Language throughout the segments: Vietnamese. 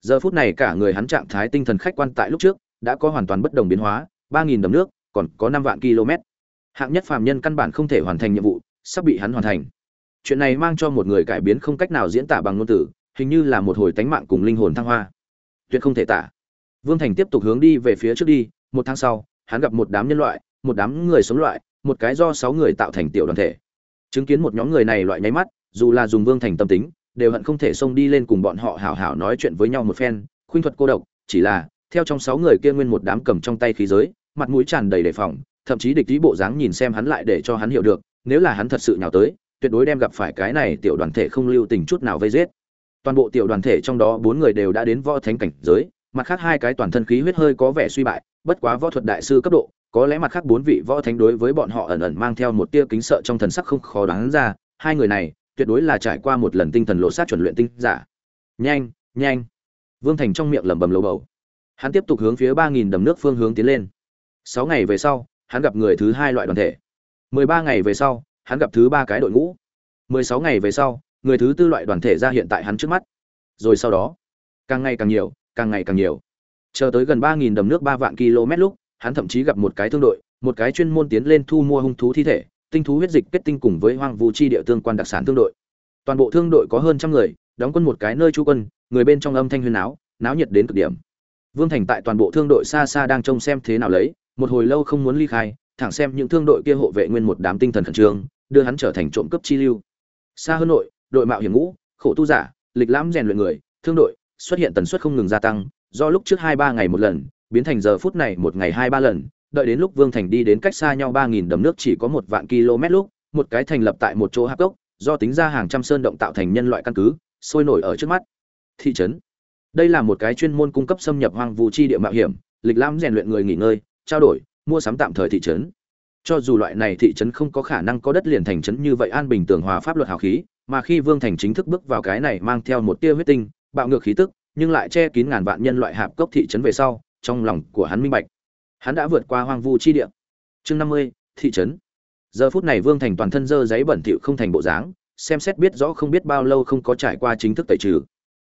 giờ phút này cả người hắn trạng thái tinh thần khách quan tại lúc trước, đã có hoàn toàn bất đồng biến hóa, ba nghìn đầm nước, còn có năm vạn km hạng nhất phàm nhân căn bản không thể hoàn thành nhiệm vụ, sắp bị hắn hoàn thành. Chuyện này mang cho một người cải biến không cách nào diễn tả bằng ngôn từ, hình như là một hồi tánh mạng cùng linh hồn thăng hoa. Tuyệt không thể tả. Vương thành tiếp tục hướng đi về phía trước đi, một tháng sau, hắn gặp một đám nhân loại, một đám người sống loại, một cái do sáu người tạo thành tiểu đoàn thể. Chứng kiến một nhóm người này loại nháy mắt, dù là dùng vương thành tâm tính đều hận không thể xông đi lên cùng bọn họ hảo hảo nói chuyện với nhau một phen, khuynh thuật cô độc, chỉ là, theo trong sáu người kia nguyên một đám cầm trong tay khí giới, mặt mũi tràn đầy đề phòng, thậm chí địch ý bộ dáng nhìn xem hắn lại để cho hắn hiểu được, nếu là hắn thật sự nhào tới, tuyệt đối đem gặp phải cái này tiểu đoàn thể không lưu tình chút nào vây giết. Toàn bộ tiểu đoàn thể trong đó bốn người đều đã đến võ thánh cảnh giới, mặt khác hai cái toàn thân khí huyết hơi có vẻ suy bại, bất quá võ thuật đại sư cấp độ, có lẽ mặt khác bốn vị võ thánh đối với bọn họ ẩn ẩn mang theo một tia kính sợ trong thần sắc không khó đoán ra, hai người này tuyệt đối là trải qua một lần tinh thần lộ sát chuẩn luyện tinh giả. Nhanh nhanh. Vương thành trong miệng lẩm bẩm lầu bầu. Hắn tiếp tục hướng phía ba nghìn đầm nước phương hướng tiến lên. Sáu ngày về sau, hắn gặp người thứ hai loại đoàn thể. Mười ba ngày về sau, hắn gặp thứ ba cái đội ngũ. Mười sáu ngày về sau, người thứ tư loại đoàn thể ra hiện tại hắn trước mắt. Rồi sau đó, càng ngày càng nhiều, càng ngày càng nhiều. Chờ tới gần ba nghìn đầm nước ba vạn km lúc, hắn thậm chí gặp một cái thương đội, một cái chuyên môn tiến lên thu mua hung thú thi thể tinh thú huyết dịch kết tinh cùng với hoang vu chi địa tương quan đặc sản thương đội. Toàn bộ thương đội có hơn trăm người, đóng quân một cái nơi trú quân, người bên trong âm thanh huyên náo náo nhiệt đến cực điểm. Vương thành tại toàn bộ thương đội xa xa đang trông xem thế nào lấy, một hồi lâu không muốn ly khai, thẳng xem những thương đội kia hộ vệ nguyên một đám tinh thần khẩn trương, đưa hắn trở thành trộm cướp chi lưu. Xa hơn nội, đội mạo hiểm ngũ, khổ tu giả, lịch lãm rèn luyện người, thương đội, xuất hiện tần suất không ngừng gia tăng, do lúc trước hai ba ngày một lần, biến thành giờ phút này một ngày hai ba lần đợi đến lúc vương thành đi đến cách xa nhau ba nghìn đầm nước chỉ có một vạn km lúc, một cái thành lập tại một chỗ hạp cốc, do tính ra hàng trăm sơn động tạo thành nhân loại căn cứ, sôi nổi ở trước mắt. Thị trấn. Đây là một cái chuyên môn cung cấp xâm nhập hoang vu chi địa mạo hiểm, lịch lãm rèn luyện người nghỉ ngơi, trao đổi, mua sắm tạm thời thị trấn. Cho dù loại này thị trấn không có khả năng có đất liền thành trấn như vậy an bình tường hòa pháp luật hào khí, mà khi vương thành chính thức bước vào cái này mang theo một tia huyết tinh, bạo ngược khí tức, nhưng lại che kín ngàn vạn nhân loại hạp cốc thị trấn về sau, trong lòng của hắn minh bạch hắn đã vượt qua hoang vu chi địa. Chương năm mươi, thị trấn. Giờ phút này vương thành toàn thân dơ giấy bẩn thỉu không thành bộ dáng, xem xét biết rõ không biết bao lâu không có trải qua chính thức tẩy trừ.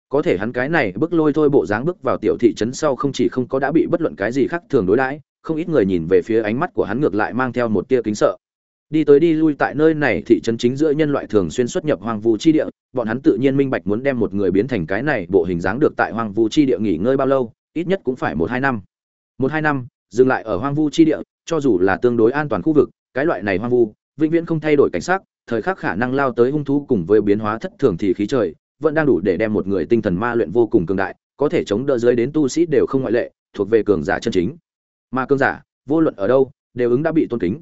Có thể hắn cái này bước lôi thôi bộ dáng bước vào tiểu thị trấn sau không chỉ không có đã bị bất luận cái gì khác thường đối đãi, không ít người nhìn về phía ánh mắt của hắn ngược lại mang theo một tia kính sợ. Đi tới đi lui tại nơi này thị trấn chính giữa nhân loại thường xuyên xuất nhập hoang vu chi địa, bọn hắn tự nhiên minh bạch muốn đem một người biến thành cái này bộ hình dáng được tại hoang vu chi địa nghỉ ngơi bao lâu, ít nhất cũng phải một hai năm. Một hai năm dừng lại ở hoang vu chi địa, cho dù là tương đối an toàn khu vực, cái loại này hoang vu, vĩnh viễn không thay đổi cảnh sắc. thời khắc khả năng lao tới hung thú cùng với biến hóa thất thường thì khí trời, vẫn đang đủ để đem một người tinh thần ma luyện vô cùng cường đại, có thể chống đỡ dưới đến tu sĩ đều không ngoại lệ, thuộc về cường giả chân chính. Mà cường giả, vô luận ở đâu, đều ứng đã bị tôn kính.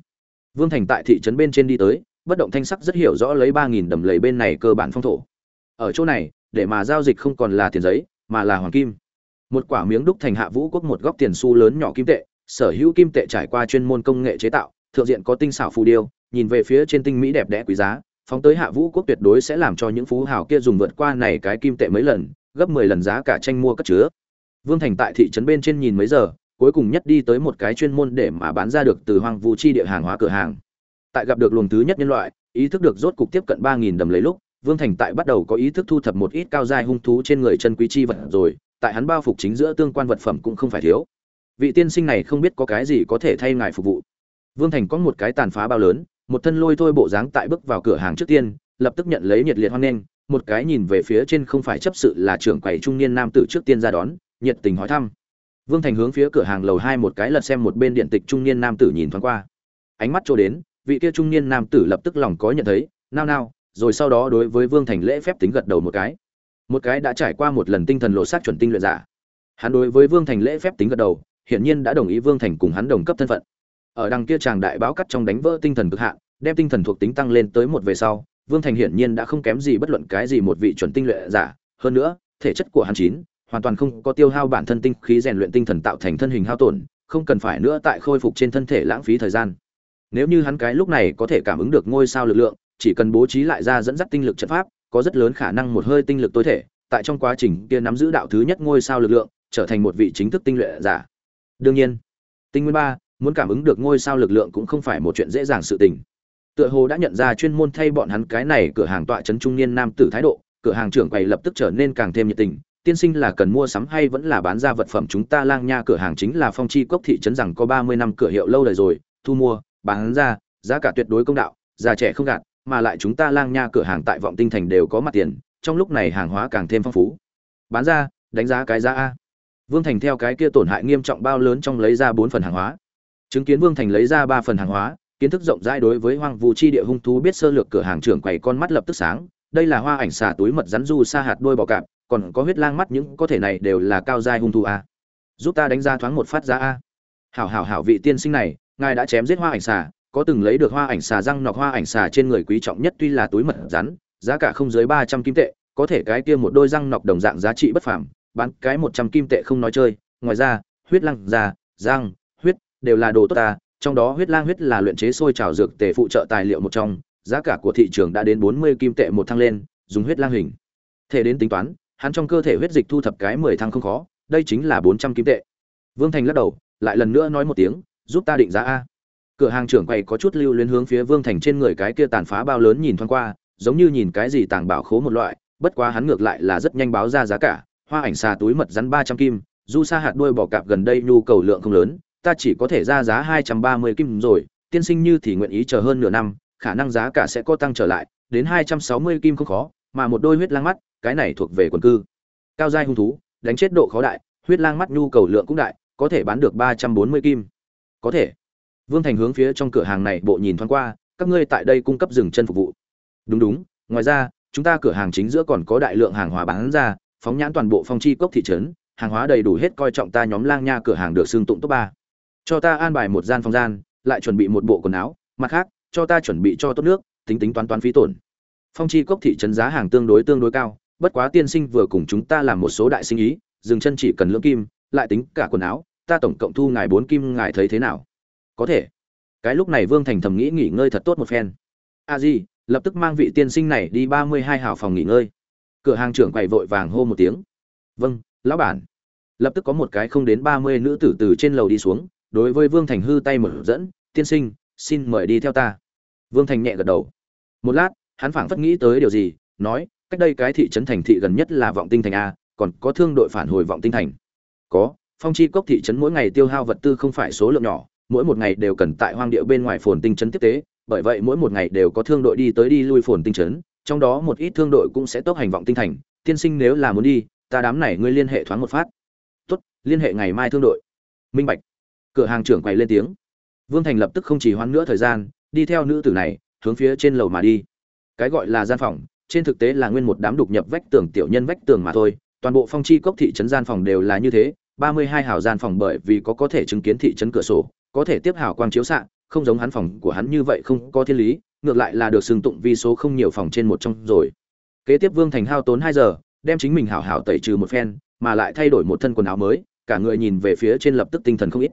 Vương thành tại thị trấn bên trên đi tới, bất động thanh sắc rất hiểu rõ lấy ba nghìn đầm lầy bên này cơ bản phong thổ. Ở chỗ này, để mà giao dịch không còn là tiền giấy, mà là hoàng kim. Một quả miếng đúc thành hạ vũ quốc một góc tiền xu lớn nhỏ kim tệ sở hữu kim tệ trải qua chuyên môn công nghệ chế tạo, thượng diện có tinh xảo phù điêu, nhìn về phía trên tinh mỹ đẹp đẽ quý giá, phóng tới hạ vũ quốc tuyệt đối sẽ làm cho những phú hào kia dùng vượt qua này cái kim tệ mấy lần, gấp mười lần giá cả tranh mua cất chứa. Vương thành tại thị trấn bên trên nhìn mấy giờ, cuối cùng nhất đi tới một cái chuyên môn để mà bán ra được từ hoang vu chi địa hàng hóa cửa hàng. Tại gặp được luồng thứ nhất nhân loại, ý thức được rốt cục tiếp cận ba nghìn đầm lấy lúc, vương thành tại bắt đầu có ý thức thu thập một ít cao giai hung thú trên người chân quý chi vật rồi, tại hắn bao phục chính giữa tương quan vật phẩm cũng không phải thiếu vị tiên sinh này không biết có cái gì có thể thay ngài phục vụ. Vương thành có một cái tàn phá bao lớn, một thân lôi thôi bộ dáng tại bước vào cửa hàng trước tiên, lập tức nhận lấy nhiệt liệt hoan nghênh, một cái nhìn về phía trên không phải chấp sự là trưởng quầy trung niên nam tử trước tiên ra đón, nhiệt tình hỏi thăm. Vương thành hướng phía cửa hàng lầu hai một cái lật xem một bên điện tịch trung niên nam tử nhìn thoáng qua. Ánh mắt trôi đến, vị kia trung niên nam tử lập tức lòng có nhận thấy, nao nao, rồi sau đó đối với vương thành lễ phép tính gật đầu một cái. Một cái đã trải qua một lần tinh thần lộ sát chuẩn tinh luyện giả. Hắn đối với vương thành lễ phép tính gật đầu hiển nhiên đã đồng ý vương thành cùng hắn đồng cấp thân phận. Ở đằng kia chàng đại báo cắt trong đánh vỡ tinh thần cực hạn, đem tinh thần thuộc tính tăng lên tới một về sau, vương thành hiển nhiên đã không kém gì bất luận cái gì một vị chuẩn tinh luyện giả. Hơn nữa, thể chất của hắn chín, hoàn toàn không có tiêu hao bản thân tinh khí rèn luyện tinh thần tạo thành thân hình hao tổn, không cần phải nữa tại khôi phục trên thân thể lãng phí thời gian. Nếu như hắn cái lúc này có thể cảm ứng được ngôi sao lực lượng, chỉ cần bố trí lại ra dẫn dắt tinh lực trận pháp, có rất lớn khả năng một hơi tinh lực tối thể, tại trong quá trình kia nắm giữ đạo thứ nhất ngôi sao lực lượng, trở thành một vị chính thức tinh luyện giả đương nhiên, tinh nguyên ba muốn cảm ứng được ngôi sao lực lượng cũng không phải một chuyện dễ dàng sự tình. Tựa hồ đã nhận ra chuyên môn thay bọn hắn cái này cửa hàng tọa trấn trung niên nam tử thái độ, cửa hàng trưởng quầy lập tức trở nên càng thêm nhiệt tình. Tiên sinh là cần mua sắm hay vẫn là bán ra vật phẩm chúng ta lang nha cửa hàng chính là phong chi cốc thị trấn rằng có ba mươi năm cửa hiệu lâu đời rồi, thu mua, bán ra, giá cả tuyệt đối công đạo, già trẻ không gạt, mà lại chúng ta lang nha cửa hàng tại vọng tinh thành đều có mặt tiền, trong lúc này hàng hóa càng thêm phong phú. Bán ra, đánh giá cái giá a vương thành theo cái kia tổn hại nghiêm trọng bao lớn trong lấy ra bốn phần hàng hóa. Chứng kiến vương thành lấy ra ba phần hàng hóa, kiến thức rộng rãi đối với hoang vu chi địa hung thú biết sơ lược cửa hàng trưởng quầy con mắt lập tức sáng. Đây là hoa ảnh xà túi mật rắn du sa hạt đôi bò cạp, còn có huyết lang mắt những có thể này đều là cao giai hung thú a. Giúp ta đánh ra thoáng một phát giá a. Hảo hảo hảo vị tiên sinh này, ngài đã chém giết hoa ảnh xà, có từng lấy được hoa ảnh xà răng nọc hoa ảnh xà trên người quý trọng nhất tuy là túi mật rắn, giá cả không dưới ba trăm kim tệ, có thể cái kia một đôi răng nọc đồng dạng giá trị bất phàm bán cái một trăm kim tệ không nói chơi. Ngoài ra huyết lăng già, răng huyết đều là đồ tốt ta. Trong đó huyết lang huyết là luyện chế sôi trào dược tề phụ trợ tài liệu một trong. Giá cả của thị trường đã đến bốn mươi kim tệ một thăng lên dùng huyết lang hình. Thể đến tính toán hắn trong cơ thể huyết dịch thu thập cái mười thăng không khó đây chính là bốn trăm kim tệ. Vương thành lắc đầu lại lần nữa nói một tiếng giúp ta định giá a. Cửa hàng trưởng quầy có chút lưu luyến hướng phía vương thành trên người cái kia tàn phá bao lớn nhìn thoáng qua giống như nhìn cái gì tàng bảo khố một loại bất quá hắn ngược lại là rất nhanh báo ra giá cả hoa ảnh xà túi mật rắn ba trăm kim, du sa hạt đuôi bò cạp gần đây nhu cầu lượng không lớn, ta chỉ có thể ra giá hai trăm ba mươi kim rồi, tiên sinh như thì nguyện ý chờ hơn nửa năm, khả năng giá cả sẽ có tăng trở lại, đến hai trăm sáu mươi kim không khó, mà một đôi huyết lang mắt, cái này thuộc về quần cư. Cao giai hung thú, đánh chết độ khó đại, huyết lang mắt nhu cầu lượng cũng đại, có thể bán được ba trăm bốn mươi kim. Có thể. Vương thành hướng phía trong cửa hàng này bộ nhìn thoáng qua, các ngươi tại đây cung cấp dừng chân phục vụ. Đúng đúng, ngoài ra, chúng ta cửa hàng chính giữa còn có đại lượng hàng hóa bán ra phóng nhãn toàn bộ phong chi cốc thị trấn, hàng hóa đầy đủ hết coi trọng ta nhóm lang nha cửa hàng được xương tụng top ba. Cho ta an bài một gian phòng gian, lại chuẩn bị một bộ quần áo, mặt khác, cho ta chuẩn bị cho tốt nước, tính tính toán toán phí tổn. Phong chi cốc thị trấn giá hàng tương đối tương đối cao, bất quá tiên sinh vừa cùng chúng ta làm một số đại sinh ý, dừng chân chỉ cần lưỡng kim, lại tính cả quần áo, ta tổng cộng thu ngài bốn kim, ngài thấy thế nào? Có thể. Cái lúc này vương thành thầm nghĩ nghỉ ngơi thật tốt một phen. A di, lập tức mang vị tiên sinh này đi ba mươi hai hào phòng nghỉ ngơi cửa hàng trưởng quầy vội vàng hô một tiếng. Vâng lão bản. Lập tức có một cái không đến ba mươi nữ tử từ trên lầu đi xuống, đối với vương thành hư tay mở dẫn, tiên sinh, xin mời đi theo ta. Vương thành nhẹ gật đầu. Một lát, hắn phảng phất nghĩ tới điều gì, nói, cách đây cái thị trấn thành thị gần nhất là vọng tinh thành a, còn có thương đội phản hồi vọng tinh thành. Có, phong chi cốc thị trấn mỗi ngày tiêu hao vật tư không phải số lượng nhỏ, mỗi một ngày đều cần tại hoang địa bên ngoài phồn tinh trấn tiếp tế, bởi vậy mỗi một ngày đều có thương đội đi tới đi lui phồn tinh trấn trong đó một ít thương đội cũng sẽ tốc hành vọng tinh thành. Tiên sinh nếu là muốn đi, ta đám này ngươi liên hệ thoáng một phát. Tốt, liên hệ ngày mai thương đội. Minh bạch. Cửa hàng trưởng quay lên tiếng. Vương thành lập tức không chỉ hoãn nữa thời gian, đi theo nữ tử này, hướng phía trên lầu mà đi. Cái gọi là gian phòng, trên thực tế là nguyên một đám đục nhập vách tường tiểu nhân vách tường mà thôi. Toàn bộ phong chi cốc thị trấn gian phòng đều là như thế. Ba mươi hai hào gian phòng bởi vì có có thể chứng kiến thị trấn cửa sổ, có thể tiếp hào quang chiếu xạ, không giống hắn phòng của hắn như vậy không có thiên lý ngược lại là được xưng tụng vì số không nhiều phòng trên một trong rồi. Kế tiếp vương thành hao tốn hai giờ, đem chính mình hảo hảo tẩy trừ một phen, mà lại thay đổi một thân quần áo mới, cả người nhìn về phía trên lập tức tinh thần không ít.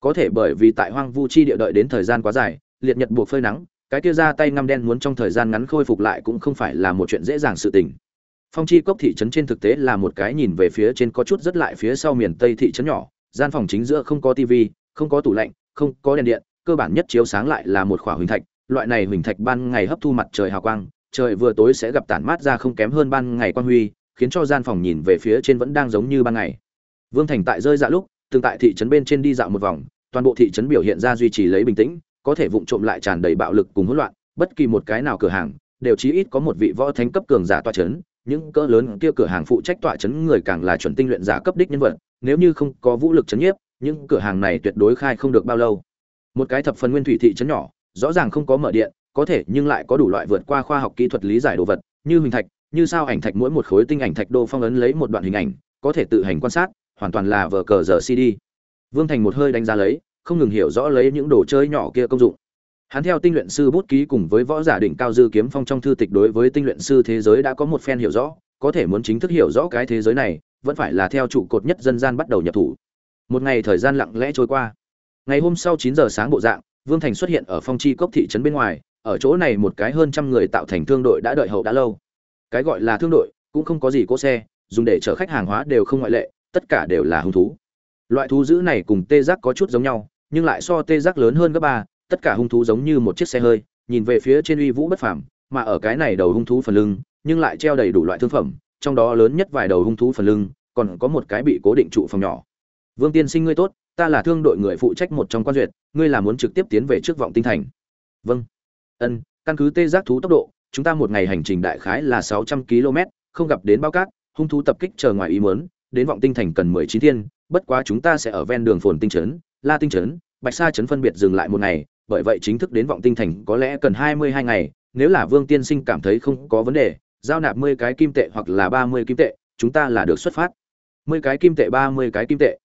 Có thể bởi vì tại hoang vu chi địa đợi đến thời gian quá dài, liệt nhật buộc phơi nắng, cái kia ra tay ngăm đen muốn trong thời gian ngắn khôi phục lại cũng không phải là một chuyện dễ dàng sự tình. Phong chi cốc thị trấn trên thực tế là một cái nhìn về phía trên có chút rất lại phía sau miền tây thị trấn nhỏ, gian phòng chính giữa không có tivi không có tủ lạnh, không có đèn điện, cơ bản nhất chiếu sáng lại là một khỏa huỳnh thạch loại này huỳnh thạch ban ngày hấp thu mặt trời hào quang, trời vừa tối sẽ gặp tản mát ra không kém hơn ban ngày quang huy, khiến cho gian phòng nhìn về phía trên vẫn đang giống như ban ngày. Vương thành tại rơi dạ lúc, từng tại thị trấn bên trên đi dạo một vòng, toàn bộ thị trấn biểu hiện ra duy trì lấy bình tĩnh, có thể vụng trộm lại tràn đầy bạo lực cùng hỗn loạn, bất kỳ một cái nào cửa hàng, đều chí ít có một vị võ thánh cấp cường giả tọa trấn, những cỡ lớn kia cửa hàng phụ trách tọa trấn người càng là chuẩn tinh luyện giả cấp đích nhân vật, nếu như không có vũ lực trấn nhiếp, những cửa hàng này tuyệt đối khai không được bao lâu. Một cái thập phần nguyên thủy thị trấn nhỏ rõ ràng không có mở điện, có thể nhưng lại có đủ loại vượt qua khoa học kỹ thuật lý giải đồ vật, như hình thạch, như sao ảnh thạch mỗi một khối tinh ảnh thạch đô phong ấn lấy một đoạn hình ảnh, có thể tự hành quan sát, hoàn toàn là vờ cờ giờ cd. Vương thành một hơi đánh giá lấy, không ngừng hiểu rõ lấy những đồ chơi nhỏ kia công dụng. Hắn theo tinh luyện sư bút ký cùng với võ giả đỉnh cao dư kiếm phong trong thư tịch đối với tinh luyện sư thế giới đã có một phen hiểu rõ, có thể muốn chính thức hiểu rõ cái thế giới này, vẫn phải là theo trụ cột nhất dân gian bắt đầu nhập thủ. Một ngày thời gian lặng lẽ trôi qua. Ngày hôm sau chín giờ sáng bộ dạng vương thành xuất hiện ở phong chi cốc thị trấn bên ngoài, ở chỗ này một cái hơn trăm người tạo thành thương đội đã đợi hậu đã lâu. Cái gọi là thương đội cũng không có gì cỗ xe, dùng để chở khách hàng hóa đều không ngoại lệ, tất cả đều là hung thú. Loại thú dữ này cùng tê giác có chút giống nhau, nhưng lại so tê giác lớn hơn gấp ba, tất cả hung thú giống như một chiếc xe hơi, nhìn về phía trên uy vũ bất phàm, mà ở cái này đầu hung thú phần lưng, nhưng lại treo đầy đủ loại thương phẩm, trong đó lớn nhất vài đầu hung thú phần lưng, còn có một cái bị cố định trụ phòng nhỏ. Vương tiên sinh ngươi tốt ta là thương đội người phụ trách một trong quan duyệt, ngươi là muốn trực tiếp tiến về trước vọng tinh thành. Vâng. Ân, căn cứ tê giác thú tốc độ, chúng ta một ngày hành trình đại khái là sáu trăm km, không gặp đến bao cát, hung thú tập kích chờ ngoài ý muốn, đến vọng tinh thành cần mười chín thiên, bất quá chúng ta sẽ ở ven đường phồn tinh trấn, la tinh trấn, bạch sa trấn phân biệt dừng lại một ngày, bởi vậy chính thức đến vọng tinh thành có lẽ cần hai mươi hai ngày, nếu là vương tiên sinh cảm thấy không có vấn đề, giao nạp mười cái kim tệ hoặc là ba mươi kim tệ, chúng ta là được xuất phát. Mười cái kim tệ, ba mươi cái kim tệ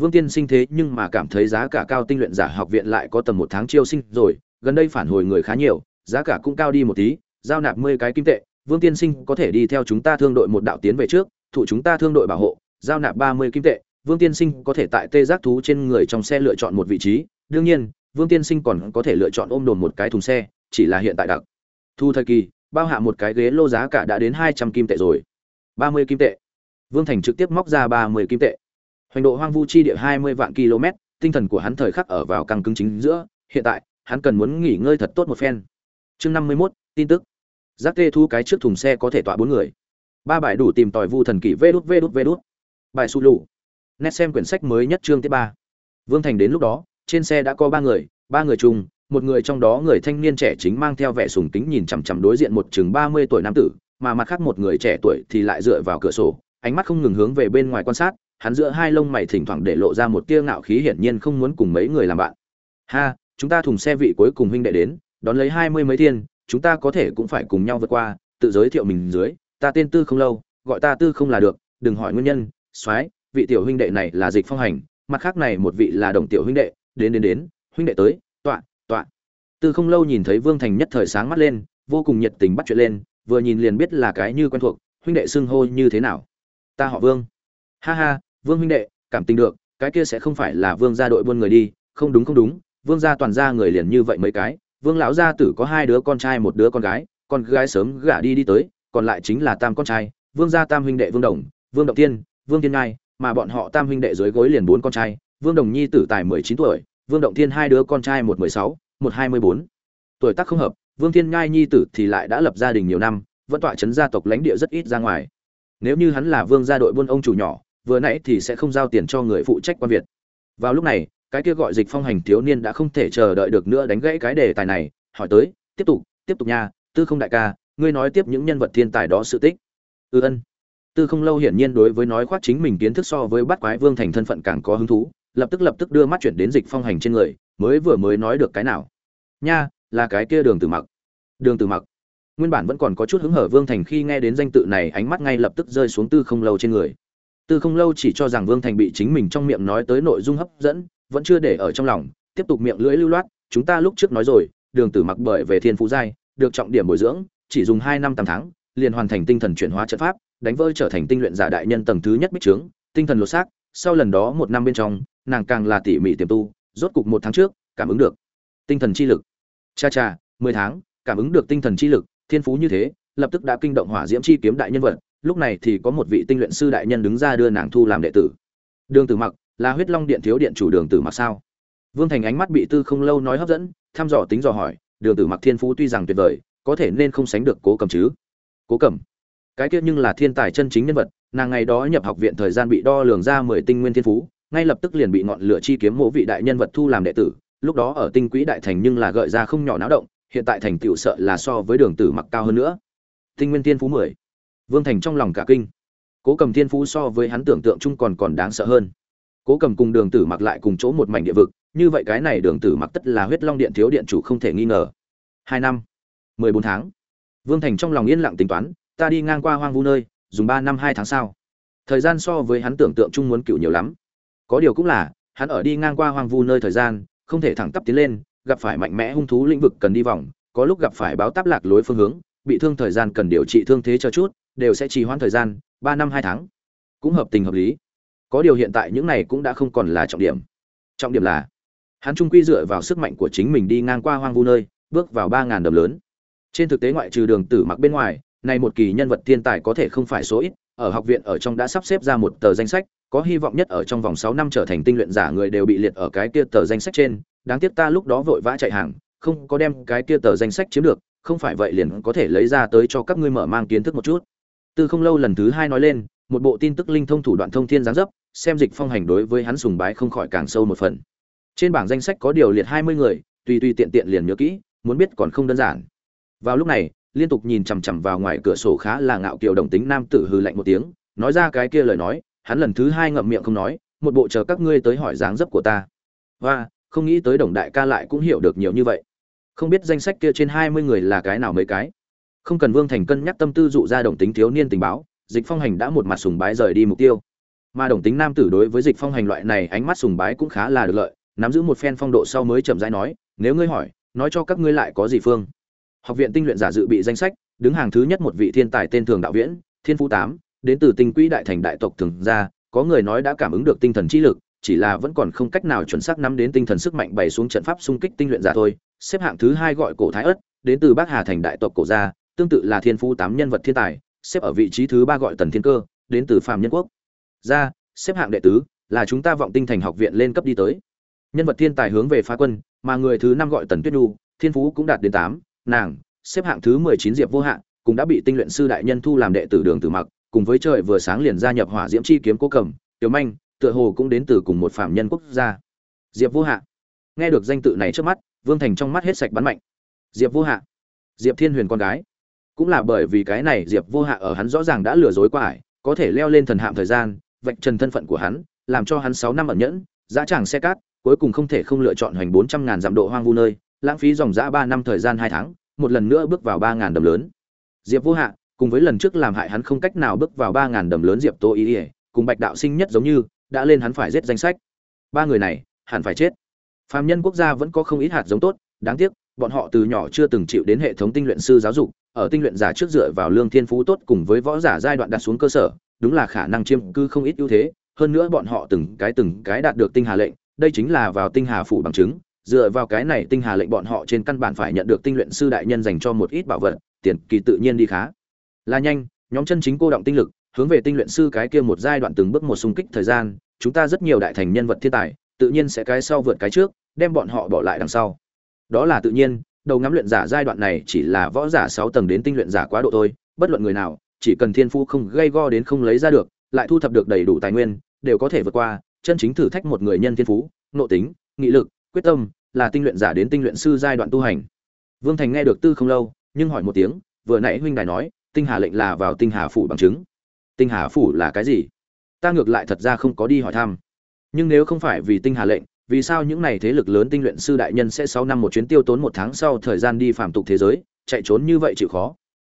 vương tiên sinh thế nhưng mà cảm thấy giá cả cao tinh luyện giả học viện lại có tầm một tháng chiêu sinh rồi, gần đây phản hồi người khá nhiều, giá cả cũng cao đi một tí, giao nạp mười cái kim tệ, vương tiên sinh có thể đi theo chúng ta thương đội một đạo tiến về trước, thụ chúng ta thương đội bảo hộ, giao nạp ba mươi kim tệ, vương tiên sinh có thể tại tê giác thú trên người trong xe lựa chọn một vị trí, đương nhiên, vương tiên sinh còn có thể lựa chọn ôm đồn một cái thùng xe, chỉ là hiện tại đặc thu thời kỳ, bao hạ một cái ghế lô giá cả đã đến hai trăm kim tệ rồi. ba mươi kim tệ. Vương thành trực tiếp móc ra ba mươi kim tệ hoành độ hoang vu chi địa hai mươi vạn km, tinh thần của hắn thời khắc ở vào căng cứng chính giữa, hiện tại, hắn cần muốn nghỉ ngơi thật tốt một phen. Chương năm mươi mốt, tin tức. Giác tê thu cái trước thùng xe có thể tọa bốn người. Ba bài đủ tìm tòi vu thần kỷ vê đút vê đút vê đút. Bài su lù. Nét xem quyển sách mới nhất chương thứ ba. Vương thành đến lúc đó, trên xe đã có ba người ba người chung, một người trong đó người thanh niên trẻ chính mang theo vẻ sùng kính nhìn chằm chằm đối diện một chừng ba mươi tuổi nam tử, mà mặt khác một người trẻ tuổi thì lại dựa vào cửa sổ, ánh mắt không ngừng hướng về bên ngoài quan sát hắn giữa hai lông mày thỉnh thoảng để lộ ra một tia ngạo khí hiển nhiên không muốn cùng mấy người làm bạn. Ha, chúng ta thùng xe vị cuối cùng huynh đệ đến, đón lấy hai mươi mấy thiên, chúng ta có thể cũng phải cùng nhau vượt qua, tự giới thiệu mình dưới, ta tên tư không lâu, gọi ta tư không là được, đừng hỏi nguyên nhân, soái, vị tiểu huynh đệ này là dịch phong hành, mặt khác này một vị là đồng tiểu huynh đệ, đến đến đến, huynh đệ tới, tọa tọa. Tư không lâu nhìn thấy vương thành nhất thời sáng mắt lên, vô cùng nhiệt tình bắt chuyện lên, vừa nhìn liền biết là cái như quen thuộc, huynh đệ xưng hô như thế nào. Ta họ vương. Ha ha vương huynh đệ, cảm tình được, cái kia sẽ không phải là vương gia đội buôn người đi, không đúng không đúng, vương gia toàn gia người liền như vậy mấy cái, vương lão gia tử có hai đứa con trai một đứa con gái con gái sớm gả đi đi tới, còn lại chính là tam con trai, vương gia tam huynh đệ vương đồng, vương động tiên, vương Thiên ngai, mà bọn họ tam huynh đệ dưới gối liền bốn con trai, vương đồng nhi tử tài mười chín tuổi, vương động thiên hai đứa con trai một mười sáu, một hai mươi bốn. Tuổi tác không hợp, vương thiên ngai nhi tử thì lại đã lập gia đình nhiều năm, vẫn tọa chấn gia tộc lãnh địa rất ít ra ngoài. Nếu như hắn là vương gia đội buôn ông chủ nhỏ vừa nãy thì sẽ không giao tiền cho người phụ trách quan việt. Vào lúc này, cái kia gọi dịch phong hành thiếu niên đã không thể chờ đợi được nữa đánh gãy cái đề tài này, hỏi tới, tiếp tục tiếp tục nha, tư không đại ca, ngươi nói tiếp những nhân vật thiên tài đó sự tích. Ư ừ ân. Tư không lâu hiển nhiên đối với nói khoác chính mình kiến thức so với bắt quái vương thành thân phận càng có hứng thú, lập tức lập tức đưa mắt chuyển đến dịch phong hành trên người, mới vừa mới nói được cái nào. Nha, là cái kia đường từ mặc. Đường từ mặc. Nguyên bản vẫn còn có chút hứng hở vương thành khi nghe đến danh tự này, ánh mắt ngay lập tức rơi xuống tư không lâu trên người tư không lâu chỉ cho rằng vương thành bị chính mình trong miệng nói tới nội dung hấp dẫn, vẫn chưa để ở trong lòng, tiếp tục miệng lưỡi lưu loát, chúng ta lúc trước nói rồi, đường tử mặc bởi về thiên phú giai, được trọng điểm bồi dưỡng, chỉ dùng hai năm tám tháng, liền hoàn thành tinh thần chuyển hóa trận pháp, đánh vỡ trở thành tinh luyện giả đại nhân tầng thứ nhất bích trướng tinh thần lột xác, sau lần đó một năm bên trong, nàng càng là tỉ mỉ tiềm tu, rốt cục một tháng trước, cảm ứng được tinh thần chi lực. Cha cha, mười tháng, cảm ứng được tinh thần chi lực, thiên phú như thế, lập tức đã kinh động hỏa diễm chi kiếm đại nhân vật lúc này thì có một vị tinh luyện sư đại nhân đứng ra đưa nàng thu làm đệ tử. Đường tử mặc, là huyết long điện thiếu điện chủ đường tử mặc sao? Vương thành ánh mắt bị tư không lâu nói hấp dẫn, thăm dò tính dò hỏi, đường tử mặc thiên phú tuy rằng tuyệt vời, có thể nên không sánh được cố cầm chứ? Cố cầm? Cái kia nhưng là thiên tài chân chính nhân vật, nàng ngày đó nhập học viện thời gian bị đo lường ra mười tinh nguyên thiên phú, ngay lập tức liền bị ngọn lửa chi kiếm mộ vị đại nhân vật thu làm đệ tử, lúc đó ở tinh quỹ đại thành nhưng là gợi ra không nhỏ náo động, hiện tại thành tựu sợ là so với đường tử mặc cao hơn nữa. Tinh nguyên thiên phú mười vương thành trong lòng cả kinh. Cố cầm thiên phú so với hắn tưởng tượng chung còn còn đáng sợ hơn. Cố cầm cùng đường tử mặc lại cùng chỗ một mảnh địa vực, như vậy cái này đường tử mặc tất là huyết long điện thiếu điện chủ không thể nghi ngờ. Hai năm, mười bốn tháng. Vương thành trong lòng yên lặng tính toán, ta đi ngang qua hoang vu nơi, dùng ba năm hai tháng sau thời gian so với hắn tưởng tượng chung muốn cựu nhiều lắm. Có điều cũng là, hắn ở đi ngang qua hoang vu nơi thời gian, không thể thẳng tắp tiến lên, gặp phải mạnh mẽ hung thú lĩnh vực cần đi vòng, có lúc gặp phải báo táp lạc lối phương hướng, bị thương thời gian cần điều trị thương thế cho chút đều sẽ trì hoãn thời gian, ba năm, hai tháng. Cũng hợp tình hợp lý. Có điều hiện tại những này cũng đã không còn là trọng điểm. Trọng điểm là, hắn trung quy dựa vào sức mạnh của chính mình đi ngang qua hoang vu nơi, bước vào ba ngàn đầm lớn. Trên thực tế ngoại trừ đường tử mặc bên ngoài, này một kỳ nhân vật thiên tài có thể không phải số ít, ở học viện ở trong đã sắp xếp ra một tờ danh sách, có hy vọng nhất ở trong vòng sáu năm trở thành tinh luyện giả người đều bị liệt ở cái kia tờ danh sách trên. Đáng tiếc ta lúc đó vội vã chạy hàng, không có đem cái kia tờ danh sách chiếm được, không phải vậy liền có thể lấy ra tới cho các ngươi mở mang kiến thức một chút. Từ không lâu lần thứ hai nói lên, một bộ tin tức linh thông thủ đoạn thông thiên giáng dấp, xem dịch phong hành đối với hắn sùng bái không khỏi càng sâu một phần. Trên bảng danh sách có điều liệt hai mươi người, tùy tùy tiện tiện liền nhớ kỹ, muốn biết còn không đơn giản. Vào lúc này, liên tục nhìn chằm chằm vào ngoài cửa sổ khá là ngạo kiều đồng tính nam tử hừ lạnh một tiếng, nói ra cái kia lời nói, hắn lần thứ hai ngậm miệng không nói, một bộ chờ các ngươi tới hỏi dáng dấp của ta. Và, không nghĩ tới đồng đại ca lại cũng hiểu được nhiều như vậy. Không biết danh sách kia trên hai mươi người là cái nào mấy cái. Không cần Vương Thành cân nhắc tâm tư dụ ra đồng tính thiếu niên tình báo, Dịch Phong Hành đã một mặt sùng bái rời đi mục tiêu. Mà đồng tính nam tử đối với Dịch Phong Hành loại này ánh mắt sùng bái cũng khá là được lợi, nắm giữ một phen phong độ sau mới chậm rãi nói, nếu ngươi hỏi, nói cho các ngươi lại có gì phương? Học viện tinh luyện giả dự bị danh sách, đứng hàng thứ nhất một vị thiên tài tên thường đạo viễn, Thiên Phú tám, đến từ tinh quỹ đại thành đại tộc thường gia, có người nói đã cảm ứng được tinh thần trí lực, chỉ là vẫn còn không cách nào chuẩn xác nắm đến tinh thần sức mạnh bày xuống trận pháp xung kích tinh luyện giả thôi. Xếp hạng thứ hai gọi cổ thái ất, đến từ Bắc Hà thành đại tộc cổ gia, tương tự là thiên phú tám nhân vật thiên tài, xếp ở vị trí thứ ba gọi tần thiên cơ, đến từ phạm nhân quốc. Gia, xếp hạng đệ tứ, là chúng ta vọng tinh thành học viện lên cấp đi tới. Nhân vật thiên tài hướng về phá quân, mà người thứ năm gọi tần tuyết nhu, thiên phú cũng đạt đến tám, nàng, xếp hạng thứ mười chín diệp vô hạn, cũng đã bị tinh luyện sư đại nhân thu làm đệ tử đường tử mặc, cùng với trời vừa sáng liền gia nhập hỏa diễm chi kiếm cố cầm, tiểu manh, tựa hồ cũng đến từ cùng một phạm nhân quốc gia. Diệp vô hạn nghe được danh tự này trước mắt vương thành trong mắt hết sạch bắn mạnh. Diệp vô hạn diệp thiên huyền con gái cũng là bởi vì cái này diệp vô hạ ở hắn rõ ràng đã lừa dối qua ải, có thể leo lên thần hạm thời gian, vạch trần thân phận của hắn, làm cho hắn sáu năm ẩn nhẫn, giá tràng xe cát, cuối cùng không thể không lựa chọn hoành bốn trăm ngàn dặm độ hoang vu nơi, lãng phí dòng giã ba năm thời gian hai tháng, một lần nữa bước vào ba ngàn đầm lớn. Diệp vô hạ, cùng với lần trước làm hại hắn không cách nào bước vào ba ngàn đầm lớn diệp tô ý ỉa cùng bạch đạo sinh nhất giống như, đã lên hắn phải giết danh sách. Ba người này, hẳn phải chết. Phạm nhân quốc gia vẫn có không ít hạt giống tốt, đáng tiếc, bọn họ từ nhỏ chưa từng chịu đến hệ thống tinh luyện sư giáo dục ở tinh luyện giả trước dựa vào lương thiên phú tốt cùng với võ giả giai đoạn đặt xuống cơ sở đúng là khả năng chiêm cư không ít ưu thế hơn nữa bọn họ từng cái từng cái đạt được tinh hà lệnh đây chính là vào tinh hà phủ bằng chứng dựa vào cái này tinh hà lệnh bọn họ trên căn bản phải nhận được tinh luyện sư đại nhân dành cho một ít bảo vật tiền kỳ tự nhiên đi khá là nhanh nhóm chân chính cô động tinh lực hướng về tinh luyện sư cái kia một giai đoạn từng bước một xung kích thời gian, chúng ta rất nhiều đại thành nhân vật thiên tài, tự nhiên sẽ cái sau vượt cái trước, đem bọn họ bỏ lại đằng sau. Đó là tự nhiên, đầu ngắm luyện giả giai đoạn này chỉ là võ giả 6 tầng đến tinh luyện giả quá độ thôi, bất luận người nào, chỉ cần thiên phú không gây go đến không lấy ra được, lại thu thập được đầy đủ tài nguyên, đều có thể vượt qua, chân chính thử thách một người nhân thiên phú, nội tính, nghị lực, quyết tâm, là tinh luyện giả đến tinh luyện sư giai đoạn tu hành. Vương Thành nghe được tư không lâu, nhưng hỏi một tiếng, vừa nãy huynh đài nói, tinh hà lệnh là vào tinh hà phủ bằng chứng. Tinh hà phủ là cái gì? Ta ngược lại thật ra không có đi hỏi thăm. Nhưng nếu không phải vì tinh hà lệnh vì sao những này thế lực lớn tinh luyện sư đại nhân sẽ sau năm một chuyến tiêu tốn một tháng sau thời gian đi phàm tục thế giới, chạy trốn như vậy chịu khó?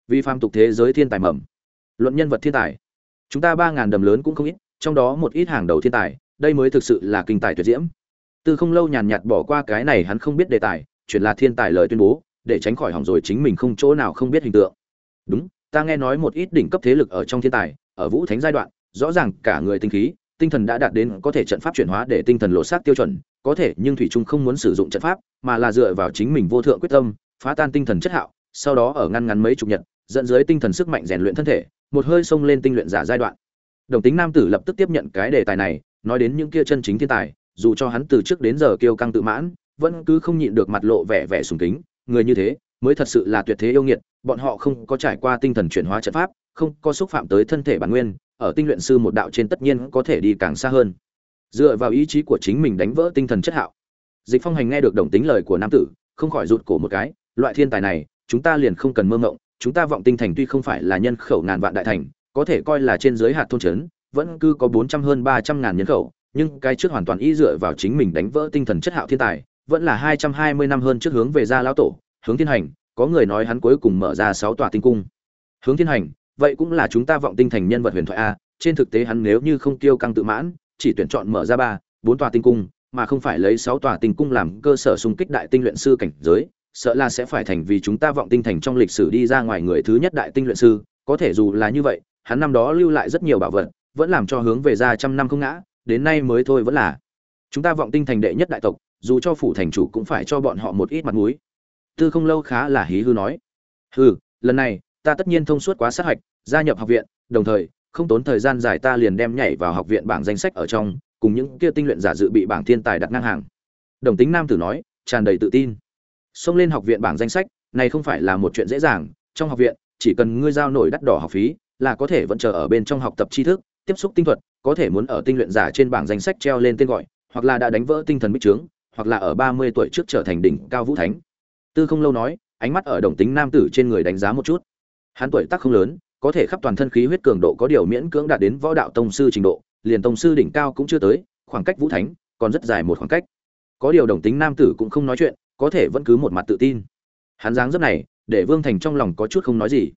Vì phàm tục thế giới thiên tài mầm. Luận nhân vật thiên tài. Chúng ta ba ngàn đầm lớn cũng không ít, trong đó một ít hàng đầu thiên tài, đây mới thực sự là kinh tài tuyệt diễm. Từ không lâu nhàn nhạt bỏ qua cái này hắn không biết đề tài, chuyển là thiên tài lời tuyên bố, để tránh khỏi hỏng rồi chính mình không chỗ nào không biết hình tượng. Đúng, ta nghe nói một ít đỉnh cấp thế lực ở trong thiên tài, ở vũ thánh giai đoạn, rõ ràng cả người tinh khí tinh thần đã đạt đến có thể trận pháp chuyển hóa để tinh thần lộ sát tiêu chuẩn, có thể nhưng thủy trung không muốn sử dụng trận pháp, mà là dựa vào chính mình vô thượng quyết tâm, phá tan tinh thần chất hạo, sau đó ở ngăn ngắn mấy chục nhật, dẫn dưới tinh thần sức mạnh rèn luyện thân thể, một hơi xông lên tinh luyện giả giai đoạn. Đồng tính nam tử lập tức tiếp nhận cái đề tài này, nói đến những kia chân chính thiên tài, dù cho hắn từ trước đến giờ kiêu căng tự mãn, vẫn cứ không nhịn được mặt lộ vẻ vẻ sùng kính, người như thế, mới thật sự là tuyệt thế yêu nghiệt, bọn họ không có trải qua tinh thần chuyển hóa trận pháp không có xúc phạm tới thân thể bản nguyên, ở tinh luyện sư một đạo trên tất nhiên có thể đi càng xa hơn. Dựa vào ý chí của chính mình đánh vỡ tinh thần chất hạo. Dịch phong hành nghe được đồng tính lời của nam tử, không khỏi rụt cổ một cái, loại thiên tài này, chúng ta liền không cần mơ ngộng chúng ta vọng tinh thành tuy không phải là nhân khẩu ngàn vạn đại thành, có thể coi là trên dưới hạt thôn trấn, vẫn cứ có bốn trăm hơn ba trăm ngàn nhân khẩu, nhưng cái trước hoàn toàn y dựa vào chính mình đánh vỡ tinh thần chất hạo thiên tài, vẫn là hai trăm hai mươi năm hơn trước hướng về gia lão tổ, hướng thiên hành, có người nói hắn cuối cùng mở ra sáu tòa tinh cung. Hướng thiên hành vậy cũng là chúng ta vọng tinh thành nhân vật huyền thoại a, trên thực tế hắn nếu như không tiêu căng tự mãn, chỉ tuyển chọn mở ra ba, bốn tòa tinh cung, mà không phải lấy sáu tòa tinh cung làm cơ sở xung kích đại tinh luyện sư cảnh giới, sợ là sẽ phải thành vì chúng ta vọng tinh thành trong lịch sử đi ra ngoài người thứ nhất đại tinh luyện sư, có thể dù là như vậy, hắn năm đó lưu lại rất nhiều bảo vật, vẫn làm cho hướng về ra trăm năm không ngã, đến nay mới thôi vẫn là. Chúng ta vọng tinh thành đệ nhất đại tộc, dù cho phủ thành chủ cũng phải cho bọn họ một ít mặt mũi. Tư không lâu khá là hí hư nói. Hừ, lần này, ta tất nhiên thông suốt quá sát hạch gia nhập học viện, đồng thời, không tốn thời gian dài ta liền đem nhảy vào học viện bảng danh sách ở trong, cùng những kia tinh luyện giả dự bị bảng thiên tài đặt ngang hàng. Đồng tính nam tử nói, tràn đầy tự tin. Xông lên học viện bảng danh sách, này không phải là một chuyện dễ dàng, trong học viện, chỉ cần ngươi giao nổi đắt đỏ học phí, là có thể vẫn chờ ở bên trong học tập tri thức, tiếp xúc tinh thuật, có thể muốn ở tinh luyện giả trên bảng danh sách treo lên tên gọi, hoặc là đã đánh vỡ tinh thần bích trướng, hoặc là ở ba mươi tuổi trước trở thành đỉnh cao vũ thánh. Tư không lâu nói, ánh mắt ở đồng tính nam tử trên người đánh giá một chút. Hắn tuổi tác không lớn có thể khắp toàn thân khí huyết cường độ có điều miễn cưỡng đạt đến võ đạo tông sư trình độ, liền tông sư đỉnh cao cũng chưa tới, khoảng cách vũ thánh còn rất dài một khoảng cách. Có điều đồng tính nam tử cũng không nói chuyện, có thể vẫn cứ một mặt tự tin. Hắn dáng dấp này, để vương thành trong lòng có chút không nói gì.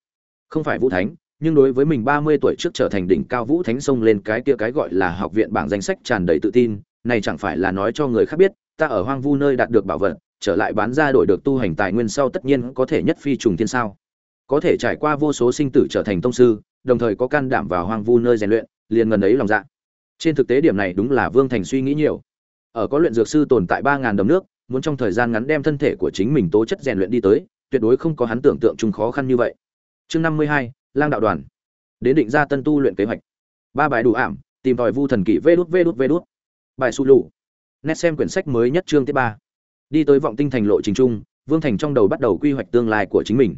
Không phải vũ thánh, nhưng đối với mình ba mươi tuổi trước trở thành đỉnh cao vũ thánh xông lên cái kia cái gọi là học viện bảng danh sách tràn đầy tự tin, này chẳng phải là nói cho người khác biết, ta ở hoang vu nơi đạt được bảo vật, trở lại bán ra đổi được tu hành tài nguyên sau tất nhiên có thể nhất phi trùng thiên sao? Có thể trải qua vô số sinh tử trở thành tông sư, đồng thời có can đảm vào hoang vu nơi rèn luyện, liền gần ấy lòng dạ. Trên thực tế điểm này đúng là vương thành suy nghĩ nhiều. Ở có luyện dược sư tồn tại ba ngàn đầm nước, muốn trong thời gian ngắn đem thân thể của chính mình tố chất rèn luyện đi tới, tuyệt đối không có hắn tưởng tượng chung khó khăn như vậy. Chương năm mươi hai, lang đạo đoàn. Đến định ra tân tu luyện kế hoạch. Ba bài đủ ảm, tìm tòi vu thần kỷ vê đút vê đút vê đút. Bài su lụ nét xem quyển sách mới nhất chương thứ ba. Đi tới vọng tinh thành lộ trình chung, vương thành trong đầu bắt đầu quy hoạch tương lai của chính mình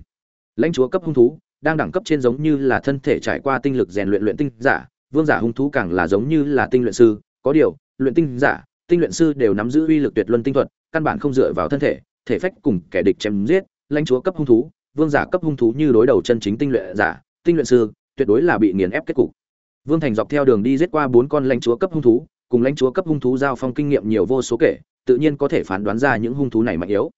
lãnh chúa cấp hung thú, đang đẳng cấp trên giống như là thân thể trải qua tinh lực rèn luyện luyện tinh giả, vương giả hung thú càng là giống như là tinh luyện sư. Có điều, luyện tinh giả, tinh luyện sư đều nắm giữ uy lực tuyệt luân tinh thuật, căn bản không dựa vào thân thể thể phách cùng kẻ địch chém giết, lãnh chúa cấp hung thú, vương giả cấp hung thú như đối đầu chân chính tinh luyện giả, tinh luyện sư, tuyệt đối là bị nghiền ép kết cục. Vương thành dọc theo đường đi giết qua bốn con lãnh chúa cấp hung thú, cùng lãnh chúa cấp hung thú giao phong kinh nghiệm nhiều vô số kể, tự nhiên có thể phán đoán ra những hung thú này mạnh yếu.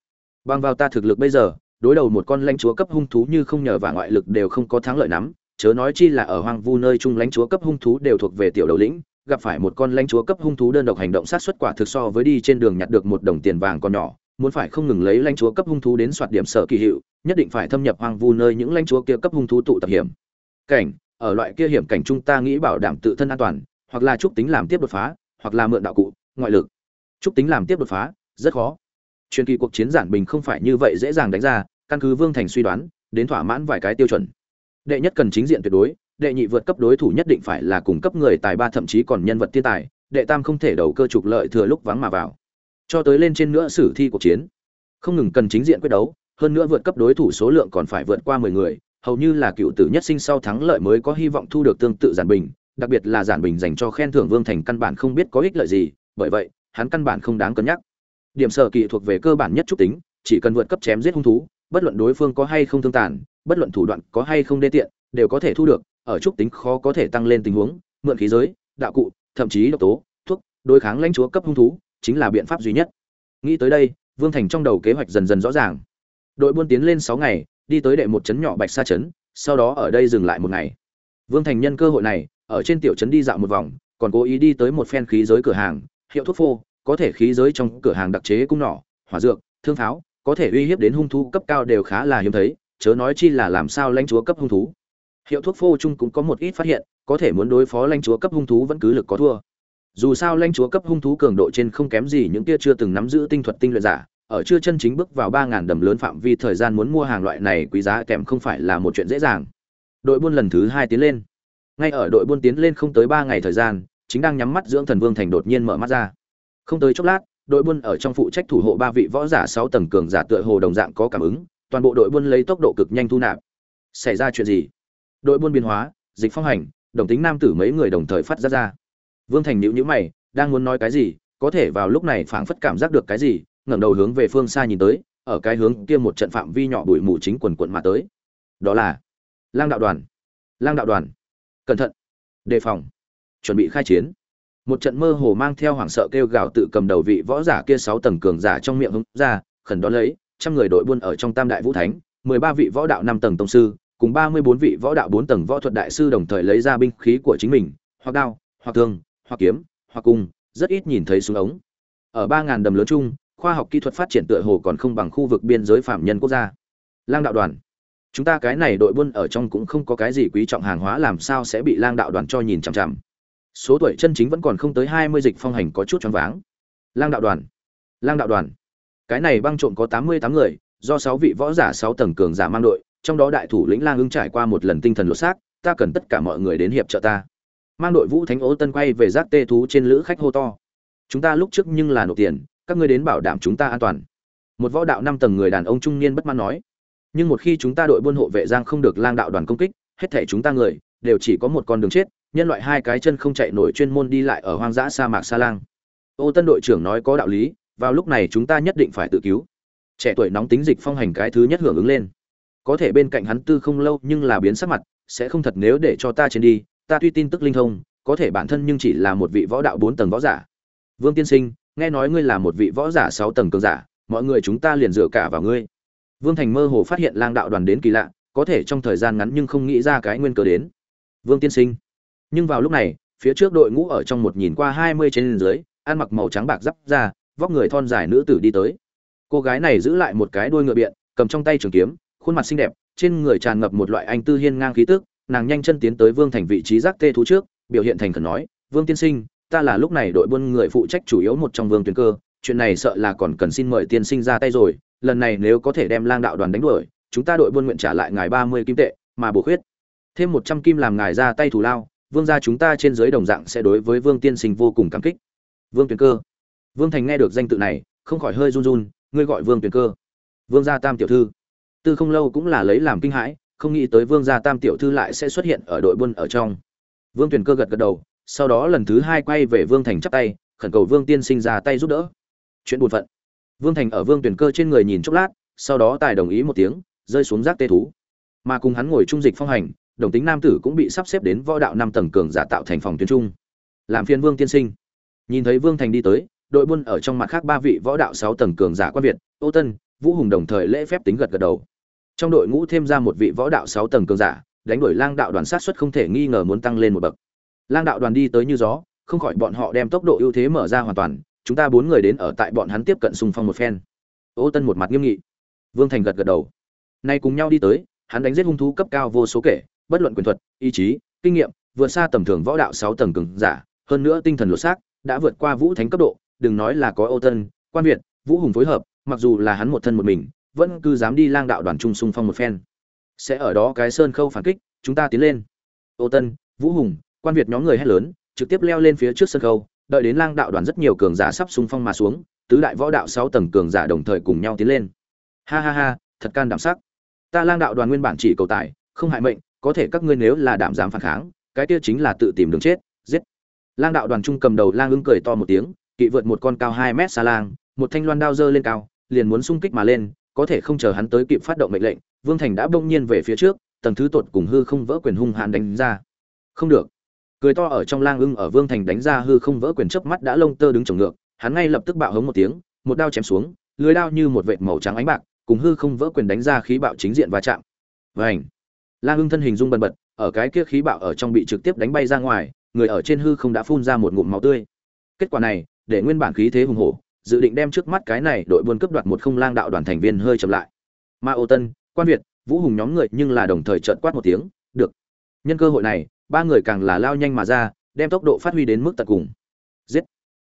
Bằng vào ta thực lực bây giờ đối đầu một con lãnh chúa cấp hung thú như không nhờ và ngoại lực đều không có thắng lợi nắm chớ nói chi là ở hoang vu nơi trung lãnh chúa cấp hung thú đều thuộc về tiểu đầu lĩnh, gặp phải một con lãnh chúa cấp hung thú đơn độc hành động sát xuất quả thực so với đi trên đường nhặt được một đồng tiền vàng còn nhỏ, muốn phải không ngừng lấy lãnh chúa cấp hung thú đến soạt điểm sở kỳ hiệu, nhất định phải thâm nhập hoang vu nơi những lãnh chúa kia cấp hung thú tụ tập hiểm. Cảnh, ở loại kia hiểm cảnh chúng ta nghĩ bảo đảm tự thân an toàn, hoặc là trúc tính làm tiếp đột phá, hoặc là mượn đạo cụ, ngoại lực. Trúc tính làm tiếp đột phá, rất khó truyền kỳ cuộc chiến giản bình không phải như vậy dễ dàng đánh ra, căn cứ vương thành suy đoán, đến thỏa mãn vài cái tiêu chuẩn. Đệ nhất cần chính diện tuyệt đối, đệ nhị vượt cấp đối thủ nhất định phải là cung cấp người tài ba thậm chí còn nhân vật thiên tài, đệ tam không thể đầu cơ trục lợi thừa lúc vắng mà vào. Cho tới lên trên nữa sử thi cuộc chiến. Không ngừng cần chính diện quyết đấu, hơn nữa vượt cấp đối thủ số lượng còn phải vượt qua mười người, hầu như là cựu tử nhất sinh sau thắng lợi mới có hy vọng thu được tương tự giản bình, đặc biệt là giản bình dành cho khen thưởng vương thành căn bản không biết có ích lợi gì, bởi vậy, hắn căn bản không đáng cân nhắc điểm sở kỳ thuộc về cơ bản nhất trúc tính, chỉ cần vượt cấp chém giết hung thú, bất luận đối phương có hay không thương tàn, bất luận thủ đoạn có hay không đê tiện, đều có thể thu được, ở trúc tính khó có thể tăng lên tình huống, mượn khí giới, đạo cụ, thậm chí độc tố, thuốc, đối kháng lãnh chúa cấp hung thú, chính là biện pháp duy nhất. Nghĩ tới đây, vương thành trong đầu kế hoạch dần dần rõ ràng. Đội buôn tiến lên sáu ngày, đi tới đệ một trấn nhỏ bạch sa trấn, sau đó ở đây dừng lại một ngày. Vương thành nhân cơ hội này, ở trên tiểu trấn đi dạo một vòng, còn cố ý đi tới một phen khí giới cửa hàng, hiệu thuốc phô có thể khí giới trong cửa hàng đặc chế cung nỏ, hỏa dược, thương pháo có thể uy hiếp đến hung thú cấp cao đều khá là hiếm thấy, chớ nói chi là làm sao lãnh chúa cấp hung thú. Hiệu thuốc phô chung cũng có một ít phát hiện, có thể muốn đối phó lãnh chúa cấp hung thú vẫn cứ lực có thua. Dù sao lãnh chúa cấp hung thú cường độ trên không kém gì những kia chưa từng nắm giữ tinh thuật tinh luyện giả, ở chưa chân chính bước vào ba ngàn đầm lớn phạm vi thời gian muốn mua hàng loại này quý giá kèm không phải là một chuyện dễ dàng. Đội buôn lần thứ hai tiến lên. Ngay ở đội buôn tiến lên không tới ba ngày thời gian, chính đang nhắm mắt dưỡng thần vương thành đột nhiên mở mắt ra không tới chốc lát, đội buôn ở trong phụ trách thủ hộ ba vị võ giả sáu tầng cường giả tựa hồ đồng dạng có cảm ứng, toàn bộ đội buôn lấy tốc độ cực nhanh thu nạp. Xảy ra chuyện gì? Đội buôn biến hóa, dịch phong hành, đồng tính nam tử mấy người đồng thời phát ra ra. Vương thành nhíu nhíu mày, đang muốn nói cái gì, có thể vào lúc này phảng phất cảm giác được cái gì, ngẩng đầu hướng về phương xa nhìn tới, ở cái hướng kia một trận phạm vi nhỏ bụi mù chính quần quận mà tới. Đó là lang đạo đoàn. Lang đạo đoàn. Cẩn thận. Đề phòng. Chuẩn bị khai chiến một trận mơ hồ mang theo hoảng sợ kêu gào tự cầm đầu vị võ giả kia sáu tầng cường giả trong miệng hứng ra, khẩn đón lấy, trăm người đội buôn ở trong tam đại vũ thánh, mười ba vị võ đạo năm tầng tông sư, cùng ba mươi bốn vị võ đạo bốn tầng võ thuật đại sư đồng thời lấy ra binh khí của chính mình, hoặc đao, hoặc thương, hoặc kiếm, hoặc cung, rất ít nhìn thấy súng ống. Ở ba ngàn đầm lớn chung, khoa học kỹ thuật phát triển tựa hồ còn không bằng khu vực biên giới phạm nhân quốc gia. Lang đạo đoàn. Chúng ta cái này đội buôn ở trong cũng không có cái gì quý trọng hàng hóa làm sao sẽ bị lang đạo đoàn cho nhìn chằm chằm số tuổi chân chính vẫn còn không tới hai mươi dịch phong hành có chút choáng váng. Lang đạo đoàn, lang đạo đoàn. Cái này băng trộm có tám mươi tám người, do sáu vị võ giả sáu tầng cường giả mang đội, trong đó đại thủ lĩnh lang ưng trải qua một lần tinh thần lột xác, ta cần tất cả mọi người đến hiệp trợ ta. Mang đội vũ thánh ố tân quay về giác tê thú trên lữ khách hô to. Chúng ta lúc trước nhưng là nộp tiền, các ngươi đến bảo đảm chúng ta an toàn. Một võ đạo năm tầng người đàn ông trung niên bất mãn nói. Nhưng một khi chúng ta đội buôn hộ vệ giang không được lang đạo đoàn công kích, hết thể chúng ta người, đều chỉ có một con đường chết nhân loại hai cái chân không chạy nổi chuyên môn đi lại ở hoang dã sa mạc sa lang. Ô tân đội trưởng nói có đạo lý, vào lúc này chúng ta nhất định phải tự cứu. Trẻ tuổi nóng tính dịch phong hành cái thứ nhất hưởng ứng lên. Có thể bên cạnh hắn tư không lâu nhưng là biến sắc mặt, sẽ không thật nếu để cho ta trên đi, ta tuy tin tức linh thông, có thể bản thân nhưng chỉ là một vị võ đạo bốn tầng võ giả. Vương tiên sinh, nghe nói ngươi là một vị võ giả sáu tầng cường giả, mọi người chúng ta liền dựa cả vào ngươi. Vương thành mơ hồ phát hiện lang đạo đoàn đến kỳ lạ, có thể trong thời gian ngắn nhưng không nghĩ ra cái nguyên cớ đến. Vương tiên sinh nhưng vào lúc này, phía trước đội ngũ ở trong một nhìn qua hai mươi trên dưới, ăn mặc màu trắng bạc giáp ra vóc người thon dài nữ tử đi tới. Cô gái này giữ lại một cái đuôi ngựa biện, cầm trong tay trường kiếm, khuôn mặt xinh đẹp, trên người tràn ngập một loại anh tư hiên ngang khí tức. Nàng nhanh chân tiến tới vương thành vị trí giác tê thú trước, biểu hiện thành khẩn nói, vương tiên sinh, ta là lúc này đội buôn người phụ trách chủ yếu một trong vương tuyến cơ, chuyện này sợ là còn cần xin mời tiên sinh ra tay rồi, lần này nếu có thể đem lang đạo đoàn đánh đuổi, chúng ta đội buôn nguyện trả lại ngài ba mươi kim tệ, mà bổ khuyết. Thêm một trăm kim làm ngài ra tay thủ lao vương gia chúng ta trên dưới đồng dạng sẽ đối với vương tiên sinh vô cùng cảm kích. Vương Tuyền cơ. Vương thành nghe được danh tự này, không khỏi hơi run run, ngươi gọi vương Tuyền cơ. Vương gia tam tiểu thư. Tư không lâu cũng là lấy làm kinh hãi, không nghĩ tới vương gia tam tiểu thư lại sẽ xuất hiện ở đội buôn ở trong. Vương Tuyền cơ gật gật đầu, sau đó lần thứ hai quay về vương thành chắp tay, khẩn cầu vương tiên sinh ra tay giúp đỡ. Chuyện buồn phận. Vương thành ở vương Tuyền cơ trên người nhìn chốc lát, sau đó tài đồng ý một tiếng, rơi xuống rác tê thú. Mà cùng hắn ngồi trung dịch phong hành đồng tính nam tử cũng bị sắp xếp đến võ đạo năm tầng cường giả tạo thành phòng tuyến trung. Làm phiên vương tiên sinh. Nhìn thấy vương thành đi tới, đội buôn ở trong mặt khác ba vị võ đạo sáu tầng cường giả quan việt, ô tân, vũ hùng đồng thời lễ phép tính gật gật đầu. Trong đội ngũ thêm ra một vị võ đạo sáu tầng cường giả, đánh đuổi lang đạo đoàn sát xuất không thể nghi ngờ muốn tăng lên một bậc. Lang đạo đoàn đi tới như gió, không khỏi bọn họ đem tốc độ ưu thế mở ra hoàn toàn, chúng ta bốn người đến ở tại bọn hắn tiếp cận xung phong một phen. Ô tân một mặt nghiêm nghị. Vương thành gật gật đầu. Nay cùng nhau đi tới, hắn đánh giết hung thú cấp cao vô số kể bất luận quyền thuật, ý chí, kinh nghiệm, vượt xa tầm thường võ đạo sáu tầng cường giả, hơn nữa tinh thần lột xác, đã vượt qua vũ thánh cấp độ, đừng nói là có Âu tân, quan việt, vũ hùng phối hợp, mặc dù là hắn một thân một mình, vẫn cứ dám đi lang đạo đoàn trung xung phong một phen. Sẽ ở đó cái sơn khâu phản kích, chúng ta tiến lên. Âu tân, vũ hùng, quan việt nhóm người hét lớn, trực tiếp leo lên phía trước sân khâu, đợi đến lang đạo đoàn rất nhiều cường giả sắp xung phong mà xuống, tứ đại võ đạo sáu tầng cường giả đồng thời cùng nhau tiến lên. Ha ha ha, thật can đảm sắc. Ta lang đạo đoàn nguyên bản chỉ cầu tài, không hại mệnh có thể các ngươi nếu là đảm dám phản kháng, cái kia chính là tự tìm đường chết, giết. Lang đạo đoàn trung cầm đầu lang ưng cười to một tiếng, kỵ vượt một con cao hai mét xa lang, một thanh loan đao dơ lên cao, liền muốn xung kích mà lên, có thể không chờ hắn tới kịp phát động mệnh lệnh, vương thành đã bỗng nhiên về phía trước, tầng thứ tột cùng hư không vỡ quyền hung hãn đánh ra. Không được. Cười to ở trong lang ưng ở vương thành đánh ra hư không vỡ quyền chớp mắt đã lông tơ đứng trồng ngược, hắn ngay lập tức bạo hống một tiếng, một đao chém xuống, lưới đao như một vệt màu trắng ánh bạc, cùng hư không vỡ quyền đánh ra khí bạo chính diện va chạm. Vảnh La Hưng thân hình rung bần bật, ở cái kia khí bạo ở trong bị trực tiếp đánh bay ra ngoài, người ở trên hư không đã phun ra một ngụm máu tươi. Kết quả này, để nguyên bản khí thế hùng hổ, dự định đem trước mắt cái này đội buôn cướp đoạt một không lang đạo đoàn thành viên hơi chậm lại. Ma ô tân, quan việt, vũ hùng nhóm người nhưng là đồng thời trợn quát một tiếng, được. Nhân cơ hội này, ba người càng là lao nhanh mà ra, đem tốc độ phát huy đến mức tận cùng. Giết.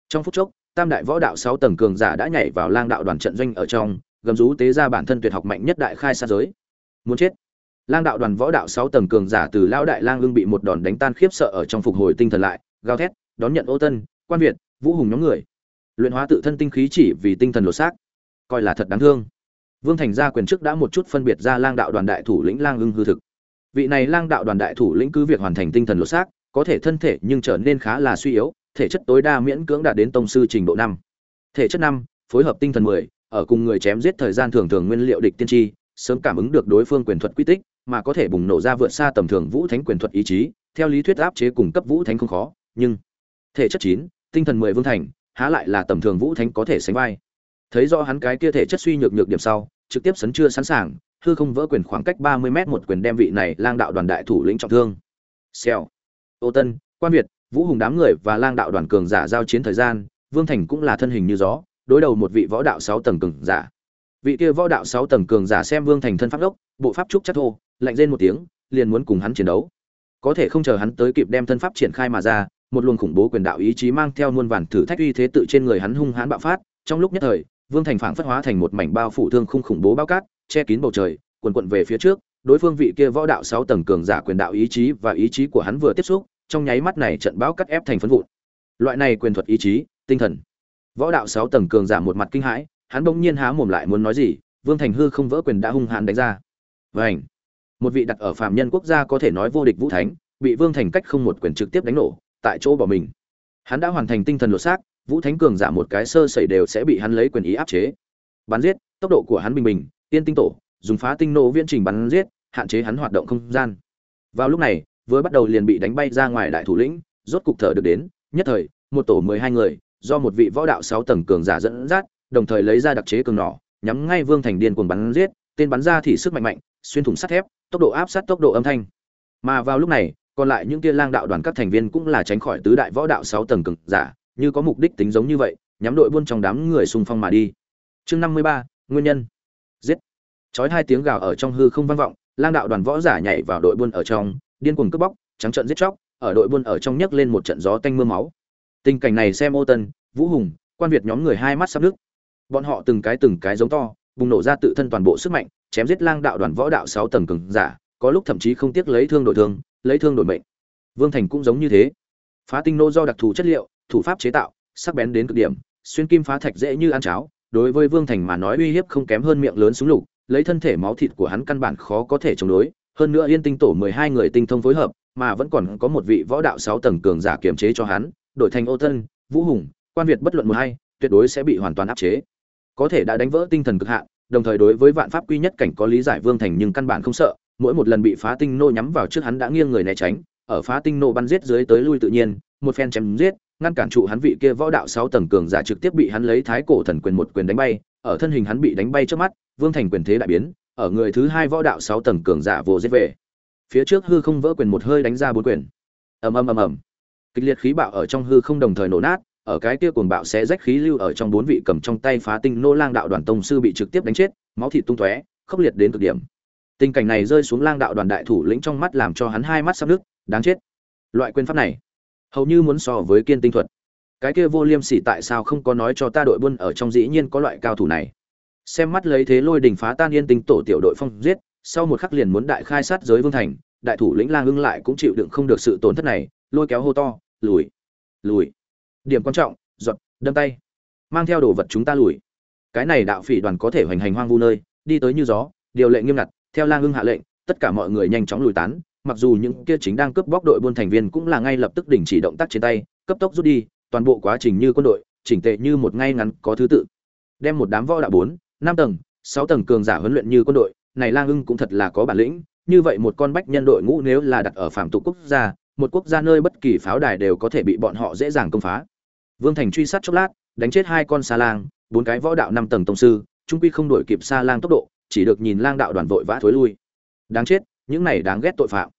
Trong phút chốc, tam đại võ đạo sáu tầng cường giả đã nhảy vào lang đạo đoàn trận doanh ở trong, gầm rú tế ra bản thân tuyệt học mạnh nhất đại khai xa giới. Muốn chết lang đạo đoàn võ đạo sáu tầng cường giả từ Lão đại lang ưng bị một đòn đánh tan khiếp sợ ở trong phục hồi tinh thần lại, gào thét, đón nhận ô tân, quan việt, vũ hùng nhóm người. Luyện hóa tự thân tinh khí chỉ vì tinh thần lột xác. Coi là thật đáng thương. Vương thành gia quyền trước đã một chút phân biệt ra lang đạo đoàn đại thủ lĩnh lang ưng hư thực. Vị này lang đạo đoàn đại thủ lĩnh cứ việc hoàn thành tinh thần lột xác, có thể thân thể nhưng trở nên khá là suy yếu, thể chất tối đa miễn cưỡng đạt đến tông sư trình độ năm. Thể chất năm, phối hợp tinh thần mười, ở cùng người chém giết thời gian thường thường nguyên liệu địch tiên tri, sớm cảm ứng được đối phương quyền thuật quy tích mà có thể bùng nổ ra vượt xa tầm thường vũ thánh quyền thuật ý chí, theo lý thuyết áp chế cùng cấp vũ thánh không khó, nhưng thể chất chín, tinh thần mười vương thành, há lại là tầm thường vũ thánh có thể sánh vai. Thấy do hắn cái kia thể chất suy nhược nhược điểm sau, trực tiếp sấn chưa sẵn sàng, hư không vỡ quyền khoảng cách ba mươi mét một quyền đem vị này lang đạo đoàn đại thủ lĩnh trọng thương. Xèo. Ô tân, quan việt, vũ hùng đám người và lang đạo đoàn cường giả giao chiến thời gian, vương thành cũng là thân hình như gió, đối đầu một vị võ đạo sáu tầng cường giả. Vị kia võ đạo sáu tầng cường giả xem vương thành thân pháp đốc, bộ pháp trúc chắc thô lạnh rên một tiếng, liền muốn cùng hắn chiến đấu. Có thể không chờ hắn tới kịp đem thân pháp triển khai mà ra, một luồng khủng bố quyền đạo ý chí mang theo muôn vàn thử thách uy thế tự trên người hắn hung hãn bạo phát. Trong lúc nhất thời, vương thành phảng phất hóa thành một mảnh bao phủ thương khung khủng bố bao cát, che kín bầu trời, quần quận về phía trước. Đối phương vị kia võ đạo sáu tầng cường giả quyền đạo ý chí và ý chí của hắn vừa tiếp xúc, trong nháy mắt này trận bão cắt ép thành phấn vụn. Loại này quyền thuật ý chí, tinh thần. Võ đạo sáu tầng cường giả một mặt kinh hãi, hắn bỗng nhiên há mồm lại muốn nói gì, vương thành hư không vỡ quyền đã hung hãn đánh ra. Vành một vị đặt ở phạm nhân quốc gia có thể nói vô địch vũ thánh, bị vương thành cách không một quyền trực tiếp đánh nổ, tại chỗ bỏ mình. Hắn đã hoàn thành tinh thần lột xác, vũ thánh cường giả một cái sơ sẩy đều sẽ bị hắn lấy quyền ý áp chế. Bắn giết, tốc độ của hắn bình bình, tiên tinh tổ, dùng phá tinh nổ viễn trình bắn giết, hạn chế hắn hoạt động không gian. Vào lúc này, vừa bắt đầu liền bị đánh bay ra ngoài đại thủ lĩnh, rốt cục thở được đến, nhất thời, một tổ mười hai người, do một vị võ đạo sáu tầng cường giả dẫn dắt, đồng thời lấy ra đặc chế cường nỏ, nhắm ngay vương thành điên cuồng bắn giết, tên bắn ra thì sức mạnh mạnh xuyên thủng sắt thép, tốc độ áp sát tốc độ âm thanh. Mà vào lúc này, còn lại những kia lang đạo đoàn các thành viên cũng là tránh khỏi tứ đại võ đạo sáu tầng cường giả, như có mục đích tính giống như vậy, nhắm đội buôn trong đám người xung phong mà đi. Chương năm mươi ba, nguyên nhân. Giết. Chói hai tiếng gào ở trong hư không vang vọng, lang đạo đoàn võ giả nhảy vào đội buôn ở trong, điên cuồng cướp bóc, trắng trận giết chóc, ở đội buôn ở trong nhấc lên một trận gió tanh mưa máu. Tình cảnh này xem ô tân, vũ hùng, quan việt nhóm người hai mắt sắp nước bọn họ từng cái từng cái giống to bùng nổ ra tự thân toàn bộ sức mạnh, chém giết lang đạo đoàn võ đạo sáu tầng cường giả, có lúc thậm chí không tiếc lấy thương đổi thương, lấy thương đổi mệnh. Vương thành cũng giống như thế. Phá tinh nô do đặc thù chất liệu, thủ pháp chế tạo, sắc bén đến cực điểm, xuyên kim phá thạch dễ như ăn cháo, đối với vương thành mà nói uy hiếp không kém hơn miệng lớn súng lục, lấy thân thể máu thịt của hắn căn bản khó có thể chống đối, hơn nữa yên tinh tổ mười hai người tinh thông phối hợp, mà vẫn còn có một vị võ đạo sáu tầng cường giả kiểm chế cho hắn, đổi thành ô thân, vũ hùng, quan việt bất luận một hay tuyệt đối sẽ bị hoàn toàn áp chế có thể đã đánh vỡ tinh thần cực hạn, đồng thời đối với vạn pháp quy nhất cảnh có lý giải vương thành nhưng căn bản không sợ, mỗi một lần bị phá tinh nô nhắm vào trước hắn đã nghiêng người né tránh, ở phá tinh nô bắn giết dưới tới lui tự nhiên, một phen chém giết, ngăn cản trụ hắn vị kia võ đạo sáu tầng cường giả trực tiếp bị hắn lấy thái cổ thần quyền một quyền đánh bay, ở thân hình hắn bị đánh bay trước mắt, vương thành quyền thế đại biến, ở người thứ hai võ đạo sáu tầng cường giả vô giết về. Phía trước hư không vỡ quyền một hơi đánh ra bốn quyền. Ầm ầm ầm ầm. Kịch liệt khí bạo ở trong hư không đồng thời nổ nát ở cái kia cuồng bạo sẽ rách khí lưu ở trong bốn vị cầm trong tay phá tinh nô lang đạo đoàn tông sư bị trực tiếp đánh chết, máu thịt tung tóe, khốc liệt đến cực điểm. Tình cảnh này rơi xuống lang đạo đoàn đại thủ lĩnh trong mắt làm cho hắn hai mắt sắp nước đáng chết. Loại quyền pháp này, hầu như muốn so với kiên tinh thuật. Cái kia vô liêm sỉ tại sao không có nói cho ta đội buôn ở trong dĩ nhiên có loại cao thủ này? Xem mắt lấy thế lôi đình phá tan yên tinh tổ tiểu đội phong giết, sau một khắc liền muốn đại khai sát giới vương thành, đại thủ lĩnh lang ưng lại cũng chịu đựng không được sự tổn thất này, lôi kéo hô to, lùi lùi điểm quan trọng, giọt, đâm tay. Mang theo đồ vật chúng ta lùi. Cái này đạo phỉ đoàn có thể hoành hành hoang vu nơi, đi tới như gió, điều lệ nghiêm ngặt, theo lang hưng hạ lệnh, tất cả mọi người nhanh chóng lùi tán, mặc dù những kia chính đang cướp bóc đội buôn thành viên cũng là ngay lập tức đình chỉ động tác trên tay, cấp tốc rút đi, toàn bộ quá trình như quân đội, chỉnh tệ như một ngay ngắn có thứ tự. Đem một đám võ đạo bốn, năm tầng, sáu tầng cường giả huấn luyện như quân đội, này lang hưng cũng thật là có bản lĩnh, như vậy một con bách nhân đội ngũ nếu là đặt ở phạm tục quốc gia, một quốc gia nơi bất kỳ pháo đài đều có thể bị bọn họ dễ dàng công phá vương thành truy sát chốc lát, đánh chết hai con xa lang, bốn cái võ đạo năm tầng tông sư, trung quy không đổi kịp xa lang tốc độ, chỉ được nhìn lang đạo đoàn vội vã thối lui. Đáng chết, những này đáng ghét tội phạm.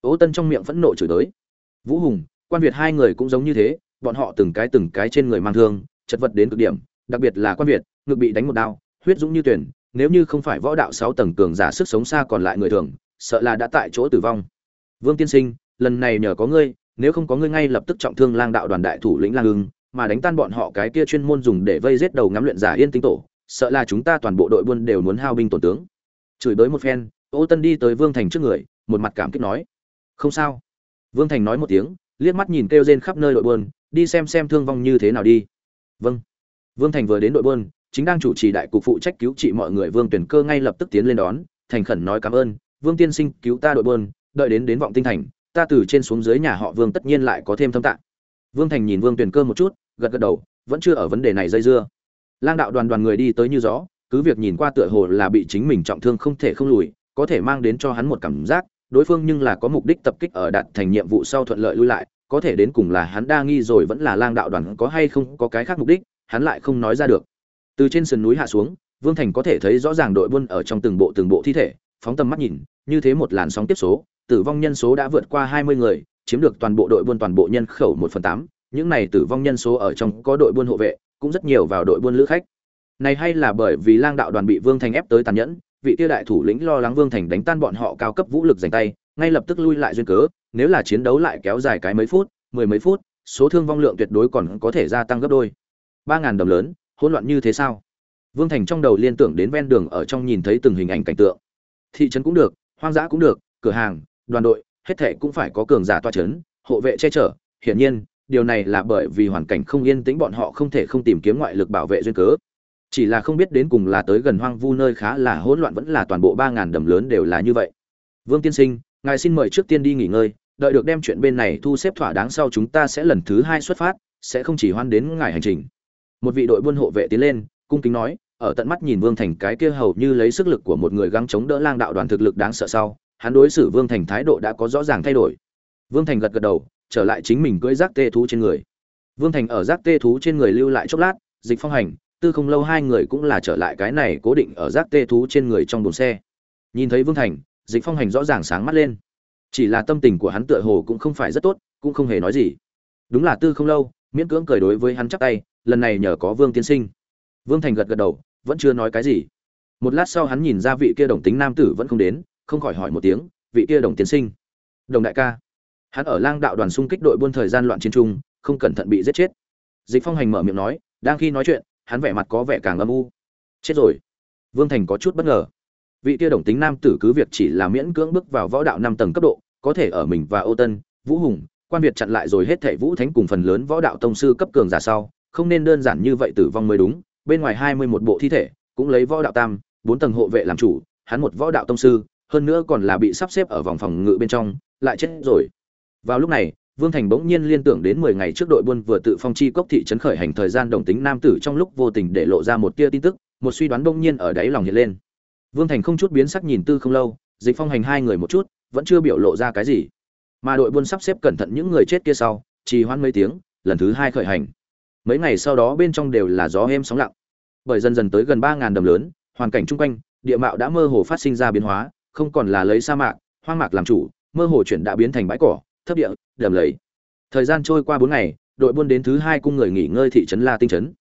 Ố tân trong miệng phẫn nộ chửi tới. Vũ hùng, quan việt hai người cũng giống như thế, bọn họ từng cái từng cái trên người mang thương, chật vật đến cực điểm, đặc biệt là quan việt, ngực bị đánh một đao, huyết dũng như tuyển, nếu như không phải võ đạo sáu tầng cường giả sức sống xa còn lại người thường, sợ là đã tại chỗ tử vong. Vương tiên sinh, lần này nhờ có ngươi, nếu không có ngươi ngay lập tức trọng thương lang đạo đoàn đại thủ lĩnh lang ưng mà đánh tan bọn họ cái kia chuyên môn dùng để vây giết đầu ngắm luyện giả yên tinh tổ, sợ là chúng ta toàn bộ đội buôn đều muốn hao binh tổn tướng. Chửi bới một phen, ô tân đi tới vương thành trước người, một mặt cảm kích nói, không sao. Vương thành nói một tiếng, liếc mắt nhìn kêu rên khắp nơi đội buôn, đi xem xem thương vong như thế nào đi. Vâng. Vương thành vừa đến đội buôn, chính đang chủ trì đại cục phụ trách cứu trị mọi người, vương tuyển cơ ngay lập tức tiến lên đón, thành khẩn nói cảm ơn, vương tiên sinh, cứu ta đội buôn, đợi đến đến vọng tinh thành, ta từ trên xuống dưới nhà họ vương tất nhiên lại có thêm thâm tạng. Vương thành nhìn vương tuyển cơ một chút gật gật đầu, vẫn chưa ở vấn đề này dây dưa. Lang đạo đoàn đoàn người đi tới như gió, cứ việc nhìn qua tựa hồ là bị chính mình trọng thương không thể không lùi, có thể mang đến cho hắn một cảm giác, đối phương nhưng là có mục đích tập kích ở đạt thành nhiệm vụ sau thuận lợi lui lại, có thể đến cùng là hắn đa nghi rồi vẫn là lang đạo đoàn có hay không có cái khác mục đích, hắn lại không nói ra được. Từ trên sườn núi hạ xuống, vương thành có thể thấy rõ ràng đội buôn ở trong từng bộ từng bộ thi thể, phóng tầm mắt nhìn, như thế một làn sóng tiếp số, tử vong nhân số đã vượt qua hai mươi người, chiếm được toàn bộ đội buôn toàn bộ nhân khẩu một phần tám những này tử vong nhân số ở trong có đội buôn hộ vệ, cũng rất nhiều vào đội buôn lữ khách. Này hay là bởi vì lang đạo đoàn bị vương thành ép tới tàn nhẫn, vị tiêu đại thủ lĩnh lo lắng vương thành đánh tan bọn họ cao cấp vũ lực dành tay, ngay lập tức lui lại duyên cớ, nếu là chiến đấu lại kéo dài cái mấy phút, mười mấy phút, số thương vong lượng tuyệt đối còn có thể gia tăng gấp đôi. Ba ngàn đồng lớn, hỗn loạn như thế sao? Vương thành trong đầu liên tưởng đến ven đường ở trong nhìn thấy từng hình ảnh cảnh tượng. Thị trấn cũng được, hoang dã cũng được, cửa hàng, đoàn đội, hết thệ cũng phải có cường giả toa trấn hộ vệ che chở. Hiển nhiên điều này là bởi vì hoàn cảnh không yên tĩnh bọn họ không thể không tìm kiếm ngoại lực bảo vệ duyên cớ. Chỉ là không biết đến cùng là tới gần hoang vu nơi khá là hỗn loạn vẫn là toàn bộ ba ngàn đầm lớn đều là như vậy. Vương tiên sinh, ngài xin mời trước tiên đi nghỉ ngơi, đợi được đem chuyện bên này thu xếp thỏa đáng sau chúng ta sẽ lần thứ hai xuất phát, sẽ không chỉ hoan đến ngài hành trình. Một vị đội buôn hộ vệ tiến lên, cung kính nói, ở tận mắt nhìn vương thành cái kia hầu như lấy sức lực của một người gắng chống đỡ lang đạo đoàn thực lực đáng sợ sau, hắn đối xử vương thành thái độ đã có rõ ràng thay đổi. Vương thành gật gật đầu trở lại chính mình cưỡi rác tê thú trên người. Vương thành ở rác tê thú trên người lưu lại chốc lát, dịch phong hành, tư không lâu hai người cũng là trở lại cái này cố định ở rác tê thú trên người trong đồn xe. Nhìn thấy vương thành, dịch phong hành rõ ràng sáng mắt lên. Chỉ là tâm tình của hắn tựa hồ cũng không phải rất tốt, cũng không hề nói gì. Đúng là tư không lâu, miễn cưỡng cười đối với hắn chắc tay, lần này nhờ có vương tiên sinh. Vương thành gật gật đầu, vẫn chưa nói cái gì. Một lát sau hắn nhìn ra vị kia đồng tính nam tử vẫn không đến, không khỏi hỏi một tiếng, vị kia đồng tiên sinh? Đồng đại ca hắn ở lang đạo đoàn xung kích đội buôn thời gian loạn chiến trung không cẩn thận bị giết chết. Dịch phong hành mở miệng nói, đang khi nói chuyện, hắn vẻ mặt có vẻ càng âm u. Chết rồi. Vương thành có chút bất ngờ. Vị kia đồng tính nam tử cứ việc chỉ là miễn cưỡng bước vào võ đạo năm tầng cấp độ, có thể ở mình và ô tân, vũ hùng, quan việt chặn lại rồi hết thảy vũ thánh cùng phần lớn võ đạo tông sư cấp cường giả sau, không nên đơn giản như vậy tử vong mới đúng. Bên ngoài hai mươi một bộ thi thể, cũng lấy võ đạo tam, bốn tầng hộ vệ làm chủ, hắn một võ đạo tông sư, hơn nữa còn là bị sắp xếp ở vòng phòng ngự bên trong, lại chết rồi vào lúc này Vương Thành bỗng nhiên liên tưởng đến 10 ngày trước đội buôn vừa tự phong chi cốc thị trấn khởi hành thời gian đồng tính nam tử trong lúc vô tình để lộ ra một tia tin tức, một suy đoán bỗng nhiên ở đáy lòng hiện lên. Vương Thành không chút biến sắc nhìn Tư không lâu, Dịch Phong hành hai người một chút, vẫn chưa biểu lộ ra cái gì. Mà đội buôn sắp xếp cẩn thận những người chết kia sau, trì hoãn mấy tiếng, lần thứ hai khởi hành. Mấy ngày sau đó bên trong đều là gió êm sóng lặng. Bởi dần dần tới gần 3000 đầm lớn, hoàn cảnh chung quanh, địa mạo đã mơ hồ phát sinh ra biến hóa, không còn là lấy sa mạc, hoang mạc làm chủ, mơ hồ chuyển đã biến thành bãi cỏ, thấp địa, đầm lầy. Thời gian trôi qua 4 ngày, đội buôn đến thứ hai cung người nghỉ ngơi thị trấn La Tinh trấn.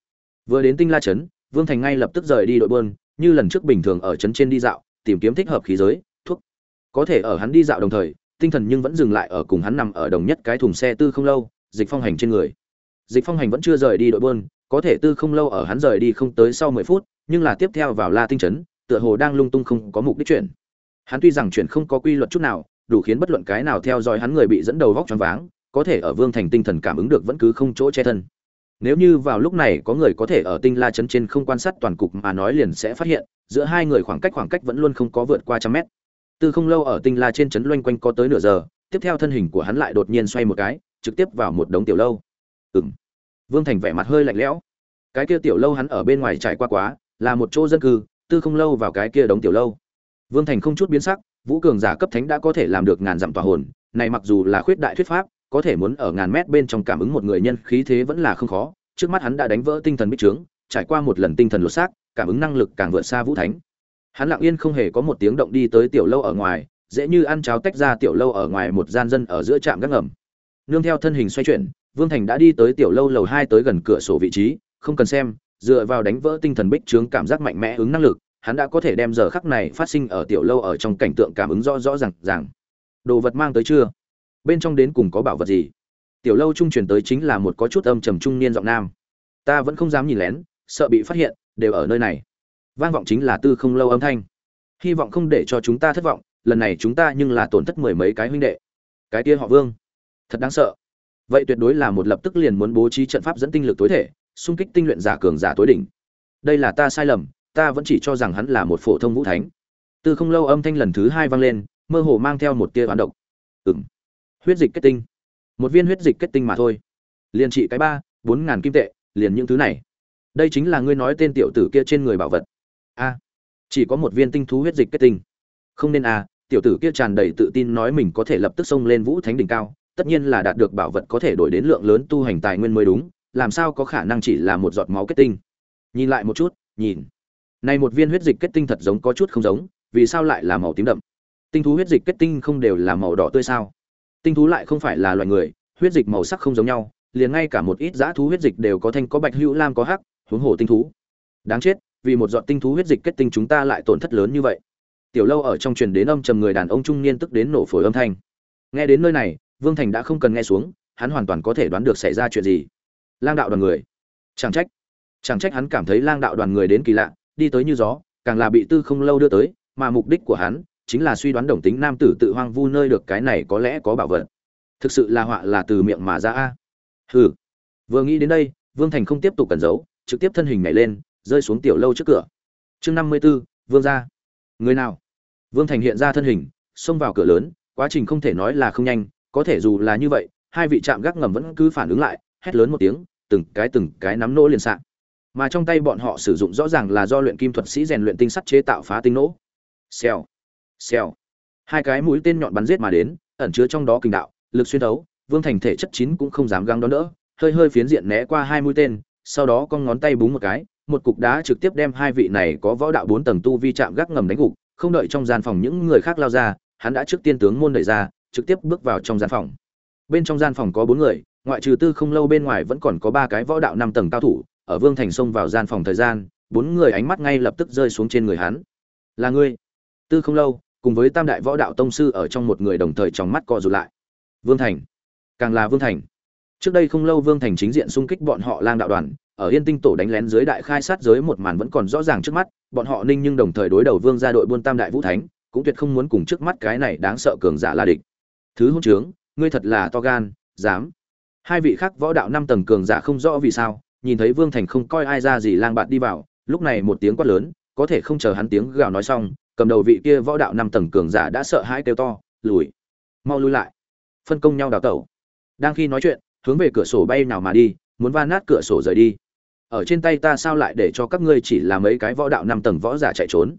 Vừa đến Tinh La trấn, Vương Thành ngay lập tức rời đi đội buôn, như lần trước bình thường ở trấn trên đi dạo, tìm kiếm thích hợp khí giới, thuốc. Có thể ở hắn đi dạo đồng thời, tinh thần nhưng vẫn dừng lại ở cùng hắn nằm ở đồng nhất cái thùng xe tư không lâu, Dịch Phong Hành trên người. Dịch Phong Hành vẫn chưa rời đi đội buôn, có thể tư không lâu ở hắn rời đi không tới sau 10 phút, nhưng là tiếp theo vào La Tinh trấn, tựa hồ đang lung tung không có mục đích chuyển. Hắn tuy rằng chuyển không có quy luật chút nào, đủ khiến bất luận cái nào theo dõi hắn người bị dẫn đầu vóc choáng váng, có thể ở Vương Thành tinh thần cảm ứng được vẫn cứ không chỗ che thân. Nếu như vào lúc này có người có thể ở Tinh La trấn trên không quan sát toàn cục mà nói liền sẽ phát hiện, giữa hai người khoảng cách khoảng cách vẫn luôn không có vượt qua trăm mét. Từ không lâu ở Tinh La trên trấn loanh quanh có tới nửa giờ, tiếp theo thân hình của hắn lại đột nhiên xoay một cái, trực tiếp vào một đống tiểu lâu. Ừm. Vương Thành vẻ mặt hơi lạnh lẽo. Cái kia tiểu lâu hắn ở bên ngoài trải qua quá, là một chỗ dân cư, tư không lâu vào cái kia đống tiểu lâu. Vương Thành không chút biến sắc, vũ cường giả cấp thánh đã có thể làm được ngàn dặm tỏa hồn, này mặc dù là khuyết đại thuyết pháp, có thể muốn ở ngàn mét bên trong cảm ứng một người nhân khí thế vẫn là không khó. Trước mắt hắn đã đánh vỡ tinh thần bích trướng trải qua một lần tinh thần lột xác cảm ứng năng lực càng vượt xa vũ thánh. Hắn lặng yên không hề có một tiếng động đi tới tiểu lâu ở ngoài dễ như ăn cháo tách ra tiểu lâu ở ngoài một gian dân ở giữa trạm gác ngầm. Nương theo thân hình xoay chuyển vương thành đã đi tới tiểu lâu lầu hai tới gần cửa sổ vị trí không cần xem dựa vào đánh vỡ tinh thần bích trướng cảm giác mạnh mẽ ứng năng lực hắn đã có thể đem giờ khắc này phát sinh ở tiểu lâu ở trong cảnh tượng cảm ứng rõ rõ ràng ràng. Đồ vật mang tới chưa? Bên trong đến cùng có bảo vật gì? Tiểu lâu trung truyền tới chính là một có chút âm trầm trung niên giọng nam. Ta vẫn không dám nhìn lén, sợ bị phát hiện, đều ở nơi này. Vang vọng chính là tư không lâu âm thanh. Hy vọng không để cho chúng ta thất vọng, lần này chúng ta nhưng là tổn thất mười mấy cái huynh đệ. Cái kia họ vương. Thật đáng sợ. Vậy tuyệt đối là một lập tức liền muốn bố trí trận pháp dẫn tinh lực tối thể, xung kích tinh luyện giả cường giả tối đỉnh. Đây là ta sai lầm ta vẫn chỉ cho rằng hắn là một phổ thông vũ thánh. Từ không lâu âm thanh lần thứ hai vang lên, mơ hồ mang theo một tia hoán độc. Ừng huyết dịch kết tinh. Một viên huyết dịch kết tinh mà thôi. Liền trị cái ba, bốn ngàn kim tệ, liền những thứ này. Đây chính là ngươi nói tên tiểu tử kia trên người bảo vật. A. Chỉ có một viên tinh thú huyết dịch kết tinh. Không nên a, tiểu tử kia tràn đầy tự tin nói mình có thể lập tức xông lên vũ thánh đỉnh cao, tất nhiên là đạt được bảo vật có thể đổi đến lượng lớn tu hành tài nguyên mới đúng, làm sao có khả năng chỉ là một giọt máu kết tinh. Nhìn lại một chút, nhìn này một viên huyết dịch kết tinh thật giống có chút không giống, vì sao lại là màu tím đậm? Tinh thú huyết dịch kết tinh không đều là màu đỏ tươi sao? Tinh thú lại không phải là loài người, huyết dịch màu sắc không giống nhau, liền ngay cả một ít dã thú huyết dịch đều có thanh có bạch hữu lam có hắc, huống hồ tinh thú. Đáng chết, vì một giọt tinh thú huyết dịch kết tinh chúng ta lại tổn thất lớn như vậy. Tiểu lâu ở trong truyền đến âm trầm người đàn ông trung niên tức đến nổ phổi âm thanh. Nghe đến nơi này, vương thành đã không cần nghe xuống, hắn hoàn toàn có thể đoán được xảy ra chuyện gì. Lang đạo đoàn người. Chẳng trách. Chẳng trách hắn cảm thấy lang đạo đoàn người đến kỳ lạ đi tới như gió, càng là bị tư không lâu đưa tới, mà mục đích của hắn chính là suy đoán đồng tính nam tử tự hoang vu nơi được cái này có lẽ có bảo vật. Thực sự là họa là từ miệng mà ra a. Hừ. Vừa nghĩ đến đây, vương thành không tiếp tục cẩn giấu, trực tiếp thân hình nhảy lên, rơi xuống tiểu lâu trước cửa. Chương năm mươi b ố vương ra người nào? Vương thành hiện ra thân hình, xông vào cửa lớn, quá trình không thể nói là không nhanh, có thể dù là như vậy, hai vị trạm gác ngầm vẫn cứ phản ứng lại, hét lớn một tiếng, từng cái từng cái nắm nỗ liền sạn mà trong tay bọn họ sử dụng rõ ràng là do luyện kim thuật sĩ rèn luyện tinh sắt chế tạo phá tinh nỗ. Xèo xèo. Hai cái mũi tên nhọn bắn giết mà đến, ẩn chứa trong đó kinh đạo, lực xuyên thấu, vương thành thể chất chín cũng không dám găng đón đỡ, hơi hơi phiến diện né qua hai mũi tên, sau đó con ngón tay búng một cái, một cục đá trực tiếp đem hai vị này có võ đạo bốn tầng tu vi chạm gác ngầm đánh gục, không đợi trong gian phòng những người khác lao ra, hắn đã trước tiên tướng môn đẩy ra, trực tiếp bước vào trong gian phòng. Bên trong gian phòng có bốn người, ngoại trừ tư không lâu bên ngoài vẫn còn có ba cái võ đạo năm tầng cao thủ ở vương thành xông vào gian phòng thời gian, bốn người ánh mắt ngay lập tức rơi xuống trên người hắn. Là ngươi? Tư không lâu cùng với tam đại võ đạo tông sư ở trong một người đồng thời trong mắt co rụt lại. Vương thành, càng là vương thành. Trước đây không lâu vương thành chính diện xung kích bọn họ lang đạo đoàn, ở yên tinh tổ đánh lén dưới đại khai sát giới một màn vẫn còn rõ ràng trước mắt, bọn họ ninh nhưng đồng thời đối đầu vương ra đội buôn tam đại vũ thánh, cũng tuyệt không muốn cùng trước mắt cái này đáng sợ cường giả là địch. Thứ hôn trướng, ngươi thật là to gan, dám. Hai vị khác võ đạo năm tầng cường giả không rõ vì sao nhìn thấy vương thành không coi ai ra gì lang bạn đi vào, lúc này một tiếng quát lớn, có thể không chờ hắn tiếng gào nói xong, cầm đầu vị kia võ đạo năm tầng cường giả đã sợ hãi kêu to, lùi, mau lui lại. Phân công nhau đào tẩu. Đang khi nói chuyện, hướng về cửa sổ bay nào mà đi, muốn va nát cửa sổ rời đi. Ở trên tay ta sao lại để cho các ngươi chỉ là mấy cái võ đạo năm tầng võ giả chạy trốn?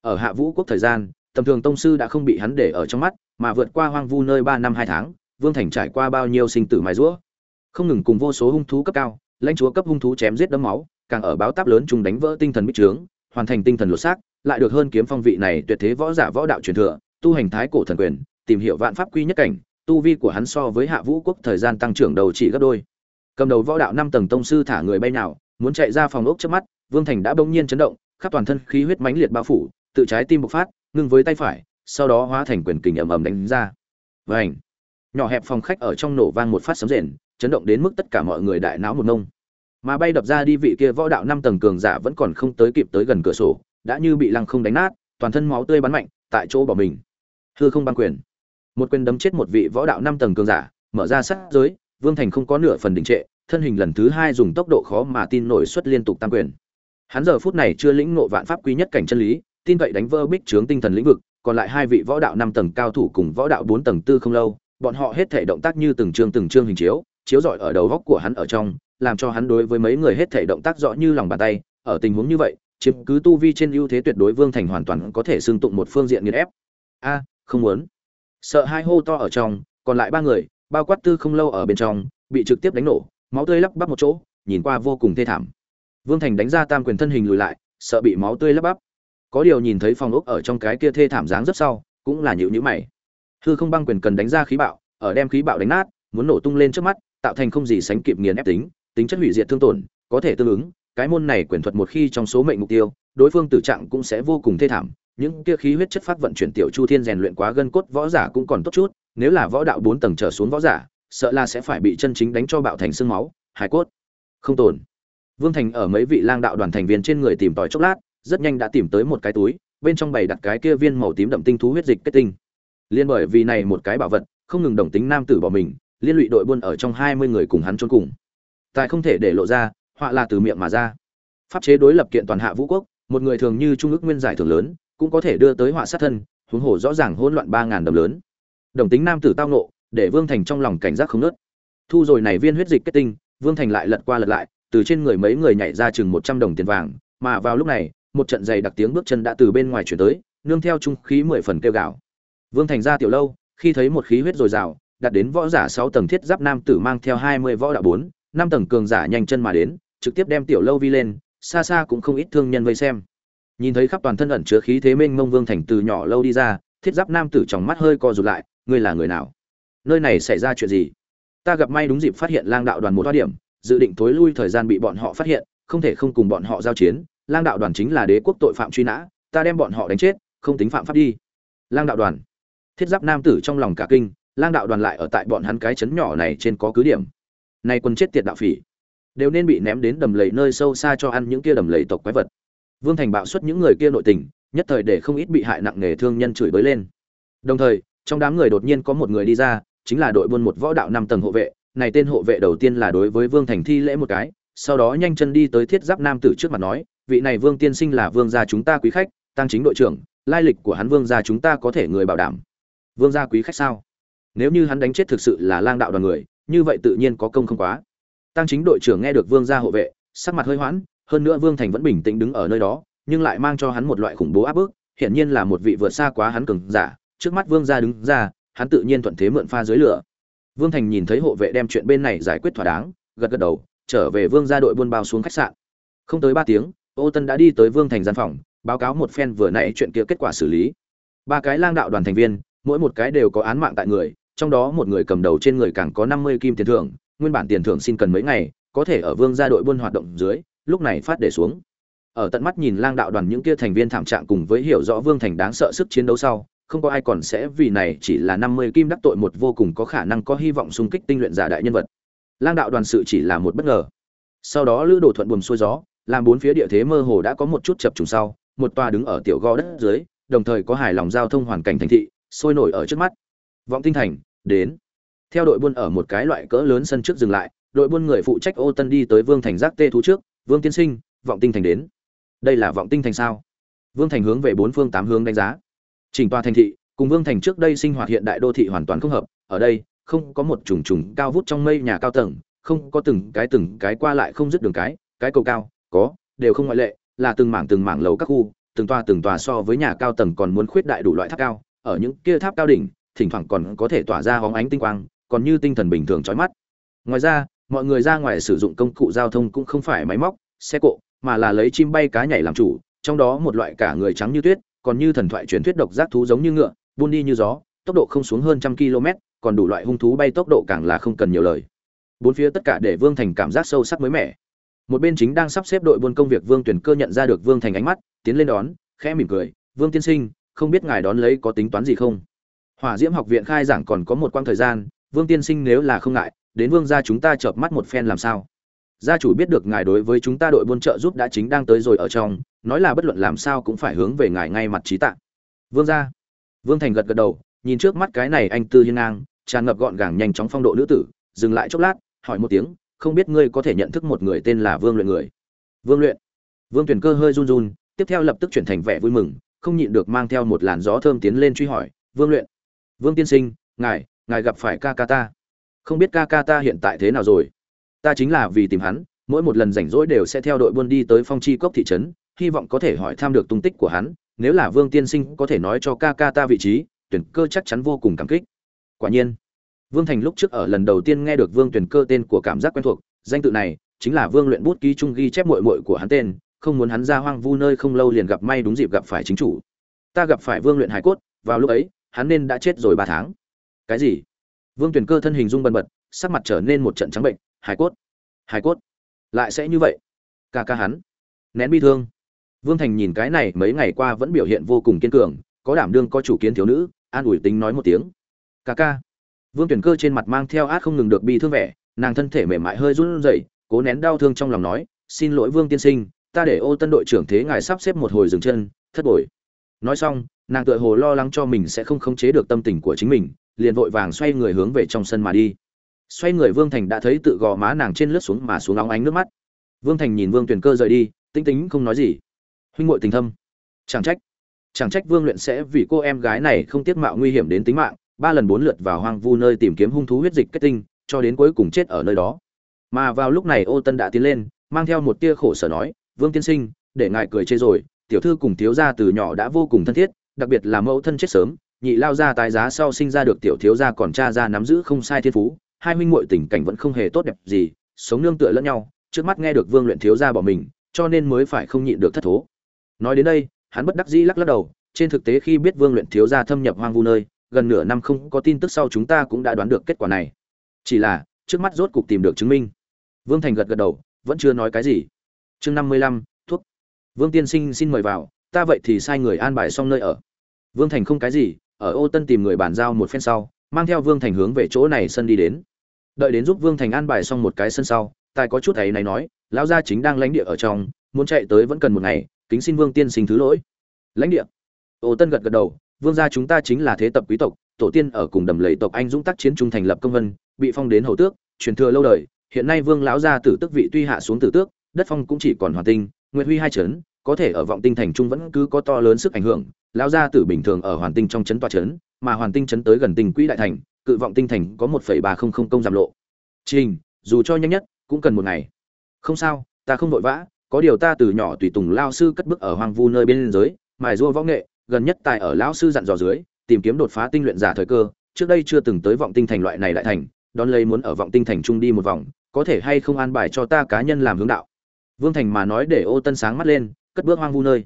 Ở hạ vũ quốc thời gian, tầm thường tông sư đã không bị hắn để ở trong mắt, mà vượt qua hoang vu nơi ba năm hai tháng, vương thành trải qua bao nhiêu sinh tử mài rũa? Không ngừng cùng vô số hung thú cấp cao lãnh chúa cấp hung thú chém giết đấm máu, càng ở báo táp lớn trung đánh vỡ tinh thần bích trướng, hoàn thành tinh thần lột xác, lại được hơn kiếm phong vị này tuyệt thế võ giả võ đạo truyền thừa, tu hành thái cổ thần quyền, tìm hiểu vạn pháp quy nhất cảnh, tu vi của hắn so với hạ vũ quốc thời gian tăng trưởng đầu chỉ gấp đôi cầm đầu võ đạo năm tầng tông sư thả người bay nào muốn chạy ra phòng ốc trước mắt, vương thành đã bỗng nhiên chấn động, khắp toàn thân khí huyết mãnh liệt bao phủ, tự trái tim bộc phát, ngưng với tay phải, sau đó hóa thành quyền kình ầm ầm đánh ra Vành. nhỏ hẹp phòng khách ở trong nổ vang một phát sấm rền chấn động đến mức tất cả mọi người đại náo một nông mà bay đập ra đi vị kia võ đạo năm tầng cường giả vẫn còn không tới kịp tới gần cửa sổ, đã như bị lăng không đánh nát, toàn thân máu tươi bắn mạnh, tại chỗ bỏ mình. Hư không băng quyền. Một quyền đấm chết một vị võ đạo năm tầng cường giả, mở ra sát giới, vương thành không có nửa phần đình trệ, thân hình lần thứ hai dùng tốc độ khó mà tin nổi xuất liên tục tăng quyền. Hắn giờ phút này chưa lĩnh ngộ vạn pháp quý nhất cảnh chân lý, tin cậy đánh vỡ bích trướng tinh thần lĩnh vực, còn lại hai vị võ đạo năm tầng cao thủ cùng võ đạo bốn tầng tư không lâu, bọn họ hết thể động tác như từng chương từng chương hình chiếu chiếu rọi ở đầu góc của hắn ở trong, làm cho hắn đối với mấy người hết thảy động tác rõ như lòng bàn tay. Ở tình huống như vậy, chiếm cứ tu vi trên ưu thế tuyệt đối vương thành hoàn toàn có thể xưng tụng một phương diện nghiền ép. A, không muốn. Sợ hai hô to ở trong, còn lại ba người, bao quát tư không lâu ở bên trong, bị trực tiếp đánh nổ, máu tươi lắp bắp một chỗ, nhìn qua vô cùng thê thảm. Vương thành đánh ra tam quyền thân hình lùi lại, sợ bị máu tươi lắp bắp. Có điều nhìn thấy phòng ốc ở trong cái kia thê thảm dáng rất sau, cũng là nhíu nhíu mày. Hư không băng quyền cần đánh ra khí bạo, ở đem khí bạo đánh nát, muốn nổ tung lên trước mắt tạo thành không gì sánh kịp nghiền ép tính tính chất hủy diệt thương tổn, có thể tương ứng, cái môn này quyền thuật một khi trong số mệnh mục tiêu, đối phương tử trạng cũng sẽ vô cùng thê thảm, những kia khí huyết chất phát vận chuyển tiểu chu thiên rèn luyện quá gân cốt võ giả cũng còn tốt chút, nếu là võ đạo bốn tầng trở xuống võ giả, sợ là sẽ phải bị chân chính đánh cho bạo thành xương máu hải cốt. Không tồn. Vương thành ở mấy vị lang đạo đoàn thành viên trên người tìm tòi chốc lát, rất nhanh đã tìm tới một cái túi, bên trong bày đặt cái kia viên màu tím đậm tinh thú huyết dịch kết tinh. Liên bởi vì này một cái bảo vật, không ngừng đồng tính nam tử bỏ mình liên lụy đội buôn ở trong hai mươi người cùng hắn trốn cùng. Tại không thể để lộ ra, họa là từ miệng mà ra. Pháp chế đối lập kiện toàn hạ vũ quốc, một người thường như trung ước nguyên giải thưởng lớn, cũng có thể đưa tới họa sát thân, huống hồ rõ ràng hỗn loạn ba ngàn đồng lớn. Đồng tính nam tử tao nộ để vương thành trong lòng cảnh giác không nớt thu rồi này viên huyết dịch kết tinh, vương thành lại lật qua lật lại, từ trên người mấy người nhảy ra chừng một trăm đồng tiền vàng, mà vào lúc này, một trận giày đặc tiếng bước chân đã từ bên ngoài chuyển tới, nương theo trung khí mười phần kêu gạo vương thành ra tiểu lâu, khi thấy một khí huyết dồi dào đặt đến võ giả sáu tầng thiết giáp nam tử mang theo hai mươi võ đạo bốn, năm tầng cường giả nhanh chân mà đến, trực tiếp đem tiểu lâu vi lên, xa xa cũng không ít thương nhân vây xem. Nhìn thấy khắp toàn thân ẩn chứa khí thế mênh mông vương thành từ nhỏ lâu đi ra, thiết giáp nam tử trong mắt hơi co rụt lại, ngươi là người nào? Nơi này xảy ra chuyện gì? Ta gặp may đúng dịp phát hiện lang đạo đoàn một toa điểm, dự định tối lui thời gian bị bọn họ phát hiện, không thể không cùng bọn họ giao chiến, lang đạo đoàn chính là đế quốc tội phạm truy nã, ta đem bọn họ đánh chết, không tính phạm pháp đi. Lang đạo đoàn. Thiết giáp nam tử trong lòng cả kinh lang đạo đoàn lại ở tại bọn hắn cái chấn nhỏ này trên có cứ điểm. Nay quân chết tiệt đạo phỉ. Đều nên bị ném đến đầm lầy nơi sâu xa cho ăn những kia đầm lầy tộc quái vật. Vương thành bạo xuất những người kia nội tình, nhất thời để không ít bị hại nặng nề thương nhân chửi bới lên. Đồng thời, trong đám người đột nhiên có một người đi ra, chính là đội buôn một võ đạo năm tầng hộ vệ. Này tên hộ vệ đầu tiên là đối với vương thành thi lễ một cái, sau đó nhanh chân đi tới thiết giáp nam tử trước mặt nói, vị này vương tiên sinh là vương gia chúng ta quý khách, tăng chính đội trưởng, lai lịch của hắn vương gia chúng ta có thể người bảo đảm. Vương gia quý khách sao? Nếu như hắn đánh chết thực sự là lang đạo đoàn người, như vậy tự nhiên có công không quá. Tăng chính đội trưởng nghe được vương gia hộ vệ, sắc mặt hơi hoãn, hơn nữa vương thành vẫn bình tĩnh đứng ở nơi đó, nhưng lại mang cho hắn một loại khủng bố áp bức, hiển nhiên là một vị vượt xa quá hắn cường giả. Trước mắt vương gia đứng ra, hắn tự nhiên thuận thế mượn pha dưới lửa. Vương thành nhìn thấy hộ vệ đem chuyện bên này giải quyết thỏa đáng, gật gật đầu, trở về vương gia đội buôn bao xuống khách sạn. Không tới ba tiếng, ô tân đã đi tới vương thành gian phòng, báo cáo một phen vừa nãy chuyện kia kết quả xử lý. Ba cái lang đạo đoàn thành viên, mỗi một cái đều có án mạng tại người trong đó một người cầm đầu trên người càng có năm mươi kim tiền thưởng, nguyên bản tiền thưởng xin cần mấy ngày, có thể ở vương gia đội buôn hoạt động dưới, lúc này phát để xuống. Ở tận mắt nhìn lang đạo đoàn những kia thành viên thảm trạng cùng với hiểu rõ vương thành đáng sợ sức chiến đấu sau, không có ai còn sẽ vì này chỉ là năm mươi kim đắc tội một vô cùng có khả năng có hy vọng xung kích tinh luyện giả đại nhân vật. Lang đạo đoàn sự chỉ là một bất ngờ. Sau đó lữ đồ thuận buồm xuôi gió, làm bốn phía địa thế mơ hồ đã có một chút chập trùng sau, một tòa đứng ở tiểu gò đất dưới, đồng thời có hài lòng giao thông hoàn cảnh thành thị, sôi nổi ở trước mắt. Vọng tinh thành đến. Theo đội buôn ở một cái loại cỡ lớn sân trước dừng lại, đội buôn người phụ trách ô tân đi tới vương thành giác tê thú trước, vương tiên sinh, vọng tinh thành đến. Đây là vọng tinh thành sao? Vương thành hướng về bốn phương tám hướng đánh giá. Chỉnh tòa thành thị, cùng vương thành trước đây sinh hoạt hiện đại đô thị hoàn toàn không hợp, ở đây không có một trùng trùng cao vút trong mây nhà cao tầng, không có từng cái từng cái qua lại không dứt đường cái cái cầu cao, có, đều không ngoại lệ, là từng mảng từng mảng lầu các khu, từng tòa từng tòa so với nhà cao tầng còn muốn khuyết đại đủ loại tháp cao, ở những kia tháp cao đỉnh thỉnh thoảng còn có thể tỏa ra hóng ánh tinh quang, còn như tinh thần bình thường trói mắt. Ngoài ra, mọi người ra ngoài sử dụng công cụ giao thông cũng không phải máy móc, xe cộ, mà là lấy chim bay cá nhảy làm chủ, trong đó một loại cả người trắng như tuyết, còn như thần thoại truyền thuyết độc giác thú giống như ngựa, buôn đi như gió, tốc độ không xuống hơn trăm km, còn đủ loại hung thú bay tốc độ càng là không cần nhiều lời. Bốn phía tất cả để vương thành cảm giác sâu sắc mới mẻ. Một bên chính đang sắp xếp đội buôn công việc vương tuyển cơ nhận ra được vương thành ánh mắt, tiến lên đón, khẽ mỉm cười, vương tiên sinh, không biết ngài đón lấy có tính toán gì không? Hỏa diễm học viện khai giảng còn có một quãng thời gian, vương tiên sinh nếu là không ngại, đến vương gia chúng ta chợp mắt một phen làm sao? Gia chủ biết được ngài đối với chúng ta đội buôn trợ giúp đã chính đang tới rồi ở trong, nói là bất luận làm sao cũng phải hướng về ngài ngay mặt trí tạ. vương gia. Vương thành gật gật đầu, nhìn trước mắt cái này anh tư hiên ngang, tràn ngập gọn gàng nhanh chóng phong độ nữ tử, dừng lại chốc lát, hỏi một tiếng, không biết ngươi có thể nhận thức một người tên là vương luyện người? Vương luyện. Vương tuyển cơ hơi run run, tiếp theo lập tức chuyển thành vẻ vui mừng, không nhịn được mang theo một làn gió thơm tiến lên truy hỏi, vương luyện vương tiên sinh, ngài ngài gặp phải ca ca ta. Không biết ca ca ta hiện tại thế nào rồi? Ta chính là vì tìm hắn, mỗi một lần rảnh rỗi đều sẽ theo đội buôn đi tới phong chi cốc thị trấn, hy vọng có thể hỏi thăm được tung tích của hắn, nếu là vương tiên sinh có thể nói cho ca ca ta vị trí, tuyển cơ chắc chắn vô cùng cảm kích. Quả nhiên, vương thành lúc trước ở lần đầu tiên nghe được vương tuyển cơ tên của cảm giác quen thuộc, danh tự này chính là vương luyện bút ký trung ghi chép mội mội của hắn tên, không muốn hắn ra hoang vu nơi không lâu liền gặp may đúng dịp gặp phải chính chủ. Ta gặp phải vương luyện hải cốt, vào lúc ấy hắn nên đã chết rồi ba tháng. Cái gì? Vương tuyển cơ thân hình rung bần bật, sắc mặt trở nên một trận trắng bệnh hải cốt hải cốt. Lại sẽ như vậy? Ca ca hắn, nén bi thương. Vương thành nhìn cái này mấy ngày qua vẫn biểu hiện vô cùng kiên cường, có đảm đương có chủ kiến thiếu nữ, an ủi tính nói một tiếng. Ca ca. Vương tuyển cơ trên mặt mang theo át không ngừng được bi thương vẻ, nàng thân thể mềm mại hơi run rẩy, cố nén đau thương trong lòng nói, xin lỗi vương tiên sinh, ta để ô tân đội trưởng thế ngài sắp xếp một hồi dừng chân, thất bội nói xong nàng tựa hồ lo lắng cho mình sẽ không khống chế được tâm tình của chính mình, liền vội vàng xoay người hướng về trong sân mà đi. Xoay người vương thành đã thấy tự gò má nàng trên lướt xuống mà xuống óng ánh nước mắt. Vương thành nhìn vương tuyền cơ rời đi tinh tính không nói gì. Huynh ngội tình thâm. Chẳng trách. Chẳng trách vương luyện sẽ vì cô em gái này không tiết mạo nguy hiểm đến tính mạng, ba lần bốn lượt vào hoang vu nơi tìm kiếm hung thú huyết dịch kết tinh, cho đến cuối cùng chết ở nơi đó. Mà vào lúc này ô tân đã tiến lên, mang theo một tia khổ sở nói, vương tiên sinh, để ngài cười chê rồi, tiểu thư cùng thiếu gia từ nhỏ đã vô cùng thân thiết đặc biệt là mẫu thân chết sớm, nhị lao ra tái giá sau sinh ra được tiểu thiếu gia còn cha ra nắm giữ không sai thiên phú, hai huynh muội tình cảnh vẫn không hề tốt đẹp gì, sống nương tựa lẫn nhau, trước mắt nghe được vương luyện thiếu gia bỏ mình, cho nên mới phải không nhịn được thất thố. Nói đến đây, hắn bất đắc dĩ lắc lắc đầu, trên thực tế khi biết vương luyện thiếu gia thâm nhập hoang vu nơi, gần nửa năm không có tin tức sau chúng ta cũng đã đoán được kết quả này. Chỉ là, trước mắt rốt cục tìm được chứng minh. Vương thành gật gật đầu, vẫn chưa nói cái gì. Chương năm mươi lăm, thuốc. Vương tiên sinh xin mời vào ta vậy thì sai người an bài xong nơi ở. Vương thành không cái gì, ở ô tân tìm người bàn giao một phen sau, mang theo vương thành hướng về chỗ này sân đi đến. Đợi đến giúp vương thành an bài xong một cái sân sau, tài có chút ấy này nói, lão gia chính đang lãnh địa ở trong, muốn chạy tới vẫn cần một ngày, kính xin vương tiên sinh thứ lỗi. Lãnh địa. Ô tân gật gật đầu, vương gia chúng ta chính là thế tập quý tộc, tổ tiên ở cùng đầm lầy tộc anh dũng tác chiến trung thành lập công vân, bị phong đến hầu tước, truyền thừa lâu đời, hiện nay vương lão gia tử tức vị tuy hạ xuống tử tước, đất phong cũng chỉ còn hoàn tinh, nguyệt huy hai trấn có thể ở vọng tinh thành trung vẫn cứ có to lớn sức ảnh hưởng, lão gia tử bình thường ở hoàn tinh trong trấn tòa trấn mà hoàn tinh trấn tới gần tinh quỹ đại thành, cự vọng tinh thành có một phẩy ba không không công giảm lộ. Trình, dù cho nhanh nhất, cũng cần một ngày. Không sao, ta không vội vã, có điều ta từ nhỏ tùy tùng lao sư cất bước ở hoang vu nơi bên giới, mài rua võ nghệ, gần nhất tại ở lão sư dặn dò dưới, tìm kiếm đột phá tinh luyện giả thời cơ, trước đây chưa từng tới vọng tinh thành loại này đại thành, đón lấy muốn ở vọng tinh thành trung đi một vòng, có thể hay không an bài cho ta cá nhân làm hướng đạo. Vương thành mà nói để ô tân sáng mắt lên cất bước hoang vu nơi.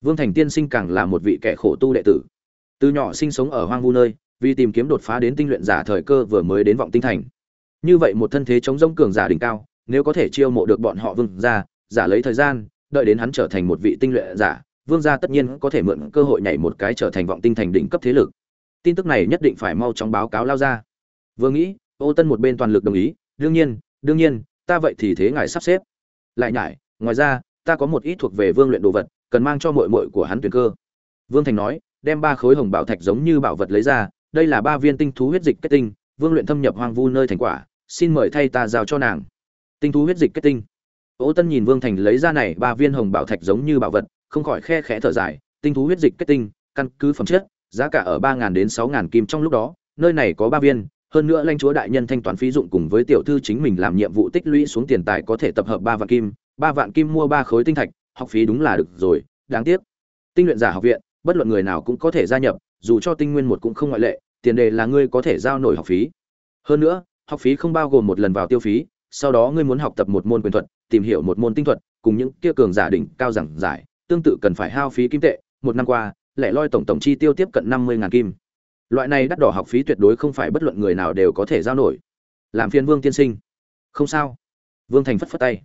Vương thành tiên sinh càng là một vị kẻ khổ tu đệ tử. Từ nhỏ sinh sống ở hoang vu nơi, vì tìm kiếm đột phá đến tinh luyện giả thời cơ vừa mới đến vọng tinh thành. Như vậy một thân thế chống rông cường giả đỉnh cao, nếu có thể chiêu mộ được bọn họ vương ra giả lấy thời gian, đợi đến hắn trở thành một vị tinh luyện giả, vương gia tất nhiên có thể mượn cơ hội nhảy một cái trở thành vọng tinh thành đỉnh cấp thế lực. Tin tức này nhất định phải mau chóng báo cáo lao ra. Vừa nghĩ, ô tân một bên toàn lực đồng ý, đương nhiên đương nhiên, ta vậy thì thế ngài sắp xếp. Lại nhải, ngoài ra ta có một ít thuộc về vương luyện đồ vật, cần mang cho mội mội của hắn tuyển cơ. Vương thành nói, đem ba khối hồng bảo thạch giống như bảo vật lấy ra, đây là ba viên tinh thú huyết dịch kết tinh, vương luyện thâm nhập hoang vu nơi thành quả, xin mời thay ta giao cho nàng. Tinh thú huyết dịch kết tinh. Ô tân nhìn vương thành lấy ra này ba viên hồng bảo thạch giống như bảo vật, không khỏi khe khẽ thở dài, tinh thú huyết dịch kết tinh, căn cứ phẩm chất, giá cả ở ba đến sáu kim trong lúc đó, nơi này có ba viên, hơn nữa lãnh chúa đại nhân thanh toán phí dụng cùng với tiểu thư chính mình làm nhiệm vụ tích lũy xuống tiền tài có thể tập hợp ba vạn kim ba vạn kim mua ba khối tinh thạch, học phí đúng là được rồi, đáng tiếc. Tinh luyện giả học viện, bất luận người nào cũng có thể gia nhập, dù cho tinh nguyên một cũng không ngoại lệ, tiền đề là ngươi có thể giao nổi học phí. Hơn nữa, học phí không bao gồm một lần vào tiêu phí, sau đó ngươi muốn học tập một môn quyền thuật, tìm hiểu một môn tinh thuật, cùng những kia cường giả đỉnh cao giảng giải, tương tự cần phải hao phí kim tệ. Một năm qua, lẻ loi tổng tổng chi tiêu tiếp cận năm mươi kim. Loại này đắt đỏ học phí tuyệt đối không phải bất luận người nào đều có thể giao nổi. Làm phiên vương tiên sinh. Không sao. Vương thành phất phất tay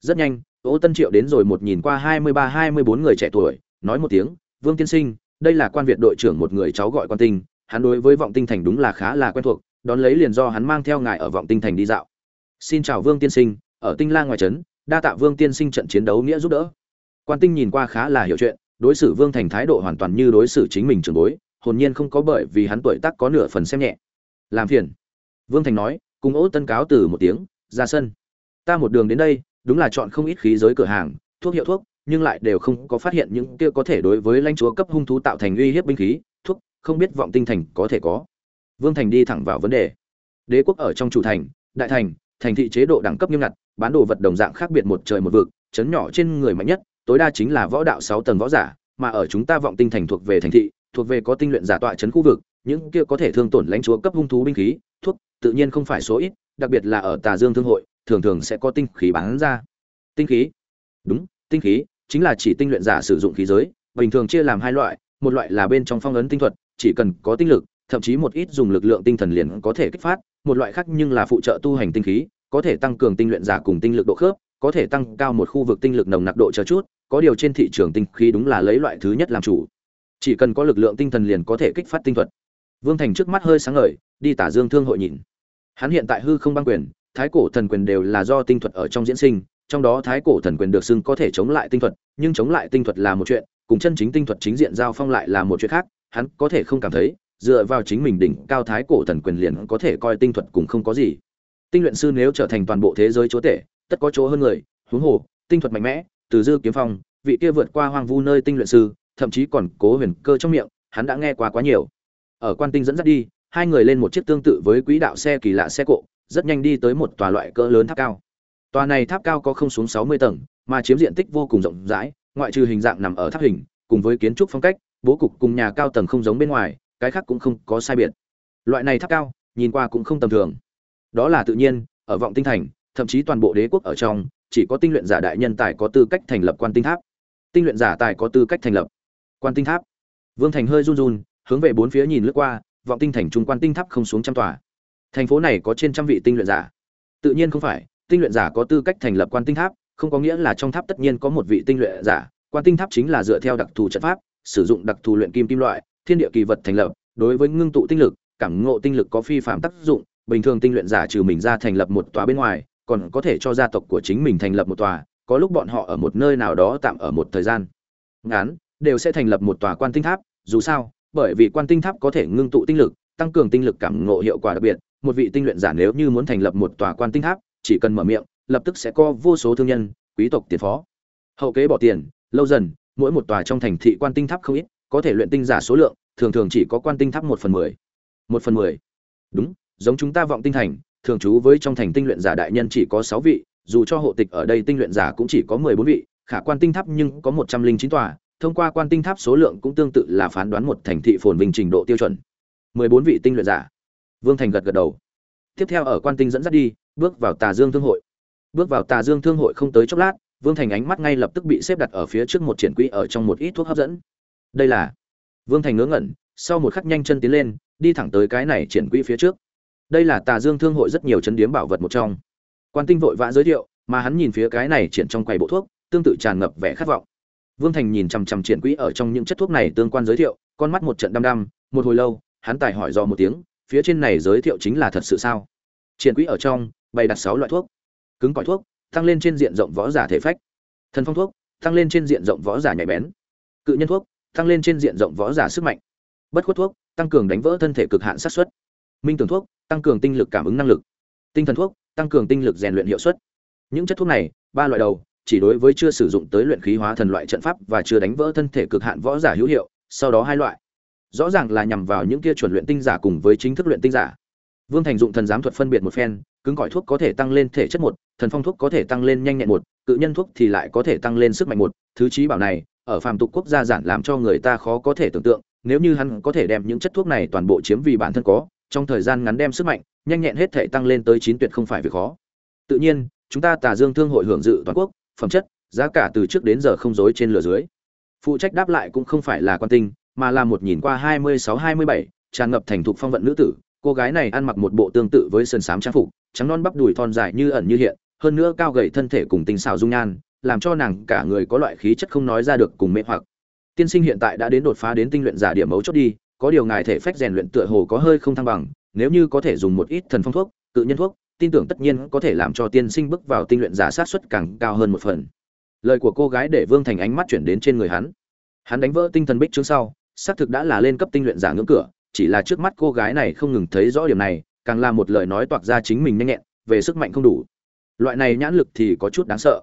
rất nhanh ô tân triệu đến rồi một nhìn qua hai mươi ba, hai mươi bốn người trẻ tuổi, nói một tiếng, vương tiên sinh, đây là quan việt đội trưởng một người cháu gọi quan tinh, hắn đối với vọng tinh thành đúng là khá là quen thuộc, đón lấy liền do hắn mang theo ngài ở vọng tinh thành đi dạo. Xin chào vương tiên sinh, ở tinh la ngoài trấn, đa tạ vương tiên sinh trận chiến đấu nghĩa giúp đỡ. Quan tinh nhìn qua khá là hiểu chuyện, đối xử vương thành thái độ hoàn toàn như đối xử chính mình trường bối, hồn nhiên không có bởi vì hắn tuổi tác có nửa phần xem nhẹ. Làm phiền. Vương thành nói, cùng ỗ tân cáo từ một tiếng, ra sân. Ta một đường đến đây đúng là chọn không ít khí giới cửa hàng, thuốc hiệu thuốc, nhưng lại đều không có phát hiện những kia có thể đối với lãnh chúa cấp hung thú tạo thành uy hiếp binh khí, thuốc, không biết vọng tinh thành có thể có. Vương thành đi thẳng vào vấn đề. Đế quốc ở trong chủ thành, đại thành thành thị chế độ đẳng cấp nghiêm ngặt, bán đồ vật đồng dạng khác biệt một trời một vực, chấn nhỏ trên người mạnh nhất, tối đa chính là võ đạo sáu tầng võ giả, mà ở chúng ta vọng tinh thành thuộc về thành thị, thuộc về có tinh luyện giả tọa chấn khu vực, những kia có thể thương tổn lãnh chúa cấp hung thú binh khí, thuốc, tự nhiên không phải số ít, đặc biệt là ở tà dương thương hội thường thường sẽ có tinh khí bán ra. Tinh khí? Đúng, tinh khí chính là chỉ tinh luyện giả sử dụng khí giới, bình thường chia làm hai loại, một loại là bên trong phong ấn tinh thuật, chỉ cần có tinh lực, thậm chí một ít dùng lực lượng tinh thần liền có thể kích phát, một loại khác nhưng là phụ trợ tu hành tinh khí, có thể tăng cường tinh luyện giả cùng tinh lực độ khớp, có thể tăng cao một khu vực tinh lực nồng nặc độ chờ chút, có điều trên thị trường tinh khí đúng là lấy loại thứ nhất làm chủ. Chỉ cần có lực lượng tinh thần liền có thể kích phát tinh thuật. Vương thành trước mắt hơi sáng ngời, đi tả dương thương hội nhìn. Hắn hiện tại hư không băng quyền thái cổ thần quyền đều là do tinh thuật ở trong diễn sinh, trong đó thái cổ thần quyền được xưng có thể chống lại tinh thuật, nhưng chống lại tinh thuật là một chuyện, cùng chân chính tinh thuật chính diện giao phong lại là một chuyện khác, hắn có thể không cảm thấy, dựa vào chính mình đỉnh cao thái cổ thần quyền liền có thể coi tinh thuật cùng không có gì. Tinh luyện sư nếu trở thành toàn bộ thế giới chúa tể, tất có chỗ hơn người, huống hồ, tinh thuật mạnh mẽ, từ dư kiếm phong, vị kia vượt qua hoang vu nơi tinh luyện sư, thậm chí còn cố huyền cơ trong miệng, hắn đã nghe qua quá nhiều. Ở quan tinh dẫn dắt đi, hai người lên một chiếc tương tự với quỹ đạo xe kỳ lạ xe cộ rất nhanh đi tới một tòa loại cỡ lớn tháp cao. Tòa này tháp cao có không xuống sáu mươi tầng, mà chiếm diện tích vô cùng rộng rãi, ngoại trừ hình dạng nằm ở tháp hình, cùng với kiến trúc phong cách, bố cục cùng nhà cao tầng không giống bên ngoài, cái khác cũng không có sai biệt. Loại này tháp cao, nhìn qua cũng không tầm thường. Đó là tự nhiên, ở vọng tinh thành, thậm chí toàn bộ đế quốc ở trong, chỉ có tinh luyện giả đại nhân tài có tư cách thành lập quan tinh tháp. Tinh luyện giả tài có tư cách thành lập quan tinh tháp. Vương thành hơi run run, hướng về bốn phía nhìn lướt qua, vọng tinh thành trung quan tinh tháp không xuống trăm tòa thành phố này có trên trăm vị tinh luyện giả. Tự nhiên không phải, tinh luyện giả có tư cách thành lập quan tinh tháp, không có nghĩa là trong tháp tất nhiên có một vị tinh luyện giả. Quan tinh tháp chính là dựa theo đặc thù trận pháp, sử dụng đặc thù luyện kim kim loại, thiên địa kỳ vật thành lập, đối với ngưng tụ tinh lực, cảm ngộ tinh lực có phi phạm tác dụng, bình thường tinh luyện giả trừ mình ra thành lập một tòa bên ngoài, còn có thể cho gia tộc của chính mình thành lập một tòa, có lúc bọn họ ở một nơi nào đó tạm ở một thời gian. Ngắn đều sẽ thành lập một tòa quan tinh tháp, dù sao, bởi vì quan tinh tháp có thể ngưng tụ tinh lực, tăng cường tinh lực cảm ngộ hiệu quả đặc biệt một vị tinh luyện giả nếu như muốn thành lập một tòa quan tinh tháp, chỉ cần mở miệng, lập tức sẽ có vô số thương nhân, quý tộc tiền phó. Hậu kế bỏ tiền, lâu dần, mỗi một tòa trong thành thị quan tinh tháp không ít, có thể luyện tinh giả số lượng, thường thường chỉ có quan tinh tháp một phần mười. Một phần mười. Đúng, giống chúng ta vọng tinh thành, thường trú với trong thành tinh luyện giả đại nhân chỉ có sáu vị, dù cho hộ tịch ở đây tinh luyện giả cũng chỉ có mười bốn vị, khả quan tinh tháp nhưng có một trăm linh chín tòa, thông qua quan tinh tháp số lượng cũng tương tự là phán đoán một thành thị phồn vinh trình độ tiêu chuẩn. Mười bốn vị tinh luyện giả vương thành gật gật đầu. Tiếp theo ở quan tinh dẫn dắt đi, bước vào tà dương thương hội. Bước vào tà dương thương hội không tới chốc lát, vương thành ánh mắt ngay lập tức bị xếp đặt ở phía trước một triển quỹ ở trong một ít thuốc hấp dẫn. Đây là vương thành ngớ ngẩn, sau một khắc nhanh chân tiến lên, đi thẳng tới cái này triển quỹ phía trước. Đây là tà dương thương hội rất nhiều chấn điếm bảo vật một trong. Quan tinh vội vã giới thiệu, mà hắn nhìn phía cái này triển trong quầy bộ thuốc, tương tự tràn ngập vẻ khát vọng. Vương thành nhìn chằm chằm triển quỹ ở trong những chất thuốc này tương quan giới thiệu, con mắt một trận đăm đăm, một hồi lâu, hắn tài hỏi do một tiếng phía trên này giới thiệu chính là thật sự sao? Triển quỹ ở trong, bày đặt sáu loại thuốc. Cứng cỏi thuốc, tăng lên trên diện rộng võ giả thể phách. Thần phong thuốc, tăng lên trên diện rộng võ giả nhạy bén. Cự nhân thuốc, tăng lên trên diện rộng võ giả sức mạnh. Bất khuất thuốc, tăng cường đánh vỡ thân thể cực hạn sát xuất minh tường thuốc, tăng cường tinh lực cảm ứng năng lực. Tinh thần thuốc, tăng cường tinh lực rèn luyện hiệu suất. Những chất thuốc này, ba loại đầu, chỉ đối với chưa sử dụng tới luyện khí hóa thần loại trận pháp và chưa đánh vỡ thân thể cực hạn võ giả hữu hiệu, sau đó hai loại rõ ràng là nhằm vào những kia chuẩn luyện tinh giả cùng với chính thức luyện tinh giả. Vương thành dụng thần giám thuật phân biệt một phen, cứng cỏi thuốc có thể tăng lên thể chất một, thần phong thuốc có thể tăng lên nhanh nhẹn một, cự nhân thuốc thì lại có thể tăng lên sức mạnh một. Thứ trí bảo này, ở phàm tục quốc gia giản làm cho người ta khó có thể tưởng tượng, nếu như hắn có thể đem những chất thuốc này toàn bộ chiếm vì bản thân có, trong thời gian ngắn đem sức mạnh, nhanh nhẹn hết thể tăng lên tới chín tuyệt không phải việc khó. Tự nhiên, chúng ta tà dương thương hội hưởng dự toàn quốc, phẩm chất, giá cả từ trước đến giờ không dối trên lửa dưới. Phụ trách đáp lại cũng không phải là quan tinh mà là một nhìn qua hai mươi sáu, hai mươi bảy, tràn ngập thành thục phong vận nữ tử. Cô gái này ăn mặc một bộ tương tự với sườn xám trang phục, trắng non bắp đùi thon dài như ẩn như hiện, hơn nữa cao gầy thân thể cùng tinh xảo dung nhan, làm cho nàng cả người có loại khí chất không nói ra được cùng mê hoặc. Tiên sinh hiện tại đã đến đột phá đến tinh luyện giả điểm mấu chốt đi, có điều ngài thể phách rèn luyện tựa hồ có hơi không thăng bằng, nếu như có thể dùng một ít thần phong thuốc, cự nhân thuốc, tin tưởng tất nhiên có thể làm cho tiên sinh bước vào tinh luyện giả sát suất càng cao hơn một phần. Lời của cô gái để vương thành ánh mắt chuyển đến trên người hắn. Hắn đánh vỡ tinh thần bích trước sau xác thực đã là lên cấp tinh luyện giả ngưỡng cửa, chỉ là trước mắt cô gái này không ngừng thấy rõ điểm này, càng là một lời nói toạc ra chính mình nhanh nhẹn, về sức mạnh không đủ. Loại này nhãn lực thì có chút đáng sợ.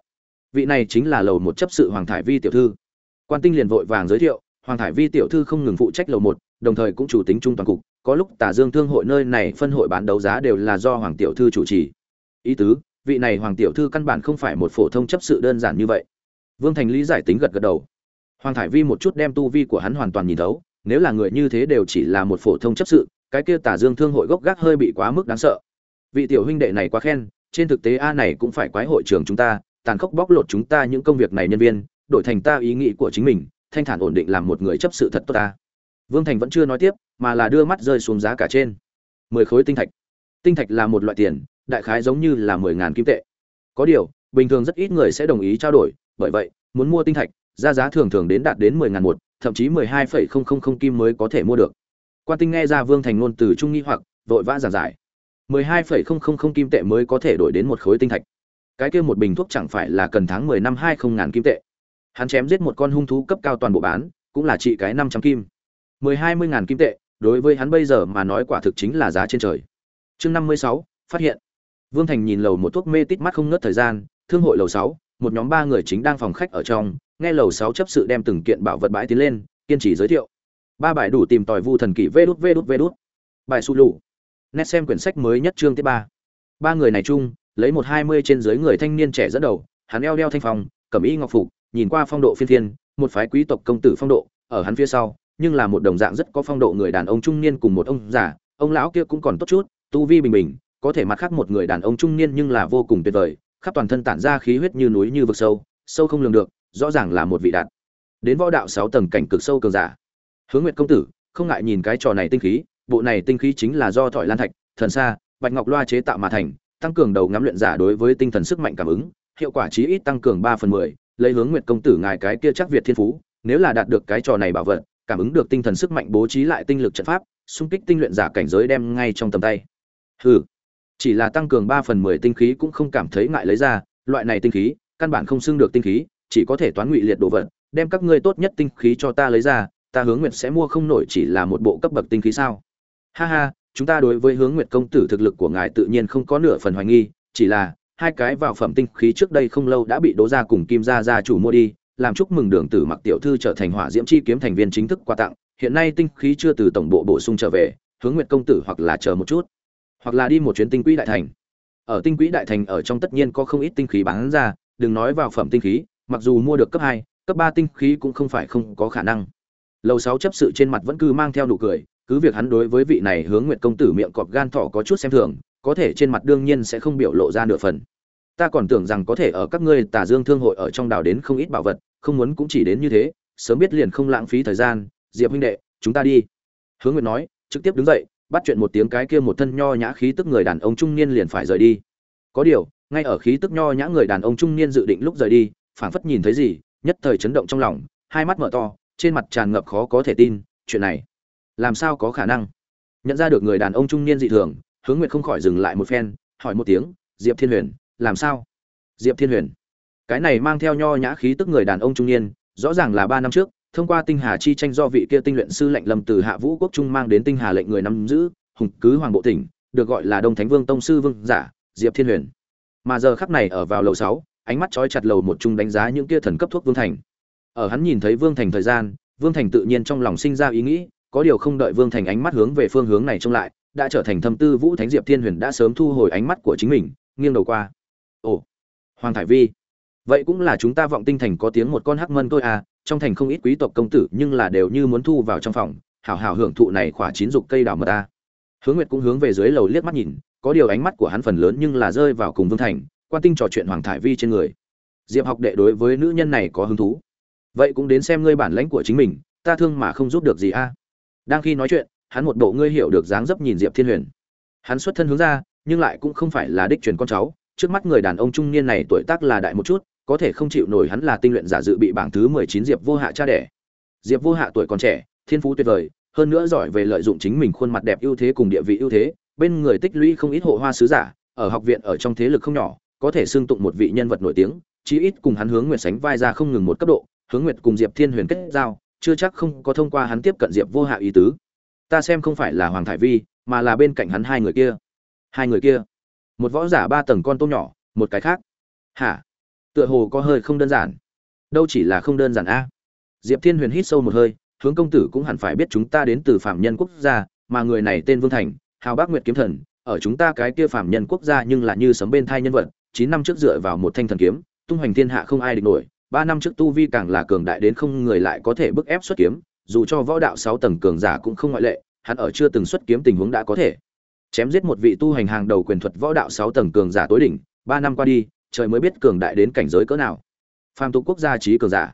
Vị này chính là lầu một chấp sự hoàng thải vi tiểu thư. Quan tinh liền vội vàng giới thiệu, hoàng thải vi tiểu thư không ngừng phụ trách lầu một, đồng thời cũng chủ tính trung toàn cục, có lúc tả dương thương hội nơi này phân hội bán đấu giá đều là do hoàng tiểu thư chủ trì. Ý tứ, vị này hoàng tiểu thư căn bản không phải một phổ thông chấp sự đơn giản như vậy. Vương thành lý giải tính gật gật đầu hoàng thải vi một chút đem tu vi của hắn hoàn toàn nhìn thấu, nếu là người như thế đều chỉ là một phổ thông chấp sự, cái kia tả dương thương hội gốc gác hơi bị quá mức đáng sợ. Vị tiểu huynh đệ này quá khen, trên thực tế a này cũng phải quái hội trường chúng ta, tàn khốc bóc lột chúng ta những công việc này nhân viên, đổi thành ta ý nghĩ của chính mình, thanh thản ổn định làm một người chấp sự thật tốt ta. Vương thành vẫn chưa nói tiếp, mà là đưa mắt rơi xuống giá cả trên. Mười khối tinh thạch. Tinh thạch là một loại tiền, đại khái giống như là mười ngàn kim tệ. Có điều, bình thường rất ít người sẽ đồng ý trao đổi, bởi vậy, muốn mua tinh thạch ra giá thường thường đến đạt đến mười ngàn một, thậm chí mười hai phẩy không không không kim mới có thể mua được. Quan tinh nghe ra vương thành ngôn từ trung nghi hoặc, vội vã giảng giải. mười hai phẩy không không không kim tệ mới có thể đổi đến một khối tinh thạch. Cái kia một bình thuốc chẳng phải là cần tháng mười năm hai không ngàn kim tệ. Hắn chém giết một con hung thú cấp cao toàn bộ bán, cũng là trị cái năm trăm kim. mười hai mươi ngàn kim tệ, đối với hắn bây giờ mà nói quả thực chính là giá trên trời. Chương năm mươi sáu, phát hiện. Vương thành nhìn lầu một thuốc mê tít mắt không ngớt thời gian, thương hội lầu sáu, một nhóm ba người chính đang phòng khách ở trong nghe lầu sáu chấp sự đem từng kiện bảo vật bãi tiến lên, kiên trì giới thiệu. Ba bài đủ tìm tòi vu thần kỷ vê đút vê đút vê đút. Bài su lù. Nét xem quyển sách mới nhất chương thứ ba. Ba người này chung, lấy một hai mươi trên dưới người thanh niên trẻ dẫn đầu, hắn eo đeo thanh phong cẩm y ngọc phục, nhìn qua phong độ phiên thiên, một phái quý tộc công tử phong độ, ở hắn phía sau, nhưng là một đồng dạng rất có phong độ người đàn ông trung niên cùng một ông già, ông lão kia cũng còn tốt chút, tu vi bình bình, có thể mặt khác một người đàn ông trung niên nhưng là vô cùng tuyệt vời, khắp toàn thân tản ra khí huyết như núi như vực sâu sâu không lường được rõ ràng là một vị đạt. Đến võ đạo sáu tầng cảnh cực sâu cường giả. Hướng nguyệt công tử, không ngại nhìn cái trò này tinh khí, bộ này tinh khí chính là do thỏi lan thạch, thần sa, bạch ngọc loa chế tạo mà thành, tăng cường đầu ngắm luyện giả đối với tinh thần sức mạnh cảm ứng, hiệu quả chí ít tăng cường ba phần mười, lấy hướng nguyệt công tử ngài cái kia chắc việt thiên phú, nếu là đạt được cái trò này bảo vật, cảm ứng được tinh thần sức mạnh bố trí lại tinh lực trận pháp, xung kích tinh luyện giả cảnh giới đem ngay trong tầm tay. Hừ, chỉ là tăng cường ba phần mười tinh khí cũng không cảm thấy ngại lấy ra, loại này tinh khí, căn bản không xưng được tinh khí chỉ có thể toán ngụy liệt đồ vật, đem các ngươi tốt nhất tinh khí cho ta lấy ra, ta hướng nguyệt sẽ mua không nổi chỉ là một bộ cấp bậc tinh khí sao? Ha ha, chúng ta đối với hướng nguyệt công tử thực lực của ngài tự nhiên không có nửa phần hoài nghi, chỉ là hai cái vào phẩm tinh khí trước đây không lâu đã bị đố ra cùng kim gia gia chủ mua đi, làm chúc mừng đường tử mặc tiểu thư trở thành hỏa diễm chi kiếm thành viên chính thức quà tặng, hiện nay tinh khí chưa từ tổng bộ bổ sung trở về, hướng nguyệt công tử hoặc là chờ một chút, hoặc là đi một chuyến tinh quỹ đại thành. Ở tinh quỹ đại thành ở trong tất nhiên có không ít tinh khí bán ra, đừng nói vào phẩm tinh khí mặc dù mua được cấp hai, cấp ba tinh khí cũng không phải không có khả năng. Lầu sáu chấp sự trên mặt vẫn cứ mang theo nụ cười, cứ việc hắn đối với vị này hướng nguyện công tử miệng cọp gan thỏ có chút xem thường, có thể trên mặt đương nhiên sẽ không biểu lộ ra nửa phần. Ta còn tưởng rằng có thể ở các ngươi tà dương thương hội ở trong đảo đến không ít bảo vật, không muốn cũng chỉ đến như thế, sớm biết liền không lãng phí thời gian. Diệp huynh đệ, chúng ta đi. Hướng nguyệt nói, trực tiếp đứng dậy, bắt chuyện một tiếng cái kia một thân nho nhã khí tức người đàn ông trung niên liền phải rời đi. Có điều, ngay ở khí tức nho nhã người đàn ông trung niên dự định lúc rời đi phảng phất nhìn thấy gì, nhất thời chấn động trong lòng, hai mắt mở to, trên mặt tràn ngập khó có thể tin, chuyện này, làm sao có khả năng? Nhận ra được người đàn ông trung niên dị thường, hướng nguyệt không khỏi dừng lại một phen, hỏi một tiếng, diệp thiên huyền, làm sao? Diệp thiên huyền, cái này mang theo nho nhã khí tức người đàn ông trung niên, rõ ràng là ba năm trước, thông qua tinh hà chi tranh do vị kia tinh luyện sư lệnh lâm từ hạ vũ quốc trung mang đến tinh hà lệnh người nắm giữ, hùng cứ hoàng bộ tỉnh, được gọi là đông thánh vương tông sư vương giả, diệp thiên huyền. Mà giờ khắc này ở vào lầu sáu ánh mắt trói chặt lầu một trung đánh giá những kia thần cấp thuốc vương thành. Ở hắn nhìn thấy vương thành thời gian, vương thành tự nhiên trong lòng sinh ra ý nghĩ, có điều không đợi vương thành ánh mắt hướng về phương hướng này trông lại, đã trở thành thâm tư vũ thánh diệp thiên huyền đã sớm thu hồi ánh mắt của chính mình, nghiêng đầu qua. Ồ, hoàng thải vi, vậy cũng là chúng ta vọng tinh thành có tiếng một con hắc mân tôi à trong thành không ít quý tộc công tử nhưng là đều như muốn thu vào trong phòng, hảo hảo hưởng thụ này khỏa chín dục cây đào mật ta. Hướng nguyệt cũng hướng về dưới lầu liếc mắt nhìn, có điều ánh mắt của hắn phần lớn nhưng là rơi vào cùng vương thành quan tinh trò chuyện hoàng thải vi trên người. Diệp học đệ đối với nữ nhân này có hứng thú. Vậy cũng đến xem ngươi bản lãnh của chính mình, ta thương mà không giúp được gì a? Đang khi nói chuyện, hắn một bộ ngươi hiểu được dáng dấp nhìn diệp thiên huyền. Hắn xuất thân hướng ra nhưng lại cũng không phải là đích truyền con cháu. Trước mắt người đàn ông trung niên này tuổi tác là đại một chút, có thể không chịu nổi hắn là tinh luyện giả dự bị bảng thứ mười chín diệp vô hạ cha đẻ. Diệp vô hạ tuổi còn trẻ, thiên phú tuyệt vời, hơn nữa giỏi về lợi dụng chính mình khuôn mặt đẹp ưu thế cùng địa vị ưu thế, bên người tích lũy không ít hộ hoa sứ giả, ở học viện ở trong thế lực không nhỏ có thể xưng tụng một vị nhân vật nổi tiếng, chí ít cùng hắn hướng nguyệt sánh vai ra không ngừng một cấp độ, hướng nguyệt cùng diệp thiên huyền kết giao, chưa chắc không có thông qua hắn tiếp cận diệp vô hạ ý tứ. Ta xem không phải là hoàng thải vi, mà là bên cạnh hắn hai người kia. Hai người kia. Một võ giả ba tầng con tôm nhỏ, một cái khác. Hả? Tựa hồ có hơi không đơn giản. Đâu chỉ là không đơn giản a. Diệp thiên huyền hít sâu một hơi, hướng công tử cũng hẳn phải biết chúng ta đến từ phạm nhân quốc gia, mà người này tên vương thành, hào bác nguyệt kiếm thần, ở chúng ta cái kia phạm nhân quốc gia nhưng là như sấm bên thai nhân vật chín năm trước dựa vào một thanh thần kiếm, tung hoành thiên hạ không ai địch nổi, ba năm trước tu vi càng là cường đại đến không người lại có thể bức ép xuất kiếm, dù cho võ đạo sáu tầng cường giả cũng không ngoại lệ, hắn ở chưa từng xuất kiếm tình huống đã có thể. Chém giết một vị tu hành hàng đầu quyền thuật võ đạo sáu tầng cường giả tối đỉnh, ba năm qua đi, trời mới biết cường đại đến cảnh giới cỡ nào. Phàm tục quốc gia trí cường giả.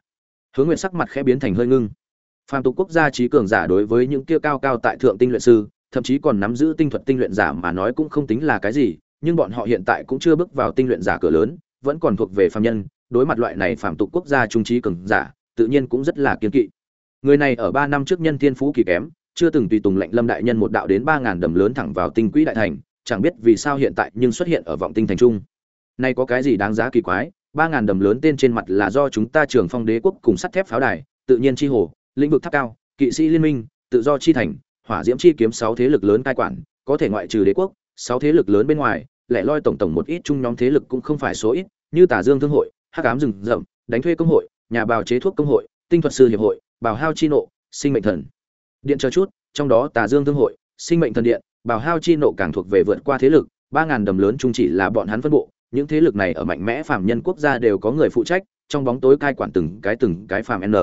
Hướng nguyên sắc mặt khẽ biến thành hơi ngưng. Phàm tục quốc gia trí cường giả đối với những kia cao cao tại thượng tinh luyện sư, thậm chí còn nắm giữ tinh thuật tinh luyện giả mà nói cũng không tính là cái gì nhưng bọn họ hiện tại cũng chưa bước vào tinh luyện giả cửa lớn, vẫn còn thuộc về phàm nhân, đối mặt loại này phàm tục quốc gia trung trí cường giả, tự nhiên cũng rất là kiên kỵ. Người này ở ba năm trước nhân thiên phú kỳ kém, chưa từng tùy tùng lệnh lâm đại nhân một đạo đến ba ngàn đầm lớn thẳng vào tinh quỹ đại thành, chẳng biết vì sao hiện tại nhưng xuất hiện ở vọng tinh thành trung. Nay có cái gì đáng giá kỳ quái, ba ngàn đầm lớn tên trên mặt là do chúng ta trường phong đế quốc cùng sắt thép pháo đài, tự nhiên chi hồ, lĩnh vực tháp cao, kỵ sĩ liên minh, tự do chi thành, hỏa diễm chi kiếm sáu thế lực lớn cai quản, có thể ngoại trừ đế quốc sáu thế lực lớn bên ngoài, lẻ loi tổng tổng một ít chung nhóm thế lực cũng không phải số ít, như tả dương thương hội, hắc ám rừng rậm, đánh thuê công hội, nhà bào chế thuốc công hội, tinh thuật sư hiệp hội, bào hao chi nộ, sinh mệnh thần. Điện chờ chút, trong đó tà dương thương hội, sinh mệnh thần điện, bào hao chi nộ càng thuộc về vượt qua thế lực, ba ngàn đầm lớn chung chỉ là bọn hắn phân bộ. Những thế lực này ở mạnh mẽ phạm nhân quốc gia đều có người phụ trách, trong bóng tối cai quản từng cái từng cái phạm n.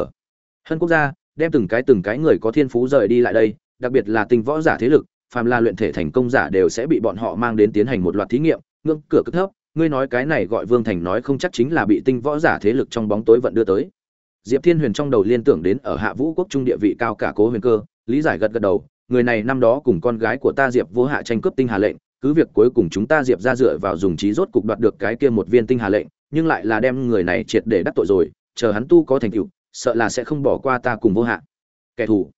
Hơn quốc gia, đem từng cái từng cái người có thiên phú rời đi lại đây, đặc biệt là tình võ giả thế lực phàm là luyện thể thành công giả đều sẽ bị bọn họ mang đến tiến hành một loạt thí nghiệm, ngưỡng cửa cực thấp. Ngươi nói cái này gọi vương thành nói không chắc chính là bị tinh võ giả thế lực trong bóng tối vận đưa tới. Diệp thiên huyền trong đầu liên tưởng đến ở hạ vũ quốc trung địa vị cao cả cố huyền cơ, lý giải gật gật đầu, người này năm đó cùng con gái của ta diệp vô hạ tranh cướp tinh hà lệnh, cứ việc cuối cùng chúng ta diệp ra dựa vào dùng trí rốt cục đoạt được cái kia một viên tinh hà lệnh, nhưng lại là đem người này triệt để đắc tội rồi, chờ hắn tu có thành tựu, sợ là sẽ không bỏ qua ta cùng vô hạ. Kẻ thù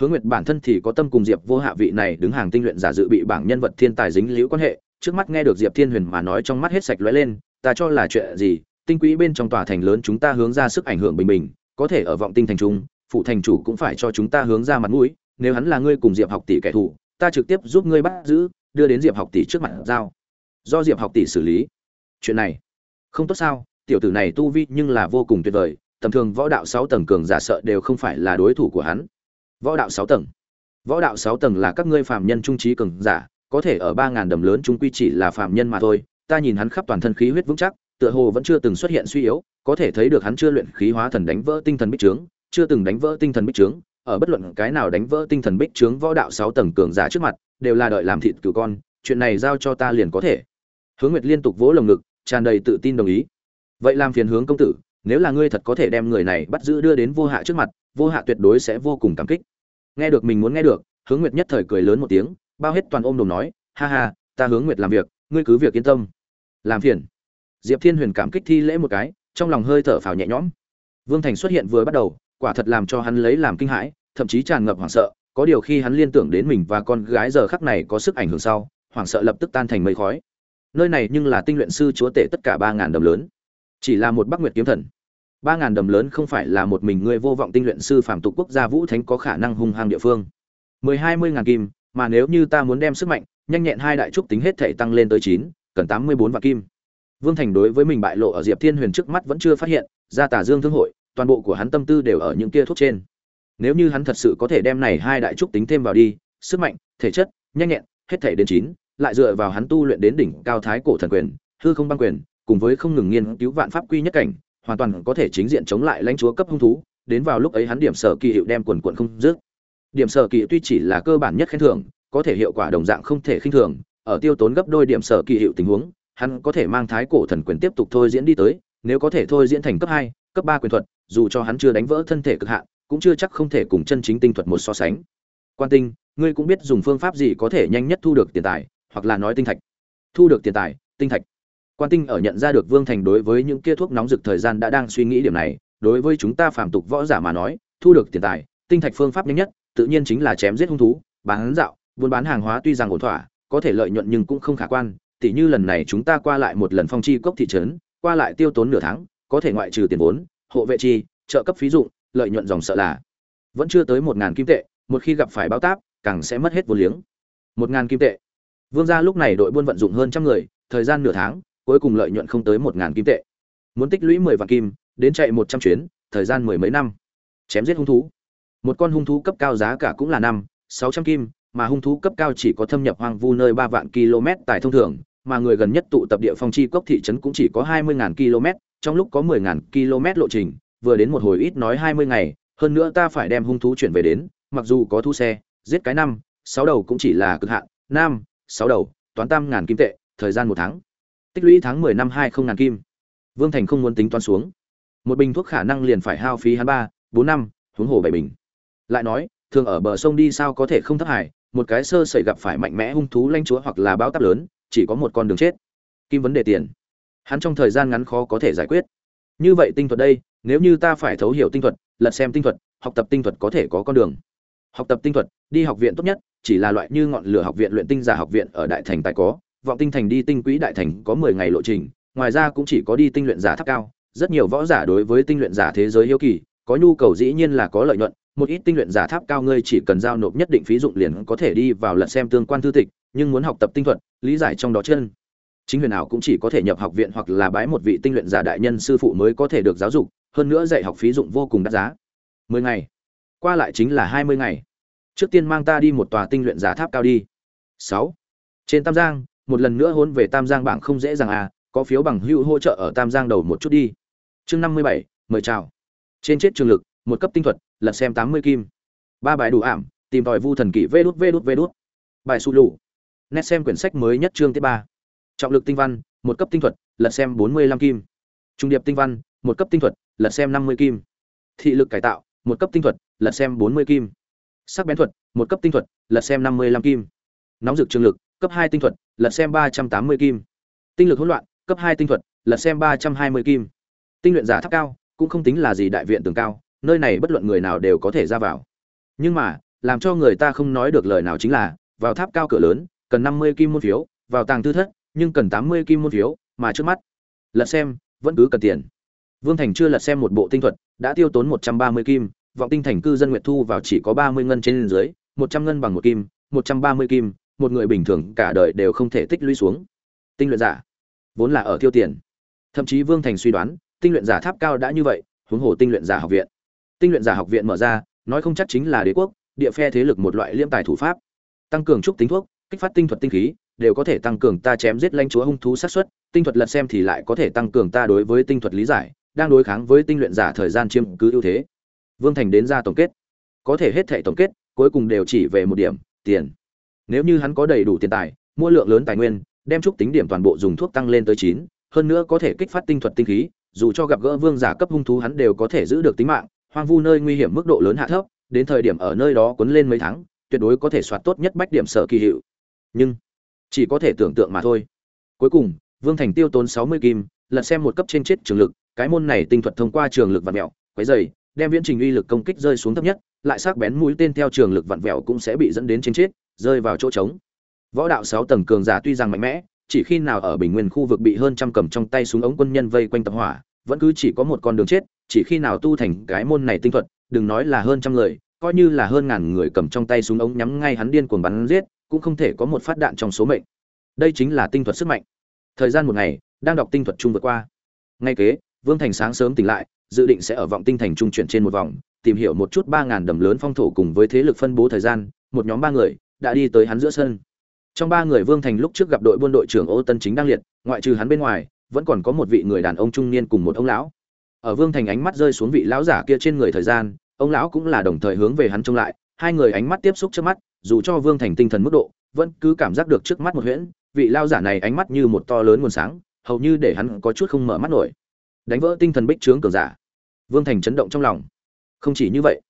hướng nguyệt bản thân thì có tâm cùng diệp vô hạ vị này đứng hàng tinh luyện giả dự bị bảng nhân vật thiên tài dính liễu quan hệ. Trước mắt nghe được diệp thiên huyền mà nói trong mắt hết sạch lóe lên, ta cho là chuyện gì? Tinh quỹ bên trong tòa thành lớn chúng ta hướng ra sức ảnh hưởng bình bình, có thể ở vọng tinh thành trung, phụ thành chủ cũng phải cho chúng ta hướng ra mặt mũi. Nếu hắn là ngươi cùng diệp học tỷ kẻ thù, ta trực tiếp giúp ngươi bắt giữ, đưa đến diệp học tỷ trước mặt giao. Do diệp học tỷ xử lý. Chuyện này không tốt sao? Tiểu tử này tu vi nhưng là vô cùng tuyệt vời, tầm thường võ đạo sáu tầng cường giả sợ đều không phải là đối thủ của hắn võ đạo sáu tầng. Võ đạo sáu tầng là các ngươi phàm nhân trung trí cường giả, có thể ở ba ngàn đầm lớn chúng quy chỉ là phạm nhân mà thôi. Ta nhìn hắn khắp toàn thân khí huyết vững chắc, tựa hồ vẫn chưa từng xuất hiện suy yếu, có thể thấy được hắn chưa luyện khí hóa thần đánh vỡ tinh thần bích trướng, chưa từng đánh vỡ tinh thần bích trướng. Ở bất luận cái nào đánh vỡ tinh thần bích trướng võ đạo sáu tầng cường giả trước mặt, đều là đợi làm thịt cửu con, chuyện này giao cho ta liền có thể. Hướng nguyệt liên tục vỗ lồng ngực, tràn đầy tự tin đồng ý. Vậy làm phiền hướng công tử nếu là ngươi thật có thể đem người này bắt giữ đưa đến vô hạ trước mặt, vô hạ tuyệt đối sẽ vô cùng cảm kích. Nghe được mình muốn nghe được, hướng nguyệt nhất thời cười lớn một tiếng, bao hết toàn ôm đồm nói, ha ha, ta hướng nguyệt làm việc, ngươi cứ việc yên tâm. Làm phiền. Diệp thiên huyền cảm kích thi lễ một cái, trong lòng hơi thở phào nhẹ nhõm. Vương thành xuất hiện vừa bắt đầu, quả thật làm cho hắn lấy làm kinh hãi, thậm chí tràn ngập hoảng sợ, có điều khi hắn liên tưởng đến mình và con gái giờ khắc này có sức ảnh hưởng sau, hoảng sợ lập tức tan thành mây khói. Nơi này nhưng là tinh luyện sư chúa tể tất cả ba ngàn đồng lớn. Chỉ là một bắc nguyệt kiếm thần ba ngàn đầm lớn không phải là một mình ngươi vô vọng tinh luyện sư phạm tục quốc gia vũ thánh có khả năng hung hăng địa phương. Mười hai mươi ngàn kim, mà nếu như ta muốn đem sức mạnh, nhanh nhẹn hai đại trúc tính hết thể tăng lên tới chín, cần tám mươi bốn vạn kim. Vương thành đối với mình bại lộ ở diệp thiên huyền trước mắt vẫn chưa phát hiện, ra tả dương thương hội, toàn bộ của hắn tâm tư đều ở những kia thuốc trên. Nếu như hắn thật sự có thể đem này hai đại trúc tính thêm vào đi, sức mạnh, thể chất, nhanh nhẹn, hết thể đến chín, lại dựa vào hắn tu luyện đến đỉnh cao thái cổ thần quyền, hư không băng quyền, cùng với không ngừng nghiên cứu vạn pháp quy nhất cảnh hoàn toàn có thể chính diện chống lại lãnh chúa cấp hung thú, đến vào lúc ấy hắn điểm sở kỳ hiệu đem quần quần không dứt điểm sở kỳ tuy chỉ là cơ bản nhất khen thưởng, có thể hiệu quả đồng dạng không thể khinh thường, ở tiêu tốn gấp đôi điểm sở kỳ hiệu tình huống, hắn có thể mang thái cổ thần quyền tiếp tục thôi diễn đi tới, nếu có thể thôi diễn thành cấp hai, cấp ba quyền thuật, dù cho hắn chưa đánh vỡ thân thể cực hạn, cũng chưa chắc không thể cùng chân chính tinh thuật một so sánh. Quan tinh, ngươi cũng biết dùng phương pháp gì có thể nhanh nhất thu được tiền tài, hoặc là nói tinh thạch. Thu được tiền tài, tinh thạch quan tinh ở nhận ra được vương thành đối với những kia thuốc nóng rực thời gian đã đang suy nghĩ điểm này, đối với chúng ta phàm tục võ giả mà nói, thu được tiền tài, tinh thạch phương pháp nhanh nhất, tự nhiên chính là chém giết hung thú, bán dạo, buôn bán hàng hóa tuy rằng ổn thỏa, có thể lợi nhuận nhưng cũng không khả quan, tỉ như lần này chúng ta qua lại một lần phong chi cốc thị trấn, qua lại tiêu tốn nửa tháng, có thể ngoại trừ tiền vốn, hộ vệ chi, trợ cấp phí dụng, lợi nhuận dòng sợ là. Vẫn chưa tới một ngàn kim tệ, một khi gặp phải báo táp, càng sẽ mất hết vốn liếng. Một ngàn kim tệ. Vương gia lúc này đội buôn vận dụng hơn trăm người, thời gian nửa tháng cuối cùng lợi nhuận không tới một ngàn kim tệ. Muốn tích lũy mười vạn kim, đến chạy một trăm chuyến, thời gian mười mấy năm. Chém giết hung thú. Một con hung thú cấp cao giá cả cũng là năm, sáu trăm kim, mà hung thú cấp cao chỉ có thâm nhập hoang vu nơi ba vạn km tại thông thường, mà người gần nhất tụ tập địa phong chi cốc thị trấn cũng chỉ có hai mươi ngàn km, trong lúc có mười ngàn km lộ trình, vừa đến một hồi ít nói hai mươi ngày, hơn nữa ta phải đem hung thú chuyển về đến, mặc dù có thu xe, giết cái năm, sáu đầu cũng chỉ là cực hạn, năm, sáu đầu, toán tam ngàn kim tệ, thời gian một tháng tích lũy tháng mười năm hai không ngàn kim. Vương thành không muốn tính toán xuống. Một bình thuốc khả năng liền phải hao phí hắn ba, bốn năm, huống hồ bảy bình. Lại nói, thường ở bờ sông đi sao có thể không thấp hải một cái sơ sẩy gặp phải mạnh mẽ hung thú lanh chúa hoặc là bao táp lớn, chỉ có một con đường chết. Kim vấn đề tiền. Hắn trong thời gian ngắn khó có thể giải quyết. Như vậy tinh thuật đây, nếu như ta phải thấu hiểu tinh thuật, lật xem tinh thuật, học tập tinh thuật có thể có con đường. Học tập tinh thuật, đi học viện tốt nhất, chỉ là loại như ngọn lửa học viện luyện tinh giả học viện ở đại thành tài có vọng tinh thành đi tinh quỹ đại thành có mười ngày lộ trình, ngoài ra cũng chỉ có đi tinh luyện giả tháp cao. Rất nhiều võ giả đối với tinh luyện giả thế giới hiếu kỳ, có nhu cầu dĩ nhiên là có lợi nhuận. Một ít tinh luyện giả tháp cao ngươi chỉ cần giao nộp nhất định phí dụng liền có thể đi vào lần xem tương quan thư tịch, nhưng muốn học tập tinh thuật, lý giải trong đó chân. Chính huyền nào cũng chỉ có thể nhập học viện hoặc là bái một vị tinh luyện giả đại nhân sư phụ mới có thể được giáo dục, hơn nữa dạy học phí dụng vô cùng đắt giá. Mười ngày. Qua lại chính là hai mươi ngày. Trước tiên mang ta đi một tòa tinh luyện giả tháp cao đi. Sáu. Trên tam giang một lần nữa hôn về tam giang bảng không dễ dàng à có phiếu bằng hữu hỗ trợ ở tam giang đầu một chút đi. Chương năm mươi bảy, mời chào. Trên chết trường lực, một cấp tinh thuật, lật xem tám mươi kim. Ba bài đủ ảm, tìm tòi vu thần kỷ vê đút vê đút vê đút. Bài su lụ nét xem quyển sách mới nhất chương thứ ba. Trọng lực tinh văn, một cấp tinh thuật, lật xem bốn mươi lăm kim. Trung điệp tinh văn, một cấp tinh thuật, lật xem năm mươi kim. Thị lực cải tạo, một cấp tinh thuật, lật xem bốn mươi kim. Sắc bén thuật, một cấp tinh thuật, lật xem năm mươi lăm kim. Nóng dực trường lực cấp hai tinh thuật, lật xem ba trăm tám mươi kim. Tinh lực hỗn loạn, cấp hai tinh thuật, lật xem ba trăm hai mươi kim. Tinh luyện giả tháp cao, cũng không tính là gì đại viện tường cao, nơi này bất luận người nào đều có thể ra vào. Nhưng mà, làm cho người ta không nói được lời nào chính là, vào tháp cao cửa lớn, cần năm mươi kim môn phiếu, vào tàng tư thất, nhưng cần tám mươi kim môn phiếu, mà trước mắt, lật xem, vẫn cứ cần tiền. Vương thành chưa lật xem một bộ tinh thuật, đã tiêu tốn một trăm ba mươi kim, vọng tinh thành cư dân nguyệt thu vào chỉ có ba mươi ngân trên dưới, một trăm ngân bằng một kim, một trăm ba mươi kim một người bình thường cả đời đều không thể tích lũy xuống. Tinh luyện giả, vốn là ở tiêu tiền. Thậm chí vương thành suy đoán, tinh luyện giả tháp cao đã như vậy, huống hồ tinh luyện giả học viện. Tinh luyện giả học viện mở ra, nói không chắc chính là đế quốc, địa phe thế lực một loại liêm tài thủ pháp. Tăng cường trúc tính thuốc, kích phát tinh thuật tinh khí, đều có thể tăng cường ta chém giết lãnh chúa hung thú sát xuất tinh thuật lật xem thì lại có thể tăng cường ta đối với tinh thuật lý giải, đang đối kháng với tinh luyện giả thời gian chiếm cứ ưu thế. Vương thành đến ra tổng kết. Có thể hết thể tổng kết, cuối cùng đều chỉ về một điểm, tiền nếu như hắn có đầy đủ tiền tài, mua lượng lớn tài nguyên, đem trúc tính điểm toàn bộ dùng thuốc tăng lên tới chín, hơn nữa có thể kích phát tinh thuật tinh khí, dù cho gặp gỡ vương giả cấp hung thú hắn đều có thể giữ được tính mạng, hoang vu nơi nguy hiểm mức độ lớn hạ thấp, đến thời điểm ở nơi đó cuốn lên mấy tháng, tuyệt đối có thể soạt tốt nhất bách điểm sở kỳ hiệu. Nhưng, chỉ có thể tưởng tượng mà thôi. Cuối cùng, vương thành tiêu tốn sáu mươi kim, lật xem một cấp trên chết trường lực, cái môn này tinh thuật thông qua trường lực vặn vẹo, quấy dày đem viễn trình uy lực công kích rơi xuống thấp nhất, lại sắc bén mũi tên theo trường lực vặn vẹo cũng sẽ bị dẫn đến trên chết rơi vào chỗ trống. Võ đạo sáu tầng cường giả tuy rằng mạnh mẽ, chỉ khi nào ở bình nguyên khu vực bị hơn trăm cầm trong tay súng ống quân nhân vây quanh tập hỏa, vẫn cứ chỉ có một con đường chết, chỉ khi nào tu thành cái môn này tinh thuật, đừng nói là hơn trăm người, coi như là hơn ngàn người cầm trong tay súng ống nhắm ngay hắn điên cuồng bắn giết, cũng không thể có một phát đạn trong số mệnh. Đây chính là tinh thuật sức mạnh. Thời gian một ngày, đang đọc tinh thuật chung vượt qua. Ngay kế, vương thành sáng sớm tỉnh lại, dự định sẽ ở vọng tinh thành trung chuyển trên một vòng, tìm hiểu một chút ba ngàn đầm lớn phong thổ cùng với thế lực phân bố thời gian, một nhóm ba người đã đi tới hắn giữa sân. Trong ba người vương thành lúc trước gặp đội buôn đội trưởng ô tân chính đang liệt, ngoại trừ hắn bên ngoài, vẫn còn có một vị người đàn ông trung niên cùng một ông lão. Ở vương thành ánh mắt rơi xuống vị lão giả kia trên người thời gian, ông lão cũng là đồng thời hướng về hắn trông lại, hai người ánh mắt tiếp xúc trước mắt, dù cho vương thành tinh thần mức độ, vẫn cứ cảm giác được trước mắt một huyễn, vị lao giả này ánh mắt như một to lớn nguồn sáng, hầu như để hắn có chút không mở mắt nổi. Đánh vỡ tinh thần bích trướng cường giả. Vương thành chấn động trong lòng. Không chỉ như vậy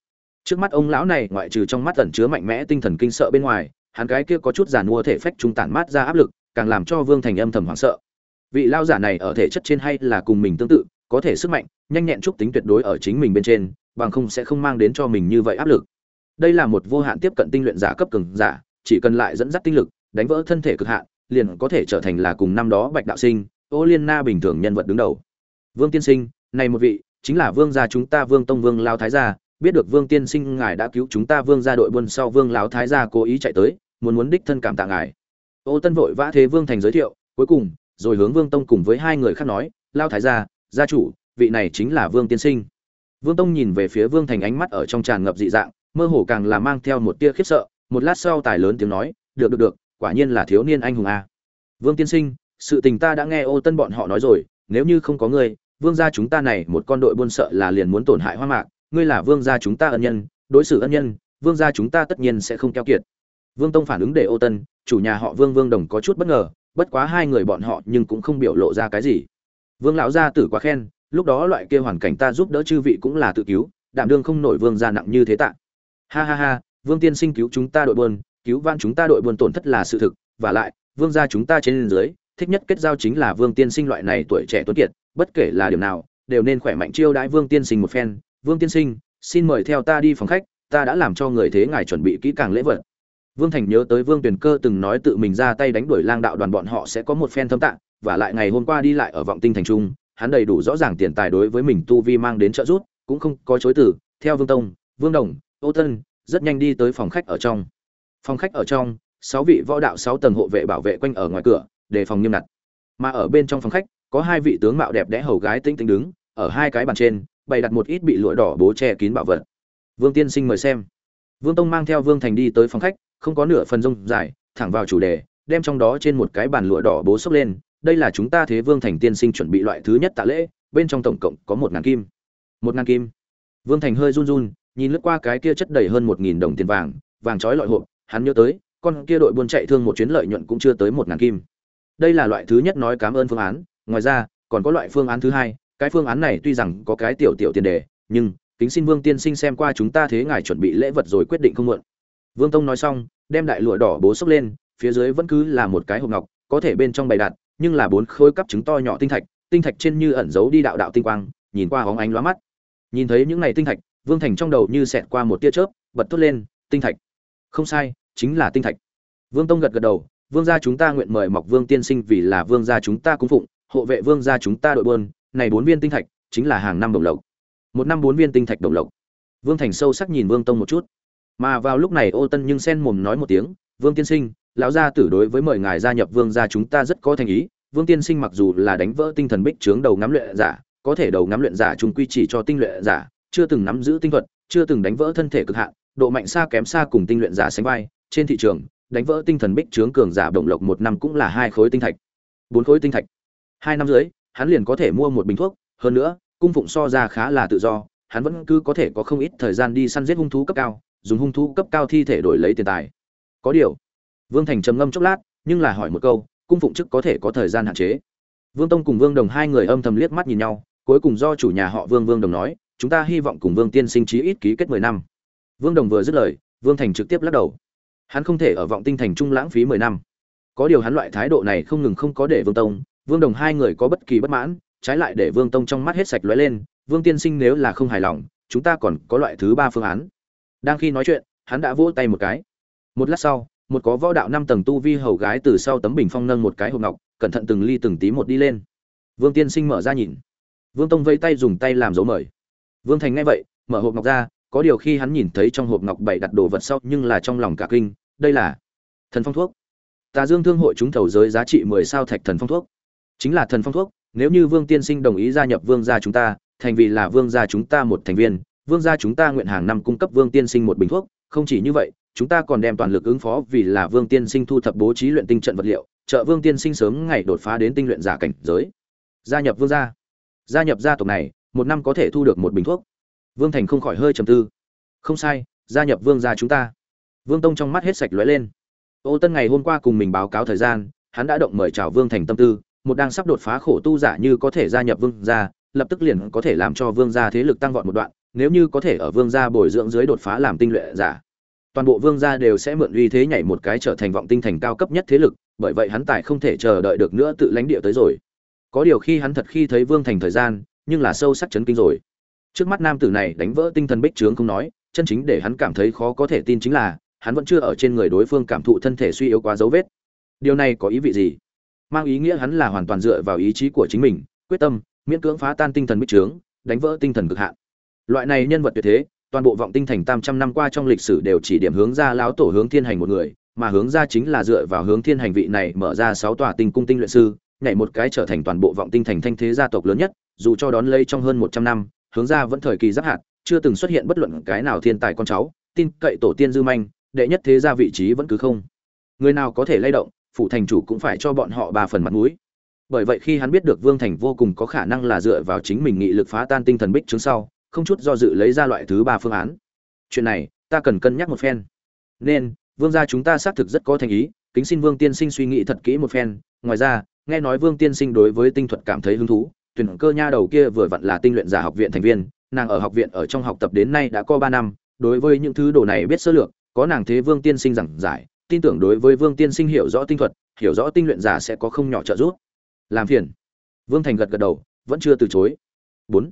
trước mắt ông lão này ngoại trừ trong mắt ẩn chứa mạnh mẽ tinh thần kinh sợ bên ngoài, hắn cái kia có chút giàn mua thể phách trung tản mát ra áp lực, càng làm cho vương thành âm thầm hoảng sợ. Vị lao giả này ở thể chất trên hay là cùng mình tương tự, có thể sức mạnh, nhanh nhẹn chúc tính tuyệt đối ở chính mình bên trên, bằng không sẽ không mang đến cho mình như vậy áp lực. Đây là một vô hạn tiếp cận tinh luyện giả cấp cường giả, chỉ cần lại dẫn dắt tinh lực, đánh vỡ thân thể cực hạn, liền có thể trở thành là cùng năm đó bạch đạo sinh, ô liên na bình thường nhân vật đứng đầu. Vương tiên sinh, này một vị, chính là vương gia chúng ta vương tông vương lao thái gia biết được vương tiên sinh ngài đã cứu chúng ta vương gia đội buôn sau vương lão thái gia cố ý chạy tới, muốn muốn đích thân cảm tạ ngài. Ô tân vội vã thế vương thành giới thiệu, cuối cùng, rồi hướng vương tông cùng với hai người khác nói lao thái gia gia chủ, vị này chính là vương tiên sinh. Vương tông nhìn về phía vương thành ánh mắt ở trong tràn ngập dị dạng, mơ hồ càng là mang theo một tia khiếp sợ, một lát sau tài lớn tiếng nói, được được được, quả nhiên là thiếu niên anh hùng a. Vương tiên sinh, sự tình ta đã nghe ô tân bọn họ nói rồi, nếu như không có ngươi, vương gia chúng ta này một con đội buôn sợ là liền muốn tổn hại hoa mạc ngươi là vương gia chúng ta ân nhân, đối xử ân nhân, vương gia chúng ta tất nhiên sẽ không keo kiệt. Vương tông phản ứng để ô tân, chủ nhà họ vương vương đồng có chút bất ngờ, bất quá hai người bọn họ nhưng cũng không biểu lộ ra cái gì. Vương lão gia tử quá khen, lúc đó loại kia hoàn cảnh ta giúp đỡ chư vị cũng là tự cứu, đảm đương không nổi vương gia nặng như thế tạ. Ha ha ha, vương tiên sinh cứu chúng ta đội buôn, cứu van chúng ta đội buôn tổn thất là sự thực, và lại, vương gia chúng ta trên dưới, thích nhất kết giao chính là vương tiên sinh loại này tuổi trẻ tuấn kiệt, bất kể là điều nào, đều nên khỏe mạnh chiêu đãi vương tiên sinh một phen vương tiên sinh, xin mời theo ta đi phòng khách, ta đã làm cho người thế ngài chuẩn bị kỹ càng lễ vật. Vương thành nhớ tới vương tuyền cơ từng nói tự mình ra tay đánh đuổi lang đạo đoàn bọn họ sẽ có một phen thâm tạng, và lại ngày hôm qua đi lại ở vọng tinh thành trung, hắn đầy đủ rõ ràng tiền tài đối với mình tu vi mang đến trợ giúp, cũng không có chối từ. Theo vương tông, vương đồng, ô tân, rất nhanh đi tới phòng khách ở trong. Phòng khách ở trong, sáu vị võ đạo sáu tầng hộ vệ bảo vệ quanh ở ngoài cửa, đề phòng nghiêm ngặt. Mà ở bên trong phòng khách, có hai vị tướng mạo đẹp đẽ hầu gái tinh tinh đứng, ở hai cái bàn trên bày đặt một ít bị lụa đỏ bố che kín bảo vật. Vương tiên sinh mời xem. Vương tông mang theo vương thành đi tới phòng khách, không có nửa phần rông dài, thẳng vào chủ đề, đem trong đó trên một cái bàn lụa đỏ bố xốc lên. Đây là chúng ta thế vương thành tiên sinh chuẩn bị loại thứ nhất tạ lễ, bên trong tổng cộng có một ngàn kim. Một ngàn kim. Vương thành hơi run run, nhìn lướt qua cái kia chất đầy hơn một nghìn đồng tiền vàng vàng trói lọi hộp, hắn nhớ tới, con kia đội buôn chạy thương một chuyến lợi nhuận cũng chưa tới một ngàn kim. Đây là loại thứ nhất nói cảm ơn phương án, ngoài ra, còn có loại phương án thứ hai cái phương án này tuy rằng có cái tiểu tiểu tiền đề, nhưng kính xin vương tiên sinh xem qua chúng ta thế ngài chuẩn bị lễ vật rồi quyết định không muộn. Vương tông nói xong, đem đại lụa đỏ bố xốc lên, phía dưới vẫn cứ là một cái hộp ngọc, có thể bên trong bày đặt, nhưng là bốn khối cắp trứng to nhỏ tinh thạch tinh thạch trên như ẩn giấu đi đạo đạo tinh quang, nhìn qua hóng ánh lóa mắt. Nhìn thấy những này tinh thạch, vương thành trong đầu như xẹt qua một tia chớp, bật thốt lên, tinh thạch? Không sai, chính là tinh thạch. Vương tông gật gật đầu, vương gia chúng ta nguyện mời mọc vương tiên sinh vì là vương gia chúng ta cung phụng, hộ vệ vương gia chúng ta đội bơn này bốn viên tinh thạch chính là hàng năm đồng lộc. Một năm bốn viên tinh thạch đồng lộc. Vương thành sâu sắc nhìn vương tông một chút. Mà vào lúc này ô tân nhưng sen mồm nói một tiếng, vương tiên sinh, lão gia tử đối với mời ngài gia nhập vương gia chúng ta rất có thành ý. Vương tiên sinh mặc dù là đánh vỡ tinh thần bích trướng đầu ngắm luyện giả, có thể đầu ngắm luyện giả trung quy chỉ cho tinh luyện giả, chưa từng nắm giữ tinh thuật, chưa từng đánh vỡ thân thể cực hạn, độ mạnh xa kém xa cùng tinh luyện giả sánh vai. Trên thị trường, đánh vỡ tinh thần bích trướng cường giả động lộc một năm cũng là hai khối tinh thạch. Bốn khối tinh thạch. Hai năm dưới hắn liền có thể mua một bình thuốc, hơn nữa, cung phụng so ra khá là tự do, hắn vẫn cứ có thể có không ít thời gian đi săn giết hung thú cấp cao, dùng hung thú cấp cao thi thể đổi lấy tiền tài. Có điều, vương thành trầm ngâm chốc lát, nhưng là hỏi một câu, cung phụng chức có thể có thời gian hạn chế? Vương tông cùng vương đồng hai người âm thầm liếc mắt nhìn nhau, cuối cùng do chủ nhà họ vương vương đồng nói, chúng ta hy vọng cùng vương tiên sinh trí ít ký kết mười năm. Vương đồng vừa dứt lời, vương thành trực tiếp lắc đầu. Hắn không thể ở vọng tinh thành trung lãng phí mười năm. Có điều hắn loại thái độ này không ngừng không có để vương tông vương đồng hai người có bất kỳ bất mãn, trái lại để vương tông trong mắt hết sạch lóe lên, vương tiên sinh nếu là không hài lòng, chúng ta còn có loại thứ ba phương án. Đang khi nói chuyện, hắn đã vỗ tay một cái. Một lát sau, một có võ đạo năm tầng tu vi hầu gái từ sau tấm bình phong nâng một cái hộp ngọc, cẩn thận từng ly từng tí một đi lên. Vương tiên sinh mở ra nhìn. Vương tông vây tay dùng tay làm dấu mời. Vương thành nghe vậy, mở hộp ngọc ra, có điều khi hắn nhìn thấy trong hộp ngọc bảy đặt đồ vật sau nhưng là trong lòng cả kinh, đây là thần phong thuốc. Tà dương thương hội chúng thầu giới giá trị mười sao thạch thần phong thuốc chính là thần phong thuốc, nếu như vương tiên sinh đồng ý gia nhập vương gia chúng ta, thành vì là vương gia chúng ta một thành viên, vương gia chúng ta nguyện hàng năm cung cấp vương tiên sinh một bình thuốc, không chỉ như vậy, chúng ta còn đem toàn lực ứng phó vì là vương tiên sinh thu thập bố trí luyện tinh trận vật liệu, trợ vương tiên sinh sớm ngày đột phá đến tinh luyện giả cảnh giới. Gia nhập vương gia. Gia nhập gia tộc này, một năm có thể thu được một bình thuốc. Vương thành không khỏi hơi trầm tư. Không sai, gia nhập vương gia chúng ta. Vương tông trong mắt hết sạch lóe lên. Ô tân ngày hôm qua cùng mình báo cáo thời gian, hắn đã động mời chào vương thành tâm tư một đang sắp đột phá khổ tu giả như có thể gia nhập vương gia, lập tức liền có thể làm cho vương gia thế lực tăng vọt một đoạn, nếu như có thể ở vương gia bồi dưỡng dưới đột phá làm tinh luyện giả. Toàn bộ vương gia đều sẽ mượn uy thế nhảy một cái trở thành vọng tinh thành cao cấp nhất thế lực, bởi vậy hắn tài không thể chờ đợi được nữa tự lãnh địa tới rồi. Có điều khi hắn thật khi thấy vương thành thời gian, nhưng là sâu sắc chấn kinh rồi. Trước mắt nam tử này đánh vỡ tinh thần bích trướng không nói, chân chính để hắn cảm thấy khó có thể tin chính là, hắn vẫn chưa ở trên người đối phương cảm thụ thân thể suy yếu quá dấu vết. Điều này có ý vị gì? Mang ý nghĩa hắn là hoàn toàn dựa vào ý chí của chính mình, quyết tâm, miễn cưỡng phá tan tinh thần bích trướng, đánh vỡ tinh thần cực hạn. Loại này nhân vật tuyệt thế, toàn bộ vọng tinh thành tam trăm năm qua trong lịch sử đều chỉ điểm hướng ra lão tổ hướng thiên hành một người, mà hướng ra chính là dựa vào hướng thiên hành vị này mở ra sáu tòa tinh cung tinh luyện sư, nhảy một cái trở thành toàn bộ vọng tinh thành thanh thế gia tộc lớn nhất, dù cho đón lấy trong hơn một trăm năm, hướng ra vẫn thời kỳ giáp hạt, chưa từng xuất hiện bất luận cái nào thiên tài con cháu, tin cậy tổ tiên dư manh, đệ nhất thế gia vị trí vẫn cứ không. Người nào có thể lay động phụ thành chủ cũng phải cho bọn họ ba phần mặt mũi. Bởi vậy khi hắn biết được vương thành vô cùng có khả năng là dựa vào chính mình nghị lực phá tan tinh thần bích chứng sau, không chút do dự lấy ra loại thứ ba phương án. Chuyện này, ta cần cân nhắc một phen. Nên, vương gia chúng ta xác thực rất có thành ý, kính xin vương tiên sinh suy nghĩ thật kỹ một phen. Ngoài ra, nghe nói vương tiên sinh đối với tinh thuật cảm thấy hứng thú. Tuyển cơ nha đầu kia vừa vặn là tinh luyện giả học viện thành viên, nàng ở học viện ở trong học tập đến nay đã có ba năm. Đối với những thứ đồ này biết sơ lược, có nàng thế vương tiên sinh giảng giải tin tưởng đối với vương tiên sinh hiểu rõ tinh thuật, hiểu rõ tinh luyện giả sẽ có không nhỏ trợ giúp. Làm phiền. Vương thành gật gật đầu, vẫn chưa từ chối. Bốn.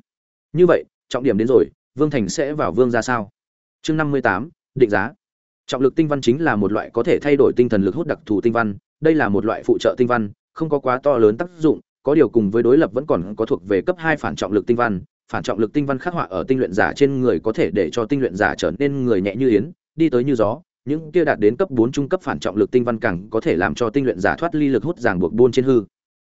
Như vậy, trọng điểm đến rồi, vương thành sẽ vào vương ra sao? Chương năm mươi tám, định giá. Trọng lực tinh văn chính là một loại có thể thay đổi tinh thần lực hút đặc thù tinh văn, đây là một loại phụ trợ tinh văn, không có quá to lớn tác dụng, có điều cùng với đối lập vẫn còn có thuộc về cấp hai phản trọng lực tinh văn, phản trọng lực tinh văn khắc họa ở tinh luyện giả trên người có thể để cho tinh luyện giả trở nên người nhẹ như yến, đi tới như gió những kia đạt đến cấp bốn trung cấp phản trọng lực tinh văn càng có thể làm cho tinh luyện giả thoát ly lực hút ràng buộc buôn trên hư.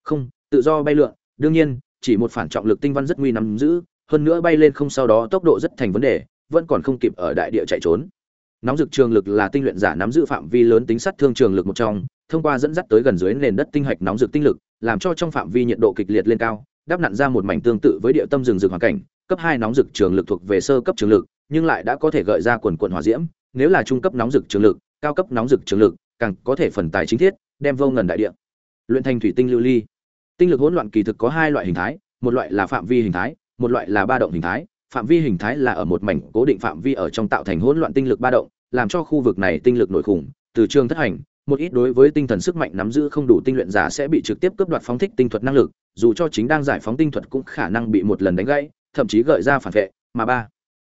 Không, tự do bay lượn, đương nhiên, chỉ một phản trọng lực tinh văn rất nguy nắm giữ, hơn nữa bay lên không sau đó tốc độ rất thành vấn đề, vẫn còn không kịp ở đại địa chạy trốn. Nóng dực trường lực là tinh luyện giả nắm giữ phạm vi lớn tính sát thương trường lực một trong, thông qua dẫn dắt tới gần dưới nền đất tinh hạch nóng dực tinh lực, làm cho trong phạm vi nhiệt độ kịch liệt lên cao, đáp nặn ra một mảnh tương tự với địa tâm rừng rực hoàn cảnh. Cấp hai nóng dực trường lực thuộc về sơ cấp trường lực, nhưng lại đã có thể gợi ra quần quần hỏa diễm nếu là trung cấp nóng dực trường lực, cao cấp nóng dực trường lực, càng có thể phần tài chính thiết, đem vô ngần đại địa. Luyện thành thủy tinh lưu ly. Tinh lực hỗn loạn kỳ thực có hai loại hình thái, một loại là phạm vi hình thái, một loại là ba động hình thái. Phạm vi hình thái là ở một mảnh cố định phạm vi ở trong tạo thành hỗn loạn tinh lực ba động, làm cho khu vực này tinh lực nổi khủng, từ trường thất hành, một ít đối với tinh thần sức mạnh nắm giữ không đủ tinh luyện giả sẽ bị trực tiếp cướp đoạt phóng thích tinh thuật năng lực, dù cho chính đang giải phóng tinh thuật cũng khả năng bị một lần đánh gãy, thậm chí gợi ra phản vệ, mà ba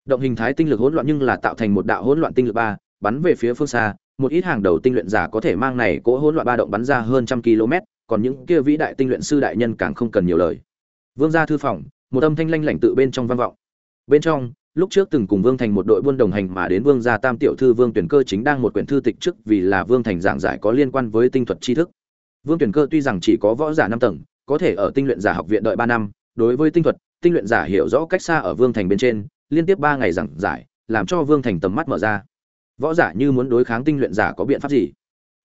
động hình thái tinh lực hỗn loạn nhưng là tạo thành một đạo hỗn loạn tinh lực ba, bắn về phía phương xa, một ít hàng đầu tinh luyện giả có thể mang này cỗ hỗn loạn ba động bắn ra hơn trăm km, còn những kia vĩ đại tinh luyện sư đại nhân càng không cần nhiều lời. Vương gia thư phòng, một âm thanh lanh lảnh tự bên trong vang vọng. Bên trong, lúc trước từng cùng vương thành một đội buôn đồng hành mà đến vương gia tam tiểu thư vương tuyển cơ chính đang một quyển thư tịch trước vì là vương thành giảng giải có liên quan với tinh thuật tri thức. Vương tuyển cơ tuy rằng chỉ có võ giả năm tầng, có thể ở tinh luyện giả học viện đợi ba năm, đối với tinh thuật, tinh luyện giả hiểu rõ cách xa ở vương thành bên trên liên tiếp ba ngày giảng giải, làm cho vương thành tầm mắt mở ra. Võ giả như muốn đối kháng tinh luyện giả có biện pháp gì?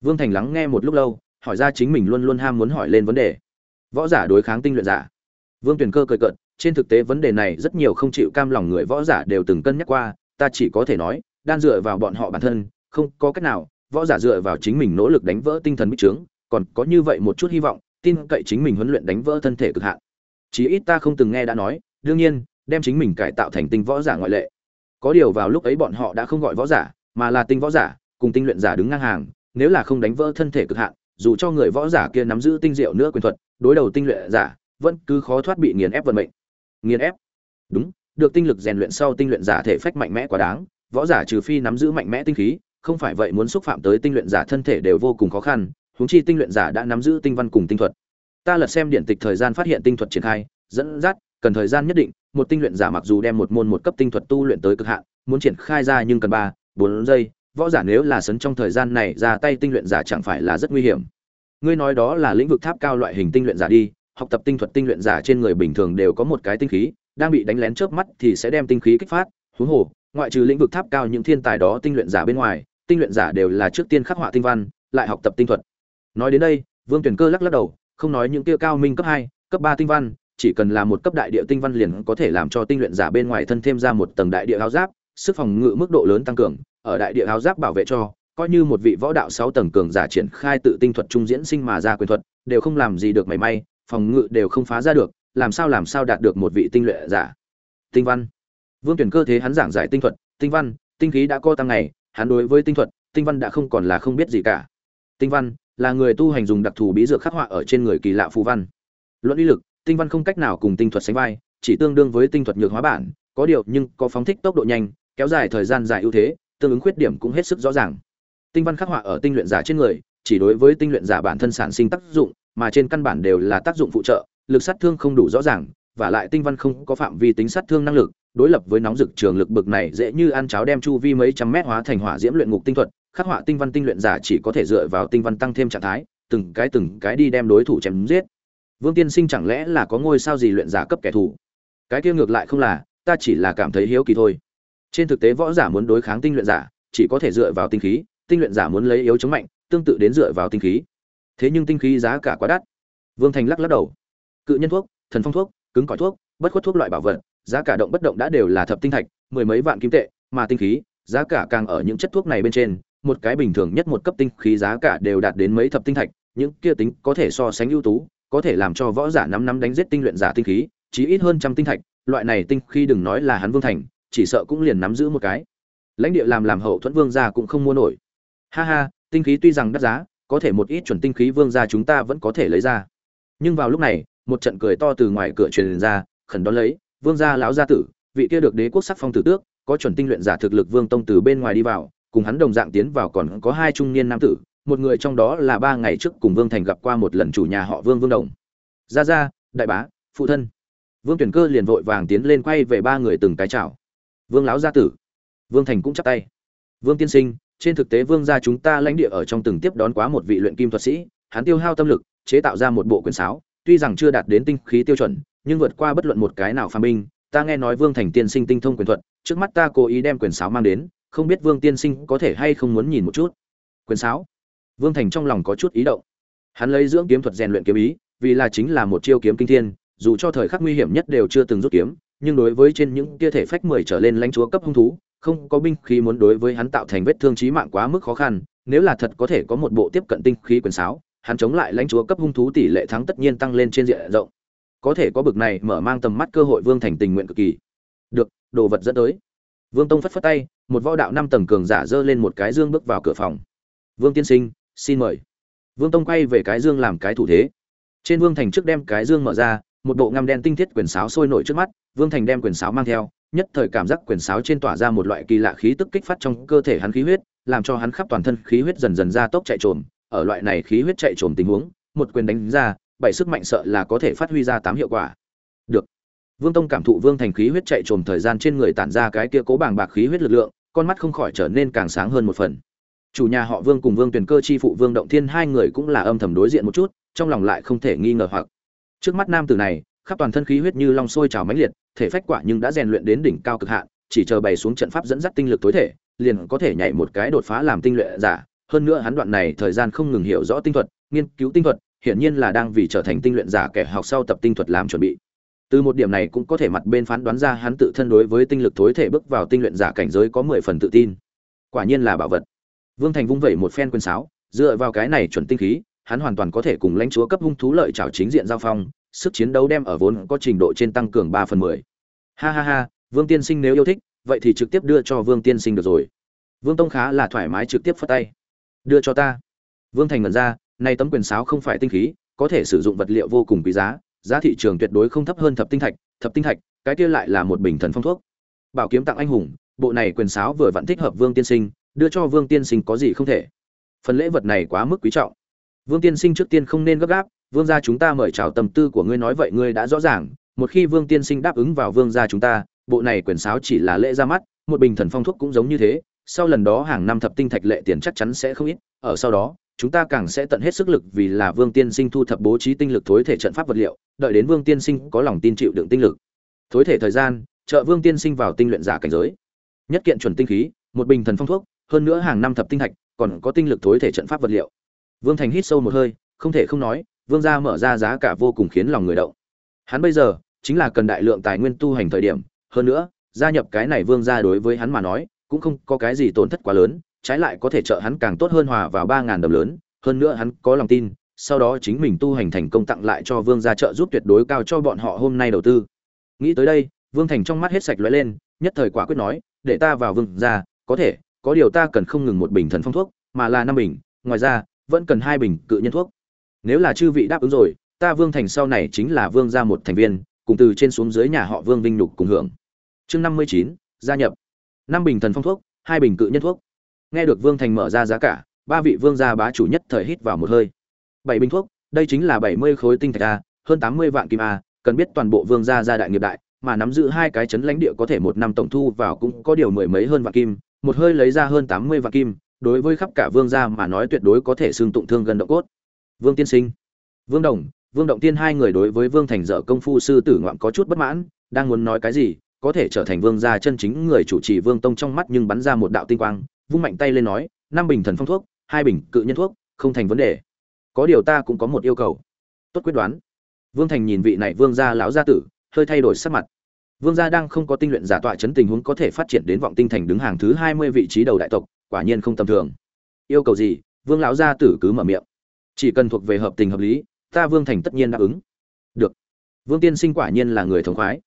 Vương thành lắng nghe một lúc lâu, hỏi ra chính mình luôn luôn ham muốn hỏi lên vấn đề. Võ giả đối kháng tinh luyện giả. Vương tuyền cơ cười cợt, trên thực tế vấn đề này rất nhiều không chịu cam lòng người võ giả đều từng cân nhắc qua, ta chỉ có thể nói, đan dựa vào bọn họ bản thân, không có cách nào, võ giả dựa vào chính mình nỗ lực đánh vỡ tinh thần bích trướng, còn có như vậy một chút hy vọng, tin cậy chính mình huấn luyện đánh vỡ thân thể cực hạn. Chí ít ta không từng nghe đã nói, đương nhiên đem chính mình cải tạo thành tinh võ giả ngoại lệ. Có điều vào lúc ấy bọn họ đã không gọi võ giả, mà là tinh võ giả, cùng tinh luyện giả đứng ngang hàng, nếu là không đánh vỡ thân thể cực hạn, dù cho người võ giả kia nắm giữ tinh diệu nữa quyền thuật, đối đầu tinh luyện giả, vẫn cứ khó thoát bị nghiền ép vận mệnh. Nghiền ép? Đúng, được tinh lực rèn luyện sau tinh luyện giả thể phách mạnh mẽ quá đáng, võ giả trừ phi nắm giữ mạnh mẽ tinh khí, không phải vậy muốn xúc phạm tới tinh luyện giả thân thể đều vô cùng khó khăn, huống chi tinh luyện giả đã nắm giữ tinh văn cùng tinh thuật. Ta lật xem điện tịch thời gian phát hiện tinh thuật triển khai, dẫn dắt, cần thời gian nhất định một tinh luyện giả mặc dù đem một môn một cấp tinh thuật tu luyện tới cực hạn, muốn triển khai ra nhưng cần ba, bốn giây. Võ giả nếu là sấn trong thời gian này ra tay tinh luyện giả chẳng phải là rất nguy hiểm. Ngươi nói đó là lĩnh vực tháp cao loại hình tinh luyện giả đi, học tập tinh thuật tinh luyện giả trên người bình thường đều có một cái tinh khí, đang bị đánh lén chớp mắt thì sẽ đem tinh khí kích phát, huống hồ, ngoại trừ lĩnh vực tháp cao những thiên tài đó tinh luyện giả bên ngoài, tinh luyện giả đều là trước tiên khắc họa tinh văn, lại học tập tinh thuật. Nói đến đây, vương tuyển cơ lắc lắc đầu, không nói những kia cao minh cấp hai, cấp ba tinh văn chỉ cần là một cấp đại địa tinh văn liền có thể làm cho tinh luyện giả bên ngoài thân thêm ra một tầng đại địa áo giáp, sức phòng ngự mức độ lớn tăng cường, ở đại địa áo giáp bảo vệ cho, coi như một vị võ đạo sáu tầng cường giả triển khai tự tinh thuật trung diễn sinh mà ra quyền thuật, đều không làm gì được mảy may, phòng ngự đều không phá ra được, làm sao làm sao đạt được một vị tinh luyện giả. Tinh văn. Vương tuyển cơ thế hắn giảng giải tinh thuật, tinh văn, tinh khí đã co tăng ngày, hắn đối với tinh thuật, tinh văn đã không còn là không biết gì cả. Tinh văn là người tu hành dùng đặc thù bí dược khắc họa ở trên người kỳ lạ phù văn. Luận uy lực tinh văn không cách nào cùng tinh thuật sánh vai, chỉ tương đương với tinh thuật nhược hóa bản, có điều nhưng có phóng thích tốc độ nhanh, kéo dài thời gian dài ưu thế, tương ứng khuyết điểm cũng hết sức rõ ràng. Tinh văn khắc họa ở tinh luyện giả trên người, chỉ đối với tinh luyện giả bản thân sản sinh tác dụng, mà trên căn bản đều là tác dụng phụ trợ, lực sát thương không đủ rõ ràng, và lại tinh văn không có phạm vi tính sát thương năng lực, đối lập với nóng rực trường lực bực này dễ như ăn cháo đem chu vi mấy trăm mét hóa thành hỏa diễm luyện ngục tinh thuật, khắc họa tinh văn tinh luyện giả chỉ có thể dựa vào tinh văn tăng thêm trạng thái, từng cái từng cái đi đem đối thủ chém giết vương tiên sinh chẳng lẽ là có ngôi sao gì luyện giả cấp kẻ thù? Cái kia ngược lại không là, ta chỉ là cảm thấy hiếu kỳ thôi. Trên thực tế võ giả muốn đối kháng tinh luyện giả, chỉ có thể dựa vào tinh khí, tinh luyện giả muốn lấy yếu chống mạnh, tương tự đến dựa vào tinh khí. Thế nhưng tinh khí giá cả quá đắt. Vương thành lắc lắc đầu. Cự nhân thuốc, thần phong thuốc, cứng cỏi thuốc, bất khuất thuốc loại bảo vật, giá cả động bất động đã đều là thập tinh thạch, mười mấy vạn kim tệ, mà tinh khí, giá cả càng ở những chất thuốc này bên trên, một cái bình thường nhất một cấp tinh khí giá cả đều đạt đến mấy thập tinh thạch, những kia tính có thể so sánh ưu tú có thể làm cho võ giả năm năm đánh giết tinh luyện giả tinh khí, chí ít hơn trăm tinh thạch, loại này tinh khi đừng nói là hắn vương thành, chỉ sợ cũng liền nắm giữ một cái. Lãnh địa làm làm hậu thuẫn vương gia cũng không mua nổi. Ha ha, tinh khí tuy rằng đắt giá, có thể một ít chuẩn tinh khí vương gia chúng ta vẫn có thể lấy ra. Nhưng vào lúc này, một trận cười to từ ngoài cửa truyền ra, khẩn đón lấy, vương gia lão gia tử, vị kia được đế quốc sắc phong tử tước, có chuẩn tinh luyện giả thực lực vương tông từ bên ngoài đi vào, cùng hắn đồng dạng tiến vào còn có hai trung niên nam tử một người trong đó là ba ngày trước cùng vương thành gặp qua một lần chủ nhà họ vương vương đồng. Gia gia, đại bá, phụ thân. Vương tuyển cơ liền vội vàng tiến lên quay về ba người từng cái chào. Vương lão gia tử. Vương thành cũng chắp tay. Vương tiên sinh, trên thực tế vương gia chúng ta lãnh địa ở trong từng tiếp đón quá một vị luyện kim thuật sĩ, hắn tiêu hao tâm lực, chế tạo ra một bộ quyền sáo, tuy rằng chưa đạt đến tinh khí tiêu chuẩn, nhưng vượt qua bất luận một cái nào phàm binh. Ta nghe nói vương thành tiên sinh tinh thông quyền thuật, trước mắt ta cố ý đem quyền sáo mang đến, không biết vương tiên sinh có thể hay không muốn nhìn một chút. Quyền sáo? Vương thành trong lòng có chút ý động. Hắn lấy dưỡng kiếm thuật rèn luyện kiếm ý, vì là chính là một chiêu kiếm kinh thiên, dù cho thời khắc nguy hiểm nhất đều chưa từng rút kiếm, nhưng đối với trên những kia thể phách mười trở lên lãnh chúa cấp hung thú, không có binh khí muốn đối với hắn tạo thành vết thương chí mạng quá mức khó khăn, nếu là thật có thể có một bộ tiếp cận tinh khí quyền sáo, hắn chống lại lãnh chúa cấp hung thú tỷ lệ thắng tất nhiên tăng lên trên diện rộng. Có thể có bực này mở mang tầm mắt cơ hội vương thành tình nguyện cực kỳ. Được, đồ vật dẫn tới. Vương tông phất phất tay, một võ đạo năm tầng cường giả giơ lên một cái dương bước vào cửa phòng. Vương tiên sinh xin mời. Vương tông quay về cái dương làm cái thủ thế. Trên vương thành trước đem cái dương mở ra, một bộ ngăm đen tinh thiết quyền sáo sôi nổi trước mắt, vương thành đem quyền sáo mang theo, nhất thời cảm giác quyền sáo trên tỏa ra một loại kỳ lạ khí tức kích phát trong cơ thể hắn khí huyết, làm cho hắn khắp toàn thân khí huyết dần dần ra tốc chạy trồm. Ở loại này khí huyết chạy trồm tình huống, một quyền đánh ra, bảy sức mạnh sợ là có thể phát huy ra tám hiệu quả. Được. Vương tông cảm thụ vương thành khí huyết chạy trồm thời gian trên người tản ra cái kia cố bàng bạc khí huyết lực lượng, con mắt không khỏi trở nên càng sáng hơn một phần chủ nhà họ vương cùng vương tuyển cơ chi phụ vương động thiên hai người cũng là âm thầm đối diện một chút, trong lòng lại không thể nghi ngờ hoặc. Trước mắt nam tử này, khắp toàn thân khí huyết như long sôi trào mãnh liệt, thể phách quả nhưng đã rèn luyện đến đỉnh cao cực hạn, chỉ chờ bày xuống trận pháp dẫn dắt tinh lực tối thể, liền có thể nhảy một cái đột phá làm tinh luyện giả. Hơn nữa hắn đoạn này thời gian không ngừng hiểu rõ tinh thuật, nghiên cứu tinh thuật, hiển nhiên là đang vì trở thành tinh luyện giả kẻ học sau tập tinh thuật làm chuẩn bị. Từ một điểm này cũng có thể mặt bên phán đoán ra hắn tự thân đối với tinh lực tối thể bước vào tinh luyện giả cảnh giới có mười phần tự tin. Quả nhiên là bảo vật vương thành vung vẩy một phen quyền sáo, dựa vào cái này chuẩn tinh khí, hắn hoàn toàn có thể cùng lãnh chúa cấp hung thú lợi trảo chính diện giao phong, sức chiến đấu đem ở vốn có trình độ trên tăng cường ba phần mười. Ha ha ha, vương tiên sinh nếu yêu thích, vậy thì trực tiếp đưa cho vương tiên sinh được rồi. Vương tông khá là thoải mái trực tiếp phất tay. Đưa cho ta. Vương thành ngẩn ra này tấm quyền sáo không phải tinh khí, có thể sử dụng vật liệu vô cùng quý giá giá thị trường tuyệt đối không thấp hơn thập tinh thạch, thập tinh thạch, cái kia lại là một bình thần phong thuốc. Bảo kiếm tặng anh hùng, bộ này quyền sáo vừa vặn thích hợp vương tiên sinh đưa cho vương tiên sinh có gì không thể. Phần lễ vật này quá mức quý trọng. Vương tiên sinh trước tiên không nên gấp gáp, vương gia chúng ta mời chào tâm tư của ngươi nói vậy ngươi đã rõ ràng, một khi vương tiên sinh đáp ứng vào vương gia chúng ta, bộ này quyển sáo chỉ là lễ ra mắt, một bình thần phong thuốc cũng giống như thế, sau lần đó hàng năm thập tinh thạch lệ tiền chắc chắn sẽ không ít, ở sau đó, chúng ta càng sẽ tận hết sức lực vì là vương tiên sinh thu thập bố trí tinh lực thối thể trận pháp vật liệu, đợi đến vương tiên sinh có lòng tin chịu đựng tinh lực. Thối thể thời gian, trợ vương tiên sinh vào tinh luyện giả cảnh giới. Nhất kiện chuẩn tinh khí, một bình thần phong thuốc hơn nữa hàng năm thập tinh thạch còn có tinh lực thối thể trận pháp vật liệu. Vương thành hít sâu một hơi, không thể không nói, vương gia mở ra giá cả vô cùng khiến lòng người động. Hắn bây giờ chính là cần đại lượng tài nguyên tu hành thời điểm, hơn nữa, gia nhập cái này vương gia đối với hắn mà nói, cũng không có cái gì tổn thất quá lớn, trái lại có thể trợ hắn càng tốt hơn hòa vào ba ngàn đồng lớn, hơn nữa hắn có lòng tin, sau đó chính mình tu hành thành công tặng lại cho vương gia trợ giúp tuyệt đối cao cho bọn họ hôm nay đầu tư. Nghĩ tới đây, vương thành trong mắt hết sạch lóe lên, nhất thời quả quyết nói, để ta vào vương gia, có thể có điều ta cần không ngừng một bình thần phong thuốc, mà là năm bình, ngoài ra, vẫn cần hai bình cự nhân thuốc. Nếu là chư vị đáp ứng rồi, ta vương thành sau này chính là vương gia một thành viên, cùng từ trên xuống dưới nhà họ vương vinh nhục cùng hưởng. Chương năm mươi chín, gia nhập. Năm bình thần phong thuốc, hai bình cự nhân thuốc. Nghe được vương thành mở ra giá cả, ba vị vương gia bá chủ nhất thời hít vào một hơi. Bảy bình thuốc, đây chính là bảy mươi khối tinh thạch a, hơn tám mươi vạn kim a, cần biết toàn bộ vương gia gia đại nghiệp đại, mà nắm giữ hai cái chấn lãnh địa có thể một năm tổng thu vào cũng có điều mười mấy hơn vạn kim một hơi lấy ra hơn tám mươi vạn kim, đối với khắp cả vương gia mà nói tuyệt đối có thể xương tụng thương gần động cốt. Vương tiên sinh. Vương đồng, vương động tiên hai người đối với vương thành dở công phu sư tử ngoạm có chút bất mãn, đang muốn nói cái gì, có thể trở thành vương gia chân chính người chủ trì vương tông trong mắt nhưng bắn ra một đạo tinh quang, vung mạnh tay lên nói, năm bình thần phong thuốc, hai bình cự nhân thuốc, không thành vấn đề. Có điều ta cũng có một yêu cầu. Tốt quyết đoán. Vương thành nhìn vị này vương gia lão gia tử, hơi thay đổi sắc mặt vương gia đang không có tinh luyện giả tọa chấn tình huống có thể phát triển đến vọng tinh thành đứng hàng thứ hai mươi vị trí đầu đại tộc, quả nhiên không tầm thường. Yêu cầu gì? Vương lão gia tử cứ mở miệng. Chỉ cần thuộc về hợp tình hợp lý, ta vương thành tất nhiên đáp ứng. Được. Vương tiên sinh quả nhiên là người thống khoái.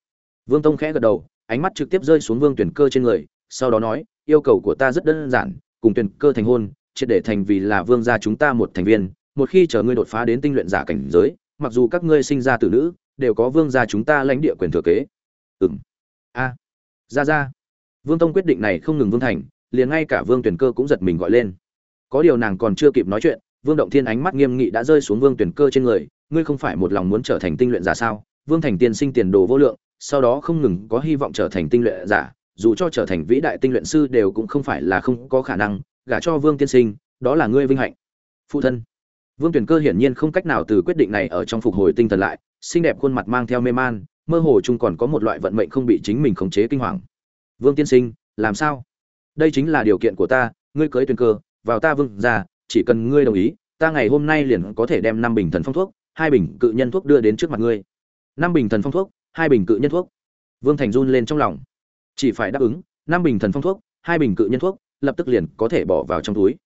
Vương tông khẽ gật đầu, ánh mắt trực tiếp rơi xuống vương tuyển cơ trên người, sau đó nói, yêu cầu của ta rất đơn giản, cùng tuyển cơ thành hôn, triệt để thành vì là vương gia chúng ta một thành viên, một khi chờ ngươi đột phá đến tinh luyện giả cảnh giới, mặc dù các ngươi sinh ra tử nữ, đều có vương gia chúng ta lãnh địa quyền thừa kế ừng a. Ra ra. Vương tông quyết định này không ngừng vương thành, liền ngay cả vương tuyển cơ cũng giật mình gọi lên. Có điều nàng còn chưa kịp nói chuyện, vương động thiên ánh mắt nghiêm nghị đã rơi xuống vương tuyển cơ trên người, ngươi không phải một lòng muốn trở thành tinh luyện giả sao? Vương thành tiên sinh tiền đồ vô lượng, sau đó không ngừng có hy vọng trở thành tinh luyện giả, dù cho trở thành vĩ đại tinh luyện sư đều cũng không phải là không có khả năng, gả cho vương tiên sinh, đó là ngươi vinh hạnh. Phụ thân. Vương tuyển cơ hiển nhiên không cách nào từ quyết định này ở trong phục hồi tinh thần lại, xinh đẹp khuôn mặt mang theo mê man mơ hồ chung còn có một loại vận mệnh không bị chính mình khống chế kinh hoàng. Vương tiên sinh, làm sao? Đây chính là điều kiện của ta, ngươi cưới tuyển cơ, vào ta vương ra chỉ cần ngươi đồng ý, ta ngày hôm nay liền có thể đem năm bình thần phong thuốc, hai bình cự nhân thuốc đưa đến trước mặt ngươi. Năm bình thần phong thuốc, hai bình cự nhân thuốc. Vương thành run lên trong lòng. Chỉ phải đáp ứng, năm bình thần phong thuốc, hai bình cự nhân thuốc, lập tức liền có thể bỏ vào trong túi.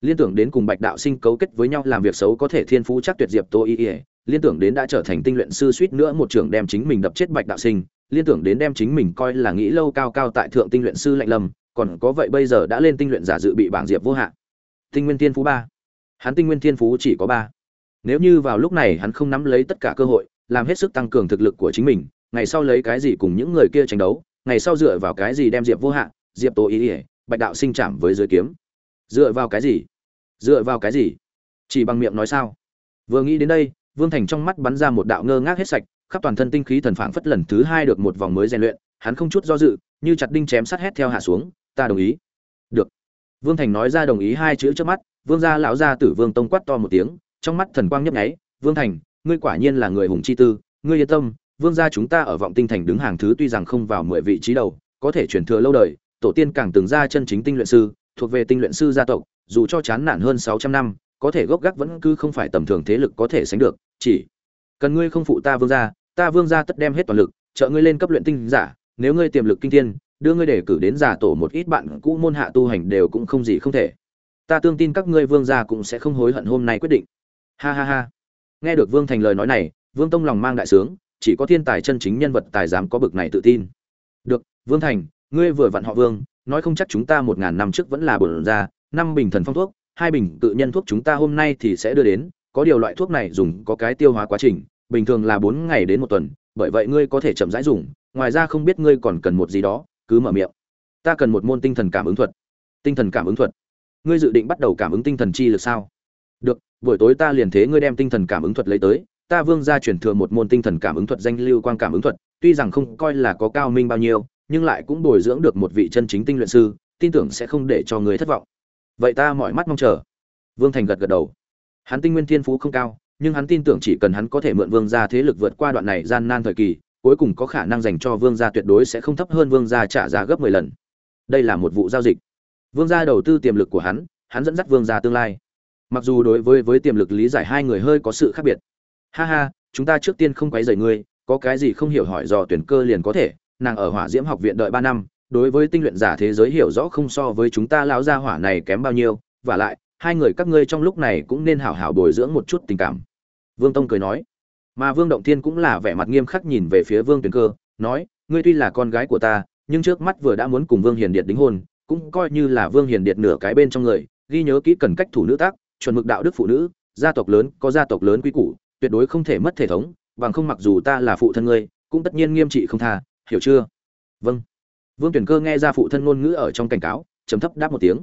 Liên tưởng đến cùng bạch đạo sinh cấu kết với nhau làm việc xấu có thể thiên phú chắc tuyệt diệp tô y ỉa liên tưởng đến đã trở thành tinh luyện sư suýt nữa một trưởng đem chính mình đập chết bạch đạo sinh, liên tưởng đến đem chính mình coi là nghĩ lâu cao cao tại thượng tinh luyện sư lạnh lâm, còn có vậy bây giờ đã lên tinh luyện giả dự bị bảng diệp vô hạn tinh nguyên thiên phú ba. Hắn tinh nguyên thiên phú chỉ có ba. Nếu như vào lúc này hắn không nắm lấy tất cả cơ hội, làm hết sức tăng cường thực lực của chính mình, ngày sau lấy cái gì cùng những người kia tranh đấu, ngày sau dựa vào cái gì đem diệp vô hạn diệp tố ý ỉa bạch đạo sinh chạm với dưới kiếm. Dựa vào cái gì? Dựa vào cái gì? Chỉ bằng miệng nói sao? Vừa nghĩ đến đây vương thành trong mắt bắn ra một đạo ngơ ngác hết sạch, khắp toàn thân tinh khí thần phảng phất lần thứ hai được một vòng mới rèn luyện, hắn không chút do dự, như chặt đinh chém sắt hét theo hạ xuống, ta đồng ý. Được. Vương thành nói ra đồng ý hai chữ trước mắt, vương gia lão gia tử vương tông quát to một tiếng, trong mắt thần quang nhấp nháy, vương thành, ngươi quả nhiên là người hùng chi tư, ngươi yên tâm, vương gia chúng ta ở vọng tinh thành đứng hàng thứ tuy rằng không vào mười vị trí đầu, có thể truyền thừa lâu đời, tổ tiên càng từng ra chân chính tinh luyện sư, thuộc về tinh luyện sư gia tộc, dù cho chán nản hơn sáu trăm năm có thể gốc gác vẫn cứ không phải tầm thường thế lực có thể sánh được, chỉ cần ngươi không phụ ta vương gia, ta vương gia tất đem hết toàn lực, trợ ngươi lên cấp luyện tinh giả, nếu ngươi tiềm lực kinh thiên, đưa ngươi để cử đến giả tổ một ít bạn cũ môn hạ tu hành đều cũng không gì không thể. Ta tương tin các ngươi vương gia cũng sẽ không hối hận hôm nay quyết định. Ha ha ha. Nghe được vương thành lời nói này, vương tông lòng mang đại sướng, chỉ có thiên tài chân chính nhân vật tài dám có bực này tự tin. Được, vương thành, ngươi vừa vặn họ vương, nói không chắc chúng ta một ngàn năm trước vẫn là bổn ra năm bình thần phong thuốc hai bình tự nhân thuốc chúng ta hôm nay thì sẽ đưa đến, có điều loại thuốc này dùng có cái tiêu hóa quá trình, bình thường là bốn ngày đến một tuần, bởi vậy ngươi có thể chậm rãi dùng, ngoài ra không biết ngươi còn cần một gì đó, cứ mở miệng. Ta cần một môn tinh thần cảm ứng thuật. Tinh thần cảm ứng thuật. Ngươi dự định bắt đầu cảm ứng tinh thần chi lực sao? Được, buổi tối ta liền thế ngươi đem tinh thần cảm ứng thuật lấy tới, ta vương gia chuyển thừa một môn tinh thần cảm ứng thuật danh lưu quan cảm ứng thuật, tuy rằng không coi là có cao minh bao nhiêu, nhưng lại cũng bồi dưỡng được một vị chân chính tinh luyện sư, tin tưởng sẽ không để cho người thất vọng vậy ta mọi mắt mong chờ. Vương thành gật gật đầu. Hắn tinh nguyên thiên phú không cao, nhưng hắn tin tưởng chỉ cần hắn có thể mượn vương gia thế lực vượt qua đoạn này gian nan thời kỳ, cuối cùng có khả năng dành cho vương gia tuyệt đối sẽ không thấp hơn vương gia trả giá gấp mười lần. Đây là một vụ giao dịch. Vương gia đầu tư tiềm lực của hắn hắn dẫn dắt vương gia tương lai. Mặc dù đối với với tiềm lực lý giải hai người hơi có sự khác biệt. Ha ha, chúng ta trước tiên không quấy rầy ngươi, có cái gì không hiểu hỏi dò tuyển cơ liền có thể, nàng ở hỏa diễm học viện đợi ba năm đối với tinh luyện giả thế giới hiểu rõ không so với chúng ta lão gia hỏa này kém bao nhiêu, và lại, hai người các ngươi trong lúc này cũng nên hảo hảo bồi dưỡng một chút tình cảm. Vương tông cười nói. Mà vương động thiên cũng là vẻ mặt nghiêm khắc nhìn về phía vương tuyển cơ, nói, ngươi tuy là con gái của ta, nhưng trước mắt vừa đã muốn cùng vương hiền điệt đính hôn, cũng coi như là vương hiền điệt nửa cái bên trong người, ghi nhớ kỹ cần cách thủ nữ tác, chuẩn mực đạo đức phụ nữ, gia tộc lớn, có gia tộc lớn quý củ, tuyệt đối không thể mất thể thống, bằng không mặc dù ta là phụ thân ngươi, cũng tất nhiên nghiêm trị không tha, hiểu chưa? Vâng vương tuyển cơ nghe ra phụ thân ngôn ngữ ở trong cảnh cáo chấm thấp đáp một tiếng.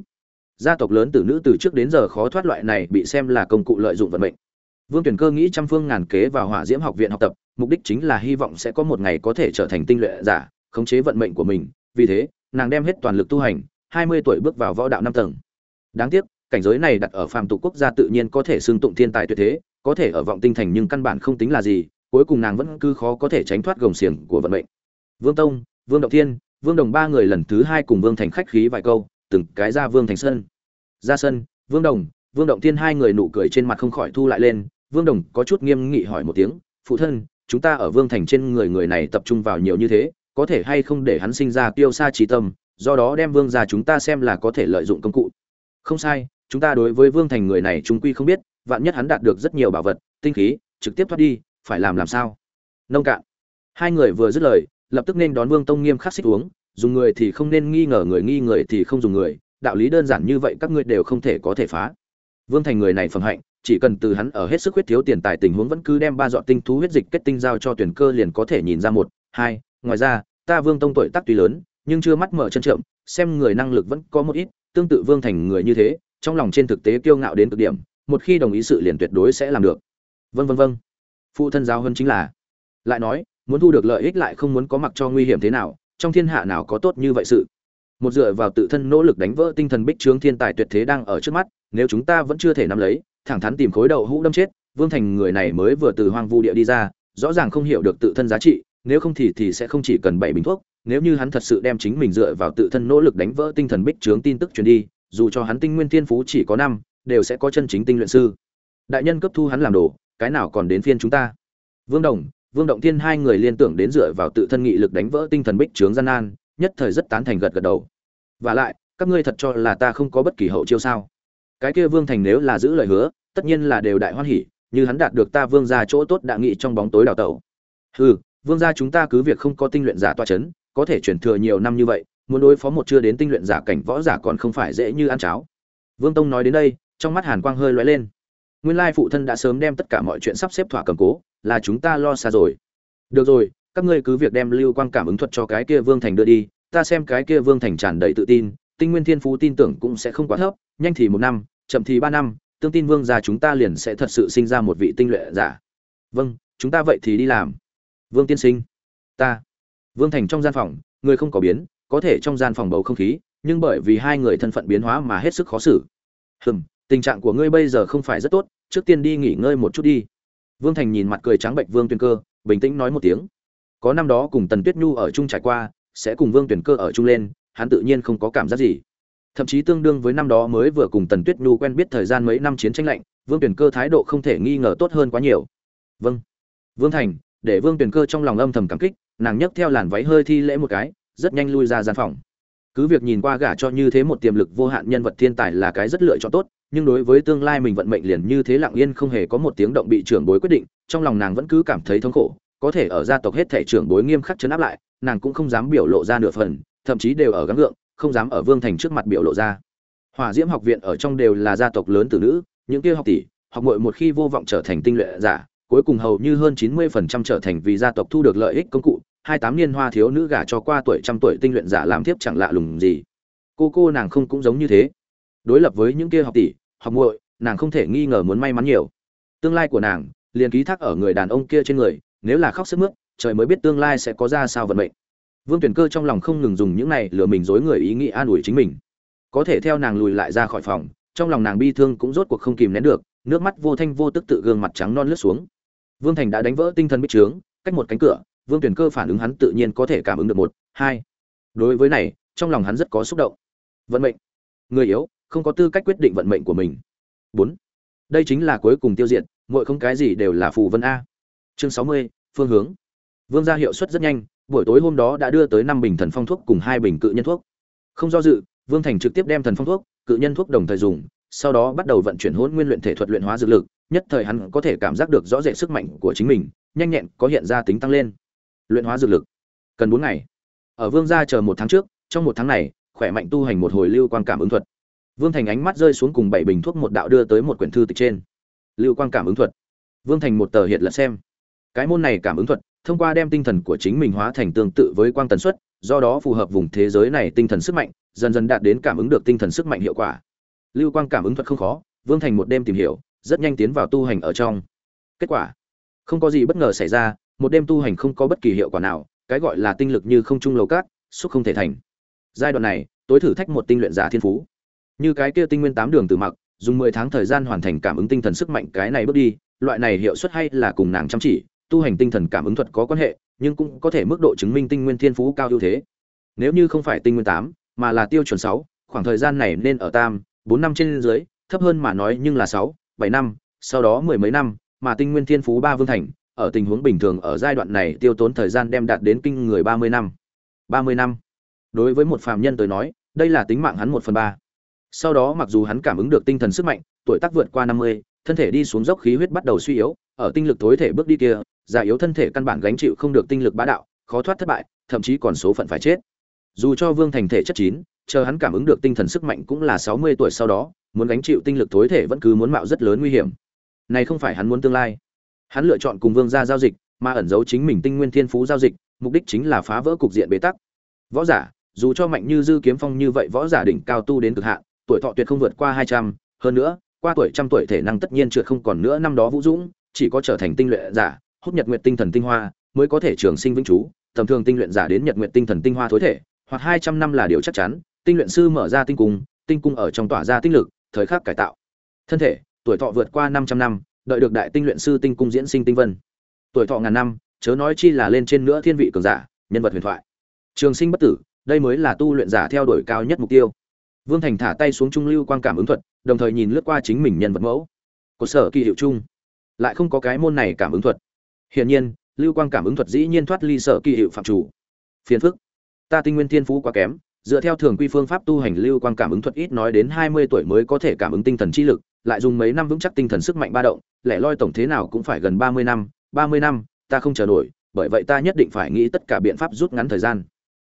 Gia tộc lớn từ nữ từ trước đến giờ khó thoát loại này bị xem là công cụ lợi dụng vận mệnh. Vương tuyển cơ nghĩ trăm phương ngàn kế vào hỏa diễm học viện học tập, mục đích chính là hy vọng sẽ có một ngày có thể trở thành tinh luyện giả, khống chế vận mệnh của mình. Vì thế, nàng đem hết toàn lực tu hành, hai mươi tuổi bước vào võ đạo năm tầng. Đáng tiếc, cảnh giới này đặt ở phàm tục quốc gia tự nhiên có thể xưng tụng thiên tài tuyệt thế, có thể ở vọng tinh thành nhưng căn bản không tính là gì, cuối cùng nàng vẫn cứ khó có thể tránh thoát gồng xiềng của vận mệnh. Vương tông, vương động thiên vương đồng ba người lần thứ hai cùng vương thành khách khí vài câu, từng cái ra vương thành sân. Ra sân, vương đồng, vương động thiên hai người nụ cười trên mặt không khỏi thu lại lên. Vương đồng có chút nghiêm nghị hỏi một tiếng, phụ thân, chúng ta ở vương thành trên người người này tập trung vào nhiều như thế, có thể hay không để hắn sinh ra tiêu xa trí tâm, do đó đem vương ra chúng ta xem là có thể lợi dụng công cụ? Không sai, chúng ta đối với vương thành người này chúng quy không biết, vạn nhất hắn đạt được rất nhiều bảo vật, tinh khí, trực tiếp thoát đi, phải làm làm sao? Nông cạn. Hai người vừa dứt lời lập tức nên đón vương tông nghiêm khắc xích uống, dùng người thì không nên nghi ngờ người, nghi người thì không dùng người, đạo lý đơn giản như vậy các ngươi đều không thể có thể phá. Vương thành người này phẩm hạnh, chỉ cần từ hắn ở hết sức huyết thiếu tiền tài tình huống vẫn cứ đem ba dọn tinh thú huyết dịch kết tinh giao cho tuyển cơ liền có thể nhìn ra một, hai, ngoài ra, ta vương tông tuổi tác tuy lớn, nhưng chưa mắt mở chân trợm xem người năng lực vẫn có một ít, tương tự vương thành người như thế, trong lòng trên thực tế kiêu ngạo đến cực điểm, một khi đồng ý sự liền tuyệt đối sẽ làm được. Vân vân vân phụ thân giáo hơn chính là, lại nói muốn thu được lợi ích lại không muốn có mặc cho nguy hiểm thế nào, trong thiên hạ nào có tốt như vậy sự. Một dựa vào tự thân nỗ lực đánh vỡ tinh thần bích trướng thiên tài tuyệt thế đang ở trước mắt, nếu chúng ta vẫn chưa thể nắm lấy, thẳng thắn tìm khối đầu hũ đâm chết, vương thành người này mới vừa từ hoang vu địa đi ra, rõ ràng không hiểu được tự thân giá trị, nếu không thì thì sẽ không chỉ cần bảy bình thuốc, nếu như hắn thật sự đem chính mình dựa vào tự thân nỗ lực đánh vỡ tinh thần bích trướng tin tức truyền đi, dù cho hắn tinh nguyên thiên phú chỉ có năm, đều sẽ có chân chính tinh luyện sư. Đại nhân cấp thu hắn làm đồ, cái nào còn đến phiên chúng ta? Vương đồng vương động thiên hai người liên tưởng đến dựa vào tự thân nghị lực đánh vỡ tinh thần bích trướng gian nan, nhất thời rất tán thành gật gật đầu. Và lại, các ngươi thật cho là ta không có bất kỳ hậu chiêu sao? Cái kia vương thành nếu là giữ lời hứa, tất nhiên là đều đại hoan hỉ, như hắn đạt được ta vương gia chỗ tốt đã nghị trong bóng tối đào tẩu. Hừ, vương gia chúng ta cứ việc không có tinh luyện giả toa chấn, có thể chuyển thừa nhiều năm như vậy, muốn đối phó một chưa đến tinh luyện giả cảnh võ giả còn không phải dễ như ăn cháo. Vương tông nói đến đây, trong mắt hàn quang hơi lóe lên. Nguyên lai phụ thân đã sớm đem tất cả mọi chuyện sắp xếp thỏa cầm cố là chúng ta lo xa rồi. Được rồi, các ngươi cứ việc đem lưu quang cảm ứng thuật cho cái kia vương thành đưa đi, ta xem cái kia vương thành tràn đầy tự tin, tinh nguyên thiên phú tin tưởng cũng sẽ không quá thấp, nhanh thì một năm, chậm thì ba năm, tương tin vương gia chúng ta liền sẽ thật sự sinh ra một vị tinh luyện giả. Vâng chúng ta vậy thì đi làm. Vương tiên sinh. Ta. Vương thành trong gian phòng, người không có biến, có thể trong gian phòng bầu không khí, nhưng bởi vì hai người thân phận biến hóa mà hết sức khó xử. Hừm, tình trạng của ngươi bây giờ không phải rất tốt, trước tiên đi nghỉ ngơi một chút đi vương thành nhìn mặt cười trắng bệnh vương Tuyền cơ, bình tĩnh nói một tiếng. Có năm đó cùng tần tuyết nhu ở chung trải qua, sẽ cùng vương Tuyền cơ ở chung lên, hắn tự nhiên không có cảm giác gì. Thậm chí tương đương với năm đó mới vừa cùng tần tuyết nhu quen biết thời gian mấy năm chiến tranh lạnh, vương Tuyền cơ thái độ không thể nghi ngờ tốt hơn quá nhiều. Vâng. Vương thành, để vương Tuyền cơ trong lòng âm thầm cảm kích, nàng nhấc theo làn váy hơi thi lễ một cái, rất nhanh lui ra gian phòng. Cứ việc nhìn qua gả cho như thế một tiềm lực vô hạn nhân vật thiên tài là cái rất lựa chọn tốt nhưng đối với tương lai mình vận mệnh liền như thế lặng yên không hề có một tiếng động bị trưởng bối quyết định, trong lòng nàng vẫn cứ cảm thấy thống khổ, có thể ở gia tộc hết thể trưởng bối nghiêm khắc chấn áp lại, nàng cũng không dám biểu lộ ra nửa phần, thậm chí đều ở gắng gượng, không dám ở vương thành trước mặt biểu lộ ra. Hỏa diễm học viện ở trong đều là gia tộc lớn từ nữ, những kia học tỷ, học muội một khi vô vọng trở thành tinh luyện giả, cuối cùng hầu như hơn chín mươi phần trăm trở thành vì gia tộc thu được lợi ích công cụ, hai tám niên hoa thiếu nữ gả cho qua tuổi trăm tuổi tinh luyện giả làm tiếp chẳng lạ lùng gì. Cô cô nàng không cũng giống như thế đối lập với những kia học tỷ, học muội, nàng không thể nghi ngờ muốn may mắn nhiều. Tương lai của nàng, liền ký thác ở người đàn ông kia trên người, nếu là khóc sức mướt, trời mới biết tương lai sẽ có ra sao vận mệnh. Vương tuyển cơ trong lòng không ngừng dùng những này lừa mình dối người ý nghĩ an ủi chính mình. Có thể theo nàng lùi lại ra khỏi phòng, trong lòng nàng bi thương cũng rốt cuộc không kìm nén được, nước mắt vô thanh vô tức tự gương mặt trắng non lướt xuống. Vương thành đã đánh vỡ tinh thần bích trướng, cách một cánh cửa, vương tuyển cơ phản ứng hắn tự nhiên có thể cảm ứng được một, hai. Đối với này, trong lòng hắn rất có xúc động. Vận mệnh. Người yếu không có tư cách quyết định vận mệnh của mình. Bốn, đây chính là cuối cùng tiêu diệt mọi không cái gì đều là phù vân a. Chương sáu mươi, phương hướng. Vương gia hiệu suất rất nhanh, buổi tối hôm đó đã đưa tới năm bình thần phong thuốc cùng hai bình cự nhân thuốc. Không do dự, vương thành trực tiếp đem thần phong thuốc, cự nhân thuốc đồng thời dùng, sau đó bắt đầu vận chuyển hỗn nguyên luyện thể thuật luyện hóa dược lực, nhất thời hắn có thể cảm giác được rõ rệt sức mạnh của chính mình, nhanh nhẹn có hiện ra tính tăng lên. Luyện hóa dược lực. Cần bốn ngày. Ở vương gia chờ một tháng trước, trong một tháng này, khỏe mạnh tu hành một hồi lưu quan cảm ứng thuật vương thành ánh mắt rơi xuống cùng bảy bình thuốc một đạo đưa tới một quyển thư tịch trên. Lưu Quang cảm ứng thuật. Vương thành một tờ hiện lật xem. Cái môn này cảm ứng thuật, thông qua đem tinh thần của chính mình hóa thành tương tự với quang tần suất, do đó phù hợp vùng thế giới này tinh thần sức mạnh, dần dần đạt đến cảm ứng được tinh thần sức mạnh hiệu quả. Lưu quang cảm ứng thuật không khó, vương thành một đêm tìm hiểu, rất nhanh tiến vào tu hành ở trong. Kết quả, không có gì bất ngờ xảy ra, một đêm tu hành không có bất kỳ hiệu quả nào, cái gọi là tinh lực như không trung lầu cát, xúc không thể thành. Giai đoạn này, tối thử thách một tinh luyện giả thiên phú như cái kia tinh nguyên tám đường từ mặc, dùng mười tháng thời gian hoàn thành cảm ứng tinh thần sức mạnh cái này bước đi, loại này hiệu suất hay là cùng nàng chăm chỉ, tu hành tinh thần cảm ứng thuật có quan hệ, nhưng cũng có thể mức độ chứng minh tinh nguyên thiên phú cao ưu thế. Nếu như không phải tinh nguyên tám, mà là tiêu chuẩn sáu, khoảng thời gian này nên ở tam, bốn năm trên dưới, thấp hơn mà nói nhưng là sáu, bảy năm, sau đó mười mấy năm, mà tinh nguyên thiên phú ba vương thành, ở tình huống bình thường ở giai đoạn này tiêu tốn thời gian đem đạt đến kinh người ba mươi năm. Ba mươi năm. Đối với một phàm nhân tới nói, đây là tính mạng hắn một phần ba sau đó mặc dù hắn cảm ứng được tinh thần sức mạnh, tuổi tác vượt qua năm mươi, thân thể đi xuống dốc khí huyết bắt đầu suy yếu, ở tinh lực tối thể bước đi kia, già yếu thân thể căn bản gánh chịu không được tinh lực bá đạo, khó thoát thất bại, thậm chí còn số phận phải chết. Dù cho vương thành thể chất chín, chờ hắn cảm ứng được tinh thần sức mạnh cũng là sáu mươi tuổi sau đó, muốn gánh chịu tinh lực tối thể vẫn cứ muốn mạo rất lớn nguy hiểm. Này không phải hắn muốn tương lai. Hắn lựa chọn cùng vương gia giao dịch, mà ẩn giấu chính mình tinh nguyên thiên phú giao dịch, mục đích chính là phá vỡ cục diện bế tắc. Võ giả, dù cho mạnh như dư kiếm phong như vậy võ giả đỉnh cao tu đến cực hạn tuổi thọ tuyệt không vượt qua hai trăm, hơn nữa, qua tuổi trăm tuổi thể năng tất nhiên trượt không còn nữa năm đó vũ dũng, chỉ có trở thành tinh luyện giả, hút nhật nguyện tinh thần tinh hoa, mới có thể trường sinh vĩnh trú, tầm thường tinh luyện giả đến nhật nguyện tinh thần tinh hoa thối thể, hoặc hai trăm năm là điều chắc chắn, tinh luyện sư mở ra tinh cung tinh cung ở trong tỏa ra tinh lực, thời khắc cải tạo. Thân thể, tuổi thọ vượt qua năm trăm năm, đợi được đại tinh luyện sư tinh cung diễn sinh tinh vân. Tuổi thọ ngàn năm, chớ nói chi là lên trên nữa thiên vị cường giả, nhân vật huyền thoại. Trường sinh bất tử, đây mới là tu luyện giả theo đuổi cao nhất mục tiêu vương thành thả tay xuống trung lưu quan cảm ứng thuật, đồng thời nhìn lướt qua chính mình nhân vật mẫu. Của sở kỳ hiệu chung lại không có cái môn này cảm ứng thuật. Hiển nhiên, lưu quan cảm ứng thuật dĩ nhiên thoát ly sở kỳ hiệu phạm chủ. Phiền phức. Ta tinh nguyên thiên phú quá kém, dựa theo thường quy phương pháp tu hành lưu quan cảm ứng thuật ít nói đến hai mươi tuổi mới có thể cảm ứng tinh thần chi lực, lại dùng mấy năm vững chắc tinh thần sức mạnh ba động, lẻ loi tổng thế nào cũng phải gần ba mươi năm, ba mươi năm, ta không chờ nổi, bởi vậy ta nhất định phải nghĩ tất cả biện pháp rút ngắn thời gian.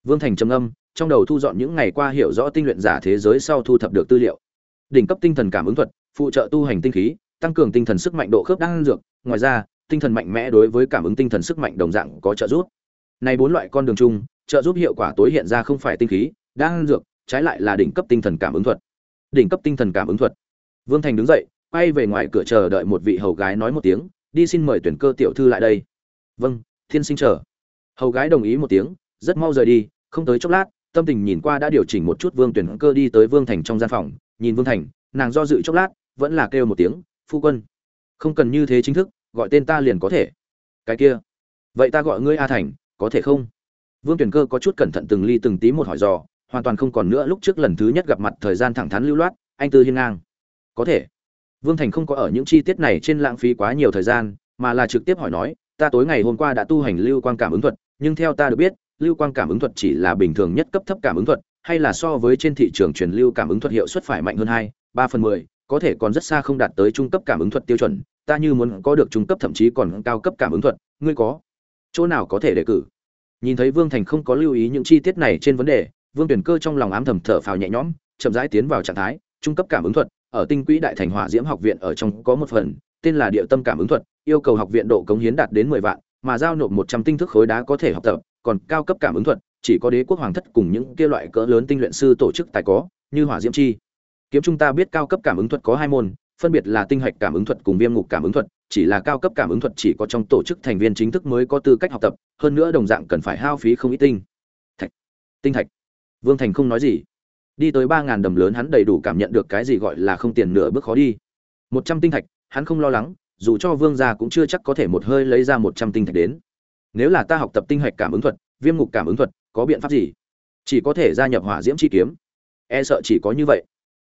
Vương thành trầm âm trong đầu thu dọn những ngày qua hiểu rõ tinh luyện giả thế giới sau thu thập được tư liệu. Đỉnh cấp tinh thần cảm ứng thuật, phụ trợ tu hành tinh khí, tăng cường tinh thần sức mạnh độ khớp đang dược. Ngoài ra, tinh thần mạnh mẽ đối với cảm ứng tinh thần sức mạnh đồng dạng có trợ giúp. Này bốn loại con đường chung, trợ giúp hiệu quả tối hiện ra không phải tinh khí, đang dược, trái lại là đỉnh cấp tinh thần cảm ứng thuật. Đỉnh cấp tinh thần cảm ứng thuật. Vương thành đứng dậy, quay về ngoài cửa chờ đợi một vị hầu gái nói một tiếng, đi xin mời tuyển cơ tiểu thư lại đây. Vâng thiên sinh chờ. Hầu gái đồng ý một tiếng, rất mau rời đi, không tới chốc lát tâm tình nhìn qua đã điều chỉnh một chút vương tuyển cơ đi tới vương thành trong gian phòng, nhìn vương thành, nàng do dự chốc lát, vẫn là kêu một tiếng, phu quân, không cần như thế chính thức, gọi tên ta liền có thể. Cái kia, vậy ta gọi ngươi a thành, có thể không? Vương tuyển cơ có chút cẩn thận từng ly từng tí một hỏi dò, hoàn toàn không còn nữa lúc trước lần thứ nhất gặp mặt thời gian thẳng thắn lưu loát, anh tư hiên ngang. Có thể. Vương thành không có ở những chi tiết này trên lãng phí quá nhiều thời gian, mà là trực tiếp hỏi nói, ta tối ngày hôm qua đã tu hành lưu quang cảm ứng thuật, nhưng theo ta được biết lưu quang cảm ứng thuật chỉ là bình thường nhất cấp thấp cảm ứng thuật, hay là so với trên thị trường truyền lưu cảm ứng thuật hiệu suất phải mạnh hơn hai, ba phần mười, có thể còn rất xa không đạt tới trung cấp cảm ứng thuật tiêu chuẩn. Ta như muốn có được trung cấp thậm chí còn cao cấp cảm ứng thuật, ngươi có chỗ nào có thể đề cử? Nhìn thấy vương thành không có lưu ý những chi tiết này trên vấn đề, vương tuyển cơ trong lòng ám thầm thở phào nhẹ nhõm, chậm rãi tiến vào trạng thái, trung cấp cảm ứng thuật, ở tinh quỹ đại thành hỏa diễm học viện ở trong có một phần, tên là địa tâm cảm ứng thuật, yêu cầu học viện độ cống hiến đạt đến mười vạn, mà giao nộp một trăm tinh thức khối đá có thể học tập còn cao cấp cảm ứng thuật, chỉ có đế quốc hoàng thất cùng những kia loại cỡ lớn tinh luyện sư tổ chức tài có, như hỏa diễm chi. Kiếm chúng ta biết cao cấp cảm ứng thuật có hai môn, phân biệt là tinh hạch cảm ứng thuật cùng viêm ngục cảm ứng thuật, chỉ là cao cấp cảm ứng thuật chỉ có trong tổ chức thành viên chính thức mới có tư cách học tập, hơn nữa đồng dạng cần phải hao phí không ít tinh. Thạch tinh thạch vương thành không nói gì. Đi tới ba ngàn đầm lớn hắn đầy đủ cảm nhận được cái gì gọi là không tiền nửa bước khó đi. Một trăm tinh thạch, hắn không lo lắng, dù cho vương gia cũng chưa chắc có thể một hơi lấy ra một trăm tinh thạch đến nếu là ta học tập tinh hạch cảm ứng thuật, viêm ngục cảm ứng thuật, có biện pháp gì? Chỉ có thể gia nhập hỏa diễm chi kiếm. E sợ chỉ có như vậy.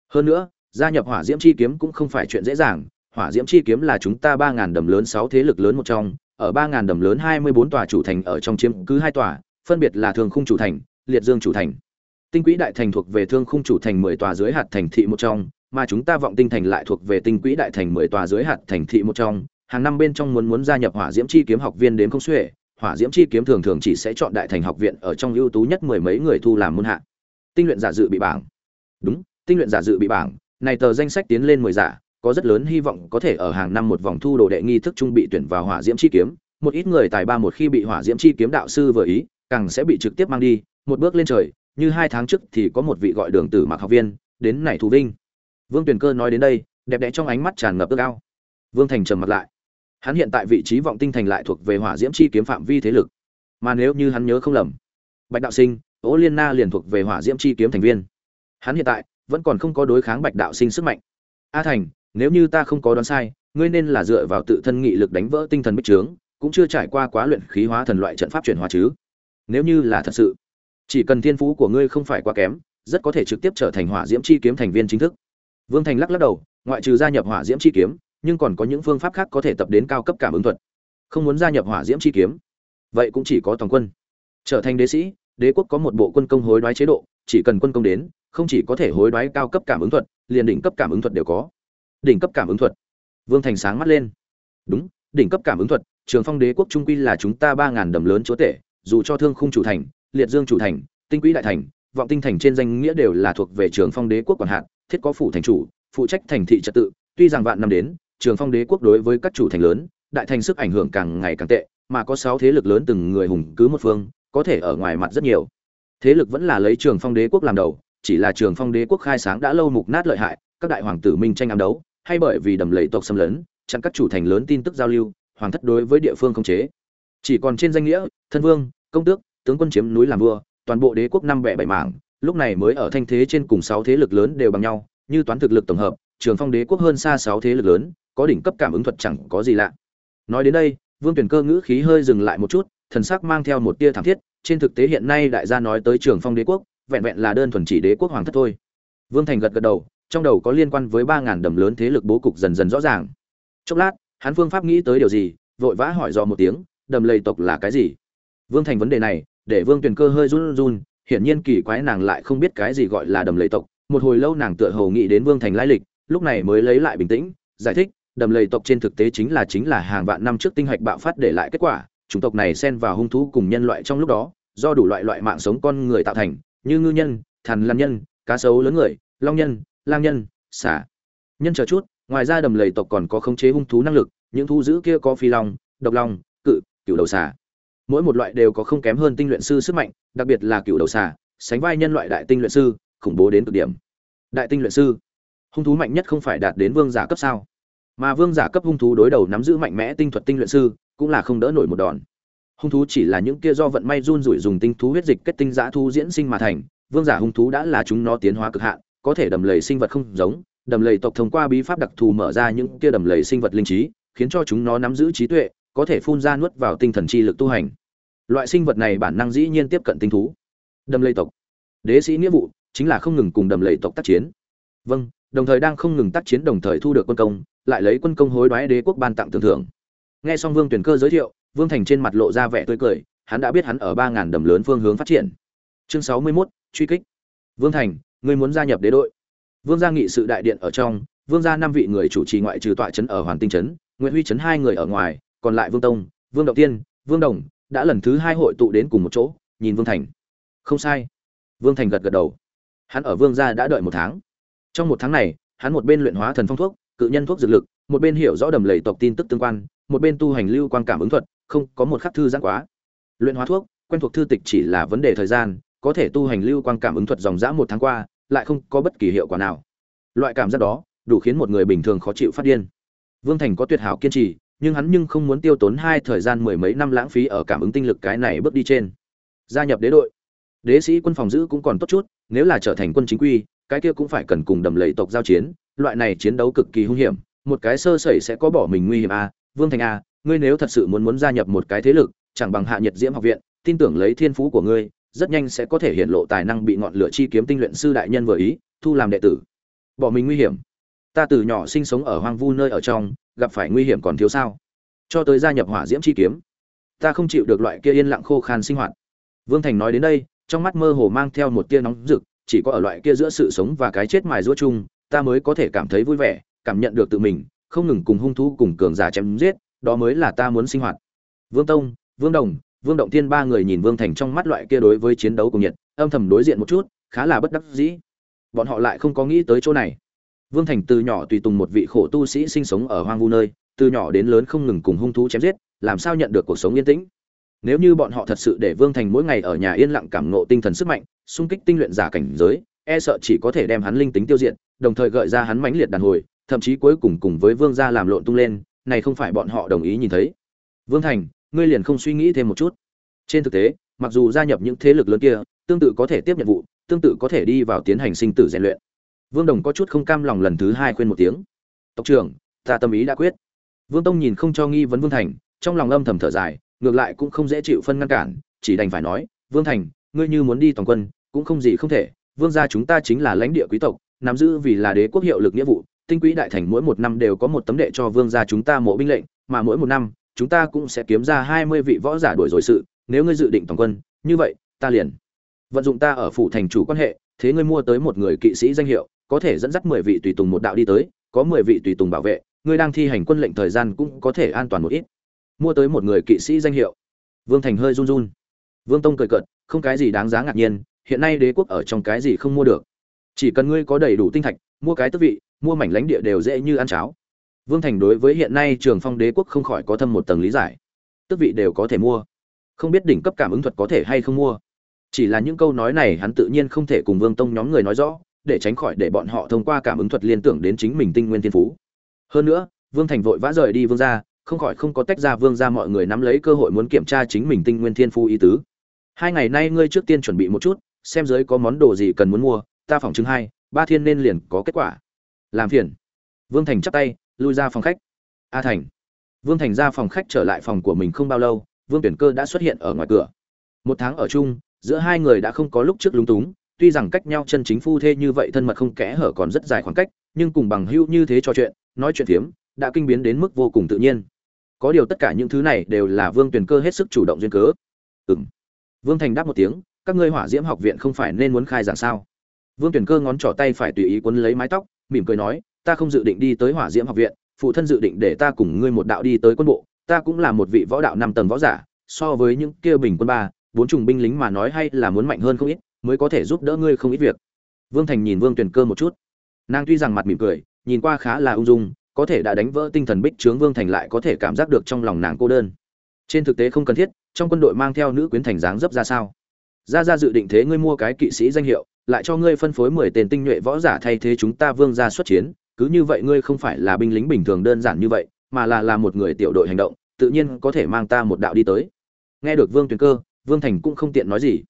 Hơn nữa, gia nhập hỏa diễm chi kiếm cũng không phải chuyện dễ dàng. Hỏa diễm chi kiếm là chúng ta ba ngàn đầm lớn sáu thế lực lớn một trong. Ở ba ngàn đầm lớn hai mươi bốn tòa chủ thành ở trong chiếm cứ hai tòa, phân biệt là thường khung chủ thành, liệt dương chủ thành. Tinh quỹ đại thành thuộc về thương khung chủ thành mười tòa dưới hạt thành thị một trong, mà chúng ta vọng tinh thành lại thuộc về tinh quỹ đại thành mười tòa dưới hạt thành thị một trong. Hàng năm bên trong muốn muốn gia nhập hỏa diễm chi kiếm học viên đến không xuể hỏa diễm chi kiếm thường thường chỉ sẽ chọn đại thành học viện ở trong ưu tú nhất mười mấy người thu làm môn hạ. Tinh luyện giả dự bị bảng. Đúng, tinh luyện giả dự bị bảng. Này tờ danh sách tiến lên mười giả, có rất lớn hy vọng có thể ở hàng năm một vòng thu đồ đệ nghi thức trung bị tuyển vào hỏa diễm chi kiếm. Một ít người tài ba một khi bị hỏa diễm chi kiếm đạo sư vừa ý, càng sẽ bị trực tiếp mang đi. Một bước lên trời, như hai tháng trước thì có một vị gọi đường tử mặc học viên, đến này thù vinh. Vương tuyền cơ nói đến đây, đẹp đẽ trong ánh mắt tràn ngập ước ao. Vương thành trầm mặt lại hắn hiện tại vị trí vọng tinh thành lại thuộc về hỏa diễm chi kiếm phạm vi thế lực. Mà nếu như hắn nhớ không lầm, bạch đạo sinh ố liên na liền thuộc về hỏa diễm chi kiếm thành viên. Hắn hiện tại vẫn còn không có đối kháng bạch đạo sinh sức mạnh. A thành, nếu như ta không có đoán sai, ngươi nên là dựa vào tự thân nghị lực đánh vỡ tinh thần bích trướng, cũng chưa trải qua quá luyện khí hóa thần loại trận pháp chuyển hóa chứ. Nếu như là thật sự, chỉ cần thiên phú của ngươi không phải quá kém, rất có thể trực tiếp trở thành hỏa diễm chi kiếm thành viên chính thức. Vương thành lắc lắc đầu, ngoại trừ gia nhập hỏa diễm chi kiếm nhưng còn có những phương pháp khác có thể tập đến cao cấp cảm ứng thuật. Không muốn gia nhập hỏa diễm chi kiếm, vậy cũng chỉ có toàn quân. Trở thành đế sĩ, đế quốc có một bộ quân công hối đoái chế độ, chỉ cần quân công đến, không chỉ có thể hối đoái cao cấp cảm ứng thuật, liền đỉnh cấp cảm ứng thuật đều có. Đỉnh cấp cảm ứng thuật. Vương thành sáng mắt lên. Đúng, đỉnh cấp cảm ứng thuật, trường phong đế quốc trung quy là chúng ta ba ngàn đầm lớn chúa tể, dù cho thương khung chủ thành, liệt dương chủ thành, tinh quỹ đại thành, vọng tinh thành trên danh nghĩa đều là thuộc về trường phong đế quốc quản hạt, thiết có phủ thành chủ, phụ trách thành thị trật tự, tuy rằng vạn năm đến trường phong đế quốc đối với các chủ thành lớn, đại thành sức ảnh hưởng càng ngày càng tệ, mà có sáu thế lực lớn từng người hùng cứ một phương, có thể ở ngoài mặt rất nhiều. Thế lực vẫn là lấy trường phong đế quốc làm đầu, chỉ là trường phong đế quốc khai sáng đã lâu mục nát lợi hại, các đại hoàng tử minh tranh ám đấu, hay bởi vì đầm lầy tộc xâm lấn, chặn các chủ thành lớn tin tức giao lưu, hoàng thất đối với địa phương không chế. Chỉ còn trên danh nghĩa, thân vương, công tước, tướng quân chiếm núi làm vua, toàn bộ đế quốc năm bẻ bảy mảng, lúc này mới ở thanh thế trên cùng sáu thế lực lớn đều bằng nhau, như toán thực lực tổng hợp, trường phong đế quốc hơn xa sáu thế lực lớn có đỉnh cấp cảm ứng thuật chẳng có gì lạ. Nói đến đây, vương tuyển cơ ngữ khí hơi dừng lại một chút, thần sắc mang theo một tia thảm thiết, trên thực tế hiện nay đại gia nói tới trường phong đế quốc, vẹn vẹn là đơn thuần chỉ đế quốc hoàng thất thôi. Vương thành gật gật đầu, trong đầu có liên quan với ba ngàn đầm lớn thế lực bố cục dần dần rõ ràng. Chốc lát, hắn phương pháp nghĩ tới điều gì, vội vã hỏi dò một tiếng, đầm lầy tộc là cái gì? Vương thành vấn đề này, để vương tuyền cơ hơi run run, hiển nhiên kỳ quái nàng lại không biết cái gì gọi là đầm lầy tộc. Một hồi lâu nàng tựa hồ nghĩ đến vương thành lai lịch, lúc này mới lấy lại bình tĩnh, giải thích đầm lầy tộc trên thực tế chính là chính là hàng vạn năm trước tinh hạch bạo phát để lại kết quả, chủng tộc này xen vào hung thú cùng nhân loại trong lúc đó, do đủ loại loại mạng sống con người tạo thành, như ngư nhân, thằn lan nhân, cá sấu lớn người, long nhân, lang nhân xả nhân chờ chút, ngoài ra đầm lầy tộc còn có khống chế hung thú năng lực, những thú dữ kia có phi long, độc long, cự cựu đầu xả mỗi một loại đều có không kém hơn tinh luyện sư sức mạnh, đặc biệt là cựu đầu xả sánh vai nhân loại đại tinh luyện sư, khủng bố đến cực điểm. Đại tinh luyện sư, hung thú mạnh nhất không phải đạt đến vương giả cấp sao? Mà vương giả cấp hung thú đối đầu nắm giữ mạnh mẽ tinh thuật tinh luyện sư, cũng là không đỡ nổi một đòn. Hung thú chỉ là những kia do vận may run rủi dùng tinh thú huyết dịch kết tinh giã thu diễn sinh mà thành, vương giả hung thú đã là chúng nó tiến hóa cực hạn, có thể đầm lầy sinh vật không giống, đầm lầy tộc thông qua bí pháp đặc thù mở ra những kia đầm lầy sinh vật linh trí, khiến cho chúng nó nắm giữ trí tuệ, có thể phun ra nuốt vào tinh thần chi lực tu hành. Loại sinh vật này bản năng dĩ nhiên tiếp cận tinh thú. Đầm lầy tộc. Đế sĩ nghĩa vụ chính là không ngừng cùng đầm lầy tộc tác chiến. Vâng đồng thời đang không ngừng tác chiến đồng thời thu được quân công lại lấy quân công hối đoái đế quốc ban tặng tưởng thưởng. Nghe xong vương tuyển cơ giới thiệu vương thành trên mặt lộ ra vẻ tươi cười hắn đã biết hắn ở ba ngàn đầm lớn phương hướng phát triển. Chương sáu mươi 61, truy kích. Vương thành ngươi muốn gia nhập đế đội. Vương gia nghị sự đại điện ở trong vương gia năm vị người chủ trì ngoại trừ tọa trấn ở hoàn tinh trấn nguyễn huy trấn hai người ở ngoài còn lại vương tông vương động tiên vương đồng đã lần thứ hai hội tụ đến cùng một chỗ nhìn vương thành. Không sai. Vương thành gật gật đầu. Hắn ở vương gia đã đợi một tháng. Trong một tháng này hắn một bên luyện hóa thần phong thuốc cự nhân thuốc dược lực, một bên hiểu rõ đầm lầy tộc tin tức tương quan, một bên tu hành lưu quan cảm ứng thuật, không có một khắc thư giãn quá. Luyện hóa thuốc, quen thuộc thư tịch chỉ là vấn đề thời gian, có thể tu hành lưu quan cảm ứng thuật dòng dã một tháng qua, lại không có bất kỳ hiệu quả nào. Loại cảm giác đó, đủ khiến một người bình thường khó chịu phát điên. Vương thành có tuyệt hảo kiên trì, nhưng hắn nhưng không muốn tiêu tốn hai thời gian mười mấy năm lãng phí ở cảm ứng tinh lực cái này bước đi trên. Gia nhập đế đội. Đế sĩ quân phòng giữ cũng còn tốt chút, nếu là trở thành quân chính quy, cái kia cũng phải cần cùng đầm lầy tộc giao chiến loại này chiến đấu cực kỳ hung hiểm một cái sơ sẩy sẽ có bỏ mình nguy hiểm a à. vương thành a à, ngươi nếu thật sự muốn muốn gia nhập một cái thế lực chẳng bằng hạ Nhật diễm học viện tin tưởng lấy thiên phú của ngươi rất nhanh sẽ có thể hiện lộ tài năng bị ngọn lửa chi kiếm tinh luyện sư đại nhân vừa ý thu làm đệ tử. Bỏ mình nguy hiểm. Ta từ nhỏ sinh sống ở hoang vu nơi ở trong gặp phải nguy hiểm còn thiếu sao? Cho tới gia nhập hỏa diễm chi kiếm ta không chịu được loại kia yên lặng khô khan sinh hoạt. Vương thành nói đến đây trong mắt mơ hồ mang theo một tia nóng rực chỉ có ở loại kia giữa sự sống và cái chết mài giũa chung ta mới có thể cảm thấy vui vẻ, cảm nhận được tự mình, không ngừng cùng hung thú cùng cường giả chém giết, đó mới là ta muốn sinh hoạt. Vương tông, vương đồng, vương động tiên ba người nhìn vương thành trong mắt loại kia đối với chiến đấu cùng nhiệt, âm thầm đối diện một chút, khá là bất đắc dĩ. Bọn họ lại không có nghĩ tới chỗ này. Vương thành từ nhỏ tùy tùng một vị khổ tu sĩ sinh sống ở hoang vu nơi, từ nhỏ đến lớn không ngừng cùng hung thú chém giết, làm sao nhận được cuộc sống yên tĩnh. Nếu như bọn họ thật sự để vương thành mỗi ngày ở nhà yên lặng cảm ngộ tinh thần sức mạnh, xung kích tinh luyện giả cảnh giới e sợ chỉ có thể đem hắn linh tính tiêu diệt đồng thời gợi ra hắn mãnh liệt đàn hồi, thậm chí cuối cùng cùng với vương gia làm lộn tung lên, này không phải bọn họ đồng ý nhìn thấy. Vương thành, ngươi liền không suy nghĩ thêm một chút. Trên thực tế, mặc dù gia nhập những thế lực lớn kia, tương tự có thể tiếp nhận vụ, tương tự có thể đi vào tiến hành sinh tử rèn luyện. Vương đồng có chút không cam lòng lần thứ hai khuyên một tiếng. Tộc trưởng, ta tâm ý đã quyết. Vương tông nhìn không cho nghi vấn vương thành, trong lòng âm thầm thở dài, ngược lại cũng không dễ chịu phân ngăn cản, chỉ đành phải nói, vương thành, ngươi như muốn đi toàn quân, cũng không gì không thể, vương gia chúng ta chính là lãnh địa quý tộc nắm giữ vì là đế quốc hiệu lực nghĩa vụ, tinh quỹ đại thành mỗi một năm đều có một tấm đệ cho vương gia chúng ta mộ binh lệnh, mà mỗi một năm, chúng ta cũng sẽ kiếm ra hai mươi vị võ giả đuổi rồi sự, nếu ngươi dự định toàn quân, như vậy, ta liền vận dụng ta ở phủ thành chủ quan hệ, thế ngươi mua tới một người kỵ sĩ danh hiệu, có thể dẫn dắt mười vị tùy tùng một đạo đi tới, có mười vị tùy tùng bảo vệ, ngươi đang thi hành quân lệnh thời gian cũng có thể an toàn một ít. Mua tới một người kỵ sĩ danh hiệu. Vương thành hơi run run. Vương tông cười cợt, không cái gì đáng giá ngạc nhiên, hiện nay đế quốc ở trong cái gì không mua được chỉ cần ngươi có đầy đủ tinh thạch, mua cái tước vị, mua mảnh lãnh địa đều dễ như ăn cháo. Vương thành đối với hiện nay trường phong đế quốc không khỏi có thâm một tầng lý giải. Tước vị đều có thể mua. Không biết đỉnh cấp cảm ứng thuật có thể hay không mua. Chỉ là những câu nói này hắn tự nhiên không thể cùng vương tông nhóm người nói rõ, để tránh khỏi để bọn họ thông qua cảm ứng thuật liên tưởng đến chính mình tinh nguyên thiên phú. Hơn nữa, vương thành vội vã rời đi vương gia, không khỏi không có tách ra vương gia mọi người nắm lấy cơ hội muốn kiểm tra chính mình tinh nguyên thiên phú ý tứ. Hai ngày nay ngươi trước tiên chuẩn bị một chút, xem dưới có món đồ gì cần muốn mua ta phòng chứng hai, ba thiên nên liền có kết quả. Làm phiền. Vương thành chắp tay, lui ra phòng khách. A thành. Vương thành ra phòng khách trở lại phòng của mình không bao lâu, vương tuyển cơ đã xuất hiện ở ngoài cửa. Một tháng ở chung, giữa hai người đã không có lúc trước lúng túng, tuy rằng cách nhau chân chính phu thê như vậy thân mật không kẽ hở còn rất dài khoảng cách, nhưng cùng bằng hữu như thế trò chuyện, nói chuyện phiếm, đã kinh biến đến mức vô cùng tự nhiên. Có điều tất cả những thứ này đều là vương tuyển cơ hết sức chủ động duyên cớ. Ừ m vương thành đáp một tiếng, các ngươi hỏa diễm học viện không phải nên muốn khai giảng sao? Vương tuyển cơ ngón trỏ tay phải tùy ý quấn lấy mái tóc, mỉm cười nói, ta không dự định đi tới hỏa diễm học viện, phụ thân dự định để ta cùng ngươi một đạo đi tới quân bộ, ta cũng là một vị võ đạo năm tầng võ giả, so với những kia bình quân ba, bốn trùng binh lính mà nói hay là muốn mạnh hơn không ít, mới có thể giúp đỡ ngươi không ít việc. Vương thành nhìn vương tuyển cơ một chút. Nàng tuy rằng mặt mỉm cười, nhìn qua khá là ung dung, có thể đã đánh vỡ tinh thần bích trướng vương thành lại có thể cảm giác được trong lòng nàng cô đơn. Trên thực tế không cần thiết, trong quân đội mang theo nữ quyến thành dáng dấp ra sao? Ra ra dự định thế ngươi mua cái kỵ sĩ danh hiệu lại cho ngươi phân phối mười tên tinh nhuệ võ giả thay thế chúng ta vương gia xuất chiến, cứ như vậy ngươi không phải là binh lính bình thường đơn giản như vậy, mà là là một người tiểu đội hành động, tự nhiên có thể mang ta một đạo đi tới. Nghe được vương tuyền cơ, vương thành cũng không tiện nói gì.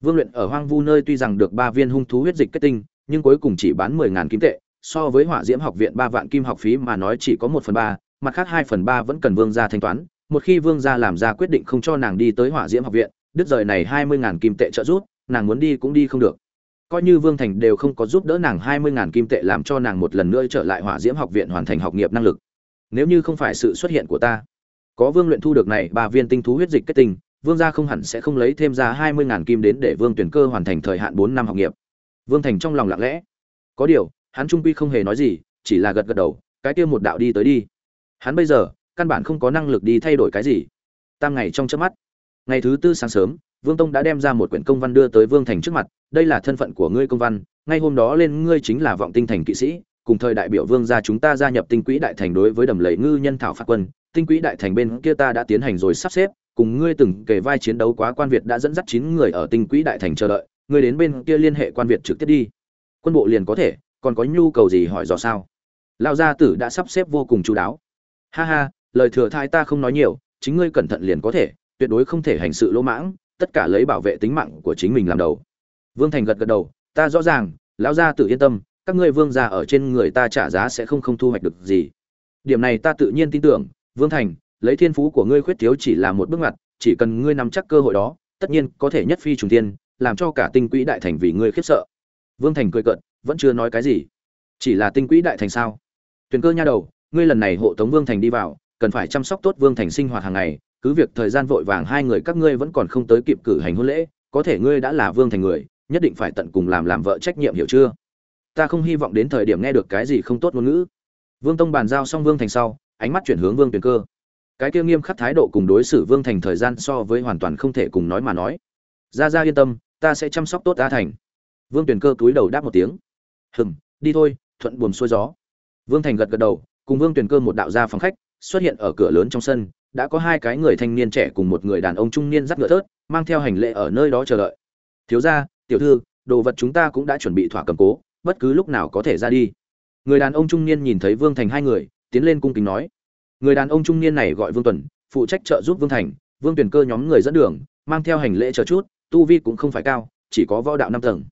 Vương luyện ở hoang vu nơi tuy rằng được ba viên hung thú huyết dịch kết tinh, nhưng cuối cùng chỉ bán mười ngàn kim tệ, so với hỏa diễm học viện ba vạn kim học phí mà nói chỉ có một phần ba, mặt khác hai phần ba vẫn cần vương gia thanh toán, một khi vương gia làm ra quyết định không cho nàng đi tới hỏa diễm học viện, đứt rời này hai mươi ngàn kim tệ trợ giúp, nàng muốn đi cũng đi không được coi như vương thành đều không có giúp đỡ nàng hai mươi ngàn kim tệ làm cho nàng một lần nữa trở lại hỏa diễm học viện hoàn thành học nghiệp năng lực. Nếu như không phải sự xuất hiện của ta, có vương luyện thu được này ba viên tinh thú huyết dịch kết tinh, vương gia không hẳn sẽ không lấy thêm ra hai mươi ngàn kim đến để vương tuyển cơ hoàn thành thời hạn bốn năm học nghiệp. Vương thành trong lòng lặng lẽ. Có điều, hắn trung quy không hề nói gì, chỉ là gật gật đầu, cái kia một đạo đi tới đi. Hắn bây giờ, căn bản không có năng lực đi thay đổi cái gì. Tam ngày trong chớp mắt, ngày thứ tư sáng sớm vương tông đã đem ra một quyển công văn đưa tới vương thành trước mặt, đây là thân phận của ngươi công văn, ngay hôm đó lên ngươi chính là vọng tinh thành kỵ sĩ, cùng thời đại biểu vương gia chúng ta gia nhập tinh quỹ đại thành đối với đầm lầy ngư nhân thảo phạt quân, tinh quỹ đại thành bên kia ta đã tiến hành rồi sắp xếp, cùng ngươi từng kể vai chiến đấu quá quan việt đã dẫn dắt chín người ở tinh quỹ đại thành chờ đợi, ngươi đến bên kia liên hệ quan việt trực tiếp đi. Quân bộ liền có thể, còn có nhu cầu gì hỏi dò sao? Lão gia tử đã sắp xếp vô cùng chu đáo. Ha ha, lời thừa thai ta không nói nhiều, chính ngươi cẩn thận liền có thể, tuyệt đối không thể hành sự lỗ mãng tất cả lấy bảo vệ tính mạng của chính mình làm đầu. Vương thành gật gật đầu, ta rõ ràng, lão gia tự yên tâm, các ngươi vương gia ở trên người ta trả giá sẽ không không thu hoạch được gì. Điểm này ta tự nhiên tin tưởng, vương thành, lấy thiên phú của ngươi khuyết thiếu chỉ là một bước ngoặt, chỉ cần ngươi nắm chắc cơ hội đó, tất nhiên có thể nhất phi trùng tiên làm cho cả tinh quỹ đại thành vì ngươi khiếp sợ. Vương thành cười cợt, vẫn chưa nói cái gì. Chỉ là tinh quỹ đại thành sao? Tuyền cơ nha đầu, ngươi lần này hộ tống vương thành đi vào, cần phải chăm sóc tốt vương thành sinh hoạt hàng ngày cứ việc thời gian vội vàng hai người các ngươi vẫn còn không tới kịp cử hành hôn lễ, có thể ngươi đã là vương thành người, nhất định phải tận cùng làm làm vợ trách nhiệm hiểu chưa? Ta không hy vọng đến thời điểm nghe được cái gì không tốt ngôn ngữ. Vương tông bàn giao xong vương thành sau, ánh mắt chuyển hướng vương tuyền cơ. Cái kia nghiêm khắc thái độ cùng đối xử vương thành thời gian so với hoàn toàn không thể cùng nói mà nói. Ra ra yên tâm, ta sẽ chăm sóc tốt a thành. Vương tuyền cơ túi đầu đáp một tiếng. Hừng đi thôi, thuận buồm xuôi gió. Vương thành gật gật đầu, cùng vương tuyền cơ một đạo ra phòng khách, xuất hiện ở cửa lớn trong sân đã có hai cái người thanh niên trẻ cùng một người đàn ông trung niên dắt ngựa thớt, mang theo hành lệ ở nơi đó chờ đợi. Thiếu gia, tiểu thư, đồ vật chúng ta cũng đã chuẩn bị thỏa cầm cố, bất cứ lúc nào có thể ra đi. Người đàn ông trung niên nhìn thấy vương thành hai người, tiến lên cung kính nói. Người đàn ông trung niên này gọi vương tuần, phụ trách trợ giúp vương thành, vương tuyển cơ nhóm người dẫn đường, mang theo hành lễ chờ chút, tu vi cũng không phải cao, chỉ có võ đạo năm tầng.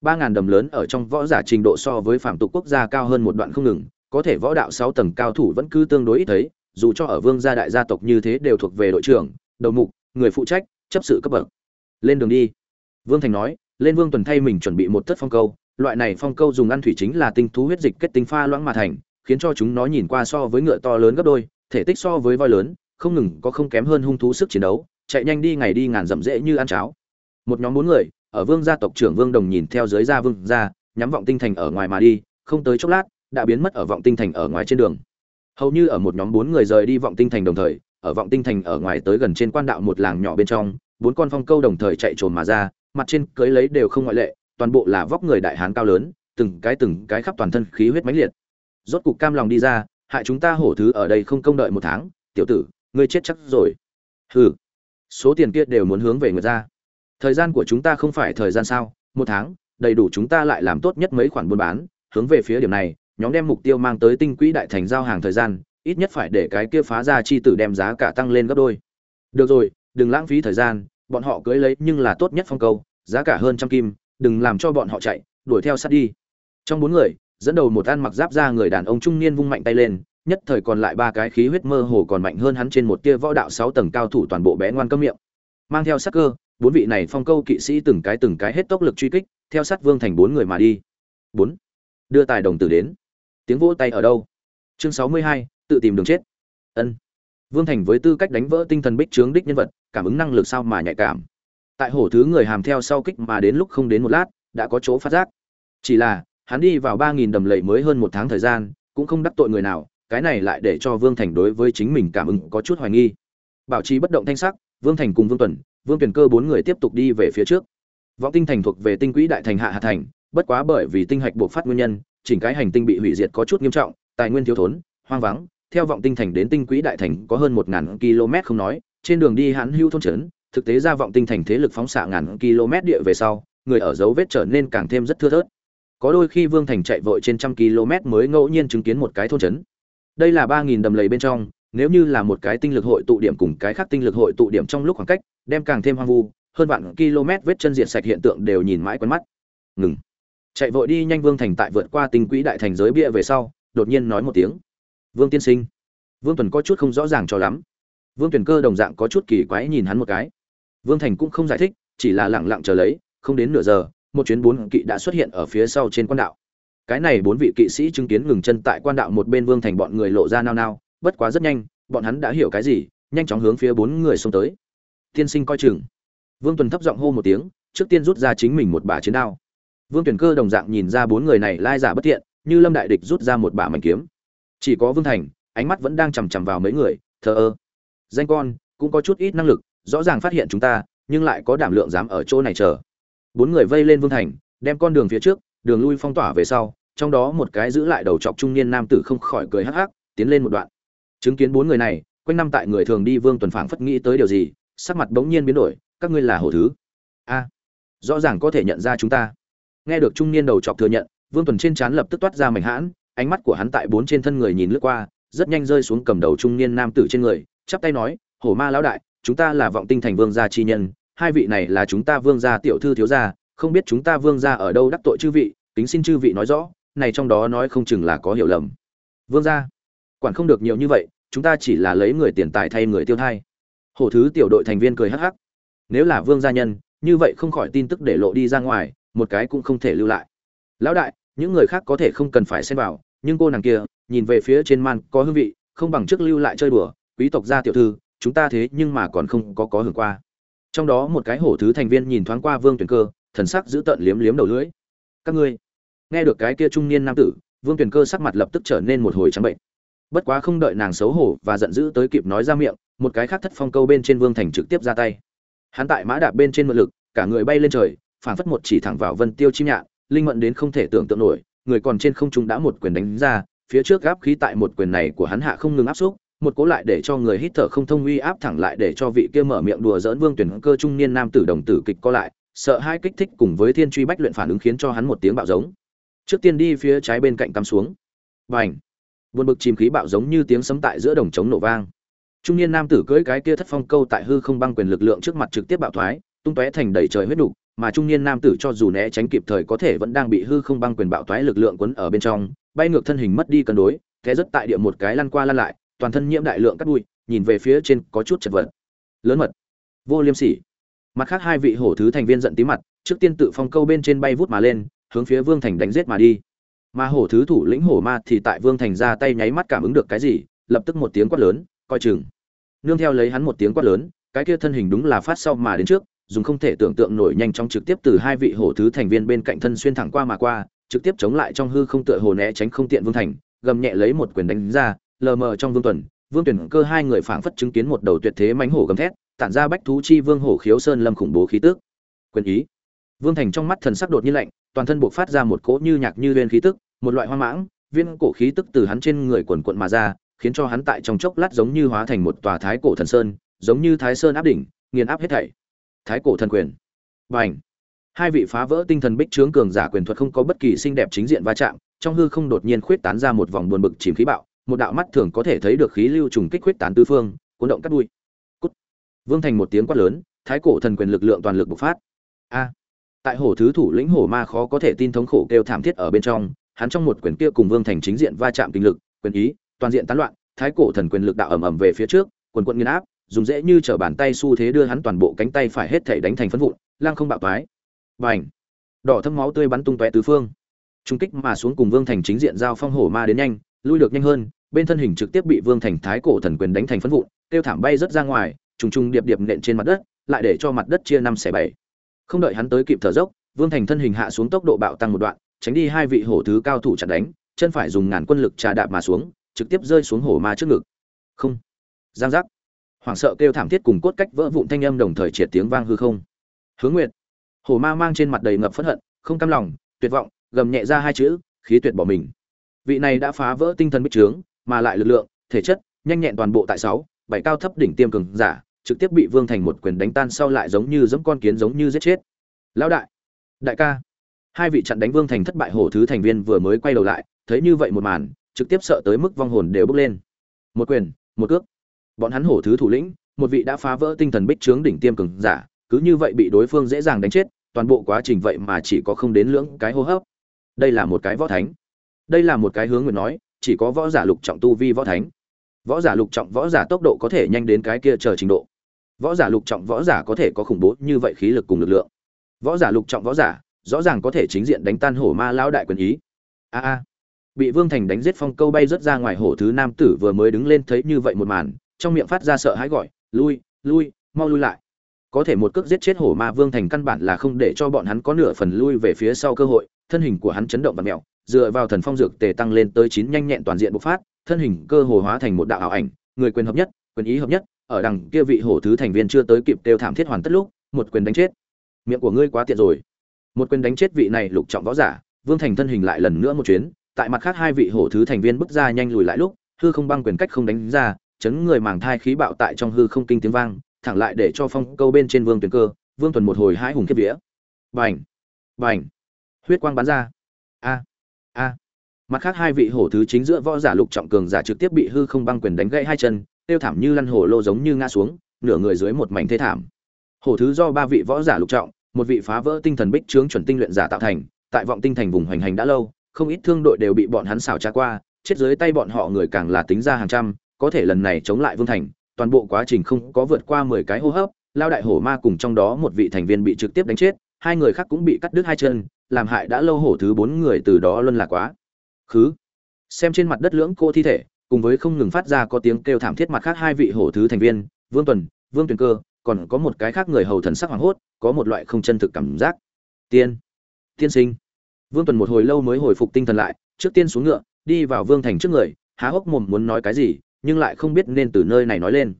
Ba ngàn đầm lớn ở trong võ giả trình độ so với phạm tục quốc gia cao hơn một đoạn không ngừng, có thể võ đạo sáu tầng cao thủ vẫn cứ tương đối ít thấy dù cho ở vương gia đại gia tộc như thế đều thuộc về đội trưởng, đầu mục, người phụ trách, chấp sự cấp bậc. Lên đường đi. Vương thành nói, lên vương tuần thay mình chuẩn bị một thất phong câu, loại này phong câu dùng ăn thủy chính là tinh thú huyết dịch kết tinh pha loãng mà thành, khiến cho chúng nó nhìn qua so với ngựa to lớn gấp đôi, thể tích so với voi lớn, không ngừng có không kém hơn hung thú sức chiến đấu, chạy nhanh đi ngày đi ngàn dặm dễ như ăn cháo. Một nhóm bốn người, ở vương gia tộc trưởng vương đồng nhìn theo dưới gia vương gia, nhắm vọng tinh thành ở ngoài mà đi, không tới chốc lát, đã biến mất ở vọng tinh thành ở ngoài trên đường hầu như ở một nhóm bốn người rời đi vọng tinh thành đồng thời, ở vọng tinh thành ở ngoài tới gần trên quan đạo một làng nhỏ bên trong, bốn con phong câu đồng thời chạy trồn mà ra, mặt trên cưới lấy đều không ngoại lệ, toàn bộ là vóc người đại hán cao lớn, từng cái từng cái khắp toàn thân khí huyết mãnh liệt. Rốt cục cam lòng đi ra, hại chúng ta hổ thứ ở đây không công đợi một tháng, tiểu tử, ngươi chết chắc rồi. Hừ. Số tiền kia đều muốn hướng về người ra. Thời gian của chúng ta không phải thời gian sao? Một tháng, đầy đủ chúng ta lại làm tốt nhất mấy khoản buôn bán, hướng về phía điểm này nhóm đem mục tiêu mang tới tinh quỹ đại thành giao hàng thời gian, ít nhất phải để cái kia phá ra chi tử đem giá cả tăng lên gấp đôi. Được rồi, đừng lãng phí thời gian, bọn họ cưới lấy nhưng là tốt nhất phong câu, giá cả hơn trăm kim, đừng làm cho bọn họ chạy, đuổi theo sát đi. Trong bốn người, dẫn đầu một ăn mặc giáp ra người đàn ông trung niên vung mạnh tay lên, nhất thời còn lại ba cái khí huyết mơ hồ còn mạnh hơn hắn trên một tia võ đạo sáu tầng cao thủ toàn bộ bé ngoan cấm miệng. Mang theo sắc cơ, bốn vị này phong câu kỵ sĩ từng cái từng cái hết tốc lực truy kích, theo sát vương thành bốn người mà đi. Bốn. Đưa tài đồng tử đến tiếng vỗ tay ở đâu? Chương sáu mươi hai, tự tìm đường chết. Ân. Vương thành với tư cách đánh vỡ tinh thần bích trướng đích nhân vật, cảm ứng năng lực sao mà nhạy cảm. Tại hổ thứ người hàm theo sau kích mà đến lúc không đến một lát, đã có chỗ phát giác. Chỉ là, hắn đi vào ba nghìn đầm lầy mới hơn một tháng thời gian, cũng không đắc tội người nào, cái này lại để cho vương thành đối với chính mình cảm ứng có chút hoài nghi. Bảo trì bất động thanh sắc, vương thành cùng vương tuần, vương tuyển cơ bốn người tiếp tục đi về phía trước. Vọng tinh thành thuộc về tinh quỹ đại thành hạ hạ thành, bất quá bởi vì tinh hạch buộc phát nguyên nhân chỉnh cái hành tinh bị hủy diệt có chút nghiêm trọng, tài nguyên thiếu thốn, hoang vắng, theo vọng tinh thành đến tinh quỹ đại thành có hơn 1000 km không nói, trên đường đi hãn hưu thôn trấn, thực tế ra vọng tinh thành thế lực phóng xạ ngàn km địa về sau, người ở dấu vết trở nên càng thêm rất thưa thớt. Có đôi khi vương thành chạy vội trên trăm km mới ngẫu nhiên chứng kiến một cái thôn trấn. Đây là ba nghìn đầm lầy bên trong, nếu như là một cái tinh lực hội tụ điểm cùng cái khác tinh lực hội tụ điểm trong lúc khoảng cách, đem càng thêm hoang vu, hơn vạn km vết chân diện sạch hiện tượng đều nhìn mãi quen mắt. Ngừng chạy vội đi nhanh vương thành tại vượt qua tinh quỹ đại thành giới bia về sau, đột nhiên nói một tiếng. Vương tiên sinh. Vương tuần có chút không rõ ràng cho lắm. Vương tuyển cơ đồng dạng có chút kỳ quái nhìn hắn một cái. Vương thành cũng không giải thích, chỉ là lẳng lặng chờ lấy, không đến nửa giờ, một chuyến bốn kỵ đã xuất hiện ở phía sau trên quan đạo. Cái này bốn vị kỵ sĩ chứng kiến ngừng chân tại quan đạo một bên vương thành bọn người lộ ra nao nao, bất quá rất nhanh, bọn hắn đã hiểu cái gì, nhanh chóng hướng phía bốn người xông tới. Tiên sinh coi chừng. Vương tuần thấp giọng hô một tiếng, trước tiên rút ra chính mình một bà chiến đao vương tuyển cơ đồng dạng nhìn ra bốn người này lai giả bất thiện, như lâm đại địch rút ra một bả mảnh kiếm. Chỉ có vương thành, ánh mắt vẫn đang chằm chằm vào mấy người, thờ ơ. Danh con, cũng có chút ít năng lực, rõ ràng phát hiện chúng ta, nhưng lại có đảm lượng dám ở chỗ này chờ. Bốn người vây lên vương thành, đem con đường phía trước, đường lui phong tỏa về sau, trong đó một cái giữ lại đầu chọc trung niên nam tử không khỏi cười hắc hắc, tiến lên một đoạn. Chứng kiến bốn người này, quanh năm tại người thường đi vương tuần phảng phất nghĩ tới điều gì, sắc mặt bỗng nhiên biến đổi, các ngươi là hổ thứ. A, rõ ràng có thể nhận ra chúng ta nghe được trung niên đầu chọc thừa nhận, vương tuần trên trán lập tức toát ra mảnh hãn, ánh mắt của hắn tại bốn trên thân người nhìn lướt qua, rất nhanh rơi xuống cầm đầu trung niên nam tử trên người, chắp tay nói, hổ ma lão đại, chúng ta là vọng tinh thành vương gia chi nhân, hai vị này là chúng ta vương gia tiểu thư thiếu gia, không biết chúng ta vương gia ở đâu đắc tội chư vị tính xin chư vị nói rõ, này trong đó nói không chừng là có hiểu lầm. Vương gia, quản không được nhiều như vậy, chúng ta chỉ là lấy người tiền tài thay người tiêu thai. Hổ thứ tiểu đội thành viên cười hắc hắc. Nếu là vương gia nhân, như vậy không khỏi tin tức để lộ đi ra ngoài một cái cũng không thể lưu lại. Lão đại, những người khác có thể không cần phải xen vào, nhưng cô nàng kia, nhìn về phía trên man có hương vị, không bằng trước lưu lại chơi đùa, quý tộc gia tiểu thư, chúng ta thế nhưng mà còn không có có hưởng qua. Trong đó một cái hổ thứ thành viên nhìn thoáng qua vương tuyển cơ, thần sắc giữ tợn liếm liếm đầu lưỡi. Các ngươi, nghe được cái kia trung niên nam tử, vương tuyển cơ sắc mặt lập tức trở nên một hồi trắng bệnh. Bất quá không đợi nàng xấu hổ và giận dữ tới kịp nói ra miệng, một cái khác thất phong câu bên trên vương thành trực tiếp ra tay. Hắn tại mã đạp bên trên mượn lực, cả người bay lên trời phảng phất một chỉ thẳng vào vân tiêu chim nhạn linh mẫn đến không thể tưởng tượng nổi người còn trên không trung đã một quyền đánh ra phía trước gáp khí tại một quyền này của hắn hạ không ngừng áp xúc một cố lại để cho người hít thở không thông uy áp thẳng lại để cho vị kia mở miệng đùa dỡn vương tuyển cơ trung niên nam tử đồng tử kịch co lại sợ hai kích thích cùng với thiên truy bách luyện phản ứng khiến cho hắn một tiếng bạo giống. Trước tiên đi phía trái bên cạnh cắm xuống. Bành, buồn bực chìm khí bạo giống như tiếng sấm tại giữa đồng trống nổ vang. Trung niên nam tử cưỡi cái kia thất phong câu tại hư không băng quyền lực lượng trước mặt trực tiếp bạo thoái tung tóe thành đầy trời huyết đục mà trung niên nam tử cho dù né tránh kịp thời có thể vẫn đang bị hư không băng quyền bạo thoái lực lượng quấn ở bên trong, bay ngược thân hình mất đi cân đối thế rất tại địa một cái lăn qua lăn lại, toàn thân nhiễm đại lượng cát bụi, nhìn về phía trên có chút chật vật. Lớn mật. Vô liêm sỉ. Mặt khác hai vị hổ thứ thành viên giận tí mặt, trước tiên tự phong câu bên trên bay vút mà lên, hướng phía vương thành đánh giết mà đi. Mà hổ thứ thủ lĩnh hổ ma thì tại vương thành ra tay nháy mắt cảm ứng được cái gì, lập tức một tiếng quát lớn, coi chừng. Nương theo lấy hắn một tiếng quát lớn, cái kia thân hình đúng là phát sau mà đến trước dùng không thể tưởng tượng nổi nhanh chóng trực tiếp từ hai vị hổ thứ thành viên bên cạnh thân xuyên thẳng qua mà qua, trực tiếp chống lại trong hư không tựa hồ né tránh không tiện vương thành, gầm nhẹ lấy một quyền đánh ra, lờ mờ trong vương tuần, vương tuyển cơ hai người phảng phất chứng kiến một đầu tuyệt thế mánh hổ gầm thét, tản ra bách thú chi vương hổ khiếu sơn lâm khủng bố khí tức. Quyền ý. Vương thành trong mắt thần sắc đột nhiên lạnh, toàn thân buộc phát ra một cỗ như nhạc như uyên khí tức, một loại hoang mãng, viên cổ khí tức từ hắn trên người quần quần mà ra, khiến cho hắn tại trong chốc lát giống như hóa thành một tòa thái cổ thần sơn, giống như thái sơn áp đỉnh, nghiền áp hết thảy thái cổ thần quyền. Và ảnh hai vị phá vỡ tinh thần bích trướng cường giả quyền thuật không có bất kỳ xinh đẹp chính diện va chạm, trong hư không đột nhiên khuyết tán ra một vòng buồn bực chìm khí bạo, một đạo mắt thường có thể thấy được khí lưu trùng kích khuyết tán tứ phương, cuốn động cắt đuôi. Cút! Vương thành một tiếng quát lớn, thái cổ thần quyền lực lượng toàn lực bộc phát. A! Tại hổ thứ thủ lĩnh hổ ma khó có thể tin thống khổ kêu thảm thiết ở bên trong, hắn trong một quyền kia cùng vương thành chính diện va chạm kinh lực, quyền ý, toàn diện tán loạn, thái cổ thần quyền lực đạo ầm ầm về phía trước, quần quận nghiên áp dùng dễ như trở bàn tay xu thế đưa hắn toàn bộ cánh tay phải hết thể đánh thành phân vụn lang không bạo toái. Và ảnh đỏ thâm máu tươi bắn tung tóe tứ phương. Trung kích mà xuống cùng vương thành chính diện giao phong hổ ma đến nhanh, lui được nhanh hơn, bên thân hình trực tiếp bị vương thành thái cổ thần quyền đánh thành phân vụn, tiêu thảm bay rất ra ngoài, trùng trùng điệp điệp nện trên mặt đất, lại để cho mặt đất chia năm xẻ bảy. Không đợi hắn tới kịp thở dốc, vương thành thân hình hạ xuống tốc độ bạo tăng một đoạn, tránh đi hai vị hổ thứ cao thủ chặt đánh, chân phải dùng ngàn quân lực trà đạp mà xuống, trực tiếp rơi xuống hổ ma trước ngực. Không! Giang giác! Hoảng sợ kêu thảm thiết cùng cốt cách vỡ vụn thanh âm đồng thời triệt tiếng vang hư không. Hướng nguyệt, hổ ma mang trên mặt đầy ngập phẫn hận, không cam lòng, tuyệt vọng, gầm nhẹ ra hai chữ, khí tuyệt bỏ mình. Vị này đã phá vỡ tinh thần bích trướng, mà lại lực lượng, thể chất, nhanh nhẹn toàn bộ tại sáu, bảy cao thấp đỉnh tiêm cường giả, trực tiếp bị vương thành một quyền đánh tan sau lại giống như giống con kiến giống như giết chết. Lão đại đại ca. Hai vị chặn đánh vương thành thất bại hổ thứ thành viên vừa mới quay đầu lại, thấy như vậy một màn, trực tiếp sợ tới mức vong hồn đều bốc lên. Một quyền, một cước bọn hắn hổ thứ thủ lĩnh, một vị đã phá vỡ tinh thần bích trướng đỉnh tiêm cường giả, cứ như vậy bị đối phương dễ dàng đánh chết, toàn bộ quá trình vậy mà chỉ có không đến lưỡng cái hô hấp. Đây là một cái võ thánh. Đây là một cái hướng nguyện nói, chỉ có võ giả lục trọng tu vi võ thánh. Võ giả lục trọng võ giả tốc độ có thể nhanh đến cái kia chờ trình độ. Võ giả lục trọng võ giả có thể có khủng bố như vậy khí lực cùng lực lượng. Võ giả lục trọng võ giả, rõ ràng có thể chính diện đánh tan hổ ma lão đại quyền ý. A a. Bị vương thành đánh giết phong câu bay rớt ra ngoài hổ thứ nam tử vừa mới đứng lên thấy như vậy một màn trong miệng phát ra sợ hãi gọi, lui lui, mau lui lại. Có thể một cước giết chết hổ ma vương thành căn bản là không để cho bọn hắn có nửa phần lui về phía sau cơ hội, thân hình của hắn chấn động và mẹo, dựa vào thần phong dược tề tăng lên tới chín nhanh nhẹn toàn diện bộc phát, thân hình cơ hồ hóa thành một đạo ảo ảnh, người quyền hợp nhất, quyền ý hợp nhất, ở đằng kia vị hổ thứ thành viên chưa tới kịp tiêu thảm thiết hoàn tất lúc, một quyền đánh chết. Miệng của ngươi quá tiện rồi. Một quyền đánh chết vị này lục trọng võ giả, vương thành thân hình lại lần nữa một chuyến, tại mặt khác hai vị hổ thứ thành viên bước ra nhanh lùi lại lúc, hư không băng quyền cách không đánh ra chấn người màng thai khí bạo tại trong hư không kinh tiếng vang, thẳng lại để cho phong câu bên trên vương tuyển cơ, vương tuần một hồi hãi hùng kiếp vía. Bành! Bành! Huyết quang bắn ra. A! A! Mặt khác hai vị hổ thứ chính giữa võ giả lục trọng cường giả trực tiếp bị hư không băng quyền đánh gãy hai chân, tiêu thảm như lăn hổ lô giống như ngã xuống, nửa người dưới một mảnh thế thảm. Hổ thứ do ba vị võ giả lục trọng, một vị phá vỡ tinh thần bích trướng chuẩn tinh luyện giả tạo thành, tại vọng tinh thành vùng hoành hành đã lâu, không ít thương đội đều bị bọn hắn xảo tra qua, chết dưới tay bọn họ người càng là tính ra hàng trăm có thể lần này chống lại vương thành, toàn bộ quá trình không có vượt qua mười cái hô hấp, lao đại hổ ma cùng trong đó một vị thành viên bị trực tiếp đánh chết, hai người khác cũng bị cắt đứt hai chân, làm hại đã lâu hổ thứ bốn người từ đó luân là quá. Khứ. Xem trên mặt đất lưỡng cô thi thể, cùng với không ngừng phát ra có tiếng kêu thảm thiết mặt khác hai vị hổ thứ thành viên, vương tuần, vương tuyền cơ, còn có một cái khác người hầu thần sắc hoảng hốt, có một loại không chân thực cảm giác. Tiên. Tiên sinh. Vương tuần một hồi lâu mới hồi phục tinh thần lại, trước tiên xuống ngựa, đi vào vương thành trước người, há hốc mồm muốn nói cái gì nhưng lại không biết nên từ nơi này nói lên.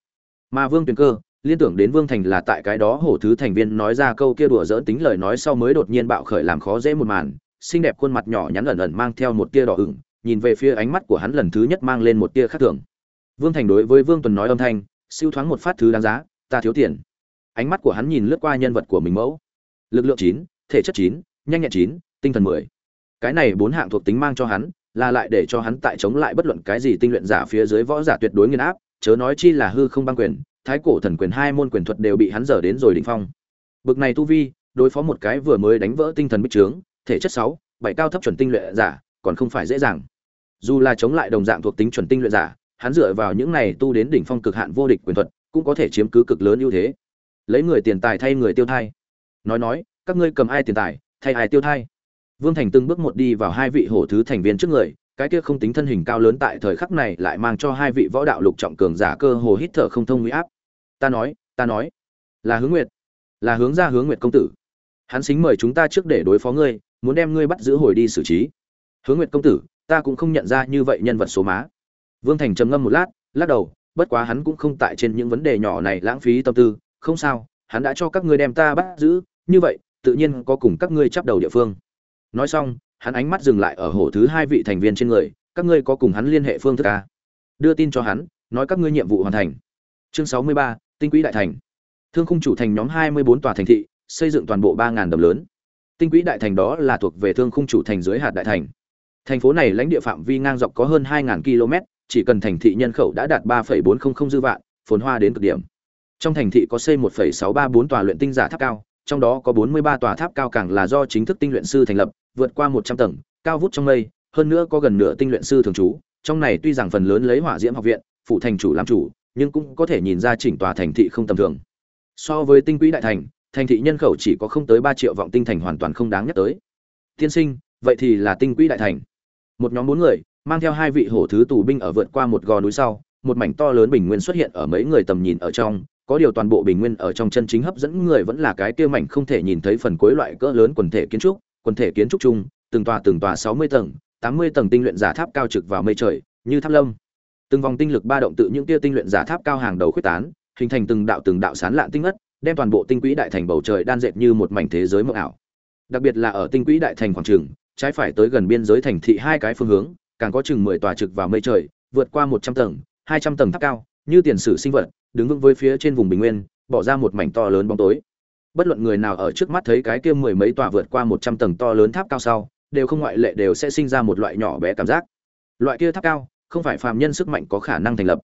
Mà vương tuyền cơ, liên tưởng đến vương thành là tại cái đó hổ thứ thành viên nói ra câu kia đùa dỡn tính lời nói sau mới đột nhiên bạo khởi làm khó dễ một màn, xinh đẹp khuôn mặt nhỏ nhắn ẩn ẩn mang theo một tia đỏ ửng, nhìn về phía ánh mắt của hắn lần thứ nhất mang lên một tia khác thường. Vương thành đối với vương tuần nói âm thanh, siêu thoáng một phát thứ đáng giá, ta thiếu tiền. Ánh mắt của hắn nhìn lướt qua nhân vật của mình mẫu. Lực lượng chín, thể chất chín, nhanh nhẹn chín, tinh thần mười. Cái này bốn hạng thuộc tính mang cho hắn là lại để cho hắn tại chống lại bất luận cái gì tinh luyện giả phía dưới võ giả tuyệt đối nghiền áp, chớ nói chi là hư không băng quyền, thái cổ thần quyền hai môn quyền thuật đều bị hắn dở đến rồi đỉnh phong. Bực này tu vi, đối phó một cái vừa mới đánh vỡ tinh thần bích trướng, thể chất sáu, bảy cao thấp chuẩn tinh luyện giả, còn không phải dễ dàng. Dù là chống lại đồng dạng thuộc tính chuẩn tinh luyện giả, hắn dựa vào những này tu đến đỉnh phong cực hạn vô địch quyền thuật, cũng có thể chiếm cứ cực lớn ưu thế. Lấy người tiền tài thay người tiêu thai. Nói nói, các ngươi cầm ai tiền tài, thay ai tiêu thai? Vương thành từng bước một đi vào hai vị hổ thứ thành viên trước người, cái kia không tính thân hình cao lớn tại thời khắc này lại mang cho hai vị võ đạo lục trọng cường giả cơ hồ hít thở không thông uy áp. Ta nói ta nói. Là hướng nguyệt. Là hướng ra hướng nguyệt công tử. Hắn xính mời chúng ta trước để đối phó ngươi, muốn đem ngươi bắt giữ hồi đi xử trí. Hướng nguyệt công tử, ta cũng không nhận ra như vậy nhân vật số má. Vương thành trầm ngâm một lát, lắc đầu, bất quá hắn cũng không tại trên những vấn đề nhỏ này lãng phí tâm tư. Không sao, hắn đã cho các ngươi đem ta bắt giữ, như vậy, tự nhiên có cùng các ngươi chấp đầu địa phương nói xong, hắn ánh mắt dừng lại ở hổ thứ hai vị thành viên trên người, các ngươi có cùng hắn liên hệ phương thức à? đưa tin cho hắn, nói các ngươi nhiệm vụ hoàn thành. Chương sáu mươi ba, tinh quỹ đại thành. Thương khung chủ thành nhóm hai mươi bốn tòa thành thị, xây dựng toàn bộ ba ngàn đầm lớn. Tinh quỹ đại thành đó là thuộc về thương khung chủ thành dưới hạt đại thành. Thành phố này lãnh địa phạm vi ngang dọc có hơn hai ngàn km, chỉ cần thành thị nhân khẩu đã đạt ba bốn trăm linh dư vạn, phồn hoa đến cực điểm. Trong thành thị có xây một sáu ba bốn tòa luyện tinh giả tháp cao trong đó có bốn mươi ba tòa tháp cao càng là do chính thức tinh luyện sư thành lập, vượt qua một trăm tầng, cao vút trong mây, hơn nữa có gần nửa tinh luyện sư thường trú. Trong này tuy rằng phần lớn lấy hỏa diễm học viện phụ thành chủ làm chủ, nhưng cũng có thể nhìn ra chỉnh tòa thành thị không tầm thường. So với tinh quỹ đại thành thành thị nhân khẩu chỉ có không tới ba triệu vọng tinh thành hoàn toàn không đáng nhắc tới. Tiên sinh, vậy thì là tinh quỹ đại thành. Một nhóm bốn người, mang theo hai vị hổ thứ tù binh ở vượt qua một gò núi sau, một mảnh to lớn bình nguyên xuất hiện ở mấy người tầm nhìn ở trong có điều toàn bộ bình nguyên ở trong chân chính hấp dẫn người vẫn là cái kia mảnh không thể nhìn thấy phần cuối loại cỡ lớn quần thể kiến trúc, quần thể kiến trúc chung, từng tòa từng tòa sáu mươi tầng, tám mươi tầng tinh luyện giả tháp cao trực vào mây trời, như tháp lâm. Từng vòng tinh lực ba động tự những tia tinh luyện giả tháp cao hàng đầu khuyết tán, hình thành từng đạo từng đạo sán lạn tinh ất đem toàn bộ tinh quỹ đại thành bầu trời đan dệt như một mảnh thế giới mộng ảo. Đặc biệt là ở tinh quỹ đại thành quảng trường, trái phải tới gần biên giới thành thị hai cái phương hướng, càng có chừng mười tòa trực vào mây trời, vượt qua một trăm tầng, hai trăm tầng tháp cao, như tiền sử sinh vật đứng vững với phía trên vùng bình nguyên, bỏ ra một mảnh to lớn bóng tối. Bất luận người nào ở trước mắt thấy cái kia mười mấy tòa vượt qua một trăm tầng to lớn tháp cao sau, đều không ngoại lệ đều sẽ sinh ra một loại nhỏ bé cảm giác. Loại kia tháp cao, không phải phàm nhân sức mạnh có khả năng thành lập.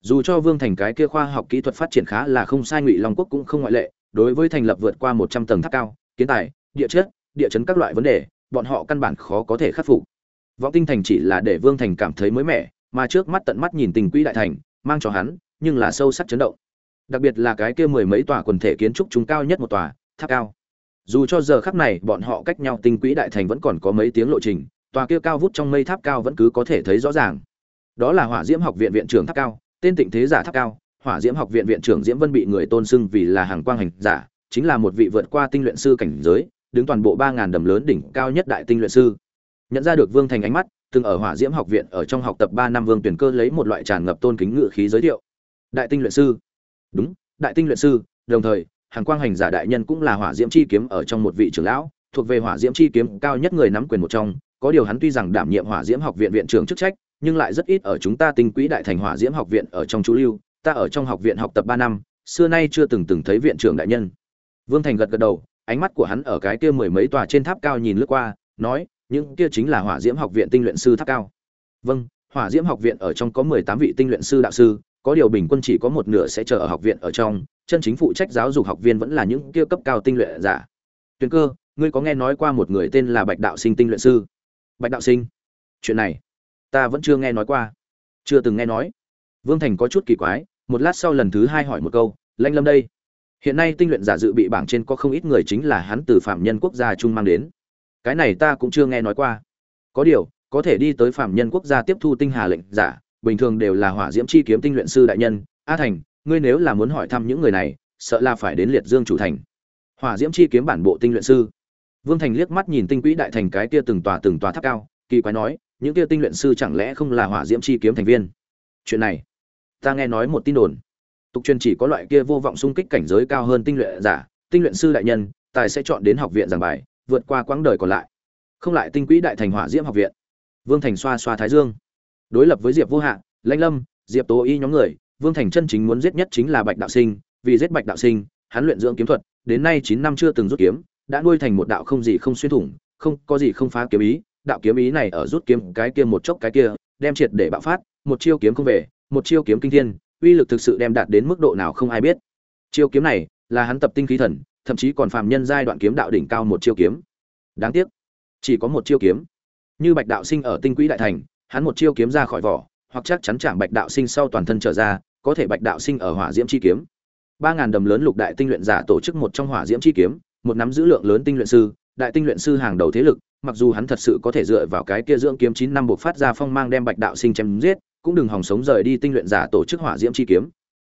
Dù cho vương thành cái kia khoa học kỹ thuật phát triển khá là không sai, ngụy long quốc cũng không ngoại lệ, đối với thành lập vượt qua một trăm tầng tháp cao, kiến tài, địa chất, địa chấn các loại vấn đề, bọn họ căn bản khó có thể khắc phục. Vọng tinh thành chỉ là để vương thành cảm thấy mới mẻ, mà trước mắt tận mắt nhìn tình quỹ đại thành, mang cho hắn nhưng là sâu sắc chấn động. Đặc biệt là cái kia mười mấy tòa quần thể kiến trúc chúng cao nhất một tòa, tháp cao. Dù cho giờ khắc này bọn họ cách nhau tinh quỹ đại thành vẫn còn có mấy tiếng lộ trình, tòa kia cao vút trong mây tháp cao vẫn cứ có thể thấy rõ ràng. Đó là hỏa diễm học viện viện trưởng tháp cao, tên tịnh thế giả tháp cao. Hỏa diễm học viện viện trưởng diễm vân bị người tôn xưng vì là hàng quang hành giả, chính là một vị vượt qua tinh luyện sư cảnh giới, đứng toàn bộ ba ngàn đầm lớn đỉnh cao nhất đại tinh luyện sư. Nhận ra được vương thành ánh mắt, từng ở hỏa diễm học viện ở trong học tập ba năm vương tuyển cơ lấy một loại tràn ngập tôn kính ngự khí giới thiệu đại tinh luyện sư. Đúng, đại tinh luyện sư, đồng thời, hàng quang hành giả đại nhân cũng là hỏa diễm chi kiếm ở trong một vị trưởng lão, thuộc về hỏa diễm chi kiếm cao nhất người nắm quyền một trong, có điều hắn tuy rằng đảm nhiệm hỏa diễm học viện viện trưởng chức trách, nhưng lại rất ít ở chúng ta tinh quỹ đại thành hỏa diễm học viện ở trong chú lưu, ta ở trong học viện học tập ba năm, xưa nay chưa từng từng thấy viện trưởng đại nhân. Vương thành gật gật đầu, ánh mắt của hắn ở cái kia mười mấy tòa trên tháp cao nhìn lướt qua, nói, những kia chính là hỏa diễm học viện tinh luyện sư tháp cao. Vâng hỏa diễm học viện ở trong có mười tám vị tinh luyện sư đạo sư có điều bình quân chỉ có một nửa sẽ chờ ở học viện ở trong, chân chính phụ trách giáo dục học viên vẫn là những kia cấp cao tinh luyện giả. Tuyền cơ, ngươi có nghe nói qua một người tên là bạch đạo sinh tinh luyện sư? Bạch đạo sinh, chuyện này, ta vẫn chưa nghe nói qua. Chưa từng nghe nói. Vương thành có chút kỳ quái, một lát sau lần thứ hai hỏi một câu, lanh lâm đây? Hiện nay tinh luyện giả dự bị bảng trên có không ít người chính là hắn từ phạm nhân quốc gia trung mang đến. Cái này ta cũng chưa nghe nói qua. Có điều, có thể đi tới phạm nhân quốc gia tiếp thu tinh hà lệnh giả bình thường đều là hỏa diễm chi kiếm tinh luyện sư đại nhân, a thành, ngươi nếu là muốn hỏi thăm những người này, sợ là phải đến liệt dương chủ thành. Hỏa diễm chi kiếm bản bộ tinh luyện sư. Vương thành liếc mắt nhìn tinh quỹ đại thành cái kia từng tòa từng tòa tháp cao, kỳ quái nói, những kia tinh luyện sư chẳng lẽ không là hỏa diễm chi kiếm thành viên? Chuyện này, ta nghe nói một tin đồn. Tục truyền chỉ có loại kia vô vọng xung kích cảnh giới cao hơn tinh luyện giả, tinh luyện sư đại nhân, tài sẽ chọn đến học viện giảng bài, vượt qua quãng đời còn lại. Không lại tinh quỹ đại thành hỏa diễm học viện. Vương thành xoa xoa thái dương đối lập với diệp vô hạn lãnh lâm, diệp tố y nhóm người, vương thành chân chính muốn giết nhất chính là bạch đạo sinh, vì giết bạch đạo sinh, hắn luyện dưỡng kiếm thuật, đến nay chín năm chưa từng rút kiếm, đã nuôi thành một đạo không gì không xuyên thủng, không, có gì không phá kiếm ý, đạo kiếm ý này ở rút kiếm cái kia một chốc cái kia, đem triệt để bạo phát, một chiêu kiếm không về, một chiêu kiếm kinh thiên, uy lực thực sự đem đạt đến mức độ nào không ai biết. Chiêu kiếm này là hắn tập tinh khí thần, thậm chí còn phàm nhân giai đoạn kiếm đạo đỉnh cao một chiêu kiếm. Đáng tiếc, chỉ có một chiêu kiếm. Như bạch đạo sinh ở tinh quỹ đại thành hắn một chiêu kiếm ra khỏi vỏ, hoặc chắc chắn chạm bạch đạo sinh sau toàn thân trở ra, có thể bạch đạo sinh ở hỏa diễm chi kiếm. Ba ngàn đầm lớn lục đại tinh luyện giả tổ chức một trong hỏa diễm chi kiếm, một nắm giữ lượng lớn tinh luyện sư, đại tinh luyện sư hàng đầu thế lực, mặc dù hắn thật sự có thể dựa vào cái kia dưỡng kiếm chín năm buộc phát ra phong mang đem bạch đạo sinh chém giết, cũng đừng hòng sống rời đi tinh luyện giả tổ chức hỏa diễm chi kiếm.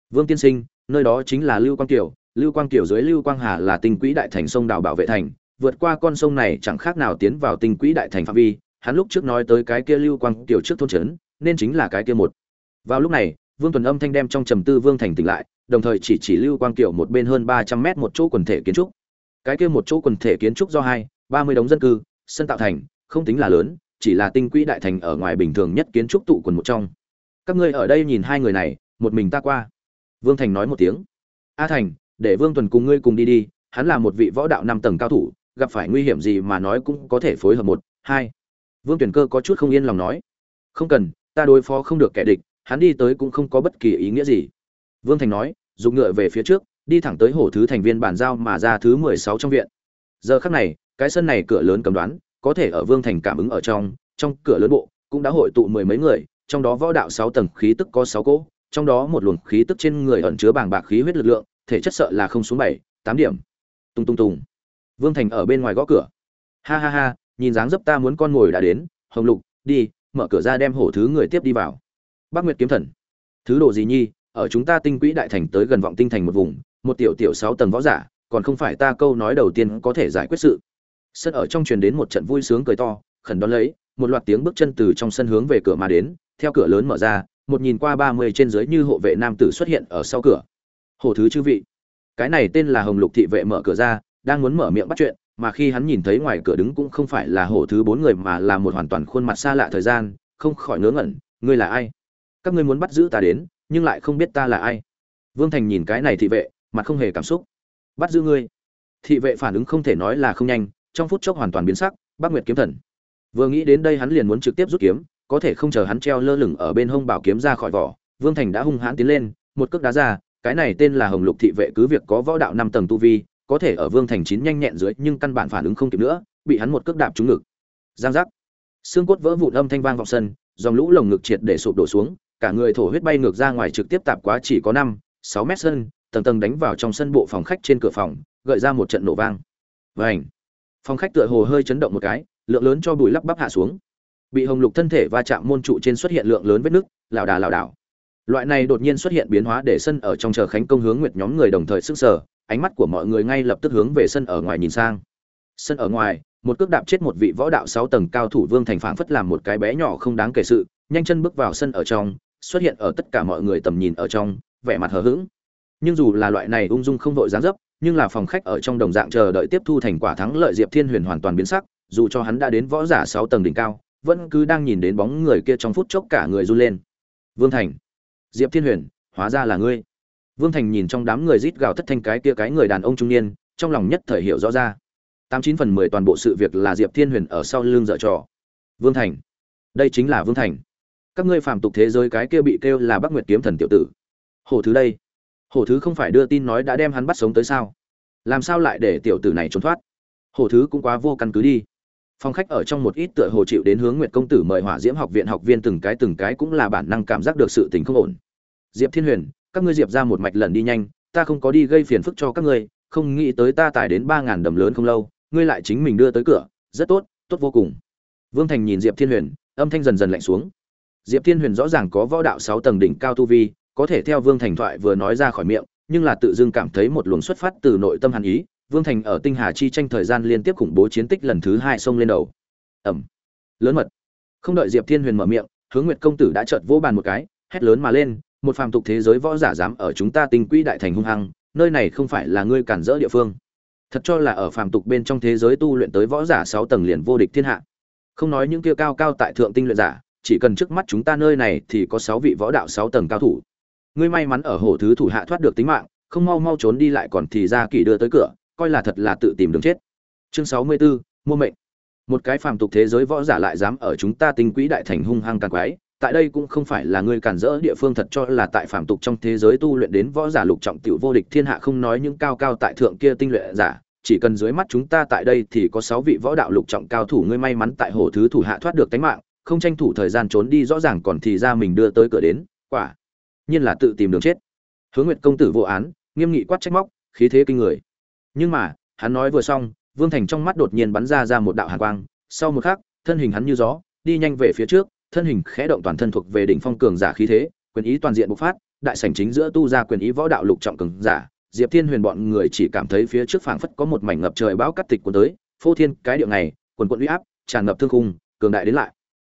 Vương tiên sinh, nơi đó chính là lưu quang kiều, lưu quang kiều dưới lưu quang hà là tinh quỹ đại thành sông đào bảo vệ thành, vượt qua con sông này chẳng khác nào tiến vào tinh quỹ đại thành phạm vi hắn lúc trước nói tới cái kia lưu quang tiểu trước thôn trấn, nên chính là cái kia một. Vào lúc này, vương tuần âm thanh đem trong trầm tư vương thành tỉnh lại, đồng thời chỉ chỉ lưu quang tiểu một bên hơn ba trăm mét một chỗ quần thể kiến trúc. Cái kia một chỗ quần thể kiến trúc do hai, ba mươi đống dân cư, sân tạo thành, không tính là lớn, chỉ là tinh quỹ đại thành ở ngoài bình thường nhất kiến trúc tụ quần một trong. Các ngươi ở đây nhìn hai người này, một mình ta qua. Vương thành nói một tiếng. A thành, để vương tuần cùng ngươi cùng đi đi, hắn là một vị võ đạo năm tầng cao thủ, gặp phải nguy hiểm gì mà nói cũng có thể phối hợp một, hai vương tuyển cơ có chút không yên lòng nói, không cần, ta đối phó không được kẻ địch, hắn đi tới cũng không có bất kỳ ý nghĩa gì. Vương thành nói dùng ngựa về phía trước, đi thẳng tới hổ thứ thành viên bàn giao mà ra thứ mười sáu trong viện. Giờ khắc này, cái sân này cửa lớn cầm đoán, có thể ở vương thành cảm ứng ở trong trong cửa lớn bộ cũng đã hội tụ mười mấy người, trong đó võ đạo sáu tầng khí tức có sáu cỗ, trong đó một luồng khí tức trên người ẩn chứa bàng bạc khí huyết lực lượng, thể chất sợ là không xuống bảy, tám điểm. Tung tung tùng. vương thành ở bên ngoài gõ cửa. Ha ha ha nhìn dáng dấp ta muốn con ngồi đã đến, hồng lục, đi, mở cửa ra đem hổ thứ người tiếp đi vào. Bác nguyệt kiếm thần. Thứ đồ gì nhi, ở chúng ta tinh quỹ đại thành tới gần vọng tinh thành một vùng, một tiểu tiểu sáu tầng võ giả, còn không phải ta câu nói đầu tiên có thể giải quyết sự. Sân ở trong truyền đến một trận vui sướng cười to, khẩn đón lấy, một loạt tiếng bước chân từ trong sân hướng về cửa mà đến, theo cửa lớn mở ra, một nhìn qua ba mươi trên dưới như hộ vệ nam tử xuất hiện ở sau cửa. Hồ thứ chư vị. Cái này tên là hồng lục thị vệ mở cửa ra, đang muốn mở miệng bắt chuyện mà khi hắn nhìn thấy ngoài cửa đứng cũng không phải là hổ thứ bốn người mà là một hoàn toàn khuôn mặt xa lạ thời gian, không khỏi ngớ ngẩn, ngươi là ai? Các ngươi muốn bắt giữ ta đến, nhưng lại không biết ta là ai. Vương thành nhìn cái này thị vệ, mặt không hề cảm xúc. Bắt giữ ngươi? Thị vệ phản ứng không thể nói là không nhanh, trong phút chốc hoàn toàn biến sắc, bác nguyệt kiếm thần. Vừa nghĩ đến đây hắn liền muốn trực tiếp rút kiếm, có thể không chờ hắn treo lơ lửng ở bên hông bảo kiếm ra khỏi vỏ, vương thành đã hung hãn tiến lên, một cước đá ra, cái này tên là hồng lục thị vệ cứ việc có võ đạo năm tầng tu vi có thể ở vương thành chín nhanh nhẹn dưới, nhưng căn bản phản ứng không kịp nữa, bị hắn một cước đạp trúng ngực. Giang giác. Xương cốt vỡ vụn âm thanh vang vọng sân, dòng lũ lồng ngực triệt để sụp đổ xuống, cả người thổ huyết bay ngược ra ngoài trực tiếp tạp quá chỉ có năm, sáu mét sân, tầng tầng đánh vào trong sân bộ phòng khách trên cửa phòng, gợi ra một trận nổ vang. Vảnh phòng khách tựa hồ hơi chấn động một cái, lượng lớn cho bụi lắp bắp hạ xuống. Bị hồng lục thân thể va chạm môn trụ trên xuất hiện lượng lớn vết nứt, lảo đà lảo đảo. Loại này đột nhiên xuất hiện biến hóa để sân ở trong chờ khánh công hướng nguyệt nhóm người đồng thời sức sở ánh mắt của mọi người ngay lập tức hướng về sân ở ngoài nhìn sang. Sân ở ngoài, một cước đạp chết một vị võ đạo sáu tầng cao thủ vương thành phảng phất làm một cái bé nhỏ không đáng kể sự, nhanh chân bước vào sân ở trong, xuất hiện ở tất cả mọi người tầm nhìn ở trong, vẻ mặt hờ hững. Nhưng dù là loại này ung dung không vội dáng dấp, nhưng là phòng khách ở trong đồng dạng chờ đợi tiếp thu thành quả thắng lợi diệp thiên huyền hoàn toàn biến sắc, dù cho hắn đã đến võ giả sáu tầng đỉnh cao, vẫn cứ đang nhìn đến bóng người kia trong phút chốc cả người run lên. Vương thành, diệp thiên huyền, hóa ra là ngươi vương thành nhìn trong đám người rít gào thất thanh cái kia cái người đàn ông trung niên, trong lòng nhất thời hiểu rõ ra. Tám chín phần mười toàn bộ sự việc là diệp thiên huyền ở sau lưng dở trò. Vương thành. Đây chính là vương thành. Các ngươi phàm tục thế giới cái kia bị kêu là bắc nguyệt kiếm thần tiểu tử. Hổ thứ đây. Hổ thứ không phải đưa tin nói đã đem hắn bắt sống tới sao? Làm sao lại để tiểu tử này trốn thoát? Hổ thứ cũng quá vô căn cứ đi. Phòng khách ở trong một ít tựa hồ chịu đến hướng nguyệt công tử mời hỏa diễm học viện học viên từng cái từng cái cũng là bản năng cảm giác được sự tình không ổn. Diệp thiên huyền các ngươi diệp ra một mạch lần đi nhanh, ta không có đi gây phiền phức cho các ngươi, không nghĩ tới ta tải đến ba ngàn đầm lớn không lâu, ngươi lại chính mình đưa tới cửa, rất tốt tốt vô cùng. Vương thành nhìn diệp thiên huyền, âm thanh dần dần lạnh xuống. Diệp thiên huyền rõ ràng có võ đạo sáu tầng đỉnh cao tu vi, có thể theo vương thành thoại vừa nói ra khỏi miệng, nhưng là tự dưng cảm thấy một luồng xuất phát từ nội tâm hàn ý, vương thành ở tinh hà chi tranh thời gian liên tiếp khủng bố chiến tích lần thứ hai xông lên đầu. Ẩm. Lớn mật. Không đợi diệp thiên huyền mở miệng, hướng nguyệt công tử đã chợt vỗ bàn một cái, hét lớn mà lên một phàm tục thế giới võ giả dám ở chúng ta tinh quỹ đại thành hung hăng nơi này không phải là ngươi cản rỡ địa phương. Thật cho là ở phàm tục bên trong thế giới tu luyện tới võ giả sáu tầng liền vô địch thiên hạ. Không nói những kia cao cao tại thượng tinh luyện giả chỉ cần trước mắt chúng ta nơi này thì có sáu vị võ đạo sáu tầng cao thủ. Ngươi may mắn ở hổ thứ thủ hạ thoát được tính mạng không mau mau trốn đi lại còn thì ra kỳ đưa tới cửa coi là thật là tự tìm đường chết. Chương sáu mươi 64, mua mệnh. Một cái phàm tục thế giới võ giả lại dám ở chúng ta tinh quỹ đại thành hung hăng càng quái tại đây cũng không phải là ngươi cản rỡ địa phương thật cho là tại phàm tục trong thế giới tu luyện đến võ giả lục trọng tiểu vô địch thiên hạ không nói những cao cao tại thượng kia tinh luyện giả, chỉ cần dưới mắt chúng ta tại đây thì có sáu vị võ đạo lục trọng cao thủ ngươi may mắn tại hồ thứ thủ hạ thoát được tính mạng, không tranh thủ thời gian trốn đi rõ ràng còn thì ra mình đưa tới cửa đến, quả nhiên là tự tìm đường chết. Hướng nguyệt công tử vô án, nghiêm nghị quát trách móc, khí thế kinh người. Nhưng mà, hắn nói vừa xong, vương thành trong mắt đột nhiên bắn ra ra một đạo hàn quang, sau một khắc, thân hình hắn như gió, đi nhanh về phía trước thân hình khẽ động toàn thân thuộc về đỉnh phong cường giả khí thế, quyền ý toàn diện bộc phát, đại sảnh chính giữa tu ra quyền ý võ đạo lục trọng cường giả, diệp thiên huyền bọn người chỉ cảm thấy phía trước phảng phất có một mảnh ngập trời bão cắt tịch cuốn tới, phô thiên cái điệu này, quần quần uy áp, tràn ngập thương khung, cường đại đến lại.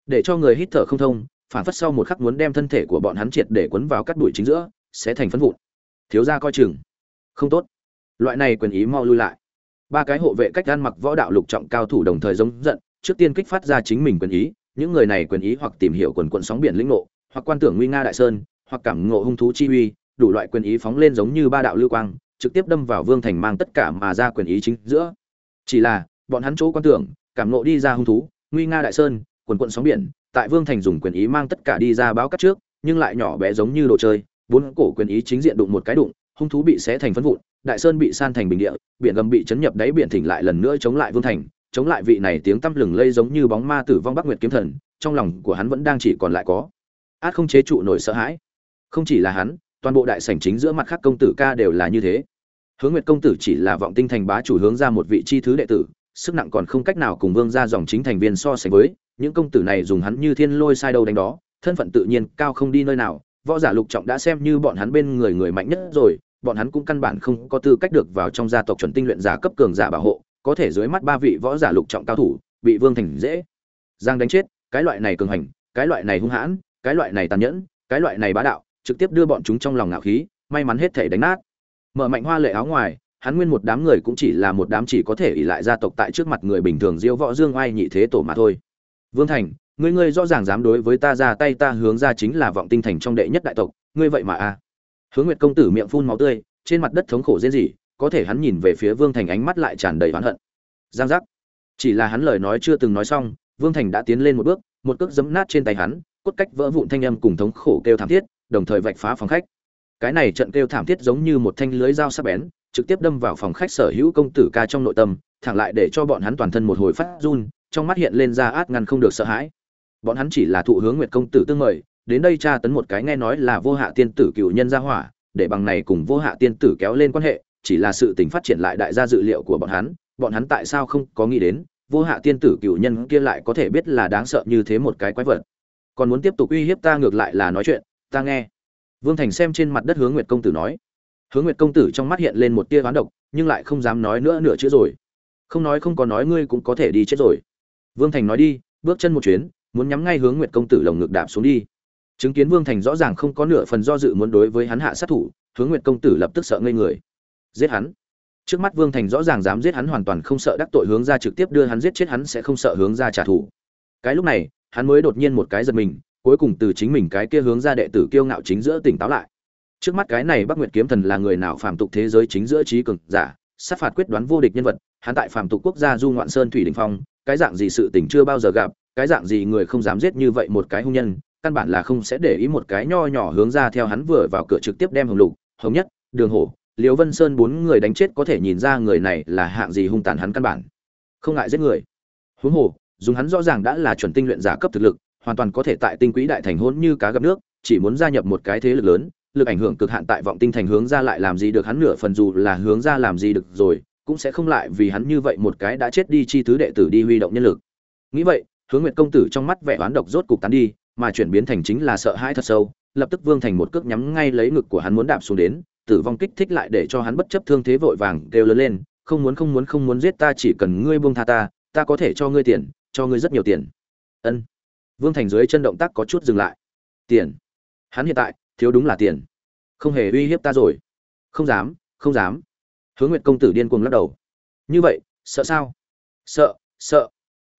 Để cho người hít thở không thông, phảng phất sau một khắc muốn đem thân thể của bọn hắn triệt để cuốn vào cắt đuổi chính giữa, sẽ thành phân vụn. Thiếu gia coi chừng. Không tốt. Loại này quyền ý mau lui lại. Ba cái hộ vệ cách gan mặc võ đạo lục trọng cao thủ đồng thời giống giận, trước tiên kích phát ra chính mình quyền ý những người này quyền ý hoặc tìm hiểu quần quận sóng biển lĩnh ngộ, hoặc quan tưởng nguy nga đại sơn, hoặc cảm ngộ hung thú chi uy, đủ loại quyền ý phóng lên giống như ba đạo lưu quang, trực tiếp đâm vào vương thành mang tất cả mà ra quyền ý chính giữa. Chỉ là, bọn hắn chỗ quan tưởng, cảm ngộ đi ra hung thú, nguy nga đại sơn, quần quận sóng biển, tại vương thành dùng quyền ý mang tất cả đi ra báo cắt trước, nhưng lại nhỏ bé giống như đồ chơi, bốn cổ quyền ý chính diện đụng một cái đụng, hung thú bị xé thành phân vụn, đại sơn bị san thành bình địa, biển gầm bị chấn nhập đáy biển thỉnh lại lần nữa chống lại vương thành chống lại vị này tiếng tăm lừng lây giống như bóng ma tử vong bắc nguyệt kiếm thần, trong lòng của hắn vẫn đang chỉ còn lại có át không chế trụ nổi sợ hãi. Không chỉ là hắn, toàn bộ đại sảnh chính giữa mặt khác công tử ca đều là như thế. Hướng nguyệt công tử chỉ là vọng tinh thành bá chủ hướng ra một vị chi thứ đệ tử, sức nặng còn không cách nào cùng vương ra dòng chính thành viên so sánh với, những công tử này dùng hắn như thiên lôi sai đâu đánh đó, thân phận tự nhiên cao không đi nơi nào, võ giả lục trọng đã xem như bọn hắn bên người người mạnh nhất rồi, bọn hắn cũng căn bản không có tư cách được vào trong gia tộc chuẩn tinh luyện giả cấp cường giả bảo hộ có thể dưới mắt ba vị võ giả lục trọng cao thủ, bị vương thành dễ. Giang đánh chết, cái loại này cường hành, cái loại này hung hãn, cái loại này tàn nhẫn, cái loại này bá đạo, trực tiếp đưa bọn chúng trong lòng ngạo khí, may mắn hết thể đánh nát. Mở mạnh hoa lệ áo ngoài, hắn nguyên một đám người cũng chỉ là một đám chỉ có thể ỉ lại gia tộc tại trước mặt người bình thường diêu võ dương oai nhị thế tổ mà thôi. Vương thành, ngươi ngươi rõ ràng dám đối với ta ra tay, ta hướng ra chính là vọng tinh thành trong đệ nhất đại tộc, ngươi vậy mà a hướng nguyệt công tử miệng phun máu tươi, trên mặt đất thống khổ diễn gì có thể hắn nhìn về phía vương thành ánh mắt lại tràn đầy oán hận. Giang giác. Chỉ là hắn lời nói chưa từng nói xong, vương thành đã tiến lên một bước, một cước giẫm nát trên tay hắn, cốt cách vỡ vụn thanh âm cùng thống khổ kêu thảm thiết, đồng thời vạch phá phòng khách. Cái này trận kêu thảm thiết giống như một thanh lưới dao sắc bén, trực tiếp đâm vào phòng khách sở hữu công tử ca trong nội tâm, thẳng lại để cho bọn hắn toàn thân một hồi phát run, trong mắt hiện lên ra át ngăn không được sợ hãi. Bọn hắn chỉ là thụ hướng nguyệt công tử tương mời, đến đây tra tấn một cái nghe nói là vô hạ tiên tử cựu nhân gia hỏa, để bằng này cùng vô hạ tiên tử kéo lên quan hệ chỉ là sự tình phát triển lại đại gia dự liệu của bọn hắn bọn hắn tại sao không có nghĩ đến, vô hạ tiên tử cựu nhân kia lại có thể biết là đáng sợ như thế một cái quái vật. Còn muốn tiếp tục uy hiếp ta ngược lại là nói chuyện, ta nghe. Vương thành xem trên mặt đất hướng nguyệt công tử nói. Hướng nguyệt công tử trong mắt hiện lên một tia ván độc, nhưng lại không dám nói nữa nửa chữ rồi. Không nói không có nói ngươi cũng có thể đi chết rồi. Vương thành nói đi, bước chân một chuyến, muốn nhắm ngay hướng nguyệt công tử lồng ngực đạp xuống đi. Chứng kiến vương thành rõ ràng không có nửa phần do dự muốn đối với hắn hạ sát thủ hướng nguyệt công tử lập tức sợ ngây người giết hắn. Trước mắt vương thành rõ ràng dám giết hắn hoàn toàn không sợ đắc tội hướng ra trực tiếp đưa hắn giết chết hắn sẽ không sợ hướng ra trả thù. Cái lúc này, hắn mới đột nhiên một cái giật mình, cuối cùng từ chính mình cái kia hướng ra đệ tử kiêu ngạo chính giữa tỉnh táo lại. Trước mắt cái này bắc nguyệt kiếm thần là người nào phàm tục thế giới chính giữa trí cường giả, sát phạt quyết đoán vô địch nhân vật, hắn tại phàm tục quốc gia du ngoạn sơn thủy đình phong, cái dạng gì sự tình chưa bao giờ gặp, cái dạng gì người không dám giết như vậy một cái hung nhân, căn bản là không sẽ để ý một cái nho nhỏ hướng ra theo hắn vừa vào cửa trực tiếp đem hồng lục, hồng nhất, đường hổ liễu vân sơn bốn người đánh chết có thể nhìn ra người này là hạng gì hung tàn hắn căn bản. Không ngại giết người. Huống hồ, dùng hắn rõ ràng đã là chuẩn tinh luyện giả cấp thực lực, hoàn toàn có thể tại tinh quỹ đại thành hôn như cá gặp nước, chỉ muốn gia nhập một cái thế lực lớn, lực ảnh hưởng cực hạn tại vọng tinh thành hướng ra lại làm gì được hắn nửa phần dù là hướng ra làm gì được rồi, cũng sẽ không lại vì hắn như vậy một cái đã chết đi chi thứ đệ tử đi huy động nhân lực. Nghĩ vậy, hướng nguyệt công tử trong mắt vẻ oán độc rốt cục tán đi, mà chuyển biến thành chính là sợ hãi thật sâu, lập tức vương thành một cước nhắm ngay lấy ngực của hắn muốn đạp xuống đến tử vong kích thích lại để cho hắn bất chấp thương thế vội vàng kêu lớn lên, không muốn không muốn không muốn giết ta, chỉ cần ngươi buông tha ta ta có thể cho ngươi tiền, cho ngươi rất nhiều tiền. Ân. Vương thành dưới chân động tác có chút dừng lại. Tiền? Hắn hiện tại, thiếu đúng là tiền. Không hề uy hiếp ta rồi. Không dám không dám. Hướng nguyệt công tử điên cuồng lắc đầu. Như vậy, sợ sao? Sợ sợ.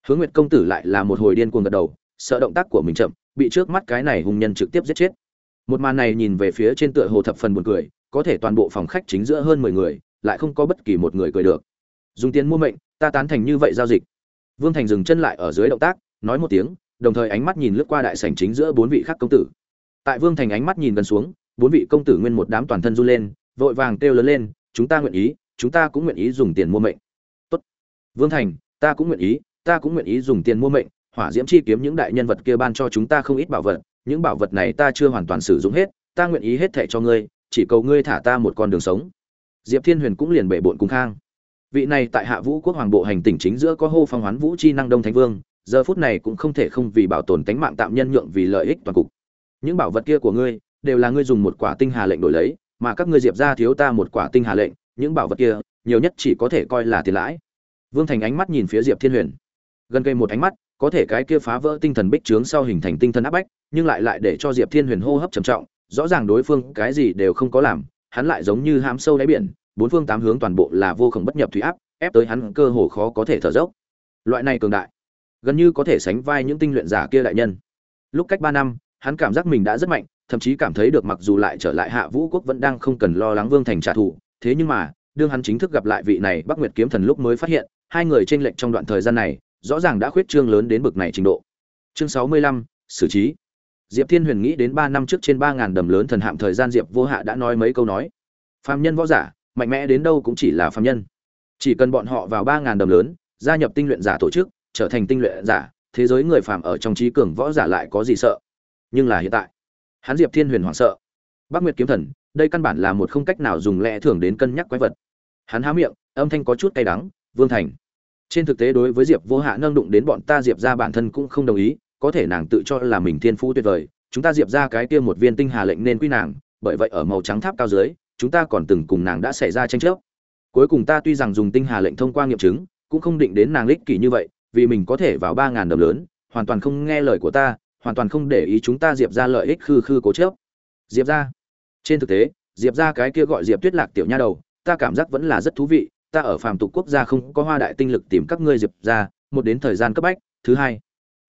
Hướng nguyệt công tử lại là một hồi điên cuồng gật đầu, sợ động tác của mình chậm, bị trước mắt cái này hùng nhân trực tiếp giết chết. Một màn này nhìn về phía trên tựa hồ thập phần buồn cười có thể toàn bộ phòng khách chính giữa hơn mười người, lại không có bất kỳ một người cười được. Dùng tiền mua mệnh, ta tán thành như vậy giao dịch. Vương thành dừng chân lại ở dưới động tác, nói một tiếng, đồng thời ánh mắt nhìn lướt qua đại sảnh chính giữa bốn vị khác công tử. Tại vương thành ánh mắt nhìn gần xuống, bốn vị công tử nguyên một đám toàn thân run lên, vội vàng kêu lớn lên, chúng ta nguyện ý, chúng ta cũng nguyện ý dùng tiền mua mệnh. Tốt. Vương thành, ta cũng nguyện ý, ta cũng nguyện ý dùng tiền mua mệnh, hỏa diễm chi kiếm những đại nhân vật kia ban cho chúng ta không ít bảo vật, những bảo vật này ta chưa hoàn toàn sử dụng hết, ta nguyện ý hết thảy cho ngươi chỉ cầu ngươi thả ta một con đường sống. Diệp thiên huyền cũng liền bể bộn cùng khang. Vị này tại hạ vũ quốc hoàng bộ hành tỉnh chính giữa có hô phong hoán vũ chi năng đông thánh vương, giờ phút này cũng không thể không vì bảo tồn tánh mạng tạm nhân nhượng vì lợi ích toàn cục. Những bảo vật kia của ngươi, đều là ngươi dùng một quả tinh hà lệnh đổi lấy, mà các ngươi diệp ra thiếu ta một quả tinh hà lệnh, những bảo vật kia, nhiều nhất chỉ có thể coi là tiền lãi. Vương thành ánh mắt nhìn phía diệp thiên huyền. Gần cây một ánh mắt, có thể cái kia phá vỡ tinh thần bích trướng sau hình thành tinh thần áp bách, nhưng lại lại để cho diệp thiên huyền hô hấp trầm trọng rõ ràng đối phương cái gì đều không có làm, hắn lại giống như hám sâu đáy biển, bốn phương tám hướng toàn bộ là vô khổng bất nhập thủy áp, ép tới hắn cơ hồ khó có thể thở dốc. Loại này cường đại, gần như có thể sánh vai những tinh luyện giả kia đại nhân. Lúc cách ba năm, hắn cảm giác mình đã rất mạnh, thậm chí cảm thấy được mặc dù lại trở lại hạ vũ quốc vẫn đang không cần lo lắng vương thành trả thù, thế nhưng mà, đương hắn chính thức gặp lại vị này bắc nguyệt kiếm thần lúc mới phát hiện, hai người tranh lệch trong đoạn thời gian này, rõ ràng đã khuyết trương lớn đến bực này trình độ. Chương sáu mươi lăm, xử trí diệp thiên huyền nghĩ đến ba năm trước trên ba ngàn đầm lớn thần hạm thời gian diệp vô hạ đã nói mấy câu nói. Phàm nhân võ giả, mạnh mẽ đến đâu cũng chỉ là phàm nhân. Chỉ cần bọn họ vào ba ngàn đầm lớn, gia nhập tinh luyện giả tổ chức, trở thành tinh luyện giả, thế giới người phàm ở trong trí cường võ giả lại có gì sợ? Nhưng là hiện tại, hắn diệp thiên huyền hoảng sợ. Bắc nguyệt kiếm thần, đây căn bản là một không cách nào dùng lẽ thường đến cân nhắc quái vật. Hắn há miệng, âm thanh có chút cay đắng, vương thành. Trên thực tế đối với diệp vô hạ nâng đụng đến bọn ta diệp gia bản thân cũng không đồng ý có thể nàng tự cho là mình thiên phú tuyệt vời, chúng ta diệp ra cái kia một viên tinh hà lệnh nên quy nàng, bởi vậy ở màu trắng tháp cao dưới, chúng ta còn từng cùng nàng đã xảy ra tranh chấp. Cuối cùng ta tuy rằng dùng tinh hà lệnh thông qua nghiệm chứng, cũng không định đến nàng lích kỷ như vậy, vì mình có thể vào ba ngàn đồng lớn, hoàn toàn không nghe lời của ta, hoàn toàn không để ý chúng ta diệp ra lợi ích khư khư cố chớp diệp ra. Trên thực tế, diệp ra cái kia gọi diệp tuyết lạc tiểu nha đầu, ta cảm giác vẫn là rất thú vị, ta ở phàm tục quốc gia không có hoa đại tinh lực tìm các ngươi diệp ra, một đến thời gian cấp bách. Thứ hai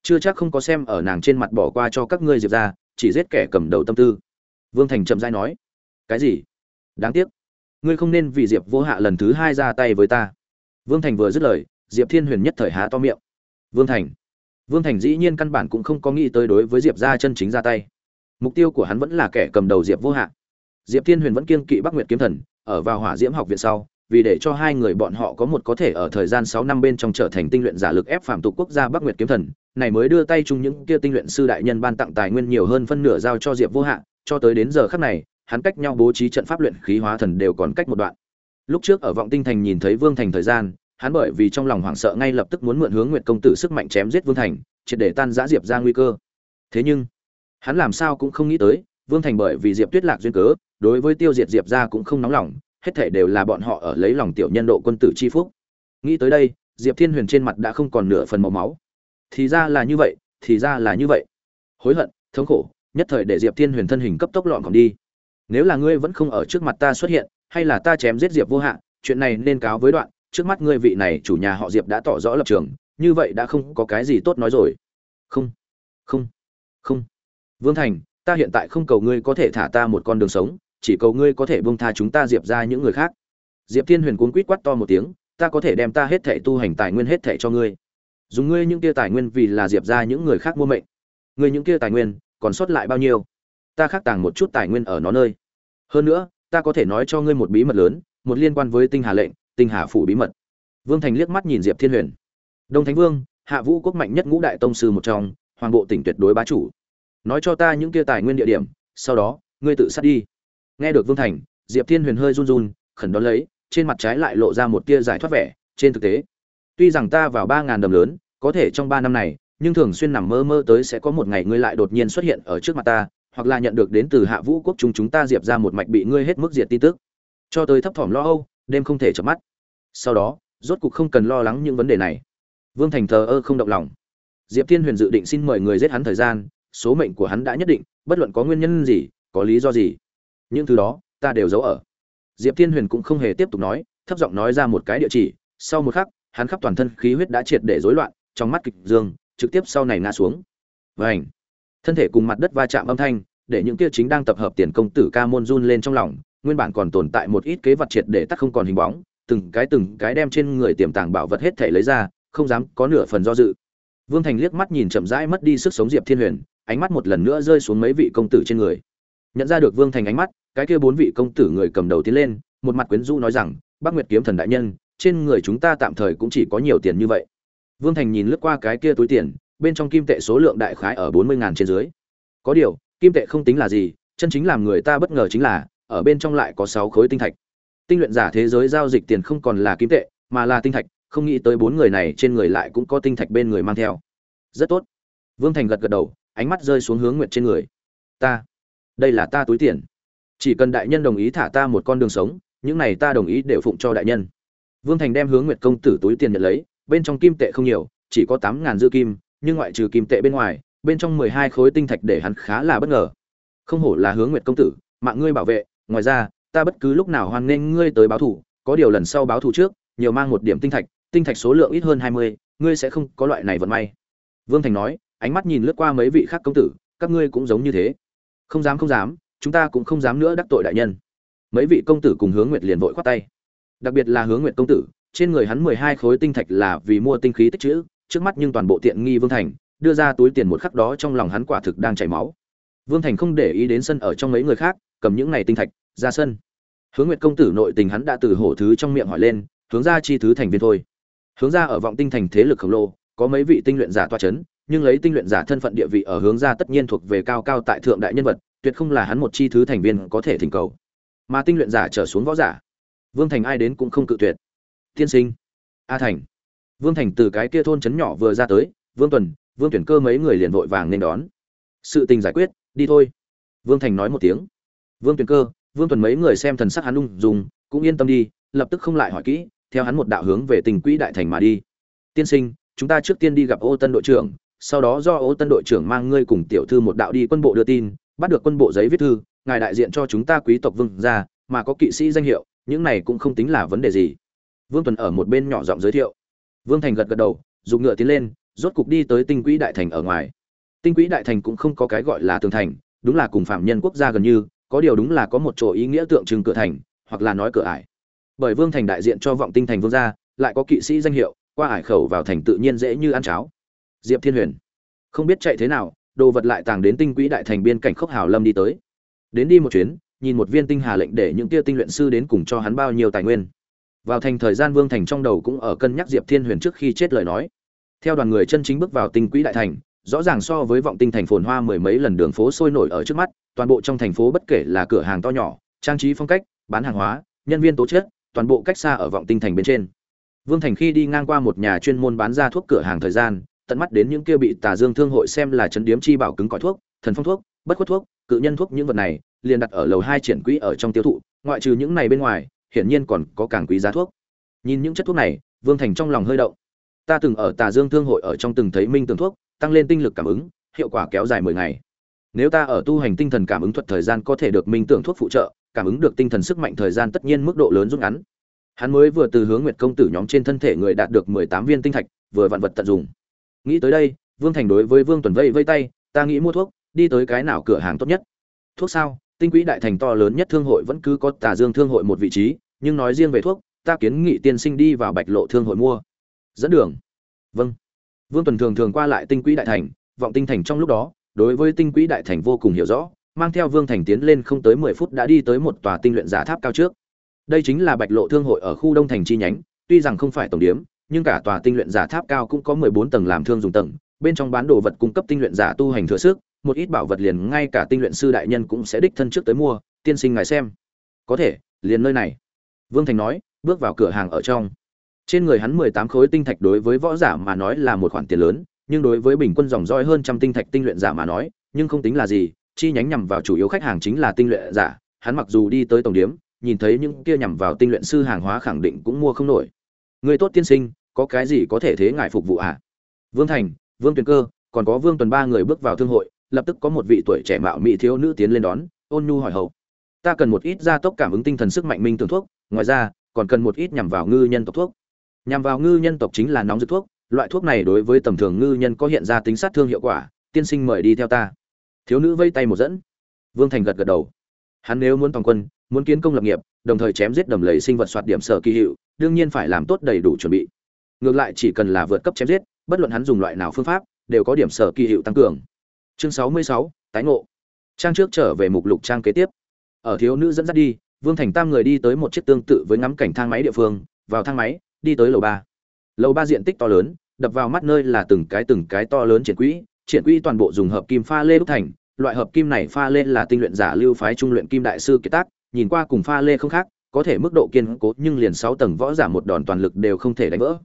chưa chắc không có xem ở nàng trên mặt bỏ qua cho các ngươi diệp ra chỉ giết kẻ cầm đầu tâm tư. Vương thành chậm dai nói cái gì? Đáng tiếc. Ngươi không nên vì diệp vô hạ lần thứ hai ra tay với ta. Vương thành vừa dứt lời diệp thiên huyền nhất thời há to miệng. Vương thành. Vương thành dĩ nhiên căn bản cũng không có nghĩ tới đối với diệp ra chân chính ra tay. Mục tiêu của hắn vẫn là kẻ cầm đầu diệp vô hạ. Diệp thiên huyền vẫn kiên kỵ bắc nguyệt kiếm thần ở vào hỏa diễm học viện sau vì để cho hai người bọn họ có một có thể ở thời gian sáu năm bên trong trở thành tinh luyện giả lực ép phạm tục quốc gia Bắc Nguyệt kiếm thần, này mới đưa tay chung những kia tinh luyện sư đại nhân ban tặng tài nguyên nhiều hơn phân nửa giao cho Diệp Vô Hạ, cho tới đến giờ khắc này, hắn cách nhau bố trí trận pháp luyện khí hóa thần đều còn cách một đoạn. Lúc trước ở vọng tinh thành nhìn thấy Vương Thành thời gian, hắn bởi vì trong lòng hoảng sợ ngay lập tức muốn mượn hướng nguyệt công tử sức mạnh chém giết vương thành triệt để tan rã diệp ra nguy cơ. Thế nhưng hắn làm sao cũng không nghĩ tới vương thành bởi vì diệp tuyết lạc duyên cớ đối với tiêu diệt diệp ra cũng không nóng lòng hết thảy đều là bọn họ ở lấy lòng tiểu nhân độ quân tử chi phúc. Nghĩ tới đây diệp thiên huyền trên mặt đã không còn nửa phần màu máu thì ra là như vậy, thì ra là như vậy. Hối hận, thống khổ, nhất thời để diệp thiên huyền thân hình cấp tốc lọn còn đi. Nếu là ngươi vẫn không ở trước mặt ta xuất hiện, hay là ta chém giết diệp vô hạn chuyện này nên cáo với đoạn, trước mắt ngươi vị này chủ nhà họ diệp đã tỏ rõ lập trường, như vậy đã không có cái gì tốt nói rồi. Không không không. Vương thành, ta hiện tại không cầu ngươi có thể thả ta một con đường sống, chỉ cầu ngươi có thể buông tha chúng ta diệp ra những người khác. Diệp thiên huyền cuốn quýt quát to một tiếng, ta có thể đem ta hết thẻ tu hành tài nguyên hết thẻ cho ngươi dùng ngươi những kia tài nguyên vì là diệp ra những người khác mua mệnh. Ngươi những kia tài nguyên, còn sót lại bao nhiêu? Ta khác tàng một chút tài nguyên ở nó nơi. Hơn nữa, ta có thể nói cho ngươi một bí mật lớn, một liên quan với tinh hà lệnh, tinh hà phủ bí mật. Vương thành liếc mắt nhìn diệp thiên huyền. Đông thánh vương, hạ vũ quốc mạnh nhất ngũ đại tông sư một trong, hoàng bộ tỉnh tuyệt đối bá chủ. Nói cho ta những kia tài nguyên địa điểm, sau đó, ngươi tự sát đi. Nghe được vương thành, diệp thiên huyền hơi run run, khẩn đón lấy, trên mặt trái lại lộ ra một tia giải thoát vẻ, trên thực tế, tuy rằng ta vào ba ngàn đầm lớn có thể trong ba năm này, nhưng thường xuyên nằm mơ mơ tới sẽ có một ngày ngươi lại đột nhiên xuất hiện ở trước mặt ta, hoặc là nhận được đến từ hạ vũ quốc chúng chúng ta diệp ra một mạch bị ngươi hết mức diệt tin tức. Cho tới thấp thỏm lo âu, đêm không thể chợp mắt. Sau đó, rốt cục không cần lo lắng những vấn đề này. Vương thành thờ ơ không động lòng. Diệp thiên huyền dự định xin mời người giết hắn thời gian, số mệnh của hắn đã nhất định, bất luận có nguyên nhân gì, có lý do gì, những thứ đó, ta đều giấu ở. Diệp thiên huyền cũng không hề tiếp tục nói, thấp giọng nói ra một cái địa chỉ, sau một khắc, hắn khắp toàn thân khí huyết đã triệt để rối loạn trong mắt kịch dương, trực tiếp sau này ngã xuống. Vảnh thân thể cùng mặt đất va chạm âm thanh, để những kia chính đang tập hợp tiền công tử ca môn run lên trong lòng, nguyên bản còn tồn tại một ít kế vật triệt để tắt không còn hình bóng, từng cái từng cái đem trên người tiềm tàng bảo vật hết thể lấy ra, không dám có nửa phần do dự. Vương thành liếc mắt nhìn chậm rãi mất đi sức sống diệp thiên huyền, ánh mắt một lần nữa rơi xuống mấy vị công tử trên người. Nhận ra được vương thành ánh mắt, cái kia bốn vị công tử người cầm đầu tiến lên, một mặt quyến rũ nói rằng, bác nguyệt kiếm thần đại nhân, trên người chúng ta tạm thời cũng chỉ có nhiều tiền như vậy vương thành nhìn lướt qua cái kia túi tiền, bên trong kim tệ số lượng đại khái ở bốn mươi ngàn trên dưới. Có điều, kim tệ không tính là gì, chân chính làm người ta bất ngờ chính là, ở bên trong lại có sáu khối tinh thạch. Tinh luyện giả thế giới giao dịch tiền không còn là kim tệ, mà là tinh thạch, không nghĩ tới bốn người này trên người lại cũng có tinh thạch bên người mang theo. Rất tốt. Vương thành gật gật đầu, ánh mắt rơi xuống hướng nguyệt trên người. Ta, đây là ta túi tiền. Chỉ cần đại nhân đồng ý thả ta một con đường sống, những này ta đồng ý đều phụng cho đại nhân. Vương thành đem hướng nguyệt công tử túi tiền nhận lấy bên trong kim tệ không nhiều, chỉ có tám ngàn dư kim, nhưng ngoại trừ kim tệ bên ngoài, bên trong mười hai khối tinh thạch để hắn khá là bất ngờ. Không hổ là hướng nguyệt công tử, mạng ngươi bảo vệ, ngoài ra, ta bất cứ lúc nào hoan nghênh ngươi tới báo thủ có điều lần sau báo thủ trước, nhiều mang một điểm tinh thạch tinh thạch số lượng ít hơn hai mươi, ngươi sẽ không có loại này vận may. Vương thành nói, ánh mắt nhìn lướt qua mấy vị khác công tử, các ngươi cũng giống như thế. Không dám không dám, chúng ta cũng không dám nữa đắc tội đại nhân. Mấy vị công tử cùng hướng nguyệt liền vội khoát tay. Đặc biệt là hướng nguyệt công tử trên người hắn mười hai khối tinh thạch là vì mua tinh khí tích trữ, trước mắt nhưng toàn bộ tiện nghi vương thành, đưa ra túi tiền một khắc đó trong lòng hắn quả thực đang chảy máu. Vương thành không để ý đến sân ở trong mấy người khác, cầm những này tinh thạch, ra sân. Hướng nguyệt công tử nội tình hắn đã từ hổ thứ trong miệng hỏi lên, hướng ra chi thứ thành viên thôi. Hướng ra ở vọng tinh thành thế lực khổng lồ, có mấy vị tinh luyện giả toa chấn, nhưng lấy tinh luyện giả thân phận địa vị ở hướng ra tất nhiên thuộc về cao cao tại thượng đại nhân vật, tuyệt không là hắn một chi thứ thành viên có thể thỉnh cầu. Mà tinh luyện giả trở xuống võ giả, vương thành ai đến cũng không cự tuyệt tiên sinh. A thành. Vương thành từ cái kia thôn trấn nhỏ vừa ra tới vương tuần vương tuyển cơ mấy người liền vội vàng nên đón. Sự tình giải quyết đi thôi. Vương thành nói một tiếng. Vương tuyển cơ vương tuần mấy người xem thần sắc hắn lung, dùng cũng yên tâm đi lập tức không lại hỏi kỹ theo hắn một đạo hướng về tình quỹ đại thành mà đi. Tiên sinh chúng ta trước tiên đi gặp ô tân đội trưởng sau đó do ô tân đội trưởng mang ngươi cùng tiểu thư một đạo đi quân bộ đưa tin bắt được quân bộ giấy viết thư ngài đại diện cho chúng ta quý tộc vương ra mà có kỵ sĩ danh hiệu những này cũng không tính là vấn đề gì vương tuần ở một bên nhỏ giọng giới thiệu. Vương thành gật gật đầu dùng ngựa tiến lên, rốt cục đi tới tinh quỹ đại thành ở ngoài. Tinh quỹ đại thành cũng không có cái gọi là tường thành, đúng là cùng phạm nhân quốc gia gần như, có điều đúng là có một chỗ ý nghĩa tượng trưng cửa thành, hoặc là nói cửa ải. Bởi vương thành đại diện cho vọng tinh thành vương gia, lại có kỵ sĩ danh hiệu, qua ải khẩu vào thành tự nhiên dễ như ăn cháo. Diệp thiên huyền. Không biết chạy thế nào, đồ vật lại tàng đến tinh quỹ đại thành biên cảnh khốc hào lâm đi tới. Đến đi một chuyến, nhìn một viên tinh hà lệnh để những tia tinh luyện sư đến cùng cho hắn bao nhiêu tài nguyên vào thành thời gian vương thành trong đầu cũng ở cân nhắc diệp thiên huyền trước khi chết lời nói. Theo đoàn người chân chính bước vào tinh quỹ đại thành rõ ràng so với vọng tinh thành phồn hoa mười mấy lần đường phố sôi nổi ở trước mắt toàn bộ trong thành phố bất kể là cửa hàng to nhỏ trang trí phong cách bán hàng hóa nhân viên tố chất toàn bộ cách xa ở vọng tinh thành bên trên. Vương Thành khi đi ngang qua một nhà chuyên môn bán ra thuốc cửa hàng thời gian, tận mắt đến những kia bị Tà Dương Thương hội xem là chấn điếm chi bảo cứng cỏi thuốc, thần phong thuốc, bất khuất thuốc, cự nhân thuốc những vật này, liền đặt ở lầu hai triển quỹ ở trong tiêu thụ, ngoại trừ những này bên ngoài, hiển nhiên còn có càng quý giá thuốc. Nhìn những chất thuốc này, Vương Thành trong lòng hơi động. Ta từng ở Tà Dương Thương hội ở trong từng thấy minh tường thuốc, tăng lên tinh lực cảm ứng, hiệu quả kéo dài 10 ngày. Nếu ta ở tu hành tinh thần cảm ứng thuật thời gian có thể được minh tưởng thuốc phụ trợ, cảm ứng được tinh thần sức mạnh thời gian tất nhiên mức độ lớn rút ngắn. Hắn mới vừa từ hướng Nguyệt công tử nhóm trên thân thể người đạt được 18 viên tinh thạch, vừa vặn vật tận dụng. Nghĩ tới đây, Vương Thành đối với Vương Tuần vây vây tay, ta nghĩ mua thuốc, đi tới cái nào cửa hàng tốt nhất. Thuốc sao? Tinh quỹ đại thành to lớn nhất thương hội vẫn cứ có Tà Dương thương hội một vị trí, nhưng nói riêng về thuốc, ta kiến nghị tiên sinh đi vào Bạch Lộ thương hội mua. Dẫn đường. Vâng. Vương Tuần thường thường qua lại Tinh quỹ đại thành, vọng tinh thành trong lúc đó, đối với Tinh quỹ đại thành vô cùng hiểu rõ, mang theo Vương Thành tiến lên không tới 10 phút đã đi tới một tòa tinh luyện giả tháp cao trước. Đây chính là Bạch Lộ thương hội ở khu Đông thành chi nhánh, tuy rằng không phải tổng điểm, nhưng cả tòa tinh luyện giả tháp cao cũng có 14 tầng làm thương dùng tầng, bên trong bán đồ vật cung cấp tinh luyện giả tu hành thừa sức, một ít bảo vật liền ngay cả tinh luyện sư đại nhân cũng sẽ đích thân trước tới mua, tiên sinh ngài xem. Có thể, liền nơi này. Vương Thành nói, bước vào cửa hàng ở trong. Trên người hắn 18 khối tinh thạch đối với võ giả mà nói là một khoản tiền lớn, nhưng đối với bình quân dòng dõi hơn trăm tinh thạch tinh luyện giả mà nói, nhưng không tính là gì, chi nhánh nhằm vào chủ yếu khách hàng chính là tinh luyện giả, hắn mặc dù đi tới tổng điểm, nhìn thấy những kia nhằm vào tinh luyện sư hàng hóa khẳng định cũng mua không nổi. Người tốt tiên sinh, có cái gì có thể thế ngài phục vụ à? Vương Thành, Vương Tuyền Cơ, còn có Vương Tuần ba người bước vào thương hội, lập tức có một vị tuổi trẻ mạo mỹ thiếu nữ tiến lên đón, ôn nhu hỏi hậu. Ta cần một ít gia tốc cảm ứng tinh thần sức mạnh minh tưởng thuốc, ngoài ra, còn cần một ít nhằm vào ngư nhân tộc thuốc. Nhằm vào ngư nhân tộc chính là nóng dược thuốc, loại thuốc này đối với tầm thường ngư nhân có hiện ra tính sát thương hiệu quả, tiên sinh mời đi theo ta. Thiếu nữ vây tay một dẫn. Vương Thành gật gật đầu. Hắn nếu muốn toàn quân, muốn kiến công lập nghiệp, đồng thời chém giết đầm lầy sinh vật soạt điểm sở kỳ hiệu, đương nhiên phải làm tốt đầy đủ chuẩn bị. Ngược lại chỉ cần là vượt cấp chém giết, bất luận hắn dùng loại nào phương pháp, đều có điểm sở kỳ hiệu tăng cường. Chương 66, tái ngộ. Trang trước trở về mục lục trang kế tiếp. Ở thiếu nữ dẫn dắt đi, Vương Thành Tam người đi tới một chiếc tương tự với ngắm cảnh thang máy địa phương, vào thang máy, đi tới lầu ba. Lầu ba diện tích to lớn, đập vào mắt nơi là từng cái từng cái to lớn triển quỹ, triển quỹ toàn bộ dùng hợp kim pha lê đúc thành, loại hợp kim này pha lê là tinh luyện giả lưu phái trung luyện kim đại sư kiệt tác, nhìn qua cùng pha lê không khác, có thể mức độ kiên cố nhưng liền 6 tầng võ giả một đòn toàn lực đều không thể đánh vỡ.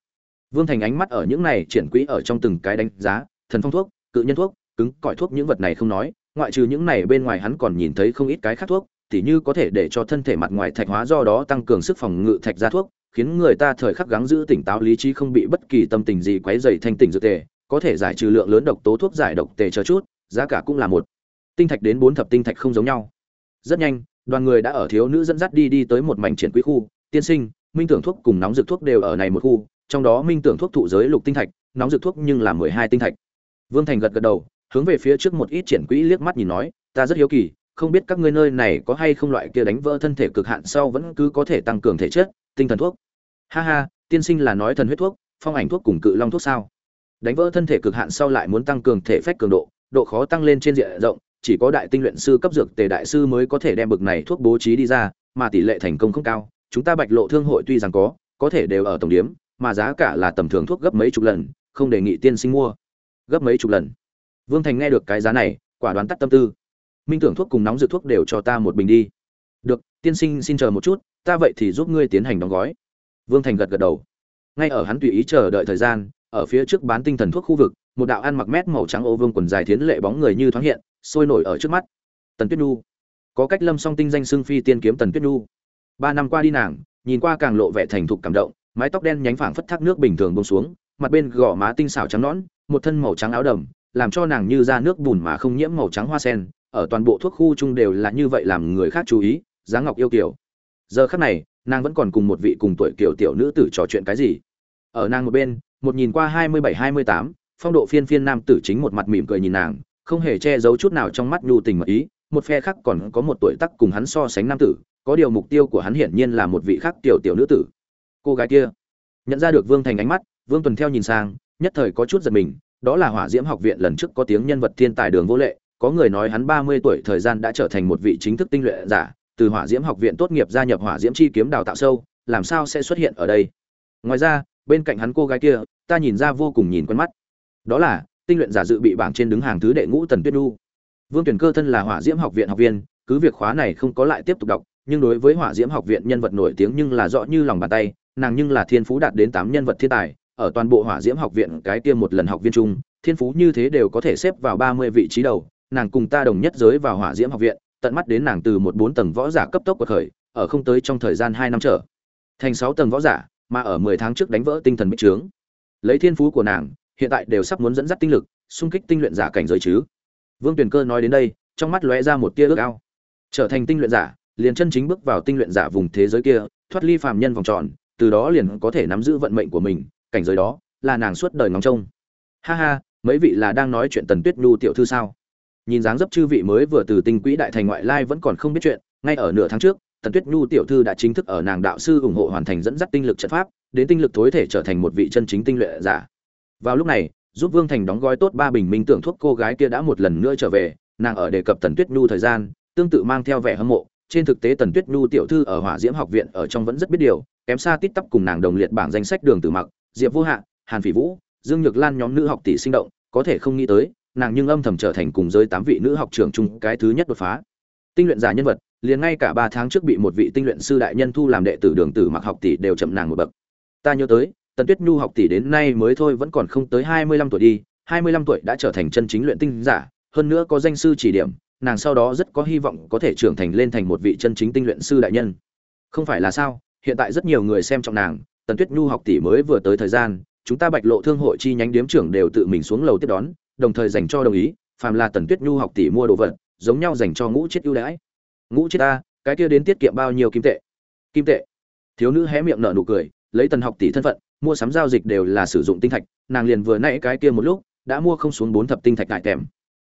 Vương Thành ánh mắt ở những này triển quỹ ở trong từng cái đánh giá, thần phong thuốc, cự nhân thuốc, cứng cỏi thuốc những vật này không nói, ngoại trừ những này bên ngoài hắn còn nhìn thấy không ít cái khác thuốc, tỉ như có thể để cho thân thể mặt ngoài thạch hóa do đó tăng cường sức phòng ngự thạch ra thuốc, khiến người ta thời khắc gắng giữ tỉnh táo lý trí không bị bất kỳ tâm tình gì quấy rầy thanh tỉnh dược tề, có thể giải trừ lượng lớn độc tố thuốc giải độc tề chờ chút, giá cả cũng là một tinh thạch đến bốn thập tinh thạch không giống nhau. Rất nhanh, đoàn người đã ở thiếu nữ dẫn dắt đi đi tới một mảnh triển quý khu, tiên sinh, minh tưởng thuốc cùng nóng dược thuốc đều ở này một khu, trong đó minh tưởng thuốc thụ giới lục tinh thạch, nóng dược thuốc nhưng là mười hai tinh thạch. Vương Thành gật gật đầu, hướng về phía trước một ít triển quỹ liếc mắt nhìn nói, ta rất hiếu kỳ, không biết các ngươi nơi này có hay không loại kia đánh vỡ thân thể cực hạn sau vẫn cứ có thể tăng cường thể chất, tinh thần thuốc. Ha ha, tiên sinh là nói thần huyết thuốc, phong ảnh thuốc cùng cự long thuốc sao? Đánh vỡ thân thể cực hạn sau lại muốn tăng cường thể phách cường độ, độ khó tăng lên trên diện rộng, chỉ có đại tinh luyện sư cấp dược tề đại sư mới có thể đem bực này thuốc bố trí đi ra, mà tỷ lệ thành công không cao. Chúng ta Bạch Lộ Thương hội tuy rằng có, có thể đều ở tổng điểm, mà giá cả là tầm thường thuốc gấp mấy chục lần, không đề nghị tiên sinh mua. Gấp mấy chục lần. Vương Thành nghe được cái giá này, quả đoán tắt tâm tư. Minh tưởng thuốc cùng nóng dược thuốc đều cho ta một bình đi. Được, tiên sinh xin chờ một chút, ta vậy thì giúp ngươi tiến hành đóng gói. Vương Thành gật gật đầu. Ngay ở hắn tùy ý chờ đợi thời gian, ở phía trước bán tinh thần thuốc khu vực, một đạo ăn mặc mét màu trắng ô vương quần dài thiến lệ bóng người như thoáng hiện, sôi nổi ở trước mắt. Tần Tuyết Nhu, có cách Lâm Song tinh danh xưng phi tiên kiếm Tần Tuyết Nhu. Ba năm qua đi nàng, nhìn qua càng lộ vẻ thành thục cảm động, mái tóc đen nhánh phảng phất thác nước bình thường buông xuống, mặt bên gò má tinh xảo trắng nõn, một thân màu trắng áo đầm, làm cho nàng như ra nước bùn mà không nhiễm màu trắng hoa sen, ở toàn bộ thuốc khu chung đều là như vậy làm người khác chú ý, giá ngọc yêu kiểu Giờ khắc này, nàng vẫn còn cùng một vị cùng tuổi kiểu tiểu nữ tử trò chuyện cái gì. Ở nàng một bên, một nhìn qua hai mươi bảy hai mươi tám, phong độ phiên phiên nam tử chính một mặt mỉm cười nhìn nàng, không hề che giấu chút nào trong mắt nhu tình mà ý, một phe khác còn có một tuổi tác cùng hắn so sánh nam tử, có điều mục tiêu của hắn hiển nhiên là một vị khác tiểu tiểu nữ tử. Cô gái kia, nhận ra được Vương Thành ánh mắt, Vương Tuần theo nhìn sang, nhất thời có chút giật mình, đó là Hỏa Diễm học viện lần trước có tiếng nhân vật thiên tài đường vô lệ, có người nói hắn 30 tuổi thời gian đã trở thành một vị chính thức tinh luyện giả, từ Hỏa Diễm học viện tốt nghiệp gia nhập Hỏa Diễm chi kiếm đào tạo sâu, làm sao sẽ xuất hiện ở đây? Ngoài ra, bên cạnh hắn cô gái kia, ta nhìn ra vô cùng nhìn quen mắt. Đó là tinh luyện giả dự bị bảng trên đứng hàng thứ đệ ngũ Tần Tuyết Nhu. Vương Tuyển Cơ thân là Hỏa Diễm học viện học viên, cứ việc khóa này không có lại tiếp tục đọc, nhưng đối với Hỏa Diễm học viện nhân vật nổi tiếng nhưng là rõ như lòng bàn tay, nàng nhưng là thiên phú đạt đến tám nhân vật thiên tài ở toàn bộ hỏa diễm học viện cái kia một lần học viên chung, thiên phú như thế đều có thể xếp vào ba mươi vị trí đầu, nàng cùng ta đồng nhất giới vào hỏa diễm học viện, tận mắt đến nàng từ một bốn tầng võ giả cấp tốc của khởi, ở không tới trong thời gian hai năm trở. Thành sáu tầng võ giả, mà ở mười tháng trước đánh vỡ tinh thần bích trướng. Lấy thiên phú của nàng, hiện tại đều sắp muốn dẫn dắt tinh lực, xung kích tinh luyện giả cảnh giới chứ. Vương tuyền cơ nói đến đây, trong mắt lóe ra một tia ước ao. Trở thành tinh luyện giả, liền chân chính bước vào tinh luyện giả vùng thế giới kia, thoát ly phàm nhân vòng tròn, từ đó liền có thể nắm giữ vận mệnh của mình cảnh giới đó, là nàng suốt đời ngóng trông. Ha ha, mấy vị là đang nói chuyện tần tuyết nhu tiểu thư sao? Nhìn dáng dấp chư vị mới vừa từ tinh quỹ đại thành ngoại lai vẫn còn không biết chuyện, ngay ở nửa tháng trước, tần tuyết nhu tiểu thư đã chính thức ở nàng đạo sư ủng hộ hoàn thành dẫn dắt tinh lực trận pháp, đến tinh lực tối thể trở thành một vị chân chính tinh luyện giả. Vào lúc này, giúp vương thành đóng gói tốt ba bình minh tưởng thuốc cô gái kia đã một lần nữa trở về, nàng ở đề cập tần tuyết nhu thời gian, tương tự mang theo vẻ hâm mộ. Trên thực tế tần tuyết nhu tiểu thư ở hỏa diễm học viện ở trong vẫn rất biết điều, kém xa tít tắp cùng nàng đồng liệt bảng danh sách đường tử mặc diệp vô hạ, hàn phỉ vũ, dương nhược lan nhóm nữ học tỷ sinh động, có thể không nghĩ tới, nàng nhưng âm thầm trở thành cùng giới tám vị nữ học trưởng chung cái thứ nhất đột phá. Tinh luyện giả nhân vật, liền ngay cả ba tháng trước bị một vị tinh luyện sư đại nhân thu làm đệ tử đường tử mặc học tỷ đều chậm nàng một bậc. Ta nhớ tới, tần tuyết nhu học tỷ đến nay mới thôi vẫn còn không tới hai mươi lăm tuổi đi, hai mươi lăm tuổi đã trở thành chân chính luyện tinh giả, hơn nữa có danh sư chỉ điểm, nàng sau đó rất có hy vọng có thể trưởng thành lên thành một vị chân chính tinh luyện sư đại nhân. Không phải là sao, hiện tại rất nhiều người xem trọng nàng tần tuyết nhu học tỷ mới vừa tới thời gian, chúng ta bạch lộ thương hội chi nhánh điếm trưởng đều tự mình xuống lầu tiếp đón, đồng thời dành cho đồng ý, phàm là tần tuyết nhu học tỷ mua đồ vật, giống nhau dành cho ngũ chết ưu đãi. Ngũ chết ta, cái kia đến tiết kiệm bao nhiêu kim tệ? Kim tệ. Thiếu nữ hé miệng nở nụ cười, lấy tần học tỷ thân phận, mua sắm giao dịch đều là sử dụng tinh thạch, nàng liền vừa nãy cái kia một lúc, đã mua không xuống bốn thập tinh thạch đại kèm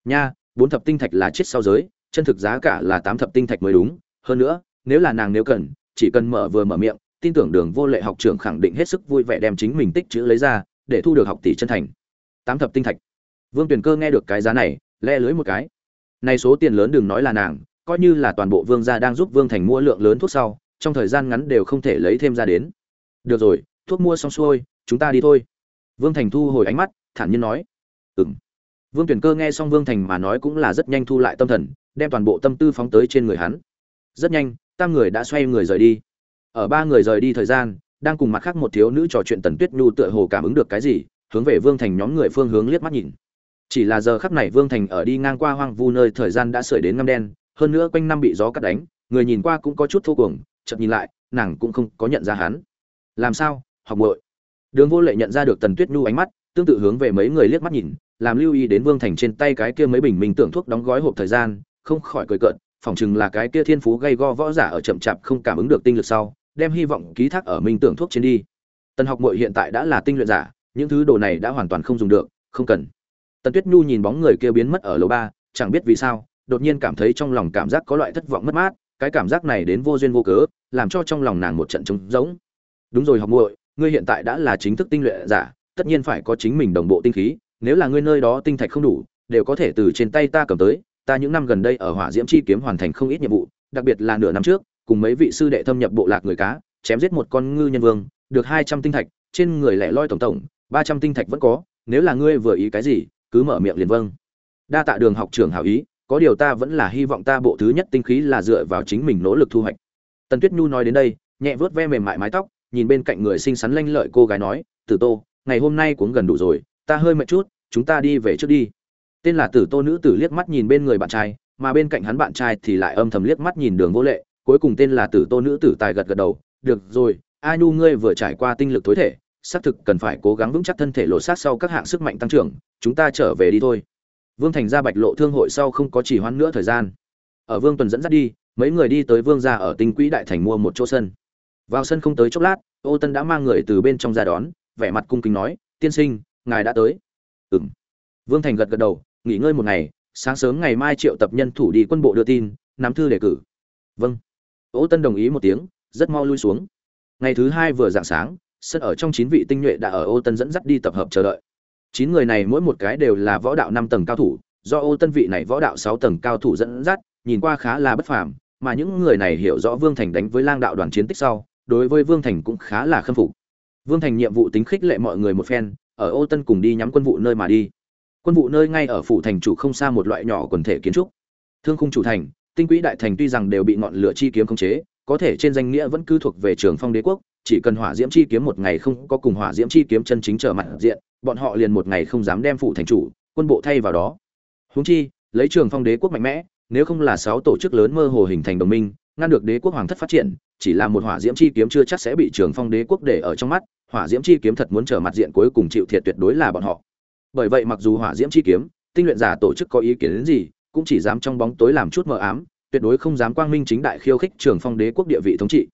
nha, bốn thập tinh thạch là chết sau giới, chân thực giá cả là tám thập tinh thạch mới đúng. Hơn nữa, nếu là nàng nếu cần, chỉ cần mở vừa mở miệng tin tưởng đường vô lệ học trưởng khẳng định hết sức vui vẻ đem chính mình tích chữ lấy ra, để thu được học tỷ chân thành. Tám thập tinh thạch. Vương tuyền cơ nghe được cái giá này, le lưới một cái. Này số tiền lớn đừng nói là nàng, coi như là toàn bộ vương gia đang giúp vương thành mua lượng lớn thuốc sau, trong thời gian ngắn đều không thể lấy thêm ra đến. Được rồi, thuốc mua xong xuôi, chúng ta đi thôi. Vương thành thu hồi ánh mắt, thản nhiên nói. Ừng vương tuyển cơ nghe xong vương thành mà nói cũng là rất nhanh thu lại tâm thần, đem toàn bộ tâm tư phóng tới trên người hắn. Rất nhanh tam người đã xoay người rời đi ở ba người rời đi thời gian, đang cùng mặt khác một thiếu nữ trò chuyện tần tuyết nhu tựa hồ cảm ứng được cái gì, hướng về vương thành nhóm người phương hướng liếc mắt nhìn. Chỉ là giờ khắc này vương thành ở đi ngang qua hoang vu nơi thời gian đã sưởi đến ngăm đen, hơn nữa quanh năm bị gió cắt đánh, người nhìn qua cũng có chút thô cuồng, chợt nhìn lại, nàng cũng không có nhận ra hắn. Làm sao, học bội đường vô lệ nhận ra được tần tuyết nhu ánh mắt, tương tự hướng về mấy người liếc mắt nhìn, làm lưu ý đến vương thành trên tay cái kia mấy bình minh tưởng thuốc đóng gói hộp thời gian, không khỏi cười cợt, phỏng chừng là cái kia thiên phú gây go võ giả ở chậm chạp không cảm ứng được tinh lực sau đem hy vọng ký thác ở minh tưởng thuốc trên đi. Tần học mội hiện tại đã là tinh luyện giả, những thứ đồ này đã hoàn toàn không dùng được, không cần. Tần tuyết nhu nhìn bóng người kia biến mất ở lầu ba, chẳng biết vì sao, đột nhiên cảm thấy trong lòng cảm giác có loại thất vọng mất mát, cái cảm giác này đến vô duyên vô cớ, làm cho trong lòng nàng một trận trống rỗng. Đúng rồi học muội, ngươi hiện tại đã là chính thức tinh luyện giả, tất nhiên phải có chính mình đồng bộ tinh khí, nếu là ngươi nơi đó tinh thạch không đủ, đều có thể từ trên tay ta cầm tới, ta những năm gần đây ở hỏa diễm chi kiếm hoàn thành không ít nhiệm vụ, đặc biệt là nửa năm trước cùng mấy vị sư đệ thâm nhập bộ lạc người cá, chém giết một con ngư nhân vương, được hai trăm tinh thạch, trên người lẻ loi tổng tổng, ba trăm tinh thạch vẫn có, nếu là ngươi vừa ý cái gì, cứ mở miệng liền vâng. Đa tạ đường học trưởng hảo ý, có điều ta vẫn là hy vọng ta bộ thứ nhất tinh khí là dựa vào chính mình nỗ lực thu hoạch. Tần tuyết nhu nói đến đây, nhẹ vớt ve mềm mại mái tóc, nhìn bên cạnh người xinh xắn lanh lợi cô gái nói, tử tô, ngày hôm nay cũng gần đủ rồi, ta hơi mệt chút, chúng ta đi về trước đi. Tên là tử tô nữ tử liếc mắt nhìn bên người bạn trai, mà bên cạnh hắn bạn trai thì lại âm thầm liếc mắt nhìn đường vô lệ cuối cùng tên là tử tô nữ tử tài gật gật đầu, được rồi, a nhu ngươi vừa trải qua tinh lực tối thể, xác thực cần phải cố gắng vững chắc thân thể lộ sát sau các hạng sức mạnh tăng trưởng, chúng ta trở về đi thôi. Vương thành ra bạch lộ thương hội sau không có chỉ hoãn nữa thời gian. Ở vương tuần dẫn dắt đi, mấy người đi tới vương gia ở tinh quỹ đại thành mua một chỗ sân. Vào sân không tới chốc lát, ô tân đã mang người từ bên trong ra đón, vẻ mặt cung kính nói, tiên sinh, ngài đã tới. Ừng vương thành gật gật đầu, nghỉ ngơi một ngày, sáng sớm ngày mai triệu tập nhân thủ đi quân bộ đưa tin, nắm thư đề cử. Vâng ô tân đồng ý một tiếng, rất mau lui xuống. Ngày thứ hai vừa dạng sáng, sân ở trong chín vị tinh nhuệ đã ở ô tân dẫn dắt đi tập hợp chờ đợi. Chín người này mỗi một cái đều là võ đạo năm tầng cao thủ, do ô tân vị này võ đạo sáu tầng cao thủ dẫn dắt, nhìn qua khá là bất phàm, mà những người này hiểu rõ vương thành đánh với lang đạo đoàn chiến tích sau, đối với vương thành cũng khá là khâm phục. Vương thành nhiệm vụ tính khích lệ mọi người một phen, ở ô tân cùng đi nhắm quân vụ nơi mà đi. Quân vụ nơi ngay ở phủ thành chủ không xa một loại nhỏ quần thể kiến trúc. Thương khung chủ thành tinh quỹ đại thành tuy rằng đều bị ngọn lửa chi kiếm khống chế, có thể trên danh nghĩa vẫn cứ thuộc về trường phong đế quốc, chỉ cần hỏa diễm chi kiếm một ngày không có cùng hỏa diễm chi kiếm chân chính trở mặt diện, bọn họ liền một ngày không dám đem phụ thành chủ, quân bộ thay vào đó. Húng chi, lấy trường phong đế quốc mạnh mẽ, nếu không là sáu tổ chức lớn mơ hồ hình thành đồng minh, ngăn được đế quốc hoàng thất phát triển, chỉ là một hỏa diễm chi kiếm chưa chắc sẽ bị trường phong đế quốc để ở trong mắt, hỏa diễm chi kiếm thật muốn trở mặt diện cuối cùng chịu thiệt tuyệt đối là bọn họ. Bởi vậy mặc dù hỏa diễm chi kiếm, tinh luyện giả tổ chức có ý kiến đến gì cũng chỉ dám trong bóng tối làm chút mờ ám, tuyệt đối không dám quang minh chính đại khiêu khích trường phong đế quốc địa vị thống trị.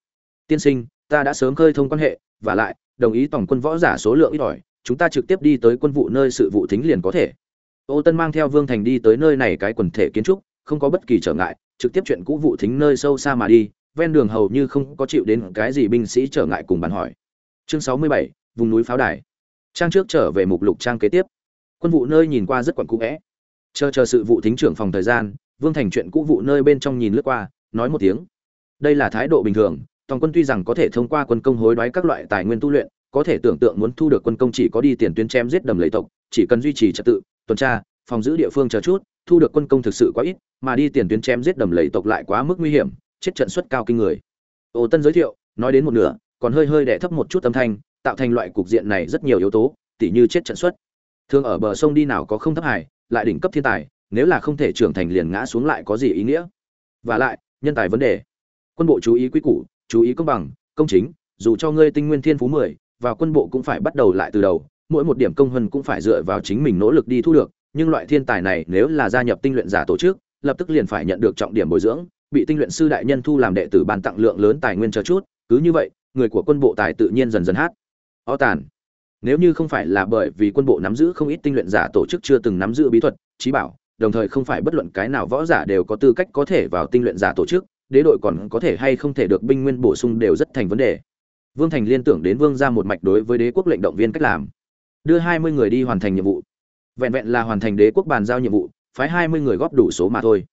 Tiên sinh, ta đã sớm khơi thông quan hệ, và lại, đồng ý tổng quân võ giả số lượng ít ỏi, chúng ta trực tiếp đi tới quân vụ nơi sự vụ thính liền có thể. Ô tân mang theo vương thành đi tới nơi này cái quần thể kiến trúc, không có bất kỳ trở ngại, trực tiếp chuyện cũ vụ thính nơi sâu xa mà đi, ven đường hầu như không có chịu đến cái gì binh sĩ trở ngại cùng bàn hỏi. Chương sáu mươi bảy, vùng núi pháo đài. Trang trước trở về mục lục trang kế tiếp. Quân vụ nơi nhìn qua rất quặn cũ vẽ chờ chờ sự vụ thính trưởng phòng thời gian, vương thành chuyện cũ vụ nơi bên trong nhìn lướt qua, nói một tiếng. Đây là thái độ bình thường, toàn quân tuy rằng có thể thông qua quân công hối đoái các loại tài nguyên tu luyện, có thể tưởng tượng muốn thu được quân công chỉ có đi tiền tuyến chém giết đầm lấy tộc, chỉ cần duy trì trật tự, tuần tra, phòng giữ địa phương chờ chút, thu được quân công thực sự quá ít, mà đi tiền tuyến chém giết đầm lầy tộc lại quá mức nguy hiểm, chết trận suất cao kinh người. Ô tân giới thiệu, nói đến một nửa, còn hơi hơi đẻ thấp một chút âm thanh, tạo thành loại cục diện này rất nhiều yếu tố, tỉ như chết trận suất. Thường ở bờ sông đi nào có không thấp hải lại đỉnh cấp thiên tài, nếu là không thể trưởng thành liền ngã xuống lại có gì ý nghĩa? Và lại, nhân tài vấn đề. Quân bộ chú ý quy củ, chú ý công bằng, công chính, dù cho ngươi tinh nguyên thiên phú mười, vào quân bộ cũng phải bắt đầu lại từ đầu, mỗi một điểm công hơn cũng phải dựa vào chính mình nỗ lực đi thu được, nhưng loại thiên tài này nếu là gia nhập tinh luyện giả tổ chức, lập tức liền phải nhận được trọng điểm bồi dưỡng, bị tinh luyện sư đại nhân thu làm đệ tử ban tặng lượng lớn tài nguyên cho chút, cứ như vậy, người của quân bộ tài tự nhiên dần dần hát. O tàn nếu như không phải là bởi vì quân bộ nắm giữ không ít tinh luyện giả tổ chức chưa từng nắm giữ bí thuật, trí bảo, đồng thời không phải bất luận cái nào võ giả đều có tư cách có thể vào tinh luyện giả tổ chức, đế đội còn có thể hay không thể được binh nguyên bổ sung đều rất thành vấn đề. Vương thành liên tưởng đến vương ra một mạch đối với đế quốc lệnh động viên cách làm. Đưa hai mươi người đi hoàn thành nhiệm vụ. Vẹn vẹn là hoàn thành đế quốc bàn giao nhiệm vụ, phái hai mươi người góp đủ số mà thôi.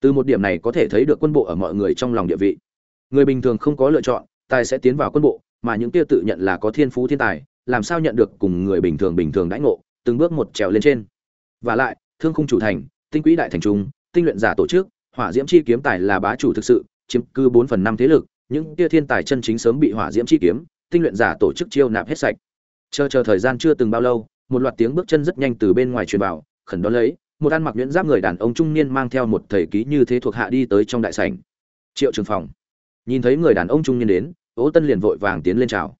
Từ một điểm này có thể thấy được quân bộ ở mọi người trong lòng địa vị. Người bình thường không có lựa chọn, tài sẽ tiến vào quân bộ, mà những kia tự nhận là có thiên phú thiên tài làm sao nhận được cùng người bình thường bình thường đãi ngộ, từng bước một trèo lên trên. Và lại, thương khung chủ thành, tinh quỹ đại thành trung, tinh luyện giả tổ chức, hỏa diễm chi kiếm tài là bá chủ thực sự, chiếm cư bốn phần năm thế lực, những kia thiên tài chân chính sớm bị hỏa diễm chi kiếm, tinh luyện giả tổ chức chiêu nạp hết sạch. Chờ chờ thời gian chưa từng bao lâu, một loạt tiếng bước chân rất nhanh từ bên ngoài truyền vào, khẩn đó lấy, một ăn mặc nhuyễn giáp người đàn ông trung niên mang theo một thầy ký như thế thuộc hạ đi tới trong đại sảnh. Triệu trường phòng. Nhìn thấy người đàn ông trung niên đến Ô tân liền vội vàng tiến lên chào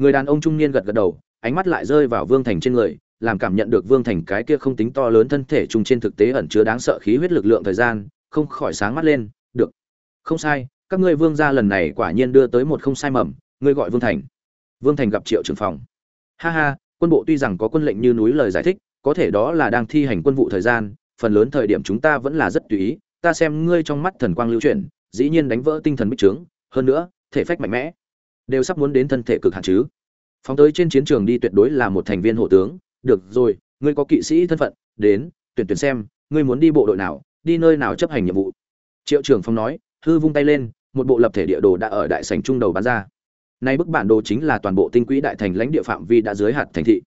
người đàn ông trung niên gật gật đầu, ánh mắt lại rơi vào vương thành trên người, làm cảm nhận được vương thành cái kia không tính to lớn thân thể trung trên thực tế ẩn chứa đáng sợ khí huyết lực lượng thời gian, không khỏi sáng mắt lên, được. Không sai, các ngươi vương gia lần này quả nhiên đưa tới một không sai mầm, ngươi gọi vương thành. Vương thành gặp triệu trưởng phòng. Ha ha, quân bộ tuy rằng có quân lệnh như núi lời giải thích, có thể đó là đang thi hành quân vụ thời gian, phần lớn thời điểm chúng ta vẫn là rất tùy ý, ta xem ngươi trong mắt thần quang lưu chuyển, dĩ nhiên đánh vỡ tinh thần bích trướng, hơn nữa, thể phách mạnh mẽ đều sắp muốn đến thân thể cực hạn chứ. Phóng tới trên chiến trường đi tuyệt đối là một thành viên hộ tướng. Được rồi, ngươi có kỵ sĩ thân phận, đến, tuyển tuyển xem, ngươi muốn đi bộ đội nào, đi nơi nào chấp hành nhiệm vụ. Triệu trưởng phong nói, hư vung tay lên, một bộ lập thể địa đồ đã ở đại sảnh trung đầu bán ra. Nay bức bản đồ chính là toàn bộ tinh quỹ đại thành lãnh địa phạm vi đã dưới hạt thành thị.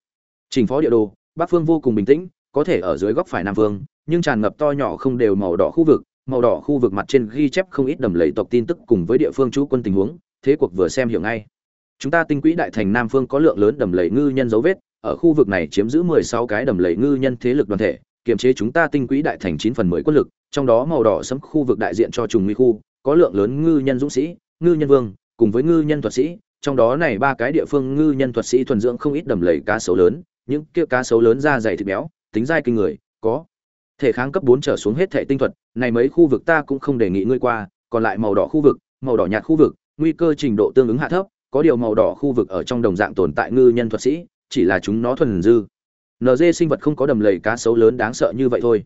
Trình phó địa đồ, bắc phương vô cùng bình tĩnh, có thể ở dưới góc phải nam phương nhưng tràn ngập to nhỏ không đều màu đỏ khu vực, màu đỏ khu vực mặt trên ghi chép không ít đầm lầy tộc tin tức cùng với địa phương chú quân tình huống thế cuộc vừa xem hiểu ngay. Chúng ta tinh quỹ đại thành nam phương có lượng lớn đầm lầy ngư nhân dấu vết, ở khu vực này chiếm giữ 16 cái đầm lầy ngư nhân thế lực đoàn thể, kiềm chế chúng ta tinh quỹ đại thành 9 phần 10 quân lực, trong đó màu đỏ sẫm khu vực đại diện cho trùng nguy khu, có lượng lớn ngư nhân dũng sĩ, ngư nhân vương, cùng với ngư nhân thuật sĩ. Trong đó này ba cái địa phương ngư nhân thuật sĩ thuần dưỡng không ít đầm lầy cá sấu lớn, những kia cá sấu lớn da dày thịt béo, tính dai kinh người, có thể kháng cấp bốn trở xuống hết thể tinh thuật, này mấy khu vực ta cũng không đề nghị ngươi qua, còn lại màu đỏ khu vực, màu đỏ nhạt khu vực nguy cơ trình độ tương ứng hạ thấp, có điều màu đỏ khu vực ở trong đồng dạng tồn tại ngư nhân thuật sĩ, chỉ là chúng nó thuần dư. Nd sinh vật không có đầm lầy cá sấu lớn đáng sợ như vậy thôi.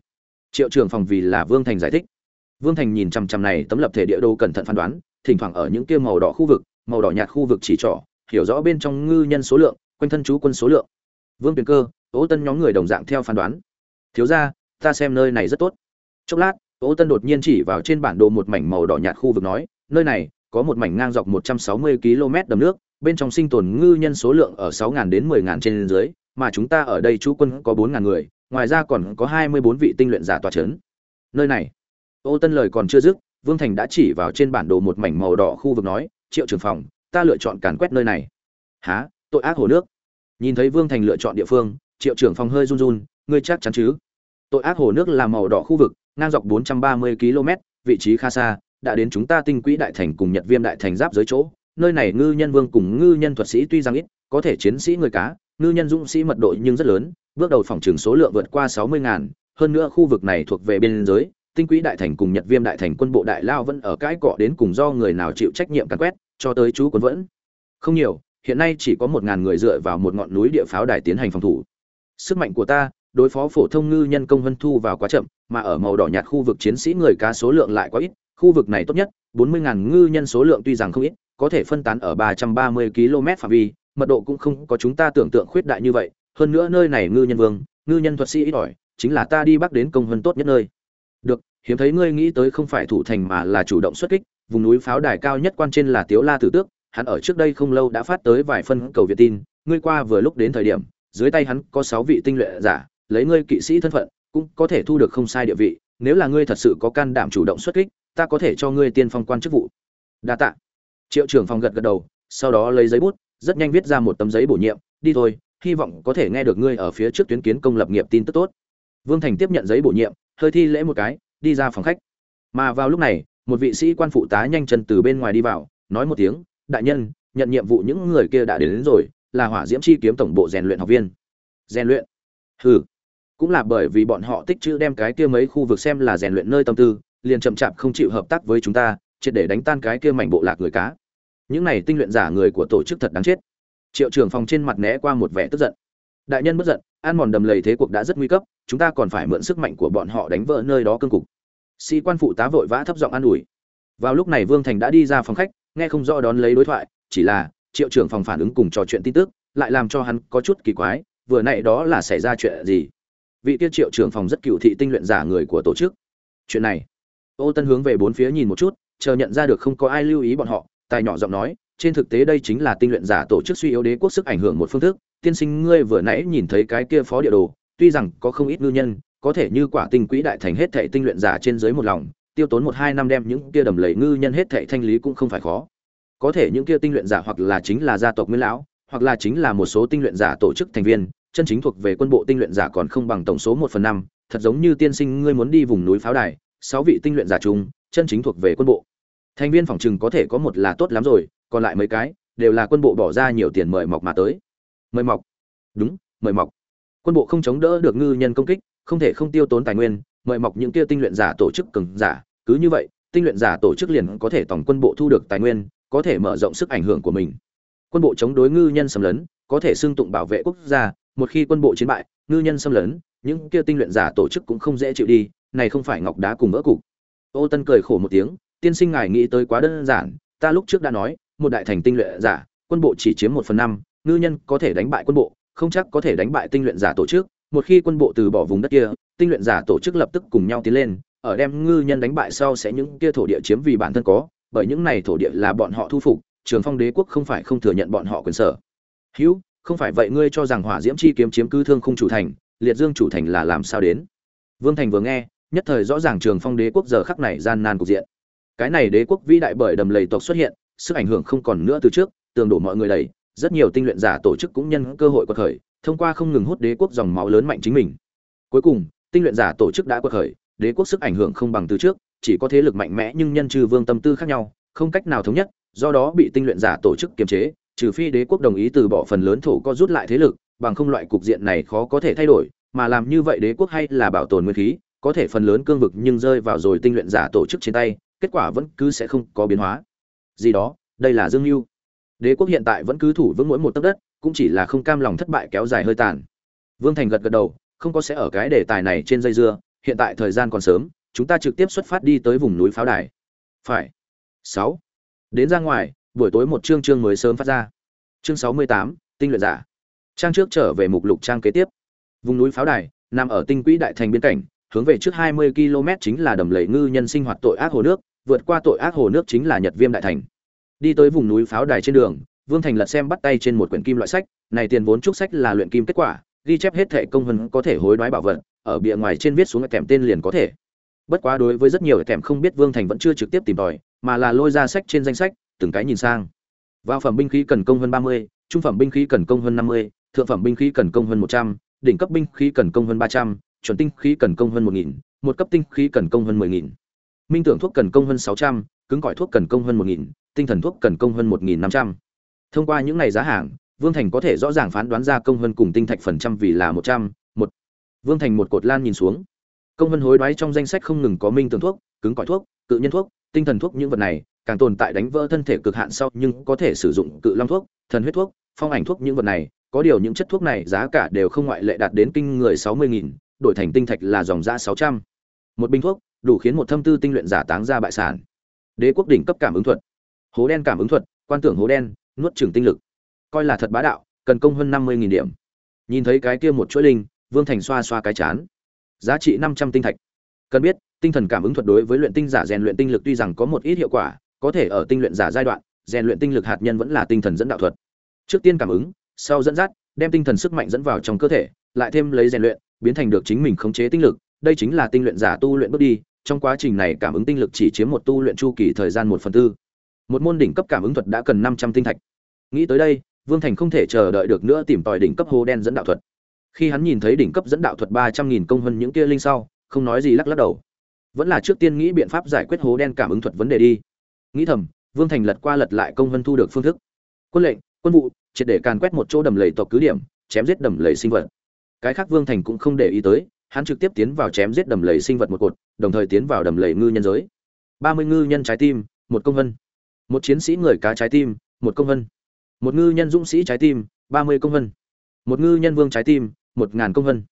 Triệu trưởng phòng vì là vương thành giải thích. Vương thành nhìn chằm chằm này tấm lập thể địa đồ cẩn thận phán đoán, thỉnh thoảng ở những kia màu đỏ khu vực, màu đỏ nhạt khu vực chỉ trỏ, hiểu rõ bên trong ngư nhân số lượng, quanh thân chú quân số lượng. Vương tuyền cơ, ố tân nhóm người đồng dạng theo phán đoán. Thiếu ra ta xem nơi này rất tốt. Chốc lát, ố tân đột nhiên chỉ vào trên bản đồ một mảnh màu đỏ nhạt khu vực nói, nơi này có một mảnh ngang dọc 160 km đầm nước, bên trong sinh tồn ngư nhân số lượng ở 6.000 đến 10.000 trên dưới, mà chúng ta ở đây chú quân có 4.000 người, ngoài ra còn có 24 vị tinh luyện giả tòa chấn. Nơi này, ô tân lời còn chưa dứt, vương thành đã chỉ vào trên bản đồ một mảnh màu đỏ khu vực nói, triệu trưởng phòng, ta lựa chọn càn quét nơi này. Hả? Tội ác hồ nước? Nhìn thấy vương thành lựa chọn địa phương, triệu trưởng phòng hơi run run, ngươi chắc chắn chứ? Tội ác hồ nước là màu đỏ khu vực, ngang dọc 430 km, vị trí khá xa đã đến chúng ta tinh quỹ đại thành cùng nhật viêm đại thành giáp giới chỗ, nơi này ngư nhân vương cùng ngư nhân thuật sĩ tuy rằng ít, có thể chiến sĩ người cá, ngư nhân dũng sĩ mật độ nhưng rất lớn, bước đầu phòng trường số lượng vượt qua 60 ngàn, hơn nữa khu vực này thuộc về biên giới, tinh quỹ đại thành cùng nhật viêm đại thành quân bộ đại lao vẫn ở cãi cọ đến cùng do người nào chịu trách nhiệm cắn quét, cho tới chú quân vẫn. Không nhiều, hiện nay chỉ có một ngàn người dựa vào một ngọn núi địa pháo đài tiến hành phòng thủ. Sức mạnh của ta, đối phó phổ thông ngư nhân công vân thu vào quá chậm, mà ở màu đỏ nhạt khu vực chiến sĩ người cá số lượng lại quá ít khu vực này tốt nhất, bốn mươi ngàn ngư nhân số lượng tuy rằng không ít, có thể phân tán ở ba trăm ba mươi km phạm vi, mật độ cũng không có chúng ta tưởng tượng khuyết đại như vậy. Hơn nữa nơi này ngư nhân vương, ngư nhân thuật sĩ ít ỏi, chính là ta đi bắc đến công hơn tốt nhất nơi. Được, hiếm thấy ngươi nghĩ tới không phải thủ thành mà là chủ động xuất kích, vùng núi pháo đài cao nhất quan trên là tiếu la tử tước, hắn ở trước đây không lâu đã phát tới vài phân cầu việt tin, ngươi qua vừa lúc đến thời điểm, dưới tay hắn có sáu vị tinh luyện giả, lấy ngươi kỵ sĩ thân phận, cũng có thể thu được không sai địa vị, nếu là ngươi thật sự có can đảm chủ động xuất kích ta có thể cho ngươi tiên phong quan chức vụ. Đa tạ. Triệu trưởng phòng gật gật đầu sau đó lấy giấy bút rất nhanh viết ra một tấm giấy bổ nhiệm. Đi thôi hy vọng có thể nghe được ngươi ở phía trước tuyến kiến công lập nghiệp tin tức tốt. Vương thành tiếp nhận giấy bổ nhiệm hơi thi lễ một cái đi ra phòng khách. Mà vào lúc này một vị sĩ quan phụ tá nhanh chân từ bên ngoài đi vào nói một tiếng đại nhân nhận nhiệm vụ những người kia đã đến, đến rồi là hỏa diễm chi kiếm tổng bộ rèn luyện học viên. Rèn luyện? Hừ cũng là bởi vì bọn họ tích chữ đem cái kia mấy khu vực xem là rèn luyện nơi tâm tư liền chậm chạp không chịu hợp tác với chúng ta, triệt để đánh tan cái kia mảnh bộ lạc người cá. Những này tinh luyện giả người của tổ chức thật đáng chết. Triệu trưởng phòng trên mặt né qua một vẻ tức giận. Đại nhân bất giận, ăn mòn đầm lầy thế cuộc đã rất nguy cấp, chúng ta còn phải mượn sức mạnh của bọn họ đánh vỡ nơi đó cương cục. Sĩ quan phụ tá vội vã thấp giọng an ủi. Vào lúc này vương thành đã đi ra phòng khách, nghe không rõ đón lấy đối thoại, chỉ là triệu trưởng phòng phản ứng cùng trò chuyện tin tức, lại làm cho hắn có chút kỳ quái, vừa nãy đó là xảy ra chuyện gì? Vị tiêu triệu trưởng phòng rất cựu thị tinh luyện giả người của tổ chức. Chuyện này ô tân hướng về bốn phía nhìn một chút, chờ nhận ra được không có ai lưu ý bọn họ, tài nhỏ giọng nói, trên thực tế đây chính là tinh luyện giả tổ chức suy yếu đế quốc sức ảnh hưởng một phương thức, tiên sinh ngươi vừa nãy nhìn thấy cái kia phó địa đồ, tuy rằng có không ít ngư nhân, có thể như quả tinh quỹ đại thành hết thệ tinh luyện giả trên dưới một lòng, tiêu tốn một hai năm đem những kia đầm lầy ngư nhân hết thệ thanh lý cũng không phải khó. Có thể những kia tinh luyện giả hoặc là chính là gia tộc nguyên lão, hoặc là chính là một số tinh luyện giả tổ chức thành viên, chân chính thuộc về quân bộ tinh luyện giả còn không bằng tổng số một phần năm, thật giống như tiên sinh ngươi muốn đi vùng núi pháo đài sáu vị tinh luyện giả chung, chân chính thuộc về quân bộ. Thành viên phòng trừng có thể có một là tốt lắm rồi, còn lại mấy cái, đều là quân bộ bỏ ra nhiều tiền mời mọc mà tới. Mời mọc. Đúng, mời mọc. Quân bộ không chống đỡ được ngư nhân công kích, không thể không tiêu tốn tài nguyên, mời mọc những kia tinh luyện giả tổ chức cường giả. Cứ như vậy, tinh luyện giả tổ chức liền có thể tổng quân bộ thu được tài nguyên, có thể mở rộng sức ảnh hưởng của mình. Quân bộ chống đối ngư nhân xâm lấn, có thể xưng tụng bảo vệ quốc gia, một khi quân bộ chiến bại, ngư nhân xâm lấn, những kia tinh luyện giả tổ chức cũng không dễ chịu đi này không phải ngọc đá cùng vỡ cục. Ô tân cười khổ một tiếng, tiên sinh ngài nghĩ tới quá đơn giản, ta lúc trước đã nói, một đại thành tinh luyện giả, quân bộ chỉ chiếm một phần năm, ngư nhân có thể đánh bại quân bộ, không chắc có thể đánh bại tinh luyện giả tổ chức. Một khi quân bộ từ bỏ vùng đất kia, tinh luyện giả tổ chức lập tức cùng nhau tiến lên, ở đem ngư nhân đánh bại sau sẽ những kia thổ địa chiếm vì bản thân có, bởi những này thổ địa là bọn họ thu phục, trường phong đế quốc không phải không thừa nhận bọn họ quyền sở. Hữu, không phải vậy ngươi cho rằng hỏa diễm chi kiếm chiếm cư thương không chủ thành, liệt dương chủ thành là làm sao đến? Vương thành vừa nghe nhất thời rõ ràng trường phong đế quốc giờ khắc này gian nan cục diện. Cái này đế quốc vĩ đại bởi đầm lầy tộc xuất hiện, sức ảnh hưởng không còn nữa từ trước, tường đổ mọi người đầy, rất nhiều tinh luyện giả tổ chức cũng nhân cơ hội quật khởi, thông qua không ngừng hút đế quốc dòng máu lớn mạnh chính mình. Cuối cùng, tinh luyện giả tổ chức đã quật khởi, đế quốc sức ảnh hưởng không bằng từ trước, chỉ có thế lực mạnh mẽ nhưng nhân trừ vương tâm tư khác nhau, không cách nào thống nhất, do đó bị tinh luyện giả tổ chức kiềm chế, trừ phi đế quốc đồng ý từ bỏ phần lớn thổ co rút lại thế lực, bằng không loại cục diện này khó có thể thay đổi, mà làm như vậy đế quốc hay là bảo tồn nguyên khí có thể phần lớn cương vực nhưng rơi vào rồi tinh luyện giả tổ chức trên tay, kết quả vẫn cứ sẽ không có biến hóa. Gì đó, đây là dương mưu đế quốc hiện tại vẫn cứ thủ vững mỗi một tấc đất, cũng chỉ là không cam lòng thất bại kéo dài hơi tàn. Vương thành gật gật đầu, không có sẽ ở cái đề tài này trên dây dưa, hiện tại thời gian còn sớm, chúng ta trực tiếp xuất phát đi tới vùng núi pháo đài. Phải. Sáu. Đến ra ngoài, buổi tối một chương chương mới sớm phát ra. Chương sáu mươi tám, tinh luyện giả. Trang trước trở về mục lục trang kế tiếp. Vùng núi pháo đài, nằm ở tinh quỹ đại thành biên cảnh hướng về trước 20 km chính là đầm lầy ngư nhân sinh hoạt tội ác hồ nước, vượt qua tội ác hồ nước chính là nhật viêm đại thành. Đi tới vùng núi pháo đài trên đường, vương thành lật xem bắt tay trên một quyển kim loại sách, này tiền vốn trúc sách là luyện kim kết quả, ghi chép hết thệ công văn có thể hối đoái bảo vật, ở bìa ngoài trên viết xuống kèm tên liền có thể. Bất quá đối với rất nhiều kèm không biết vương thành vẫn chưa trực tiếp tìm tòi, mà là lôi ra sách trên danh sách, từng cái nhìn sang. Vào phẩm binh khí cần công hơn ba mươi, trung phẩm binh khí cần công hơn năm mươi, thượng phẩm binh khí cần công hơn một trăm, đỉnh cấp binh khí cần công hơn ba trăm chuẩn tinh khí cần công hơn một nghìn, một cấp tinh khí cần công hơn mười nghìn. Minh tưởng thuốc cần công hơn sáu trăm, cứng cỏi thuốc cần công hơn một nghìn, tinh thần thuốc cần công hơn một nghìn năm trăm. Thông qua những ngày giá hàng, vương thành có thể rõ ràng phán đoán ra công hơn cùng tinh thạch phần trăm vì là một trăm, một. Vương thành một cột lan nhìn xuống. Công hơn hối đoái trong danh sách không ngừng có minh tưởng thuốc, cứng cỏi thuốc, cự nhân thuốc, tinh thần thuốc những vật này, càng tồn tại đánh vỡ thân thể cực hạn sau nhưng có thể sử dụng cự long thuốc, thần huyết thuốc, phong ảnh thuốc những vật này, có điều những chất thuốc này giá cả đều không ngoại lệ đạt đến kinh người sáu mươi nghìn đổi thành tinh thạch là dòng giá sáu trăm. Một bình thuốc, đủ khiến một thâm tư tinh luyện giả táng ra bại sản. Đế quốc đỉnh cấp cảm ứng thuật. Hố đen cảm ứng thuật, quan tưởng hố đen, nuốt trừng tinh lực. Coi là thật bá đạo, cần công hơn năm mươi nghìn điểm. Nhìn thấy cái kia một chuỗi linh, vương thành xoa xoa cái chán. Giá trị năm trăm tinh thạch. Cần biết, tinh thần cảm ứng thuật đối với luyện tinh giả rèn luyện tinh lực tuy rằng có một ít hiệu quả, có thể ở tinh luyện giả giai đoạn, rèn luyện tinh lực hạt nhân vẫn là tinh thần dẫn đạo thuật. Trước tiên cảm ứng, sau dẫn dắt, đem tinh thần sức mạnh dẫn vào trong cơ thể, lại thêm lấy rèn luyện biến thành được chính mình khống chế tinh lực, đây chính là tinh luyện giả tu luyện bước đi, trong quá trình này cảm ứng tinh lực chỉ chiếm một tu luyện chu kỳ thời gian một phần tư. Một môn đỉnh cấp cảm ứng thuật đã cần năm trăm tinh thạch. Nghĩ tới đây, vương thành không thể chờ đợi được nữa tìm tòi đỉnh cấp hô đen dẫn đạo thuật. Khi hắn nhìn thấy đỉnh cấp dẫn đạo thuật ba trăm nghìn công hơn những kia linh sau, không nói gì lắc lắc đầu. Vẫn là trước tiên nghĩ biện pháp giải quyết hố đen cảm ứng thuật vấn đề đi. Nghĩ thầm, vương thành lật qua lật lại công vân thu được phương thức. Quân lệnh, quân vụ, triệt để càn quét một chỗ đầm lầy tộc cứ điểm, chém giết đầm lầy sinh vật cái khác vương thành cũng không để ý tới, hắn trực tiếp tiến vào chém giết đầm lầy sinh vật một cột, đồng thời tiến vào đầm lầy ngư nhân giới. Ba mươi ngư nhân trái tim, một công vân. Một chiến sĩ người cá trái tim, một công vân. Một ngư nhân dũng sĩ trái tim, ba mươi công vân. Một ngư nhân vương trái tim, một ngàn công vân.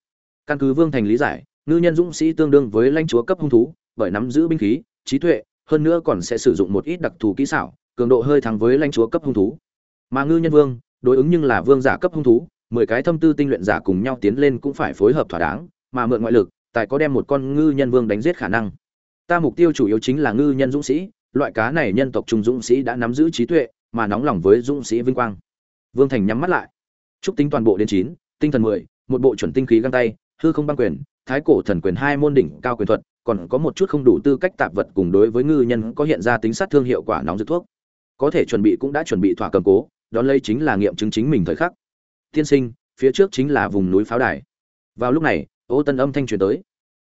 Căn cứ vương thành lý giải, ngư nhân dũng sĩ tương đương với lãnh chúa cấp hung thú, bởi nắm giữ binh khí, trí tuệ, hơn nữa còn sẽ sử dụng một ít đặc thù kỹ xảo, cường độ hơi thắng với lãnh chúa cấp hung thú. Mà ngư nhân vương, đối ứng nhưng là vương giả cấp hung thú mười cái thâm tư tinh luyện giả cùng nhau tiến lên cũng phải phối hợp thỏa đáng, mà mượn ngoại lực, tài có đem một con ngư nhân vương đánh giết khả năng. Ta mục tiêu chủ yếu chính là ngư nhân dũng sĩ, loại cá này nhân tộc trung dũng sĩ đã nắm giữ trí tuệ, mà nóng lòng với dũng sĩ vinh quang. Vương thành nhắm mắt lại. Chúc tính toàn bộ đến chín, tinh thần mười, một bộ chuẩn tinh khí găng tay, hư không băng quyền, thái cổ thần quyền hai môn đỉnh cao quyền thuật, còn có một chút không đủ tư cách tạp vật cùng đối với ngư nhân có hiện ra tính sát thương hiệu quả nóng dược thuốc. Có thể chuẩn bị cũng đã chuẩn bị thỏa cầm cố, đón lấy chính là nghiệm chứng chính mình thời khắc tiên sinh, phía trước chính là vùng núi pháo đài. Vào lúc này, ô tân âm thanh truyền tới.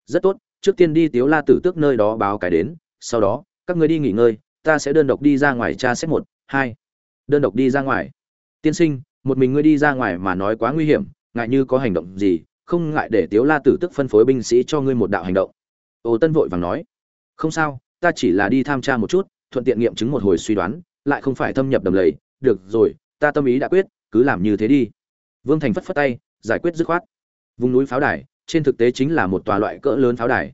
Rất tốt, trước tiên đi tiếu la tử tước nơi đó báo cái đến, sau đó, các người đi nghỉ ngơi, ta sẽ đơn độc đi ra ngoài tra xét một, hai. Đơn độc đi ra ngoài. Tiên sinh, một mình ngươi đi ra ngoài mà nói quá nguy hiểm, ngại như có hành động gì, không ngại để tiếu la tử tức phân phối binh sĩ cho ngươi một đạo hành động. Ô tân vội vàng nói. Không sao, ta chỉ là đi tham tra một chút, thuận tiện nghiệm chứng một hồi suy đoán, lại không phải thâm nhập đầm lầy. Được rồi, ta tâm ý đã quyết, cứ làm như thế đi vương thành phất phất tay, giải quyết dứt khoát. Vùng núi pháo đài, trên thực tế chính là một tòa loại cỡ lớn pháo đài.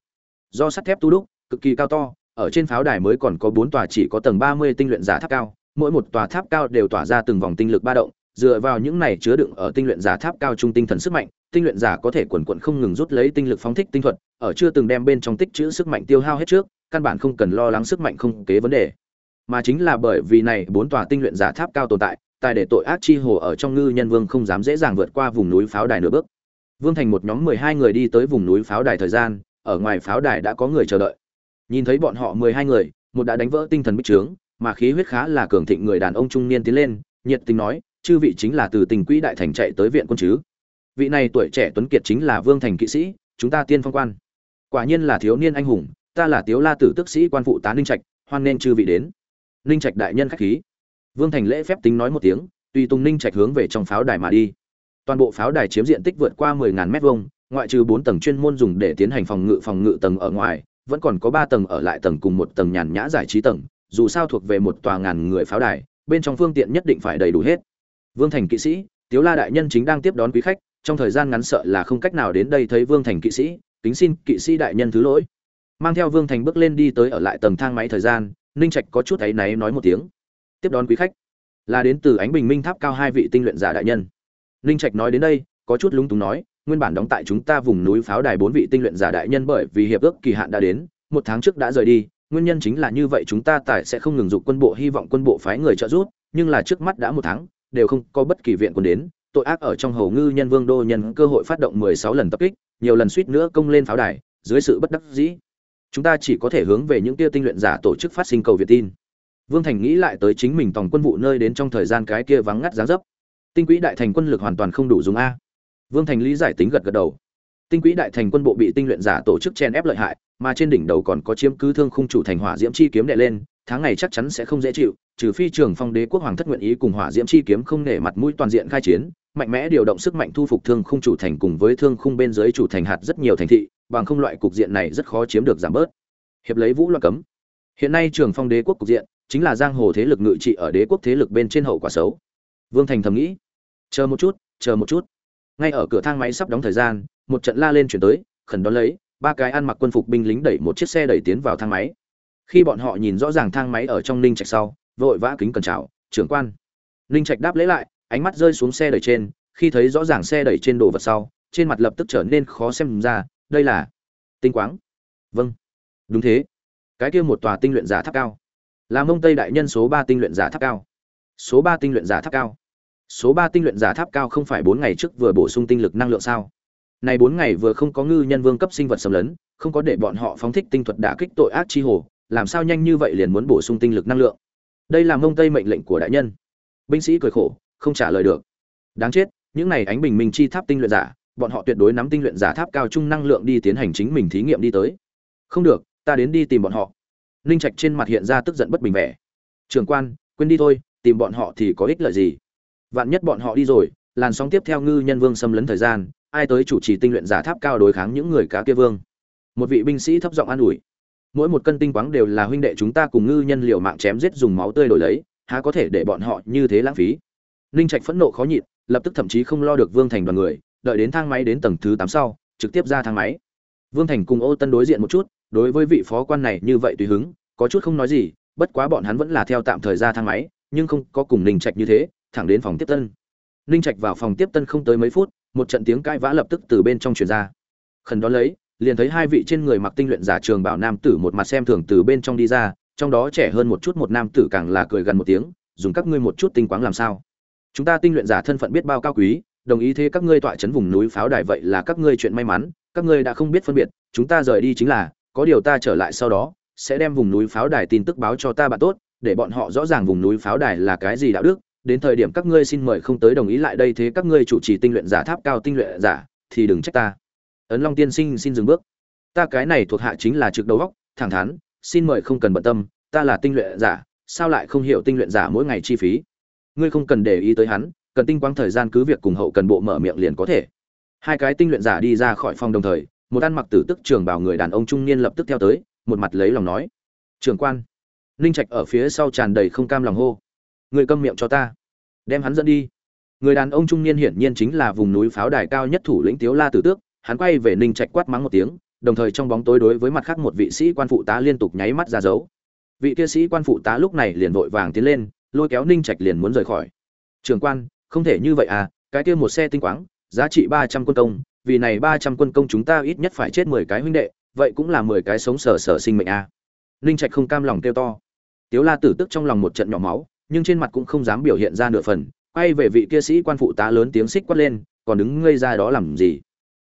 Do sắt thép tu đúc, cực kỳ cao to, ở trên pháo đài mới còn có bốn tòa chỉ có tầng ba mươi tinh luyện giả tháp cao, mỗi một tòa tháp cao đều tỏa ra từng vòng tinh lực ba động, dựa vào những này chứa đựng ở tinh luyện giả tháp cao trung tinh thần sức mạnh, tinh luyện giả có thể quần quận không ngừng rút lấy tinh lực phóng thích tinh thuật, ở chưa từng đem bên trong tích trữ sức mạnh tiêu hao hết trước, căn bản không cần lo lắng sức mạnh không kế vấn đề. Mà chính là bởi vì này, bốn tòa tinh luyện giả tháp cao tồn tại tài để tội ác chi hồ ở trong ngư nhân vương không dám dễ dàng vượt qua vùng núi pháo đài nửa bước. Vương thành một nhóm mười hai người đi tới vùng núi pháo đài thời gian, ở ngoài pháo đài đã có người chờ đợi. Nhìn thấy bọn họ mười hai người, một đã đánh vỡ tinh thần bích trướng, mà khí huyết khá là cường thịnh người đàn ông trung niên tiến lên, nhiệt tình nói, chư vị chính là từ tình quỹ đại thành chạy tới viện quân chứ? Vị này tuổi trẻ tuấn kiệt chính là vương thành kỵ sĩ, chúng ta tiên phong quan. Quả nhiên là thiếu niên anh hùng, ta là tiếu la tử tức sĩ quan phụ tá ninh trạch, hoan nên chư vị đến. Ninh trạch đại nhân khách khí vương thành lễ phép tính nói một tiếng, tùy tùng ninh trạch hướng về trong pháo đài mà đi. Toàn bộ pháo đài chiếm diện tích vượt qua 10000 mét vuông, ngoại trừ bốn tầng chuyên môn dùng để tiến hành phòng ngự phòng ngự tầng ở ngoài, vẫn còn có ba tầng ở lại tầng cùng một tầng nhàn nhã giải trí tầng, dù sao thuộc về một tòa ngàn người pháo đài, bên trong phương tiện nhất định phải đầy đủ hết. Vương thành kỵ sĩ, tiếu la đại nhân chính đang tiếp đón quý khách, trong thời gian ngắn sợ là không cách nào đến đây thấy vương thành kỵ sĩ, kính xin kỵ sĩ đại nhân thứ lỗi. Mang theo vương thành bước lên đi tới ở lại tầng thang máy thời gian, ninh trạch có chút thấy náy nói một tiếng tiếp đón quý khách. Là đến từ ánh bình minh tháp cao hai vị tinh luyện giả đại nhân. Ninh trạch nói đến đây, có chút lúng túng nói, nguyên bản đóng tại chúng ta vùng núi pháo đài bốn vị tinh luyện giả đại nhân bởi vì hiệp ước kỳ hạn đã đến, một tháng trước đã rời đi, nguyên nhân chính là như vậy chúng ta tại sẽ không ngừng dục quân bộ, hy vọng quân bộ phái người trợ giúp, nhưng là trước mắt đã một tháng, đều không có bất kỳ viện quân đến, tội ác ở trong hầu ngư nhân vương đô nhân cơ hội phát động mười sáu lần tập kích, nhiều lần suýt nữa công lên pháo đài, dưới sự bất đắc dĩ. Chúng ta chỉ có thể hướng về những tia tinh luyện giả tổ chức phát sinh cầu việt tin vương thành nghĩ lại tới chính mình tổng quân vụ nơi đến trong thời gian cái kia vắng ngắt dáng dấp. Tinh quỹ đại thành quân lực hoàn toàn không đủ dùng a. Vương thành lý giải tính gật gật đầu. Tinh quỹ đại thành quân bộ bị tinh luyện giả tổ chức chen ép lợi hại, mà trên đỉnh đầu còn có chiếm cứ thương khung chủ thành hỏa diễm chi kiếm đè lên, tháng ngày chắc chắn sẽ không dễ chịu, trừ phi trường phong đế quốc hoàng thất nguyện ý cùng hỏa diễm chi kiếm không nể mặt mũi toàn diện khai chiến, mạnh mẽ điều động sức mạnh thu phục thương khung chủ thành cùng với thương khung bên dưới chủ thành hạt rất nhiều thành thị, bằng không loại cục diện này rất khó chiếm được giảm bớt. Hiệp lấy vũ loạn cấm. Hiện nay trường phong đế quốc cục diện chính là giang hồ thế lực ngự trị ở đế quốc thế lực bên trên hậu quả xấu. Vương thành thầm nghĩ, chờ một chút, chờ một chút. Ngay ở cửa thang máy sắp đóng thời gian, một trận la lên chuyển tới, khẩn đón lấy, ba cái ăn mặc quân phục binh lính đẩy một chiếc xe đẩy tiến vào thang máy. Khi bọn họ nhìn rõ ràng thang máy ở trong ninh trạch sau, vội vã kính cẩn chào, trưởng quan. Ninh trạch đáp lễ lại, ánh mắt rơi xuống xe đẩy trên, khi thấy rõ ràng xe đẩy trên đồ vật sau, trên mặt lập tức trở nên khó xem ra, đây là tinh quáng. Vâng. Đúng thế. Cái kia một tòa tinh luyện giả tháp cao là mông tây đại nhân số ba tinh luyện giả tháp cao. Số ba tinh luyện giả tháp cao. Số ba tinh luyện giả tháp cao không phải bốn ngày trước vừa bổ sung tinh lực năng lượng sao? Này bốn ngày vừa không có ngư nhân vương cấp sinh vật xâm lấn, không có để bọn họ phóng thích tinh thuật đả kích tội ác chi hồ, làm sao nhanh như vậy liền muốn bổ sung tinh lực năng lượng? Đây là mông tây mệnh lệnh của đại nhân. Binh sĩ cười khổ, không trả lời được. Đáng chết, những này ánh bình minh chi tháp tinh luyện giả, bọn họ tuyệt đối nắm tinh luyện giả tháp cao trung năng lượng đi tiến hành chính mình thí nghiệm đi tới. Không được, ta đến đi tìm bọn họ ninh trạch trên mặt hiện ra tức giận bất bình vẻ. Trường quan, quên đi thôi, tìm bọn họ thì có ích lợi gì? Vạn nhất bọn họ đi rồi, làn sóng tiếp theo ngư nhân vương xâm lấn thời gian, ai tới chủ trì tinh luyện giả tháp cao đối kháng những người cá kia vương? Một vị binh sĩ thấp giọng an ủi. Mỗi một cân tinh quáng đều là huynh đệ chúng ta cùng ngư nhân liệu mạng chém giết dùng máu tươi đổi lấy, há có thể để bọn họ như thế lãng phí? Ninh trạch phẫn nộ khó nhịn, lập tức thậm chí không lo được vương thành đoàn người, đợi đến thang máy đến tầng thứ tám sau, trực tiếp ra thang máy. Vương thành cùng ô tân đối diện một chút đối với vị phó quan này như vậy tùy hứng, có chút không nói gì, bất quá bọn hắn vẫn là theo tạm thời ra thang máy, nhưng không có cùng ninh trạch như thế, thẳng đến phòng tiếp tân. Ninh trạch vào phòng tiếp tân không tới mấy phút, một trận tiếng cãi vã lập tức từ bên trong truyền ra. Khẩn đó lấy, liền thấy hai vị trên người mặc tinh luyện giả trường bảo nam tử một mặt xem thường từ bên trong đi ra, trong đó trẻ hơn một chút một nam tử càng là cười gần một tiếng, dùng các ngươi một chút tinh quáng làm sao? Chúng ta tinh luyện giả thân phận biết bao cao quý, đồng ý thế các ngươi tọa chấn vùng núi pháo đài vậy là các ngươi chuyện may mắn, các ngươi đã không biết phân biệt, chúng ta rời đi chính là có điều ta trở lại sau đó, sẽ đem vùng núi pháo đài tin tức báo cho ta bạn tốt, để bọn họ rõ ràng vùng núi pháo đài là cái gì đạo đức. Đến thời điểm các ngươi xin mời không tới đồng ý lại đây, thế các ngươi chủ trì tinh luyện giả tháp cao tinh luyện giả, thì đừng trách ta. Ấn long tiên sinh xin dừng bước. Ta cái này thuộc hạ chính là trực đầu góc thẳng thắn, xin mời không cần bận tâm, ta là tinh luyện giả, sao lại không hiểu tinh luyện giả mỗi ngày chi phí? Ngươi không cần để ý tới hắn, cần tinh quang thời gian cứ việc cùng hậu cần bộ mở miệng liền có thể. Hai cái tinh luyện giả đi ra khỏi phòng đồng thời một ăn mặc tử tức trường bảo người đàn ông trung niên lập tức theo tới, một mặt lấy lòng nói. Trường quan, ninh trạch ở phía sau tràn đầy không cam lòng hô. Người câm miệng cho ta. Đem hắn dẫn đi. Người đàn ông trung niên hiển nhiên chính là vùng núi pháo đài cao nhất thủ lĩnh tiếu la tử tước. Hắn quay về ninh trạch quát mắng một tiếng, đồng thời trong bóng tối đối với mặt khác một vị sĩ quan phụ tá liên tục nháy mắt ra dấu. Vị kia sĩ quan phụ tá lúc này liền vội vàng tiến lên, lôi kéo ninh trạch liền muốn rời khỏi. Trường quan, không thể như vậy à cái kia một xe tinh quáng, giá trị ba trăm quân công vì này ba trăm quân công chúng ta ít nhất phải chết mười cái huynh đệ, vậy cũng là mười cái sống sờ sờ sinh mệnh à. ninh trạch không cam lòng kêu to. Tiếu la tử tức trong lòng một trận nhỏ máu, nhưng trên mặt cũng không dám biểu hiện ra nửa phần, quay về vị kia sĩ quan phụ tá lớn tiếng xích quát lên, còn đứng ngây ra đó làm gì?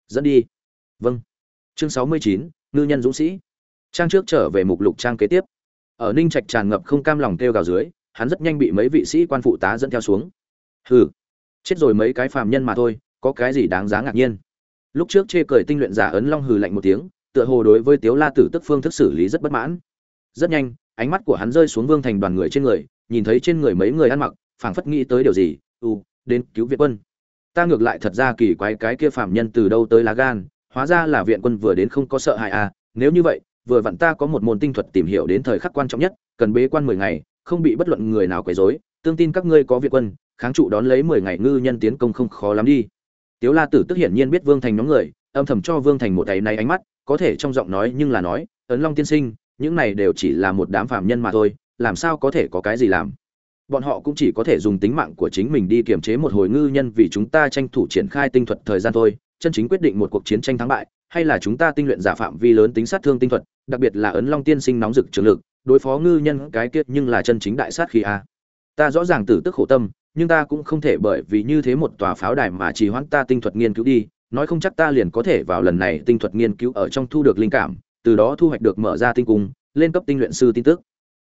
Dẫn đi. Vâng. Chương sáu mươi chín, ngư nhân dũng sĩ. Trang trước trở về mục lục trang kế tiếp. Ở ninh trạch tràn ngập không cam lòng kêu gào dưới, hắn rất nhanh bị mấy vị sĩ quan phụ tá dẫn theo xuống. Hừ, chết rồi mấy cái phàm nhân mà thôi, có cái gì đáng giá ngạc nhiên? Lúc trước chê cười tinh luyện giả ấn long hừ lạnh một tiếng, tựa hồ đối với tiếu la tử tức phương thức xử lý rất bất mãn. Rất nhanh, ánh mắt của hắn rơi xuống vương thành đoàn người trên người, nhìn thấy trên người mấy người ăn mặc, phảng phất nghĩ tới điều gì, u, đến cứu viện quân. Ta ngược lại thật ra kỳ quái cái kia phạm nhân từ đâu tới lá gan, hóa ra là viện quân vừa đến không có sợ hại à nếu như vậy, vừa vặn ta có một môn tinh thuật tìm hiểu đến thời khắc quan trọng nhất, cần bế quan mười ngày, không bị bất luận người nào quấy rối, tương tin các ngươi có viện quân, kháng trụ đón lấy mười ngày ngư nhân tiến công không khó lắm đi tiếu la tử tức hiển nhiên biết vương thành nhóm người, âm thầm cho vương thành một tay này ánh mắt, có thể trong giọng nói nhưng là nói, ấn long tiên sinh, những này đều chỉ là một đám phạm nhân mà thôi, làm sao có thể có cái gì làm? Bọn họ cũng chỉ có thể dùng tính mạng của chính mình đi kiềm chế một hồi ngư nhân vì chúng ta tranh thủ triển khai tinh thuật thời gian thôi, chân chính quyết định một cuộc chiến tranh thắng bại, hay là chúng ta tinh luyện giả phạm vi lớn tính sát thương tinh thuật, đặc biệt là ấn long tiên sinh nóng rực trường lực, đối phó ngư nhân cái kiết nhưng là chân chính đại sát khi a ta rõ ràng tử tức khổ tâm, nhưng ta cũng không thể bởi vì như thế một tòa pháo đài mà chỉ hoãn ta tinh thuật nghiên cứu đi. Nói không chắc ta liền có thể vào lần này tinh thuật nghiên cứu ở trong thu được linh cảm, từ đó thu hoạch được mở ra tinh cung, lên cấp tinh luyện sư tin tức.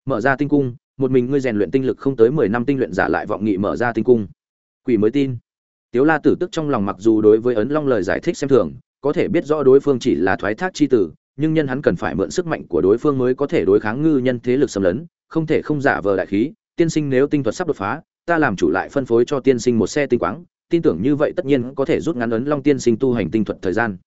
Mở ra tinh cung, một mình ngươi rèn luyện tinh lực không tới mười năm tinh luyện giả lại vọng nghị mở ra tinh cung. Quỷ mới tin. Tiếu la tử tức trong lòng mặc dù đối với ấn long lời giải thích xem thường, có thể biết rõ đối phương chỉ là thoái thác chi tử, nhưng nhân hắn cần phải mượn sức mạnh của đối phương mới có thể đối kháng ngư nhân thế lực xâm lấn, không thể không giả vờ đại khí tiên sinh nếu tinh thuật sắp đột phá, ta làm chủ lại phân phối cho tiên sinh một xe tinh quáng, tin tưởng như vậy tất nhiên có thể rút ngắn ấn long tiên sinh tu hành tinh thuật thời gian.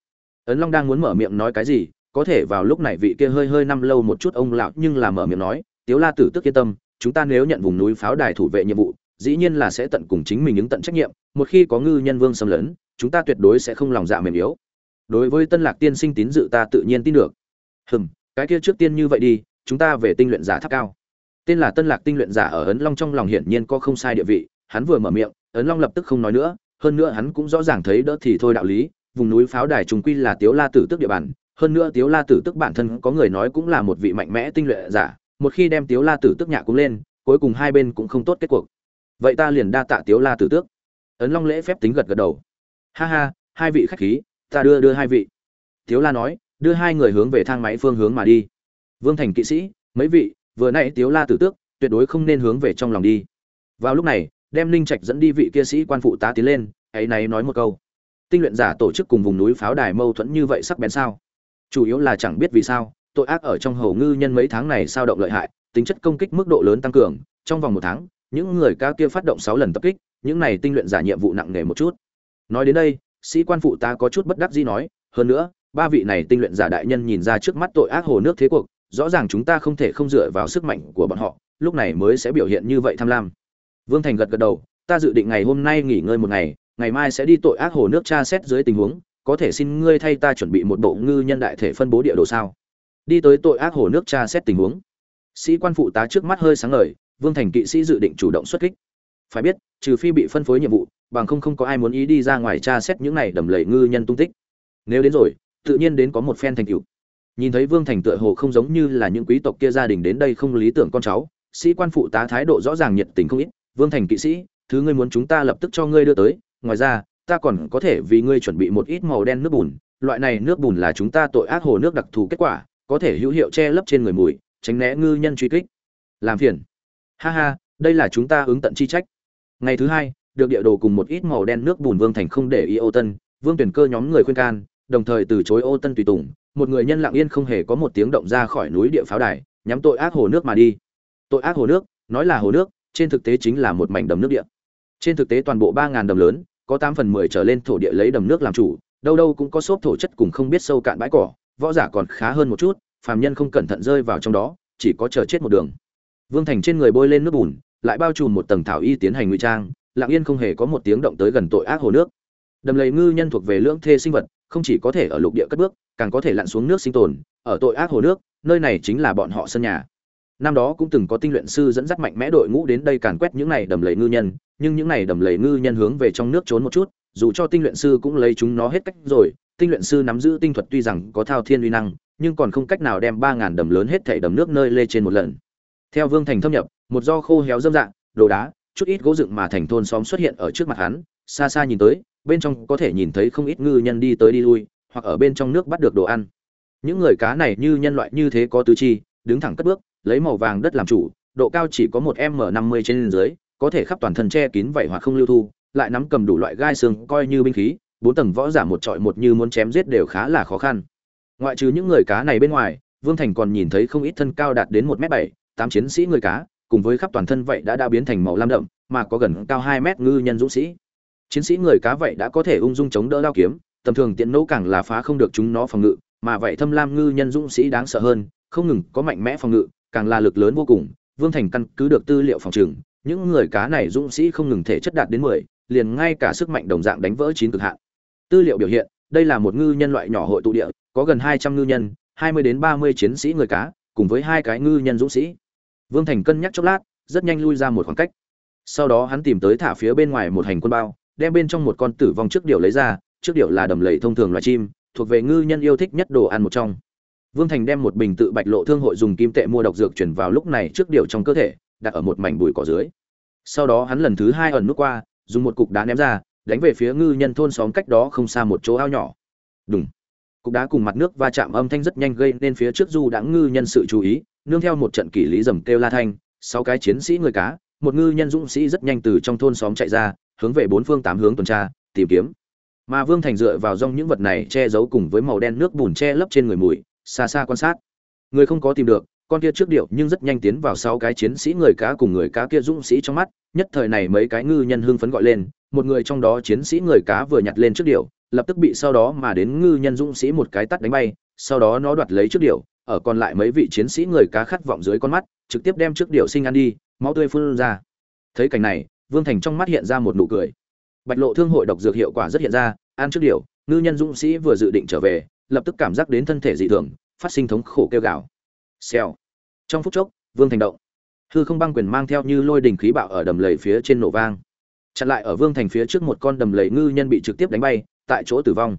Ấn long đang muốn mở miệng nói cái gì, có thể vào lúc này vị kia hơi hơi năm lâu một chút ông lão nhưng là mở miệng nói, tiếu la tử tức yên tâm, chúng ta nếu nhận vùng núi pháo đài thủ vệ nhiệm vụ, dĩ nhiên là sẽ tận cùng chính mình ứng tận trách nhiệm, một khi có ngư nhân vương xâm lấn, chúng ta tuyệt đối sẽ không lòng dạ mềm yếu. Đối với tân lạc tiên sinh tín dự ta tự nhiên tin được. Hừm, cái kia trước tiên như vậy đi, chúng ta về tinh luyện giả tháp cao tên là tân lạc tinh luyện giả ở ấn long trong lòng hiển nhiên có không sai địa vị, hắn vừa mở miệng, ấn long lập tức không nói nữa, hơn nữa hắn cũng rõ ràng thấy đỡ thì thôi đạo lý, vùng núi pháo đài trùng quy là tiếu la tử tức địa bàn, hơn nữa tiếu la tử tức bản thân có người nói cũng là một vị mạnh mẽ tinh luyện giả, một khi đem tiếu la tử tức nhạ cũng lên, cuối cùng hai bên cũng không tốt kết cuộc. Vậy ta liền đa tạ tiếu la tử tước ấn long lễ phép tính gật gật đầu. Ha ha, hai vị khách khí, ta đưa đưa hai vị. Tiếu la nói, đưa hai người hướng về thang máy phương hướng mà đi. Vương thành kỵ sĩ, mấy vị vừa nãy tiếu la tử tước, tuyệt đối không nên hướng về trong lòng đi. Vào lúc này, đem linh trạch dẫn đi vị kia sĩ quan phụ tá tiến lên, ấy này nói một câu. Tinh luyện giả tổ chức cùng vùng núi pháo đài mâu thuẫn như vậy sắc bén sao? Chủ yếu là chẳng biết vì sao, tội ác ở trong hầu ngư nhân mấy tháng này sao động lợi hại, tính chất công kích mức độ lớn tăng cường, trong vòng một tháng, những người cao kia phát động sáu lần tập kích, những này tinh luyện giả nhiệm vụ nặng nề một chút. Nói đến đây, sĩ quan phụ tá có chút bất đắc dĩ nói, hơn nữa, ba vị này tinh luyện giả đại nhân nhìn ra trước mắt tội ác hồ nước thế cuộc rõ ràng chúng ta không thể không dựa vào sức mạnh của bọn họ, lúc này mới sẽ biểu hiện như vậy tham lam. Vương thành gật gật đầu, ta dự định ngày hôm nay nghỉ ngơi một ngày ngày mai sẽ đi tội ác hồ nước tra xét dưới tình huống, có thể xin ngươi thay ta chuẩn bị một bộ ngư nhân đại thể phân bố địa đồ sao? Đi tới tội ác hồ nước tra xét tình huống. Sĩ quan phụ tá trước mắt hơi sáng ngời, vương thành kỵ sĩ dự định chủ động xuất kích. Phải biết, trừ phi bị phân phối nhiệm vụ, bằng không không có ai muốn ý đi ra ngoài tra xét những này đầm lầy ngư nhân tung tích. Nếu đến rồi, tự nhiên đến có một phen thành tựu nhìn thấy vương thành tựa hồ không giống như là những quý tộc kia gia đình đến đây không lý tưởng con cháu, sĩ quan phụ tá thái độ rõ ràng nhiệt tình không ít. Vương thành kỵ sĩ, thứ ngươi muốn chúng ta lập tức cho ngươi đưa tới. Ngoài ra, ta còn có thể vì ngươi chuẩn bị một ít màu đen nước bùn. Loại này nước bùn là chúng ta tội ác hồ nước đặc thù kết quả, có thể hữu hiệu che lấp trên người mùi, tránh né ngư nhân truy kích. Làm phiền. Ha ha, đây là chúng ta ứng tận chi trách. Ngày thứ hai, được địa đồ cùng một ít màu đen nước bùn vương thành không để ý ô tân. Vương tuyển cơ nhóm người khuyên can đồng thời từ chối ô tân tùy tùng, một người nhân lặng yên không hề có một tiếng động ra khỏi núi địa pháo đài, nhắm tội ác hồ nước mà đi. Tội ác hồ nước, nói là hồ nước, trên thực tế chính là một mảnh đầm nước địa. Trên thực tế toàn bộ ba ngàn đầm lớn, có tám phần mười trở lên thổ địa lấy đầm nước làm chủ, đâu đâu cũng có xốp thổ chất cùng không biết sâu cạn bãi cỏ, võ giả còn khá hơn một chút, phàm nhân không cẩn thận rơi vào trong đó, chỉ có chờ chết một đường. Vương thành trên người bôi lên nước bùn, lại bao trùm một tầng thảo y tiến hành ngụy trang, lặng yên không hề có một tiếng động tới gần tội ác hồ nước. Đầm lầy ngư nhân thuộc về lưỡng thê sinh vật không chỉ có thể ở lục địa cất bước, càng có thể lặn xuống nước sinh tồn, ở tội ác hồ nước, nơi này chính là bọn họ sân nhà. Năm đó cũng từng có tinh luyện sư dẫn dắt mạnh mẽ đội ngũ đến đây càn quét những này đầm lầy ngư nhân, nhưng những này đầm lầy ngư nhân hướng về trong nước trốn một chút, dù cho tinh luyện sư cũng lấy chúng nó hết cách rồi, tinh luyện sư nắm giữ tinh thuật tuy rằng có thao thiên uy năng, nhưng còn không cách nào đem ba ngàn đầm lớn hết thảy đầm nước nơi lê trên một lần. Theo vương thành thâm nhập, một do khô héo dâm dạng đồ đá, chút ít gỗ dựng mà thành thôn xóm xuất hiện ở trước mặt hắn, xa xa nhìn tới bên trong có thể nhìn thấy không ít ngư nhân đi tới đi lui, hoặc ở bên trong nước bắt được đồ ăn. Những người cá này như nhân loại như thế có tứ chi, đứng thẳng cất bước, lấy màu vàng đất làm chủ, độ cao chỉ có một m năm mươi trên dưới, có thể khắp toàn thân che kín vảy hoặc không lưu thu, lại nắm cầm đủ loại gai xương, coi như binh khí, bốn tầng võ giả một trọi một như muốn chém giết đều khá là khó khăn. Ngoại trừ những người cá này bên ngoài, vương thành còn nhìn thấy không ít thân cao đạt đến một m bảy, tám chiến sĩ người cá, cùng với khắp toàn thân vậy đã đã biến thành màu lam đậm, mà có gần cao hai mét ngư nhân dũng sĩ chiến sĩ người cá vậy đã có thể ung dung chống đỡ đao kiếm, tầm thường tiện nỗ càng là phá không được chúng nó phòng ngự, mà vậy thâm lam ngư nhân dũng sĩ đáng sợ hơn, không ngừng có mạnh mẽ phòng ngự, càng là lực lớn vô cùng. Vương thành căn cứ được tư liệu phòng trừng, những người cá này dũng sĩ không ngừng thể chất đạt đến mười, liền ngay cả sức mạnh đồng dạng đánh vỡ chín cực hạn. Tư liệu biểu hiện, đây là một ngư nhân loại nhỏ hội tụ địa, có gần hai trăm ngư nhân, hai mươi đến ba mươi chiến sĩ người cá, cùng với hai cái ngư nhân dũng sĩ. Vương thành cân nhắc chốc lát, rất nhanh lui ra một khoảng cách. Sau đó hắn tìm tới thả phía bên ngoài một hành quân bao đem bên trong một con tử vong trước điệu lấy ra, trước điệu là đầm lầy thông thường loài chim, thuộc về ngư nhân yêu thích nhất đồ ăn một trong. Vương thành đem một bình tự bạch lộ thương hội dùng kim tệ mua độc dược chuyển vào lúc này trước điệu trong cơ thể, đặt ở một mảnh bụi cỏ dưới. Sau đó hắn lần thứ hai ẩn nút qua, dùng một cục đá ném ra, đánh về phía ngư nhân thôn xóm cách đó không xa một chỗ ao nhỏ. Đúng cục đá cùng mặt nước va chạm âm thanh rất nhanh gây nên phía trước du đã ngư nhân sự chú ý, nương theo một trận kỷ lý dầm kêu la thanh, sáu cái chiến sĩ người cá, một ngư nhân dũng sĩ rất nhanh từ trong thôn xóm chạy ra hướng về bốn phương tám hướng tuần tra, tìm kiếm. Mà vương thành dựa vào rong những vật này che giấu cùng với màu đen nước bùn che lấp trên người mùi, xa xa quan sát. Người không có tìm được, con kia trước điệu nhưng rất nhanh tiến vào sau cái chiến sĩ người cá cùng người cá kia dũng sĩ trong mắt, nhất thời này mấy cái ngư nhân hưng phấn gọi lên, một người trong đó chiến sĩ người cá vừa nhặt lên trước điệu, lập tức bị sau đó mà đến ngư nhân dũng sĩ một cái tắt đánh bay, sau đó nó đoạt lấy trước điệu, ở còn lại mấy vị chiến sĩ người cá khát vọng dưới con mắt, trực tiếp đem trước điệu sinh ăn đi, máu tươi phun ra. Thấy cảnh này vương thành trong mắt hiện ra một nụ cười. Bạch lộ thương hội độc dược hiệu quả rất hiện ra ăn trước điều, ngư nhân dũng sĩ vừa dự định trở về lập tức cảm giác đến thân thể dị thường phát sinh thống khổ kêu gào. Xèo. Trong phút chốc vương thành động. Hư không băng quyền mang theo như lôi đình khí bạo ở đầm lầy phía trên nổ vang. Chặn lại ở vương thành phía trước một con đầm lầy ngư nhân bị trực tiếp đánh bay tại chỗ tử vong.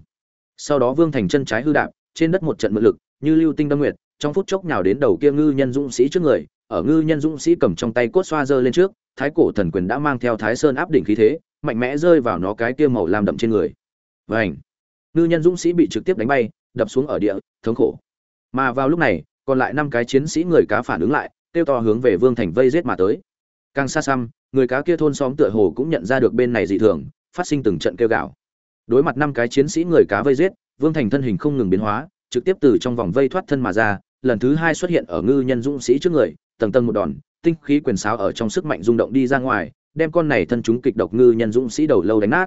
Sau đó vương thành chân trái hư đạp trên đất một trận mượn lực như lưu tinh đâm nguyệt trong phút chốc nhào đến đầu kia ngư nhân dũng sĩ trước người ở ngư nhân dũng sĩ cầm trong tay cốt xoa giơ lên trước thái cổ thần quyền đã mang theo thái sơn áp đỉnh khí thế, mạnh mẽ rơi vào nó cái kia màu làm đậm trên người. Vảnh ngư nhân dũng sĩ bị trực tiếp đánh bay, đập xuống ở địa, thống khổ. Mà vào lúc này, còn lại năm cái chiến sĩ người cá phản ứng lại, kêu to hướng về vương thành vây giết mà tới. Càng xa xăm, người cá kia thôn xóm tựa hồ cũng nhận ra được bên này dị thường, phát sinh từng trận kêu gào. Đối mặt năm cái chiến sĩ người cá vây giết, vương thành thân hình không ngừng biến hóa, trực tiếp từ trong vòng vây thoát thân mà ra, lần thứ hai xuất hiện ở ngư nhân dũng sĩ trước người, tầng tầng một đòn tinh khí quyền sáo ở trong sức mạnh rung động đi ra ngoài đem con này thân chúng kịch độc ngư nhân dũng sĩ đầu lâu đánh nát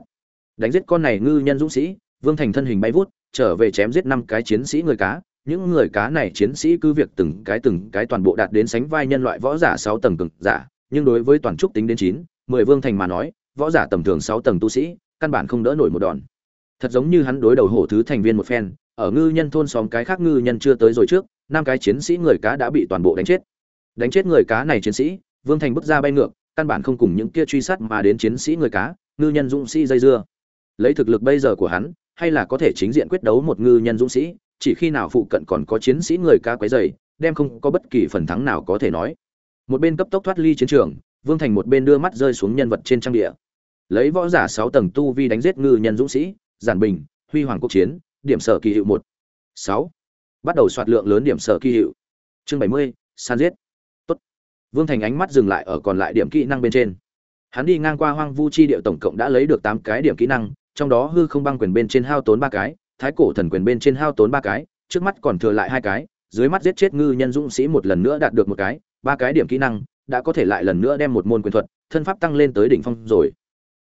đánh giết con này ngư nhân dũng sĩ vương thành thân hình bay vút trở về chém giết năm cái chiến sĩ người cá những người cá này chiến sĩ cứ việc từng cái từng cái toàn bộ đạt đến sánh vai nhân loại võ giả sáu tầng cường giả, nhưng đối với toàn trúc tính đến chín, mười vương thành mà nói, võ giả tầm thường sáu tầng tu sĩ, căn bản không đỡ nổi một đòn. Thật giống như hắn đối đầu hổ thứ thành viên một phen, ở ngư nhân thôn xóm cái khác ngư nhân chưa tới rồi trước, năm cái chiến sĩ người cá đã bị toàn bộ đánh chết. Đánh chết người cá này chiến sĩ, Vương Thành bước ra bay ngược, căn bản không cùng những kia truy sát mà đến chiến sĩ người cá, ngư nhân dũng sĩ dây dưa. Lấy thực lực bây giờ của hắn, hay là có thể chính diện quyết đấu một ngư nhân dũng sĩ, chỉ khi nào phụ cận còn có chiến sĩ người cá quấy dày đem không có bất kỳ phần thắng nào có thể nói. Một bên cấp tốc thoát ly chiến trường vương thành một bên đưa mắt rơi xuống nhân vật trên trang địa. Lấy võ giả sáu tầng tu vi đánh giết ngư nhân dũng sĩ giản bình huy hoàng quốc chiến điểm sở kỳ hiệu một. Sáu. Bắt đầu soạt lượng lớn điểm sở kỳ hiệu. Chương bảy mươi san giết vương thành ánh mắt dừng lại ở còn lại điểm kỹ năng bên trên. Hắn đi ngang qua hoang vu chi địa tổng cộng đã lấy được tám cái điểm kỹ năng, trong đó hư không băng quyền bên trên hao tốn ba cái, thái cổ thần quyền bên trên hao tốn ba cái, trước mắt còn thừa lại hai cái, dưới mắt giết chết ngư nhân dũng sĩ một lần nữa đạt được một cái, ba cái điểm kỹ năng đã có thể lại lần nữa đem một môn quyền thuật, thân pháp tăng lên tới đỉnh phong rồi.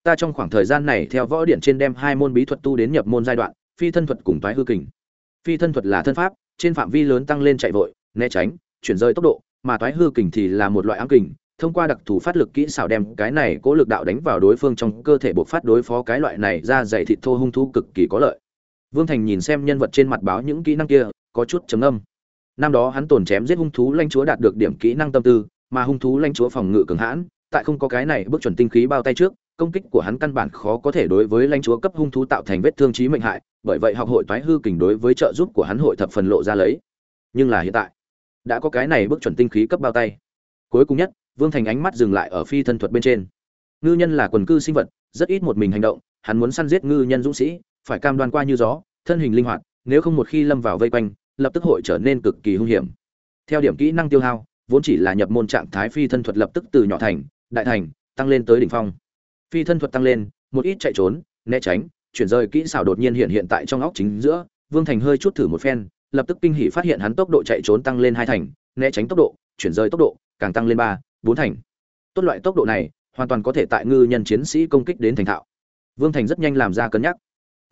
Ta trong khoảng thời gian này theo võ điện trên đem hai môn bí thuật tu đến nhập môn giai đoạn, phi thân thuật cùng toái hư kình. Phi thân thuật là thân pháp, trên phạm vi lớn tăng lên chạy vội, né tránh, chuyển rơi tốc độ mà toái hư kình thì là một loại ám kình thông qua đặc thù phát lực kỹ xảo đem cái này cố lực đạo đánh vào đối phương trong cơ thể buộc phát đối phó cái loại này ra dày thịt thô hung thú cực kỳ có lợi Vương Thành nhìn xem nhân vật trên mặt báo những kỹ năng kia, có chút trầm ngâm. Năm đó hắn tổn chém giết hung thú lãnh chúa đạt được điểm kỹ năng tâm tư, mà hung thú lãnh chúa phòng ngự cường hãn, tại không có cái này bước chuẩn tinh khí bao tay trước, công kích của hắn căn bản khó có thể đối với lãnh chúa cấp hung thú tạo thành vết thương chí mệnh hại, bởi vậy học hội toái hư kình đối với trợ giúp của hắn hội thập phần lộ ra lấy. Nhưng là hiện tại, đã có cái này bước chuẩn tinh khí cấp bao tay. Cuối cùng nhất, Vương Thành ánh mắt dừng lại ở phi thân thuật bên trên. Ngư nhân là quần cư sinh vật, rất ít một mình hành động, hắn muốn săn giết ngư nhân dũng sĩ, phải cam đoan qua như gió, thân hình linh hoạt, nếu không một khi lâm vào vây quanh, lập tức hội trở nên cực kỳ hung hiểm. Theo điểm kỹ năng tiêu hao, vốn chỉ là nhập môn trạng thái phi thân thuật lập tức từ nhỏ thành, đại thành, tăng lên tới đỉnh phong. Phi thân thuật tăng lên, một ít chạy trốn, né tránh, chuyển rời kỹ xảo đột nhiên hiện hiện tại trong óc chính giữa, Vương Thành hơi chút thử một phen, lập tức kinh hỉ phát hiện hắn tốc độ chạy trốn tăng lên hai thành, né tránh tốc độ, chuyển rời tốc độ, càng tăng lên ba, bốn thành. Tốt loại tốc độ này, hoàn toàn có thể tại ngư nhân chiến sĩ công kích đến thành thạo. Vương Thành rất nhanh làm ra cân nhắc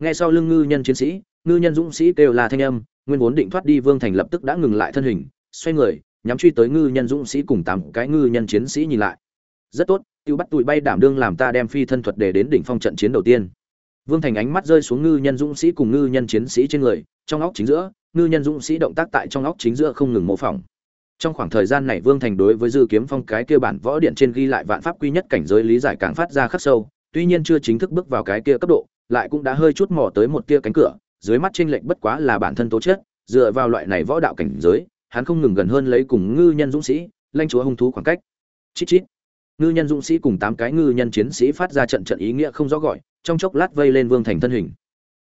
nghe sau lưng ngư nhân chiến sĩ ngư nhân dũng sĩ kêu là thanh âm nguyên vốn định thoát đi vương thành lập tức đã ngừng lại thân hình xoay người nhắm truy tới ngư nhân dũng sĩ cùng tám cái ngư nhân chiến sĩ nhìn lại rất tốt tiêu bắt tụi bay đảm đương làm ta đem phi thân thuật để đến đỉnh phong trận chiến đầu tiên vương thành ánh mắt rơi xuống ngư nhân dũng sĩ cùng ngư nhân chiến sĩ trên người trong óc chính giữa ngư nhân dũng sĩ động tác tại trong óc chính giữa không ngừng mô phỏng trong khoảng thời gian này vương thành đối với dư kiếm phong cái kia bản võ điện trên ghi lại vạn pháp quy nhất cảnh giới lý giải càng phát ra khắc sâu tuy nhiên chưa chính thức bước vào cái kia cấp độ lại cũng đã hơi chút mò tới một tia cánh cửa, dưới mắt chênh lệch bất quá là bản thân tố chất, dựa vào loại này võ đạo cảnh giới, hắn không ngừng gần hơn lấy cùng ngư nhân dũng sĩ, lãnh chúa hung thú khoảng cách. Chít chít. Ngư nhân dũng sĩ cùng tám cái ngư nhân chiến sĩ phát ra trận trận ý nghĩa không rõ gọi, trong chốc lát vây lên Vương Thành thân hình.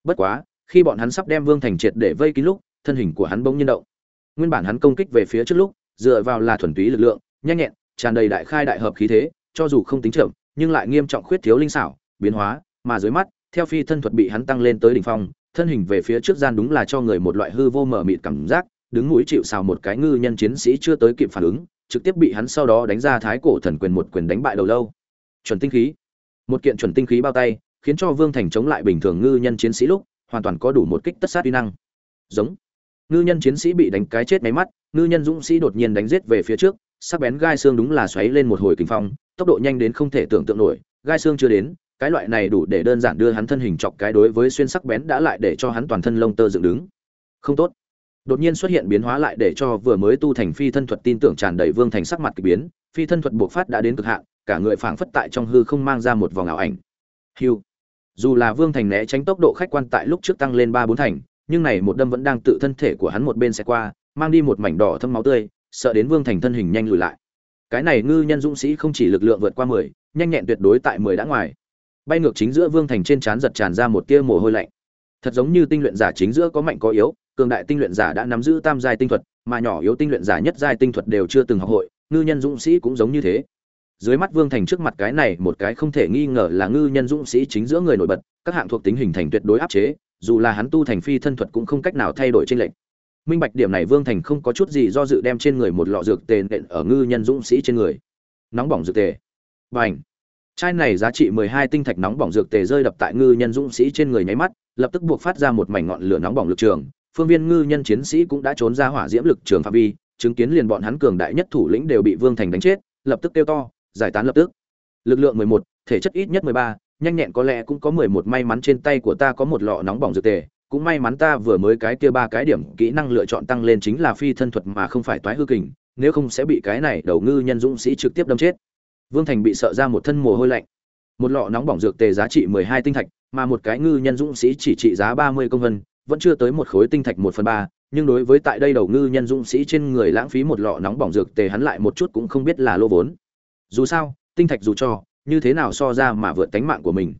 Bất quá, khi bọn hắn sắp đem Vương Thành triệt để vây kín lúc, thân hình của hắn bỗng nhiên động. Nguyên bản hắn công kích về phía trước lúc, dựa vào là thuần túy lực lượng, nhanh nhẹn, tràn đầy đại khai đại hợp khí thế cho dù không tính chậm nhưng lại nghiêm trọng khuyết thiếu linh xảo biến hóa mà dưới mắt theo phi thân thuật bị hắn tăng lên tới đỉnh phong thân hình về phía trước gian đúng là cho người một loại hư vô mở mịt cảm giác đứng mũi chịu xào một cái ngư nhân chiến sĩ chưa tới kịp phản ứng trực tiếp bị hắn sau đó đánh ra thái cổ thần quyền một quyền đánh bại đầu lâu. Chuẩn tinh khí. Một kiện chuẩn tinh khí bao tay, khiến cho vương thành chống lại bình thường ngư nhân chiến sĩ lúc, hoàn toàn có đủ một kích tất sát uy năng. Giống. Ngư nhân chiến sĩ bị đánh cái chết máy mắt, ngư nhân dũng sĩ đột nhiên đánh giết về phía trước, sắc bén gai xương đúng là xoáy lên một hồi kinh phong, tốc độ nhanh đến không thể tưởng tượng nổi, gai xương chưa đến, cái loại này đủ để đơn giản đưa hắn thân hình chọc cái đối với xuyên sắc bén đã lại để cho hắn toàn thân lông tơ dựng đứng. Không tốt đột nhiên xuất hiện biến hóa lại để cho vừa mới tu thành phi thân thuật tin tưởng tràn đầy vương thành sắc mặt kỳ biến, phi thân thuật buộc phát đã đến cực hạn, cả người phảng phất tại trong hư không mang ra một vòng ảo ảnh. Hiu. Dù là vương thành né tránh tốc độ khách quan tại lúc trước tăng lên ba bốn thành, nhưng này một đâm vẫn đang tự thân thể của hắn một bên xe qua, mang đi một mảnh đỏ thâm máu tươi, sợ đến vương thành thân hình nhanh lùi lại. Cái này ngư nhân dũng sĩ không chỉ lực lượng vượt qua mười, nhanh nhẹn tuyệt đối tại mười đã ngoài. Bay ngược chính giữa vương thành trên trán giật tràn ra một tia mồ hôi lạnh thật giống như tinh luyện giả chính giữa có mạnh có yếu, cường đại tinh luyện giả đã nắm giữ tam giai tinh thuật, mà nhỏ yếu tinh luyện giả nhất giai tinh thuật đều chưa từng học hội, ngư nhân dũng sĩ cũng giống như thế. Dưới mắt vương thành trước mặt cái này một cái không thể nghi ngờ là ngư nhân dũng sĩ chính giữa người nổi bật, các hạng thuộc tính hình thành tuyệt đối áp chế, dù là hắn tu thành phi thân thuật cũng không cách nào thay đổi trên lệnh minh bạch điểm này vương thành không có chút gì do dự đem trên người một lọ dược tề nện ở ngư nhân dũng sĩ trên người. Nóng bỏng dược tề. Và ảnh chai này giá trị mười hai tinh thạch nóng bỏng dược tề rơi đập tại ngư nhân dũng sĩ trên người nháy mắt, lập tức buộc phát ra một mảnh ngọn lửa nóng bỏng lực trường. Phương viên ngư nhân chiến sĩ cũng đã trốn ra hỏa diễm lực trường phạm vi, chứng kiến liền bọn hắn cường đại nhất thủ lĩnh đều bị vương thành đánh chết, lập tức kêu to, giải tán lập tức. Lực lượng mười một, thể chất ít nhất mười ba, nhanh nhẹn có lẽ cũng có mười một, may mắn trên tay của ta có một lọ nóng bỏng dược tề, cũng may mắn ta vừa mới cái kia ba cái điểm kỹ năng lựa chọn tăng lên chính là phi thân thuật mà không phải toái hư kình, nếu không sẽ bị cái này đầu ngư nhân dũng sĩ trực tiếp đâm chết vương thành bị sợ ra một thân mồ hôi lạnh. Một lọ nóng bỏng dược tề giá trị mười hai tinh thạch, mà một cái ngư nhân dũng sĩ chỉ trị giá ba mươi công vân, vẫn chưa tới một khối tinh thạch một phần ba, nhưng đối với tại đây đầu ngư nhân dũng sĩ trên người lãng phí một lọ nóng bỏng dược tề hắn lại một chút cũng không biết là lô vốn. Dù sao, tinh thạch dù cho, như thế nào so ra mà vượt tánh mạng của mình.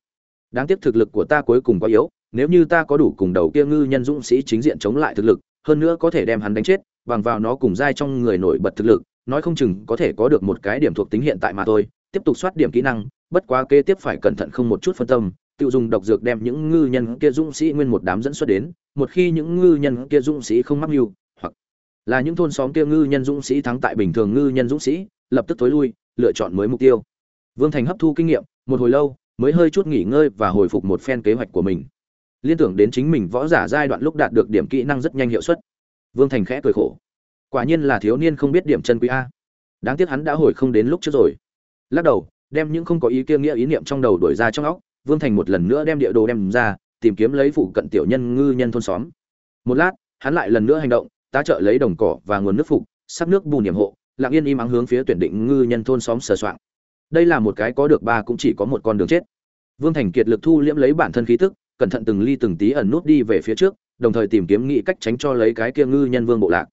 Đáng tiếc thực lực của ta cuối cùng quá yếu, nếu như ta có đủ cùng đầu kia ngư nhân dũng sĩ chính diện chống lại thực lực, hơn nữa có thể đem hắn đánh chết, bằng vào nó cùng dai trong người nổi bật thực lực nói không chừng có thể có được một cái điểm thuộc tính hiện tại mà thôi, tiếp tục soát điểm kỹ năng, bất quá kế tiếp phải cẩn thận không một chút phân tâm, tự dùng độc dược đem những ngư nhân kia dũng sĩ nguyên một đám dẫn xuất đến, một khi những ngư nhân kia dũng sĩ không mắc mưu, hoặc là những thôn xóm kia ngư nhân dũng sĩ thắng tại bình thường ngư nhân dũng sĩ, lập tức tối lui, lựa chọn mới mục tiêu. Vương thành hấp thu kinh nghiệm, một hồi lâu, mới hơi chút nghỉ ngơi và hồi phục một phen kế hoạch của mình. Liên tưởng đến chính mình võ giả giai đoạn lúc đạt được điểm kỹ năng rất nhanh hiệu suất. Vương thành khẽ cười khổ quả nhiên là thiếu niên không biết điểm chân quý a. Đáng tiếc hắn đã hồi không đến lúc trước rồi. Lắc đầu, đem những không có ý kia nghĩa ý niệm trong đầu đổi ra trong óc, vương thành một lần nữa đem địa đồ đem ra, tìm kiếm lấy phụ cận tiểu nhân ngư nhân thôn xóm. Một lát, hắn lại lần nữa hành động, tá trợ lấy đồng cỏ và nguồn nước phục sắp nước bù điểm hộ, lặng yên im ắng hướng phía tuyển định ngư nhân thôn xóm sờ soạn. đây là một cái có được ba cũng chỉ có một con đường chết. Vương thành kiệt lực thu liễm lấy bản thân khí tức, cẩn thận từng ly từng tí ẩn nút đi về phía trước, đồng thời tìm kiếm nghĩ cách tránh cho lấy cái kia ngư nhân vương bộ lạc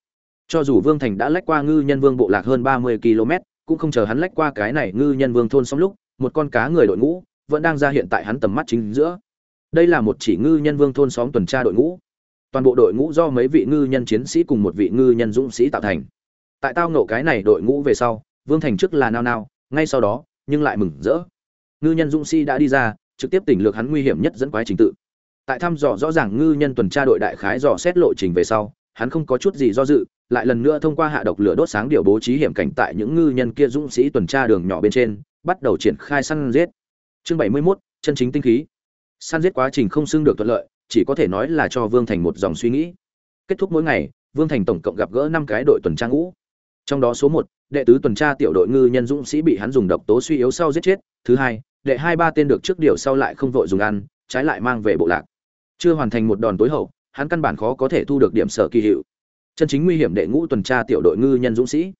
cho dù vương thành đã lách qua ngư nhân vương bộ lạc hơn ba mươi km, cũng không chờ hắn lách qua cái này ngư nhân vương thôn xong lúc, một con cá người đội ngũ vẫn đang ra hiện tại hắn tầm mắt chính giữa. Đây là một chỉ ngư nhân vương thôn xóm tuần tra đội ngũ. Toàn bộ đội ngũ do mấy vị ngư nhân chiến sĩ cùng một vị ngư nhân dũng sĩ tạo thành. Tại tao nộ cái này đội ngũ về sau, vương thành trước là nao nao, ngay sau đó, nhưng lại mừng rỡ. Ngư nhân dũng sĩ đã đi ra, trực tiếp tỉnh lược hắn nguy hiểm nhất dẫn quái trình tự. Tại thăm dò rõ ràng ngư nhân tuần tra đội đại khái dò xét lộ trình về sau hắn không có chút gì do dự lại lần nữa thông qua hạ độc lửa đốt sáng điều bố trí hiểm cảnh tại những ngư nhân kia dũng sĩ tuần tra đường nhỏ bên trên bắt đầu triển khai săn giết. Chương 71, chân chính tinh khí. Săn giết quá trình không xưng được thuận lợi chỉ có thể nói là cho vương thành một dòng suy nghĩ. Kết thúc mỗi ngày vương thành tổng cộng gặp gỡ năm cái đội tuần tra ngũ. Trong đó số một đệ tứ tuần tra tiểu đội ngư nhân dũng sĩ bị hắn dùng độc tố suy yếu sau giết chết. Thứ hai đệ hai ba tên được trước điều sau lại không vội dùng ăn trái lại mang về bộ lạc. Chưa hoàn thành một đòn tối hậu hắn căn bản khó có thể thu được điểm sở kỳ hiệu. Chân chính nguy hiểm đệ ngũ tuần tra tiểu đội ngư nhân dũng sĩ.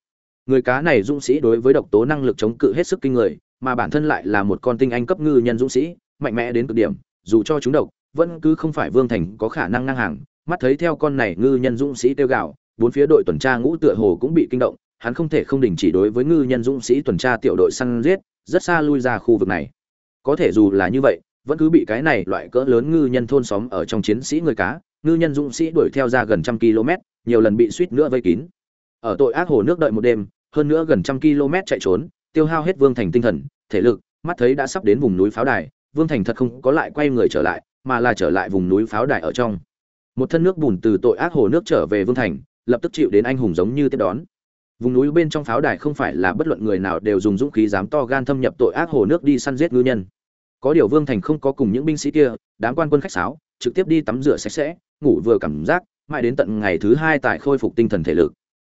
Người cá này dũng sĩ đối với độc tố năng lực chống cự hết sức kinh người, mà bản thân lại là một con tinh anh cấp ngư nhân dũng sĩ, mạnh mẽ đến cực điểm, dù cho chúng độc, vẫn cứ không phải vương thành có khả năng ngang hàng. Mắt thấy theo con này ngư nhân dũng sĩ tiêu gạo bốn phía đội tuần tra ngũ tựa hồ cũng bị kinh động, hắn không thể không đình chỉ đối với ngư nhân dũng sĩ tuần tra tiểu đội săn giết, rất xa lui ra khu vực này. Có thể dù là như vậy vẫn cứ bị cái này loại cỡ lớn ngư nhân thôn xóm ở trong chiến sĩ người cá, ngư nhân dũng sĩ đuổi theo ra gần trăm km, nhiều lần bị suýt nữa vây kín. Ở tội ác hồ nước đợi một đêm, hơn nữa gần trăm km chạy trốn, tiêu hao hết vương thành tinh thần, thể lực, mắt thấy đã sắp đến vùng núi pháo đài, vương thành thật không có lại quay người trở lại, mà là trở lại vùng núi pháo đài ở trong. Một thân nước bùn từ tội ác hồ nước trở về vương thành, lập tức chịu đến anh hùng giống như tiếp đón. Vùng núi bên trong pháo đài không phải là bất luận người nào đều dùng dũng khí dám to gan thâm nhập tội ác hồ nước đi săn giết ngư nhân có điều vương thành không có cùng những binh sĩ kia, đám quan quân khách sáo, trực tiếp đi tắm rửa sạch sẽ, ngủ vừa cảm giác, mãi đến tận ngày thứ hai tại khôi phục tinh thần thể lực.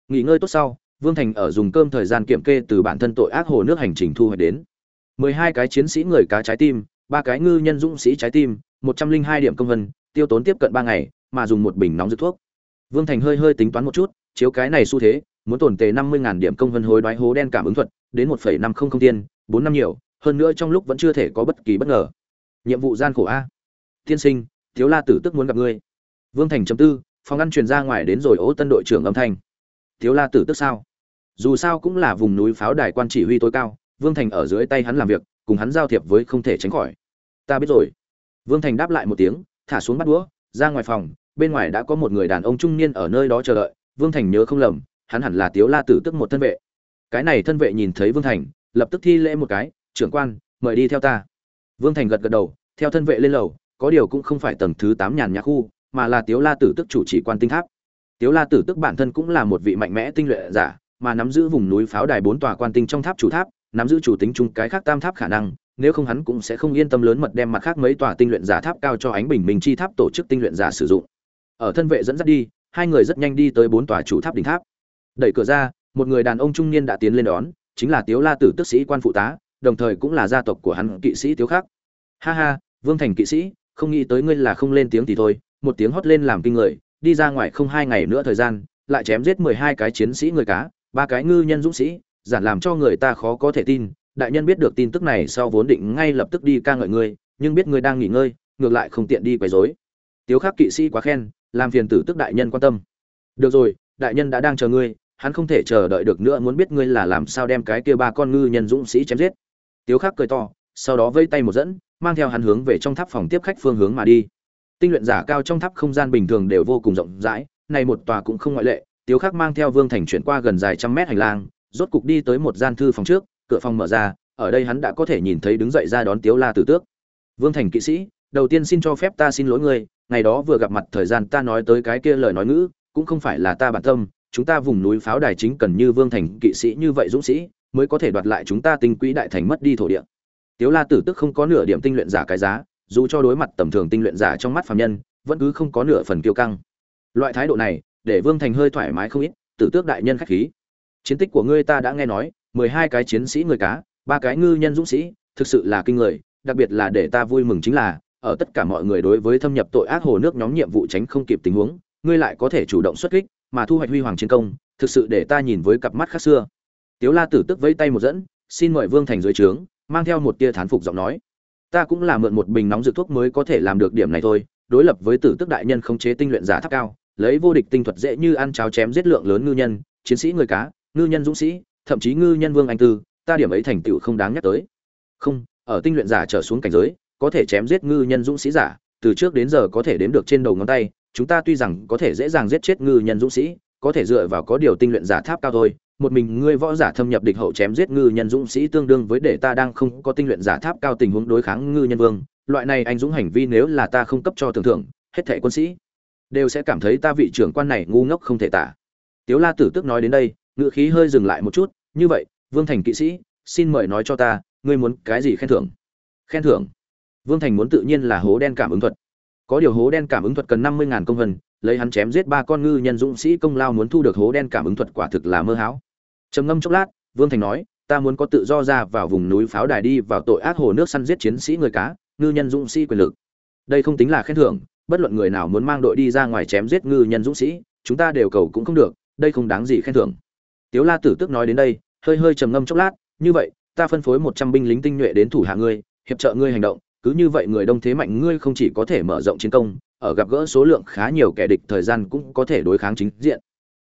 Nghỉ ngơi tốt sau, vương thành ở dùng cơm thời gian kiểm kê từ bản thân tội ác hồ nước hành trình thu hoạch đến. Mười hai cái chiến sĩ người cá trái tim, ba cái ngư nhân dũng sĩ trái tim, một trăm linh hai điểm công vân, tiêu tốn tiếp cận ba ngày, mà dùng một bình nóng dược thuốc. Vương thành hơi hơi tính toán một chút, chiếu cái này xu thế, muốn tổn tề năm mươi điểm công vân hối đoái hố đen cảm ứng thuật, đến một năm không không tiên, bốn năm nhiều hơn nữa trong lúc vẫn chưa thể có bất kỳ bất ngờ. Nhiệm vụ gian khổ a. Tiên sinh, thiếu la tử tức muốn gặp ngươi. Vương thành chấm tư, phòng ăn truyền ra ngoài đến rồi ố tân đội trưởng âm thanh. Thiếu la tử tức sao? Dù sao cũng là vùng núi pháo đài quan chỉ huy tối cao, vương thành ở dưới tay hắn làm việc, cùng hắn giao thiệp với không thể tránh khỏi. Ta biết rồi. Vương thành đáp lại một tiếng, thả xuống bắt đũa, ra ngoài phòng, bên ngoài đã có một người đàn ông trung niên ở nơi đó chờ đợi. Vương thành nhớ không lầm, hắn hẳn là tiếu la tử tức một thân vệ. Cái này thân vệ nhìn thấy vương thành, lập tức thi lễ một cái trưởng quan, mời đi theo ta. Vương thành gật gật đầu, theo thân vệ lên lầu, có điều cũng không phải tầng thứ tám nhàn nhã khu, mà là tiếu la tử tức chủ chỉ quan tinh tháp. Tiếu la tử tức bản thân cũng là một vị mạnh mẽ tinh luyện giả, mà nắm giữ vùng núi pháo đài bốn tòa quan tinh trong tháp chủ tháp, nắm giữ chủ tính chung cái khác tam tháp khả năng, nếu không hắn cũng sẽ không yên tâm lớn mật đem mặt khác mấy tòa tinh luyện giả tháp cao cho ánh bình minh chi tháp tổ chức tinh luyện giả sử dụng. Ở thân vệ dẫn dắt đi, hai người rất nhanh đi tới bốn tòa chủ tháp đỉnh tháp. Đẩy cửa ra, một người đàn ông trung niên đã tiến lên đón, chính là tiếu la tử tức sĩ quan phụ tá đồng thời cũng là gia tộc của hắn kỵ sĩ tiếu khác. Ha ha, vương thành kỵ sĩ, không nghĩ tới ngươi là không lên tiếng thì thôi, một tiếng hót lên làm kinh người, đi ra ngoài không hai ngày nữa thời gian, lại chém giết mười hai cái chiến sĩ người cá, ba cái ngư nhân dũng sĩ, giản làm cho người ta khó có thể tin. Đại nhân biết được tin tức này sau vốn định ngay lập tức đi ca ngợi ngươi, nhưng biết ngươi đang nghỉ ngơi, ngược lại không tiện đi quấy rối. Tiếu khắc kỵ sĩ quá khen, làm phiền tử tức đại nhân quan tâm. Được rồi, đại nhân đã đang chờ ngươi, hắn không thể chờ đợi được nữa, muốn biết ngươi là làm sao đem cái kia ba con ngư nhân dũng sĩ chém giết tiếu khắc cười to, sau đó vây tay một dẫn, mang theo hắn hướng về trong tháp phòng tiếp khách phương hướng mà đi. Tinh luyện giả cao trong tháp không gian bình thường đều vô cùng rộng rãi, này một tòa cũng không ngoại lệ. Tiếu khắc mang theo vương thành chuyển qua gần dài trăm mét hành lang, rốt cục đi tới một gian thư phòng trước, cửa phòng mở ra, ở đây hắn đã có thể nhìn thấy đứng dậy ra đón tiếu la tử tước. Vương thành kỵ sĩ, đầu tiên xin cho phép ta xin lỗi ngươi, ngày đó vừa gặp mặt thời gian ta nói tới cái kia lời nói ngữ, cũng không phải là ta bản tâm, chúng ta vùng núi pháo đài chính cần như vương thành kỵ sĩ như vậy dũng sĩ mới có thể đoạt lại chúng ta tinh quỹ đại thành mất đi thổ địa. Tiếu la tử tức không có nửa điểm tinh luyện giả cái giá, dù cho đối mặt tầm thường tinh luyện giả trong mắt phàm nhân, vẫn cứ không có nửa phần kiêu căng. Loại thái độ này, để vương thành hơi thoải mái không ít, tử tước đại nhân khách khí. Chiến tích của ngươi ta đã nghe nói, mười hai cái chiến sĩ người cá, ba cái ngư nhân dũng sĩ, thực sự là kinh người, đặc biệt là để ta vui mừng chính là, ở tất cả mọi người đối với thâm nhập tội ác hồ nước nhóm nhiệm vụ tránh không kịp tình huống, ngươi lại có thể chủ động xuất kích, mà thu hoạch huy hoàng chiến công, thực sự để ta nhìn với cặp mắt khác xưa tiếu la tử tức vẫy tay một dẫn, xin mời vương thành dưới trướng, mang theo một tia thán phục giọng nói. Ta cũng là mượn một bình nóng dự thuốc mới có thể làm được điểm này thôi, đối lập với tử tức đại nhân khống chế tinh luyện giả tháp cao, lấy vô địch tinh thuật dễ như ăn cháo chém giết lượng lớn ngư nhân, chiến sĩ người cá, ngư nhân dũng sĩ, thậm chí ngư nhân vương anh tư, ta điểm ấy thành tựu không đáng nhắc tới. Không, ở tinh luyện giả trở xuống cảnh giới, có thể chém giết ngư nhân dũng sĩ giả, từ trước đến giờ có thể đếm được trên đầu ngón tay, chúng ta tuy rằng có thể dễ dàng giết chết ngư nhân dũng sĩ có thể dựa vào có điều tinh luyện giả tháp cao thôi, một mình ngươi võ giả thâm nhập địch hậu chém giết ngư nhân dũng sĩ tương đương với để ta đang không có tinh luyện giả tháp cao tình huống đối kháng ngư nhân vương, loại này anh dũng hành vi nếu là ta không cấp cho tưởng thưởng, hết thệ quân sĩ đều sẽ cảm thấy ta vị trưởng quan này ngu ngốc không thể tả. Tiếu la tử tức nói đến đây ngự khí hơi dừng lại một chút, như vậy, vương thành kỵ sĩ, xin mời nói cho ta, ngươi muốn cái gì khen thưởng? Khen thưởng? Vương thành muốn tự nhiên là hố đen cảm ứng thuật. Có điều hố đen cảm ứng thuật cần năm mươi ngàn công vân lấy hắn chém giết ba con ngư nhân dũng sĩ công lao muốn thu được hố đen cảm ứng thuật quả thực là mơ hão. Trầm ngâm chốc lát, vương thành nói, ta muốn có tự do ra vào vùng núi pháo đài đi vào tội ác hồ nước săn giết chiến sĩ người cá, ngư nhân dũng sĩ quyền lực. Đây không tính là khen thưởng, bất luận người nào muốn mang đội đi ra ngoài chém giết ngư nhân dũng sĩ, chúng ta đều cầu cũng không được, đây không đáng gì khen thưởng. Tiếu la tử tức nói đến đây, hơi hơi trầm ngâm chốc lát, như vậy, ta phân phối một trăm binh lính tinh nhuệ đến thủ hạ ngươi, hiệp trợ ngươi hành động, cứ như vậy người đông thế mạnh ngươi không chỉ có thể mở rộng chiến công ở gặp gỡ số lượng khá nhiều kẻ địch thời gian cũng có thể đối kháng chính diện.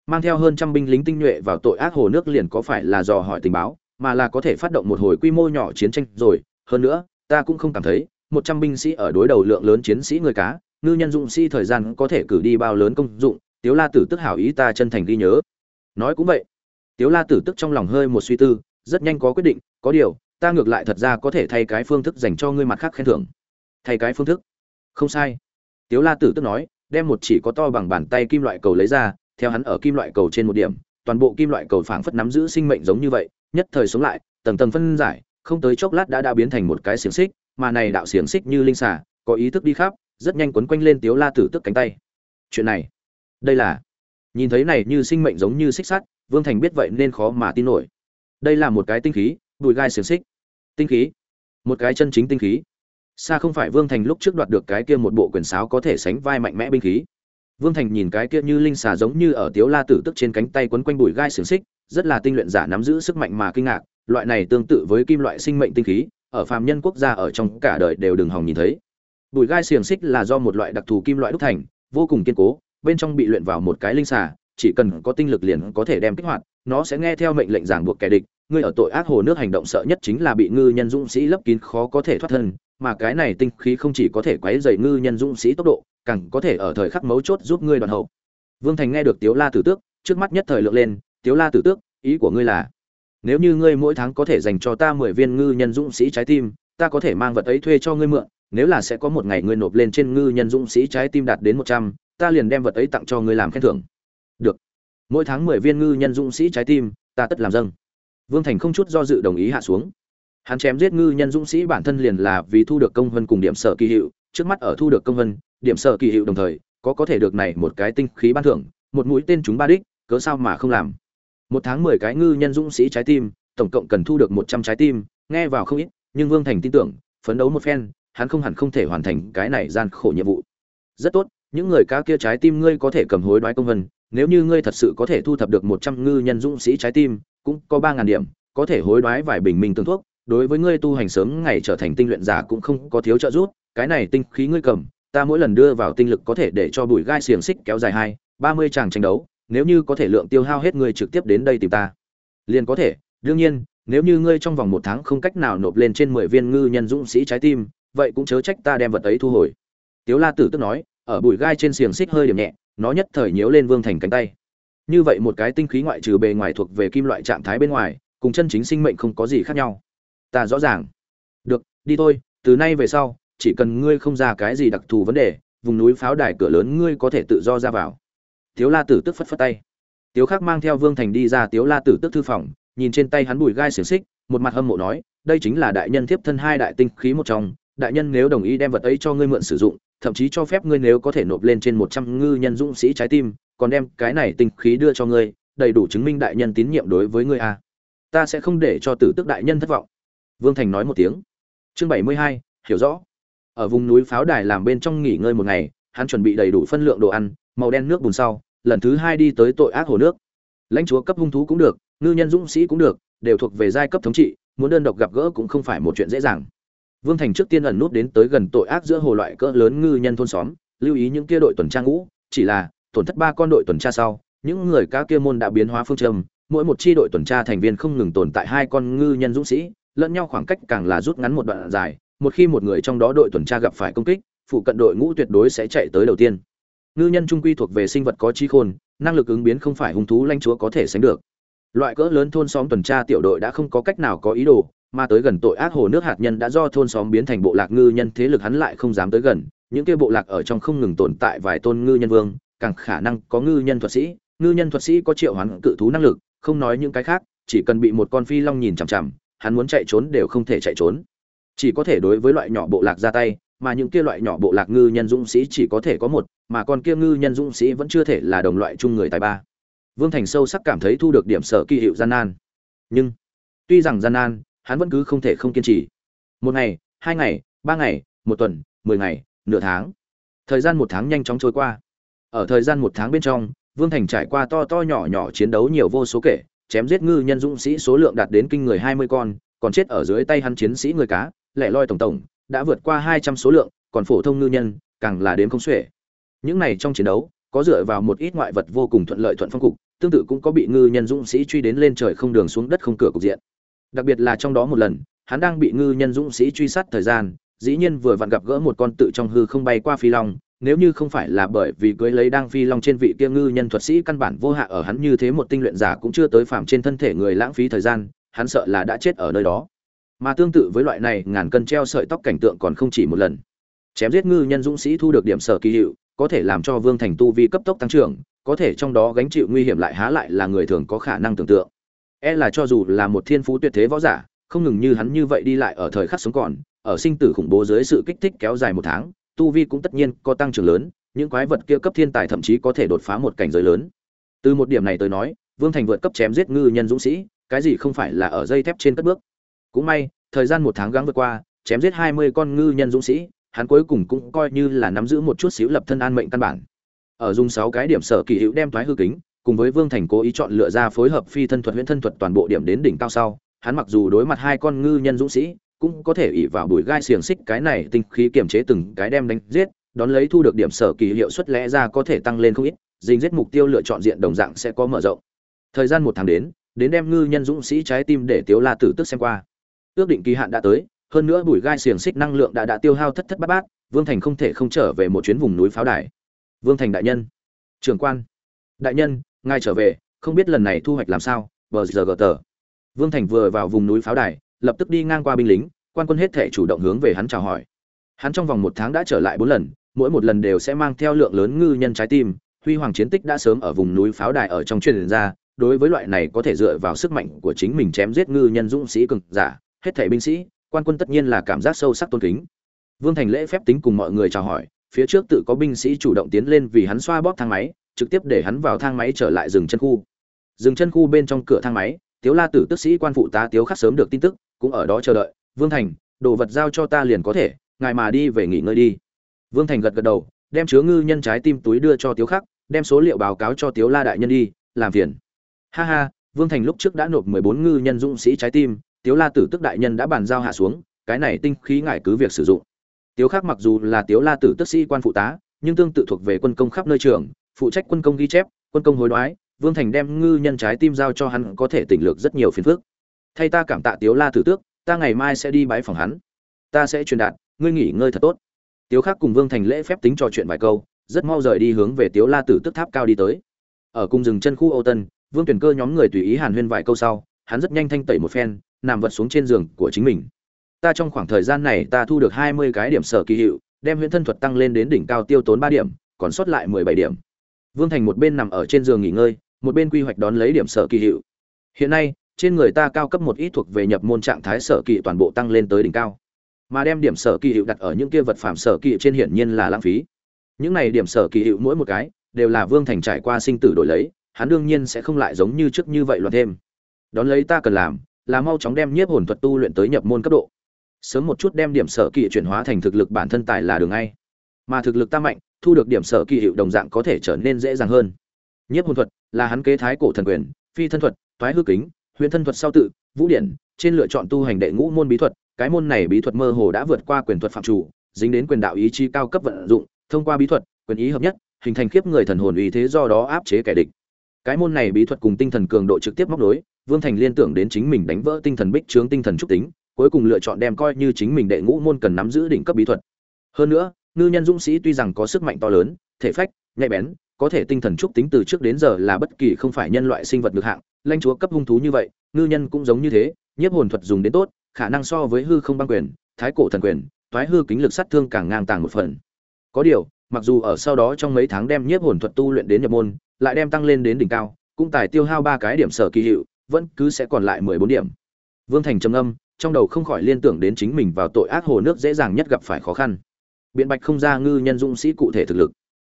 Mang theo hơn trăm binh lính tinh nhuệ vào tội ác hồ nước liền có phải là dò hỏi tình báo, mà là có thể phát động một hồi quy mô nhỏ chiến tranh rồi. Hơn nữa, ta cũng không cảm thấy, một trăm binh sĩ ở đối đầu lượng lớn chiến sĩ người cá, ngư nhân dụng sĩ thời gian có thể cử đi bao lớn công dụng, tiếu la tử tức hảo ý ta chân thành ghi nhớ. Nói cũng vậy, tiếu la tử tức trong lòng hơi một suy tư, rất nhanh có quyết định, có điều, ta ngược lại thật ra có thể thay cái phương thức dành cho ngươi mặt khác khen thưởng. Thay cái phương thức? Không sai tiếu la tử tức nói, đem một chỉ có to bằng bàn tay kim loại cầu lấy ra, theo hắn ở kim loại cầu trên một điểm, toàn bộ kim loại cầu phảng phất nắm giữ sinh mệnh giống như vậy, nhất thời sống lại, tầng tầng phân giải, không tới chốc lát đã đã biến thành một cái xiềng xích, mà này đạo xiềng xích như linh xà, có ý thức đi khắp, rất nhanh quấn quanh lên tiếu la tử tức cánh tay. Chuyện này, đây là, nhìn thấy này như sinh mệnh giống như xích sắt, vương thành biết vậy nên khó mà tin nổi. Đây là một cái tinh khí bùi gai xiềng xích. Tinh khí, một cái chân chính tinh khí xa không phải vương thành lúc trước đoạt được cái kia một bộ quyền sáo có thể sánh vai mạnh mẽ binh khí. Vương thành nhìn cái kia như linh xà giống như ở tiếu la tử tức trên cánh tay quấn quanh bùi gai xiềng xích, rất là tinh luyện giả nắm giữ sức mạnh mà kinh ngạc, loại này tương tự với kim loại sinh mệnh tinh khí, ở phàm nhân quốc gia ở trong cả đời đều đừng hòng nhìn thấy. Bùi gai xiềng xích là do một loại đặc thù kim loại đúc thành, vô cùng kiên cố, bên trong bị luyện vào một cái linh xà, chỉ cần có tinh lực liền có thể đem kích hoạt, nó sẽ nghe theo mệnh lệnh giảng buộc kẻ địch ngươi ở tội ác hồ nước hành động sợ nhất chính là bị ngư nhân dũng sĩ lấp kín khó có thể thoát thân, mà cái này tinh khí không chỉ có thể quấy dày ngư nhân dũng sĩ tốc độ, càng có thể ở thời khắc mấu chốt giúp ngươi đoàn hậu. Vương thành nghe được tiếu la tử tước, trước mắt nhất thời lượng lên, tiếu la tử tước, ý của ngươi là, nếu như ngươi mỗi tháng có thể dành cho ta mười viên ngư nhân dũng sĩ trái tim, ta có thể mang vật ấy thuê cho ngươi mượn, nếu là sẽ có một ngày ngươi nộp lên trên ngư nhân dũng sĩ trái tim đạt đến một trăm, ta liền đem vật ấy tặng cho ngươi làm khen thưởng. Được, mỗi tháng mười viên ngư nhân dũng sĩ trái tim, ta tất làm dâng vương thành không chút do dự đồng ý hạ xuống. Hắn chém giết ngư nhân dũng sĩ bản thân liền là vì thu được công vân cùng điểm sở kỳ hiệu, trước mắt ở thu được công vân, điểm sở kỳ hiệu đồng thời, có có thể được này một cái tinh khí ban thưởng, một mũi tên chúng ba đích, cớ sao mà không làm. Một tháng mười cái ngư nhân dũng sĩ trái tim, tổng cộng cần thu được một trăm trái tim, nghe vào không ít, nhưng vương thành tin tưởng, phấn đấu một phen, hắn không hẳn không thể hoàn thành cái này gian khổ nhiệm vụ. Rất tốt, những người cá kia trái tim ngươi có thể cầm hối đoái công vân, nếu như ngươi thật sự có thể thu thập được một trăm ngư nhân dũng sĩ trái tim cũng có ba ngàn điểm, có thể hối đoái vài bình minh tương thuốc, đối với ngươi tu hành sớm ngày trở thành tinh luyện giả cũng không có thiếu trợ giúp, cái này tinh khí ngươi cầm, ta mỗi lần đưa vào tinh lực có thể để cho bụi gai xiềng xích kéo dài hai, ba mươi tràng tranh đấu, nếu như có thể lượng tiêu hao hết ngươi trực tiếp đến đây tìm ta. Liền có thể, đương nhiên, nếu như ngươi trong vòng một tháng không cách nào nộp lên trên mười viên ngư nhân dũng sĩ trái tim, vậy cũng chớ trách ta đem vật ấy thu hồi. Tiếu la tử tức nói, ở bụi gai trên xiềng xích hơi điểm nhẹ, nó nhất thời nhiễu lên vương thành cánh tay như vậy một cái tinh khí ngoại trừ bề ngoài thuộc về kim loại trạng thái bên ngoài, cùng chân chính sinh mệnh không có gì khác nhau. Ta rõ ràng. Được, đi thôi, từ nay về sau, chỉ cần ngươi không ra cái gì đặc thù vấn đề, vùng núi pháo đài cửa lớn ngươi có thể tự do ra vào. Tiếu la tử tức phất phất tay. Tiếu khắc mang theo vương thành đi ra tiếu la tử tức thư phòng, nhìn trên tay hắn bùi gai xiềng xích, một mặt hâm mộ nói, đây chính là đại nhân thiếp thân hai đại tinh khí một trong, đại nhân nếu đồng ý đem vật ấy cho ngươi mượn sử dụng, thậm chí cho phép ngươi nếu có thể nộp lên trên một trăm ngư nhân dũng sĩ trái tim còn đem cái này tinh khí đưa cho ngươi, đầy đủ chứng minh đại nhân tín nhiệm đối với ngươi a à. ta sẽ không để cho tử tức đại nhân thất vọng. Vương thành nói một tiếng. Chương bảy mươi hai, hiểu rõ. Ở vùng núi pháo đài làm bên trong nghỉ ngơi một ngày, hắn chuẩn bị đầy đủ phân lượng đồ ăn, màu đen nước bùn sau, lần thứ hai đi tới tội ác hồ nước. Lãnh chúa cấp hung thú cũng được, ngư nhân dũng sĩ cũng được, đều thuộc về giai cấp thống trị, muốn đơn độc gặp gỡ cũng không phải một chuyện dễ dàng. Vương thành trước tiên ẩn nút đến tới gần tội ác giữa hồ loại cỡ lớn ngư nhân thôn xóm, lưu ý những kia đội tuần tra ngũ, chỉ là tổn thất ba con đội tuần tra sau, những người cá kia môn đã biến hóa phương châm, mỗi một chi đội tuần tra thành viên không ngừng tồn tại hai con ngư nhân dũng sĩ, lẫn nhau khoảng cách càng là rút ngắn một đoạn dài, một khi một người trong đó đội tuần tra gặp phải công kích, phụ cận đội ngũ tuyệt đối sẽ chạy tới đầu tiên. Ngư nhân trung quy thuộc về sinh vật có trí khôn, năng lực ứng biến không phải hung thú lanh chúa có thể sánh được. Loại cỡ lớn thôn xóm tuần tra tiểu đội đã không có cách nào có ý đồ, mà tới gần tội ác hồ nước hạt nhân đã do thôn xóm biến thành bộ lạc ngư nhân thế lực hắn lại không dám tới gần, những kia bộ lạc ở trong không ngừng tồn tại vài tôn ngư nhân vương càng khả năng có ngư nhân thuật sĩ, ngư nhân thuật sĩ có triệu hoán cự thú năng lực, không nói những cái khác, chỉ cần bị một con phi long nhìn chằm chằm, hắn muốn chạy trốn đều không thể chạy trốn. Chỉ có thể đối với loại nhỏ bộ lạc ra tay, mà những kia loại nhỏ bộ lạc ngư nhân dũng sĩ chỉ có thể có một, mà con kia ngư nhân dũng sĩ vẫn chưa thể là đồng loại chung người tài ba. Vương thành sâu sắc cảm thấy thu được điểm sở kỳ hiệu gian nan. Nhưng, tuy rằng gian nan, hắn vẫn cứ không thể không kiên trì. Một ngày, hai ngày, ba ngày, một tuần, mười ngày, nửa tháng. Thời gian một tháng nhanh chóng trôi qua ở thời gian một tháng bên trong, vương thành trải qua to to nhỏ nhỏ chiến đấu nhiều vô số kể, chém giết ngư nhân dũng sĩ số lượng đạt đến kinh người hai mươi con, còn chết ở dưới tay hắn chiến sĩ người cá, lẻ loi tổng tổng, đã vượt qua hai trăm số lượng, còn phổ thông ngư nhân, càng là đếm không xuể. Những này trong chiến đấu, có dựa vào một ít ngoại vật vô cùng thuận lợi thuận phong cục, tương tự cũng có bị ngư nhân dũng sĩ truy đến lên trời không đường xuống đất không cửa cục diện. Đặc biệt là trong đó một lần, hắn đang bị ngư nhân dũng sĩ truy sát thời gian, dĩ nhiên vừa vặn gặp gỡ một con tự trong hư không bay qua phi long nếu như không phải là bởi vì cưới lấy đang phi long trên vị kia ngư nhân thuật sĩ căn bản vô hạ ở hắn như thế một tinh luyện giả cũng chưa tới phạm trên thân thể người lãng phí thời gian, hắn sợ là đã chết ở nơi đó. Mà tương tự với loại này, ngàn cân treo sợi tóc cảnh tượng còn không chỉ một lần. Chém giết ngư nhân dũng sĩ thu được điểm sở kỳ hiệu, có thể làm cho vương thành tu vi cấp tốc tăng trưởng, có thể trong đó gánh chịu nguy hiểm lại há lại là người thường có khả năng tưởng tượng. E là cho dù là một thiên phú tuyệt thế võ giả, không ngừng như hắn như vậy đi lại ở thời khắc sống còn, ở sinh tử khủng bố dưới sự kích thích kéo dài một tháng tu vi cũng tất nhiên có tăng trưởng lớn, những quái vật kia cấp thiên tài thậm chí có thể đột phá một cảnh giới lớn. Từ một điểm này tới nói, vương thành vượt cấp chém giết ngư nhân dũng sĩ, cái gì không phải là ở dây thép trên cất bước. Cũng may, thời gian một tháng gắng vượt qua, chém giết hai mươi con ngư nhân dũng sĩ, hắn cuối cùng cũng coi như là nắm giữ một chút xíu lập thân an mệnh căn bản. Ở dùng sáu cái điểm sở kỳ hữu đem thoái hư kính, cùng với vương thành cố ý chọn lựa ra phối hợp phi thân thuật, huyễn thân thuật toàn bộ điểm đến đỉnh cao sau, hắn mặc dù đối mặt hai con ngư nhân dũng sĩ cũng có thể ỉ vào bụi gai xiềng xích cái này tinh khí kiểm chế từng cái đem đánh giết, đón lấy thu được điểm sở kỳ hiệu suất lẽ ra có thể tăng lên không ít dình giết mục tiêu lựa chọn diện đồng dạng sẽ có mở rộng. Thời gian một tháng đến đến đem ngư nhân dũng sĩ trái tim để tiếu la tử tức xem qua. Ước định kỳ hạn đã tới, hơn nữa bụi gai xiềng xích năng lượng đã đã tiêu hao thất thất bát bát, vương thành không thể không trở về một chuyến vùng núi pháo đài. Vương thành đại nhân. Trưởng quan. Đại nhân, ngài trở về, không biết lần này thu hoạch làm sao, bờ giờ gờ tờ. Vương thành vừa vào vùng núi pháo đài lập tức đi ngang qua binh lính, quan quân hết thể chủ động hướng về hắn chào hỏi. Hắn trong vòng một tháng đã trở lại bốn lần, mỗi một lần đều sẽ mang theo lượng lớn ngư nhân trái tim, huy hoàng chiến tích đã sớm ở vùng núi pháo đài ở trong truyền ra, đối với loại này có thể dựa vào sức mạnh của chính mình chém giết ngư nhân dũng sĩ cực giả, hết thể binh sĩ, quan quân tất nhiên là cảm giác sâu sắc tôn kính. Vương thành lễ phép tính cùng mọi người chào hỏi, phía trước tự có binh sĩ chủ động tiến lên vì hắn xoa bóp thang máy, trực tiếp để hắn vào thang máy trở lại rừng chân khu. Rừng chân khu bên trong cửa thang máy, tiếu la tử tức sĩ quan phụ tá tiếu khắc sớm được tin tức cũng ở đó chờ đợi. Vương thành, đồ vật giao cho ta liền có thể, ngài mà đi về nghỉ ngơi đi. Vương thành gật gật đầu, đem chứa ngư nhân trái tim túi đưa cho tiếu khắc, đem số liệu báo cáo cho tiếu la đại nhân đi, làm phiền. Ha ha, vương thành lúc trước đã nộp mười bốn ngư nhân dũng sĩ trái tim, tiếu la tử tức đại nhân đã bàn giao hạ xuống, cái này tinh khí ngại cứ việc sử dụng. Tiếu khắc mặc dù là tiếu la tử tức sĩ quan phụ tá, nhưng tương tự thuộc về quân công khắp nơi trường, phụ trách quân công ghi chép, quân công hối đoái, vương thành đem ngư nhân trái tim giao cho hắn có thể tỉnh lược rất nhiều phiền phức thay ta cảm tạ tiếu la tử tước, ta ngày mai sẽ đi bái phòng hắn. Ta sẽ truyền đạt, ngươi nghỉ ngơi thật tốt. Tiếu khắc cùng vương thành lễ phép tính trò chuyện vài câu, rất mau rời đi hướng về tiếu la tử tức tháp cao đi tới. Ở cung rừng chân khu âu tân, vương tuyển cơ nhóm người tùy ý hàn huyên vài câu sau, hắn rất nhanh thanh tẩy một phen, nằm vật xuống trên giường của chính mình. Ta trong khoảng thời gian này ta thu được hai mươi cái điểm sở kỳ hiệu, đem huyễn thân thuật tăng lên đến đỉnh cao tiêu tốn ba điểm, còn sót lại mười bảy điểm. Vương thành một bên nằm ở trên giường nghỉ ngơi, một bên quy hoạch đón lấy điểm sở kỳ hiệu. Hiện nay trên người ta cao cấp một ít thuộc về nhập môn trạng thái sở kỳ toàn bộ tăng lên tới đỉnh cao. Mà đem điểm sở kỳ hiệu đặt ở những kia vật phẩm sở kỳ trên hiển nhiên là lãng phí. Những này điểm sở kỳ hiệu mỗi một cái, đều là vương thành trải qua sinh tử đổi lấy, hắn đương nhiên sẽ không lại giống như trước như vậy loạn thêm. Đón lấy ta cần làm, là mau chóng đem nhiếp hồn thuật tu luyện tới nhập môn cấp độ. Sớm một chút đem điểm sở kỳ chuyển hóa thành thực lực bản thân tài là đường ngay. Mà thực lực ta mạnh, thu được điểm sở kỳ hiệu đồng dạng có thể trở nên dễ dàng hơn. Nhiếp hồn thuật là hắn kế thái cổ thần quyền, phi thân thuật, toái hư kính huyện thân thuật sau tự, vũ điển, trên lựa chọn tu hành đệ ngũ môn bí thuật, cái môn này bí thuật mơ hồ đã vượt qua quyền thuật phạm chủ, dính đến quyền đạo ý chí cao cấp vận dụng, thông qua bí thuật, quyền ý hợp nhất, hình thành khiếp người thần hồn uy thế do đó áp chế kẻ địch. Cái môn này bí thuật cùng tinh thần cường độ trực tiếp móc đối vương thành liên tưởng đến chính mình đánh vỡ tinh thần bích trướng tinh thần trúc tính, cuối cùng lựa chọn đem coi như chính mình đệ ngũ môn cần nắm giữ đỉnh cấp bí thuật. Hơn nữa, ngư nhân dũng sĩ tuy rằng có sức mạnh to lớn, thể phách, nhạy bén, có thể tinh thần trúc tính từ trước đến giờ là bất kỳ không phải nhân loại sinh vật được hạng lãnh chúa cấp hung thú như vậy, ngư nhân cũng giống như thế, nhiếp hồn thuật dùng đến tốt, khả năng so với hư không băng quyền, thái cổ thần quyền thoái hư kính lực sát thương càng ngang tàng một phần. Có điều, mặc dù ở sau đó trong mấy tháng đem nhiếp hồn thuật tu luyện đến nhập môn, lại đem tăng lên đến đỉnh cao, cũng tài tiêu hao ba cái điểm sở kỳ hiệu, vẫn cứ sẽ còn lại mười bốn điểm. Vương thành trầm âm trong đầu không khỏi liên tưởng đến chính mình vào tội ác hồ nước dễ dàng nhất gặp phải khó khăn. Biện bạch không ra ngư nhân dũng sĩ cụ thể thực lực.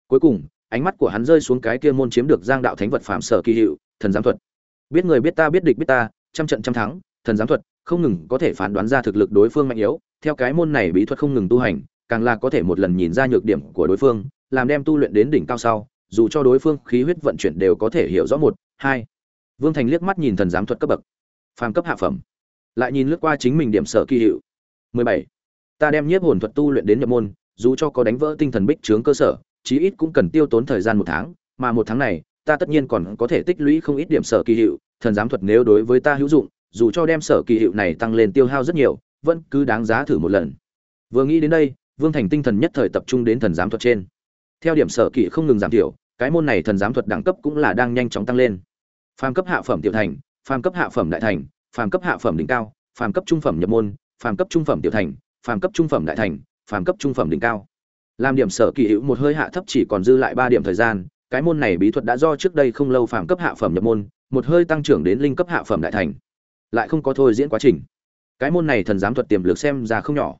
Cuối cùng, ánh mắt của hắn rơi xuống cái kia môn chiếm được giang đạo thánh vật phạm sở kỳ hiệu, thần giám thuật biết người biết ta, biết địch biết ta, trăm trận trăm thắng, thần giám thuật, không ngừng có thể phán đoán ra thực lực đối phương mạnh yếu. Theo cái môn này bí thuật không ngừng tu hành, càng là có thể một lần nhìn ra nhược điểm của đối phương, làm đem tu luyện đến đỉnh cao sau, dù cho đối phương khí huyết vận chuyển đều có thể hiểu rõ một, hai. Vương thành liếc mắt nhìn thần giám thuật cấp bậc, phàm cấp hạ phẩm, lại nhìn lướt qua chính mình điểm sở kỳ hiệu. Mười bảy. Ta đem nhiếp hồn thuật tu luyện đến nhập môn, dù cho có đánh vỡ tinh thần bích trướng cơ sở, chí ít cũng cần tiêu tốn thời gian một tháng, mà một tháng này ta tất nhiên còn có thể tích lũy không ít điểm sở kỳ hiệu, thần giám thuật nếu đối với ta hữu dụng, dù cho đem sở kỳ hiệu này tăng lên tiêu hao rất nhiều, vẫn cứ đáng giá thử một lần. Vừa nghĩ đến đây, vương thành tinh thần nhất thời tập trung đến thần giám thuật trên. Theo điểm sở kỳ không ngừng giảm thiểu, cái môn này thần giám thuật đẳng cấp cũng là đang nhanh chóng tăng lên. Phàm cấp hạ phẩm tiểu thành, phàm cấp hạ phẩm đại thành, phàm cấp hạ phẩm đỉnh cao, phàm cấp trung phẩm nhập môn, phàm cấp trung phẩm tiểu thành, phàm cấp trung phẩm đại thành, phàm cấp trung phẩm đỉnh cao. Làm điểm sở kỳ hữu một hơi hạ thấp chỉ còn dư lại ba điểm thời gian cái môn này bí thuật đã do trước đây không lâu phạm cấp hạ phẩm nhập môn, một hơi tăng trưởng đến linh cấp hạ phẩm đại thành. Lại không có thôi diễn quá trình. Cái môn này thần giám thuật tiềm lực xem ra không nhỏ.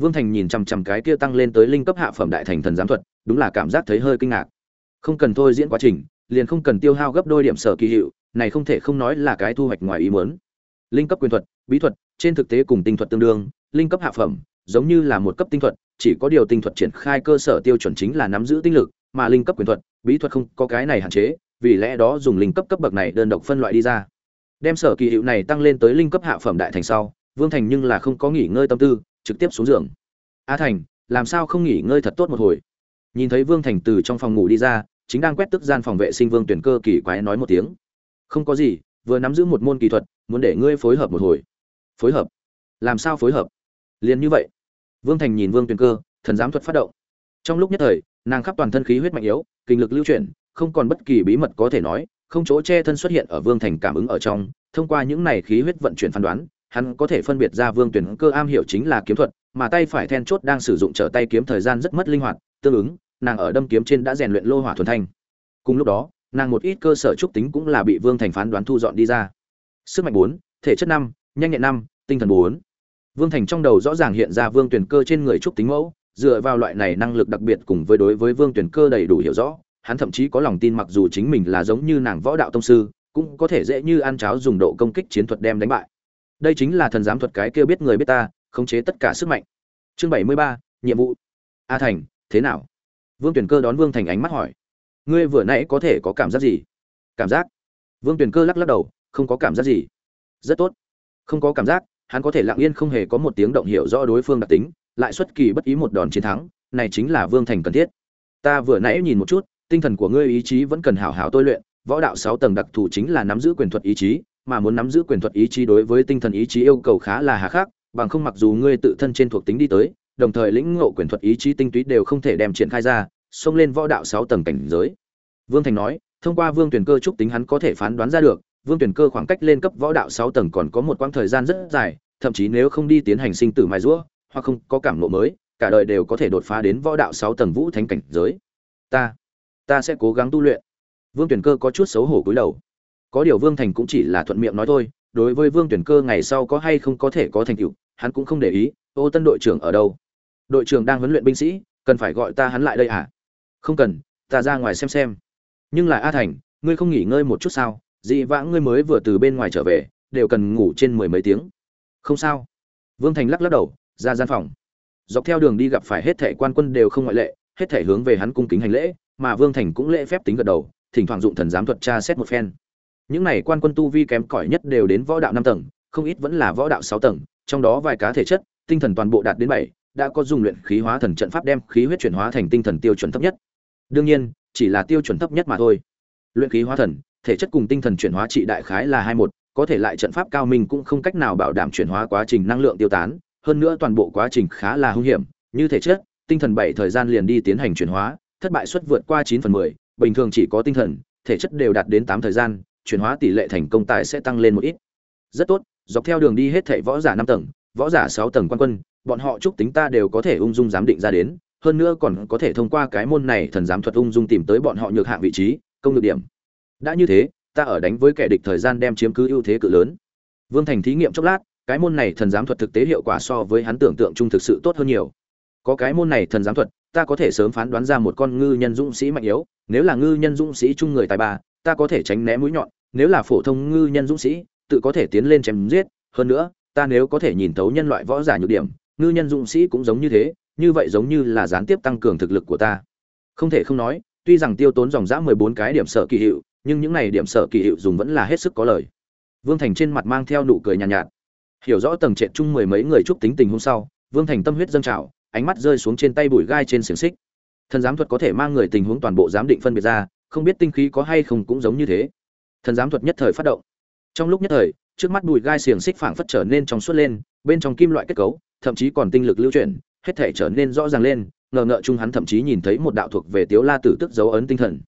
Vương thành nhìn chằm chằm cái kia tăng lên tới linh cấp hạ phẩm đại thành thần giám thuật, đúng là cảm giác thấy hơi kinh ngạc. Không cần thôi diễn quá trình, liền không cần tiêu hao gấp đôi điểm sở kỳ hiệu, này không thể không nói là cái thu hoạch ngoài ý muốn. Linh cấp quyền thuật, bí thuật, trên thực tế cùng tinh thuật tương đương, linh cấp hạ phẩm, giống như là một cấp tinh thuật, chỉ có điều tinh thuật triển khai cơ sở tiêu chuẩn chính là nắm giữ tinh lực mà linh cấp quyền thuật, bí thuật không có cái này hạn chế, vì lẽ đó dùng linh cấp cấp bậc này đơn độc phân loại đi ra. Đem sở kỳ hiệu này tăng lên tới linh cấp hạ phẩm đại thành sau, vương thành nhưng là không có nghỉ ngơi tâm tư, trực tiếp xuống giường. A thành, làm sao không nghỉ ngơi thật tốt một hồi? Nhìn thấy vương thành từ trong phòng ngủ đi ra, chính đang quét tức gian phòng vệ sinh vương tuyển cơ kỳ quái nói một tiếng. Không có gì, vừa nắm giữ một môn kỹ thuật, muốn để ngươi phối hợp một hồi. Phối hợp? Làm sao phối hợp? Liền như vậy. Vương thành nhìn vương tuyển cơ, thần giám thuật phát động. Trong lúc nhất thời nàng khắp toàn thân khí huyết mạnh yếu, kinh lực lưu chuyển, không còn bất kỳ bí mật có thể nói, không chỗ che thân xuất hiện ở vương thành cảm ứng ở trong, thông qua những này khí huyết vận chuyển phán đoán, hắn có thể phân biệt ra vương tuyển cơ am hiểu chính là kiếm thuật, mà tay phải then chốt đang sử dụng trở tay kiếm thời gian rất mất linh hoạt, tương ứng, nàng ở đâm kiếm trên đã rèn luyện lô hỏa thuần thanh. Cùng lúc đó, nàng một ít cơ sở trúc tính cũng là bị vương thành phán đoán thu dọn đi ra. Sức mạnh bốn, thể chất năm, nhanh nhẹn năm, tinh thần bốn. Vương thành trong đầu rõ ràng hiện ra vương tuyển cơ trên người trúc tính mẫu dựa vào loại này năng lực đặc biệt cùng với đối với vương tuyển cơ đầy đủ hiểu rõ, hắn thậm chí có lòng tin mặc dù chính mình là giống như nàng võ đạo tông sư, cũng có thể dễ như ăn cháo dùng độ công kích chiến thuật đem đánh bại. Đây chính là thần giám thuật cái kia biết người biết ta, khống chế tất cả sức mạnh. Chương bảy mươi ba, nhiệm vụ. A thành, thế nào? Vương tuyển cơ đón vương thành ánh mắt hỏi. Ngươi vừa nãy có thể có cảm giác gì? Cảm giác? Vương tuyển cơ lắc lắc đầu, không có cảm giác gì. Rất tốt. Không có cảm giác, hắn có thể lặng yên không hề có một tiếng động hiểu rõ đối phương đặc tính lại xuất kỳ bất ý một đòn chiến thắng này chính là vương thành cần thiết. Ta vừa nãy nhìn một chút tinh thần của ngươi ý chí vẫn cần hảo hảo tôi luyện võ đạo sáu tầng đặc thù chính là nắm giữ quyền thuật ý chí mà muốn nắm giữ quyền thuật ý chí đối với tinh thần ý chí yêu cầu khá là hà khắc bằng không mặc dù ngươi tự thân trên thuộc tính đi tới đồng thời lĩnh ngộ quyền thuật ý chí tinh túy đều không thể đem triển khai ra xông lên võ đạo sáu tầng cảnh giới. Vương thành nói thông qua vương tuyển cơ trúc tính hắn có thể phán đoán ra được vương tuyển cơ khoảng cách lên cấp võ đạo sáu tầng còn có một quãng thời gian rất dài thậm chí nếu không đi tiến hành sinh tử mài giũa, hoặc không có cảm ngộ mới, cả đời đều có thể đột phá đến võ đạo sáu tầng vũ thánh cảnh giới. Ta ta sẽ cố gắng tu luyện. Vương tuyển cơ có chút xấu hổ cúi đầu. Có điều vương thành cũng chỉ là thuận miệng nói thôi, đối với vương tuyển cơ ngày sau có hay không có thể có thành tựu, hắn cũng không để ý, ô tân đội trưởng ở đâu? Đội trưởng đang huấn luyện binh sĩ, cần phải gọi ta hắn lại đây à không cần, ta ra ngoài xem xem. Nhưng là a thành, ngươi không nghỉ ngơi một chút sao? Dị vãng ngươi mới vừa từ bên ngoài trở về, đều cần ngủ trên mười mấy tiếng. Không sao. Vương thành lắc lắc đầu ra gian phòng. Dọc theo đường đi gặp phải hết thệ quan quân đều không ngoại lệ, hết thể hướng về hắn cung kính hành lễ, mà vương thành cũng lễ phép tính gật đầu, thỉnh thoảng dụng thần giám thuật tra xét một phen. Những này quan quân tu vi kém cỏi nhất đều đến võ đạo năm tầng, không ít vẫn là võ đạo sáu tầng, trong đó vài cá thể chất, tinh thần toàn bộ đạt đến bảy, đã có dùng luyện khí hóa thần trận pháp đem khí huyết chuyển hóa thành tinh thần tiêu chuẩn thấp nhất. Đương nhiên, chỉ là tiêu chuẩn thấp nhất mà thôi. Luyện khí hóa thần, thể chất cùng tinh thần chuyển hóa trị đại khái là hai một, có thể lại trận pháp cao minh cũng không cách nào bảo đảm chuyển hóa quá trình năng lượng tiêu tán hơn nữa toàn bộ quá trình khá là hung hiểm, như thể chất, tinh thần bảy thời gian liền đi tiến hành chuyển hóa, thất bại suất vượt qua chín phần mười, bình thường chỉ có tinh thần, thể chất đều đạt đến tám thời gian, chuyển hóa tỷ lệ thành công tại sẽ tăng lên một ít. Rất tốt, dọc theo đường đi hết thảy võ giả năm tầng, võ giả sáu tầng quan quân, bọn họ chúc tính ta đều có thể ung dung giám định ra đến, hơn nữa còn có thể thông qua cái môn này thần giám thuật ung dung tìm tới bọn họ nhược hạng vị trí, công nhược điểm. Đã như thế, ta ở đánh với kẻ địch thời gian đem chiếm cứ ưu thế cự lớn. Vương thành thí nghiệm chốc lát cái môn này thần giám thuật thực tế hiệu quả so với hắn tưởng tượng chung thực sự tốt hơn nhiều. Có cái môn này thần giám thuật ta có thể sớm phán đoán ra một con ngư nhân dũng sĩ mạnh yếu nếu là ngư nhân dũng sĩ chung người tài ba ta có thể tránh né mũi nhọn nếu là phổ thông ngư nhân dũng sĩ tự có thể tiến lên chém giết hơn nữa ta nếu có thể nhìn thấu nhân loại võ giả nhược điểm ngư nhân dũng sĩ cũng giống như thế như vậy giống như là gián tiếp tăng cường thực lực của ta. Không thể không nói tuy rằng tiêu tốn dòng dã mười bốn cái điểm sở kỳ hiệu nhưng những này điểm sở kỳ hiệu dùng vẫn là hết sức có lời. Vương thành trên mặt mang theo nụ cười nhàn nhạt, nhạt hiểu rõ tầng trệt chung mười mấy người chúc tính tình hôm sau, vương thành tâm huyết dâng trào, ánh mắt rơi xuống trên tay bụi gai trên xiềng xích. Thần giám thuật có thể mang người tình huống toàn bộ giám định phân biệt ra, không biết tinh khí có hay không cũng giống như thế. Thần giám thuật nhất thời phát động. Trong lúc nhất thời, trước mắt bụi gai xiềng xích phảng phất trở nên trong suốt lên, bên trong kim loại kết cấu, thậm chí còn tinh lực lưu chuyển, hết thể trở nên rõ ràng lên, ngờ ngợ chung hắn thậm chí nhìn thấy một đạo thuộc về tiếu la tử tức dấu ấn tinh thần.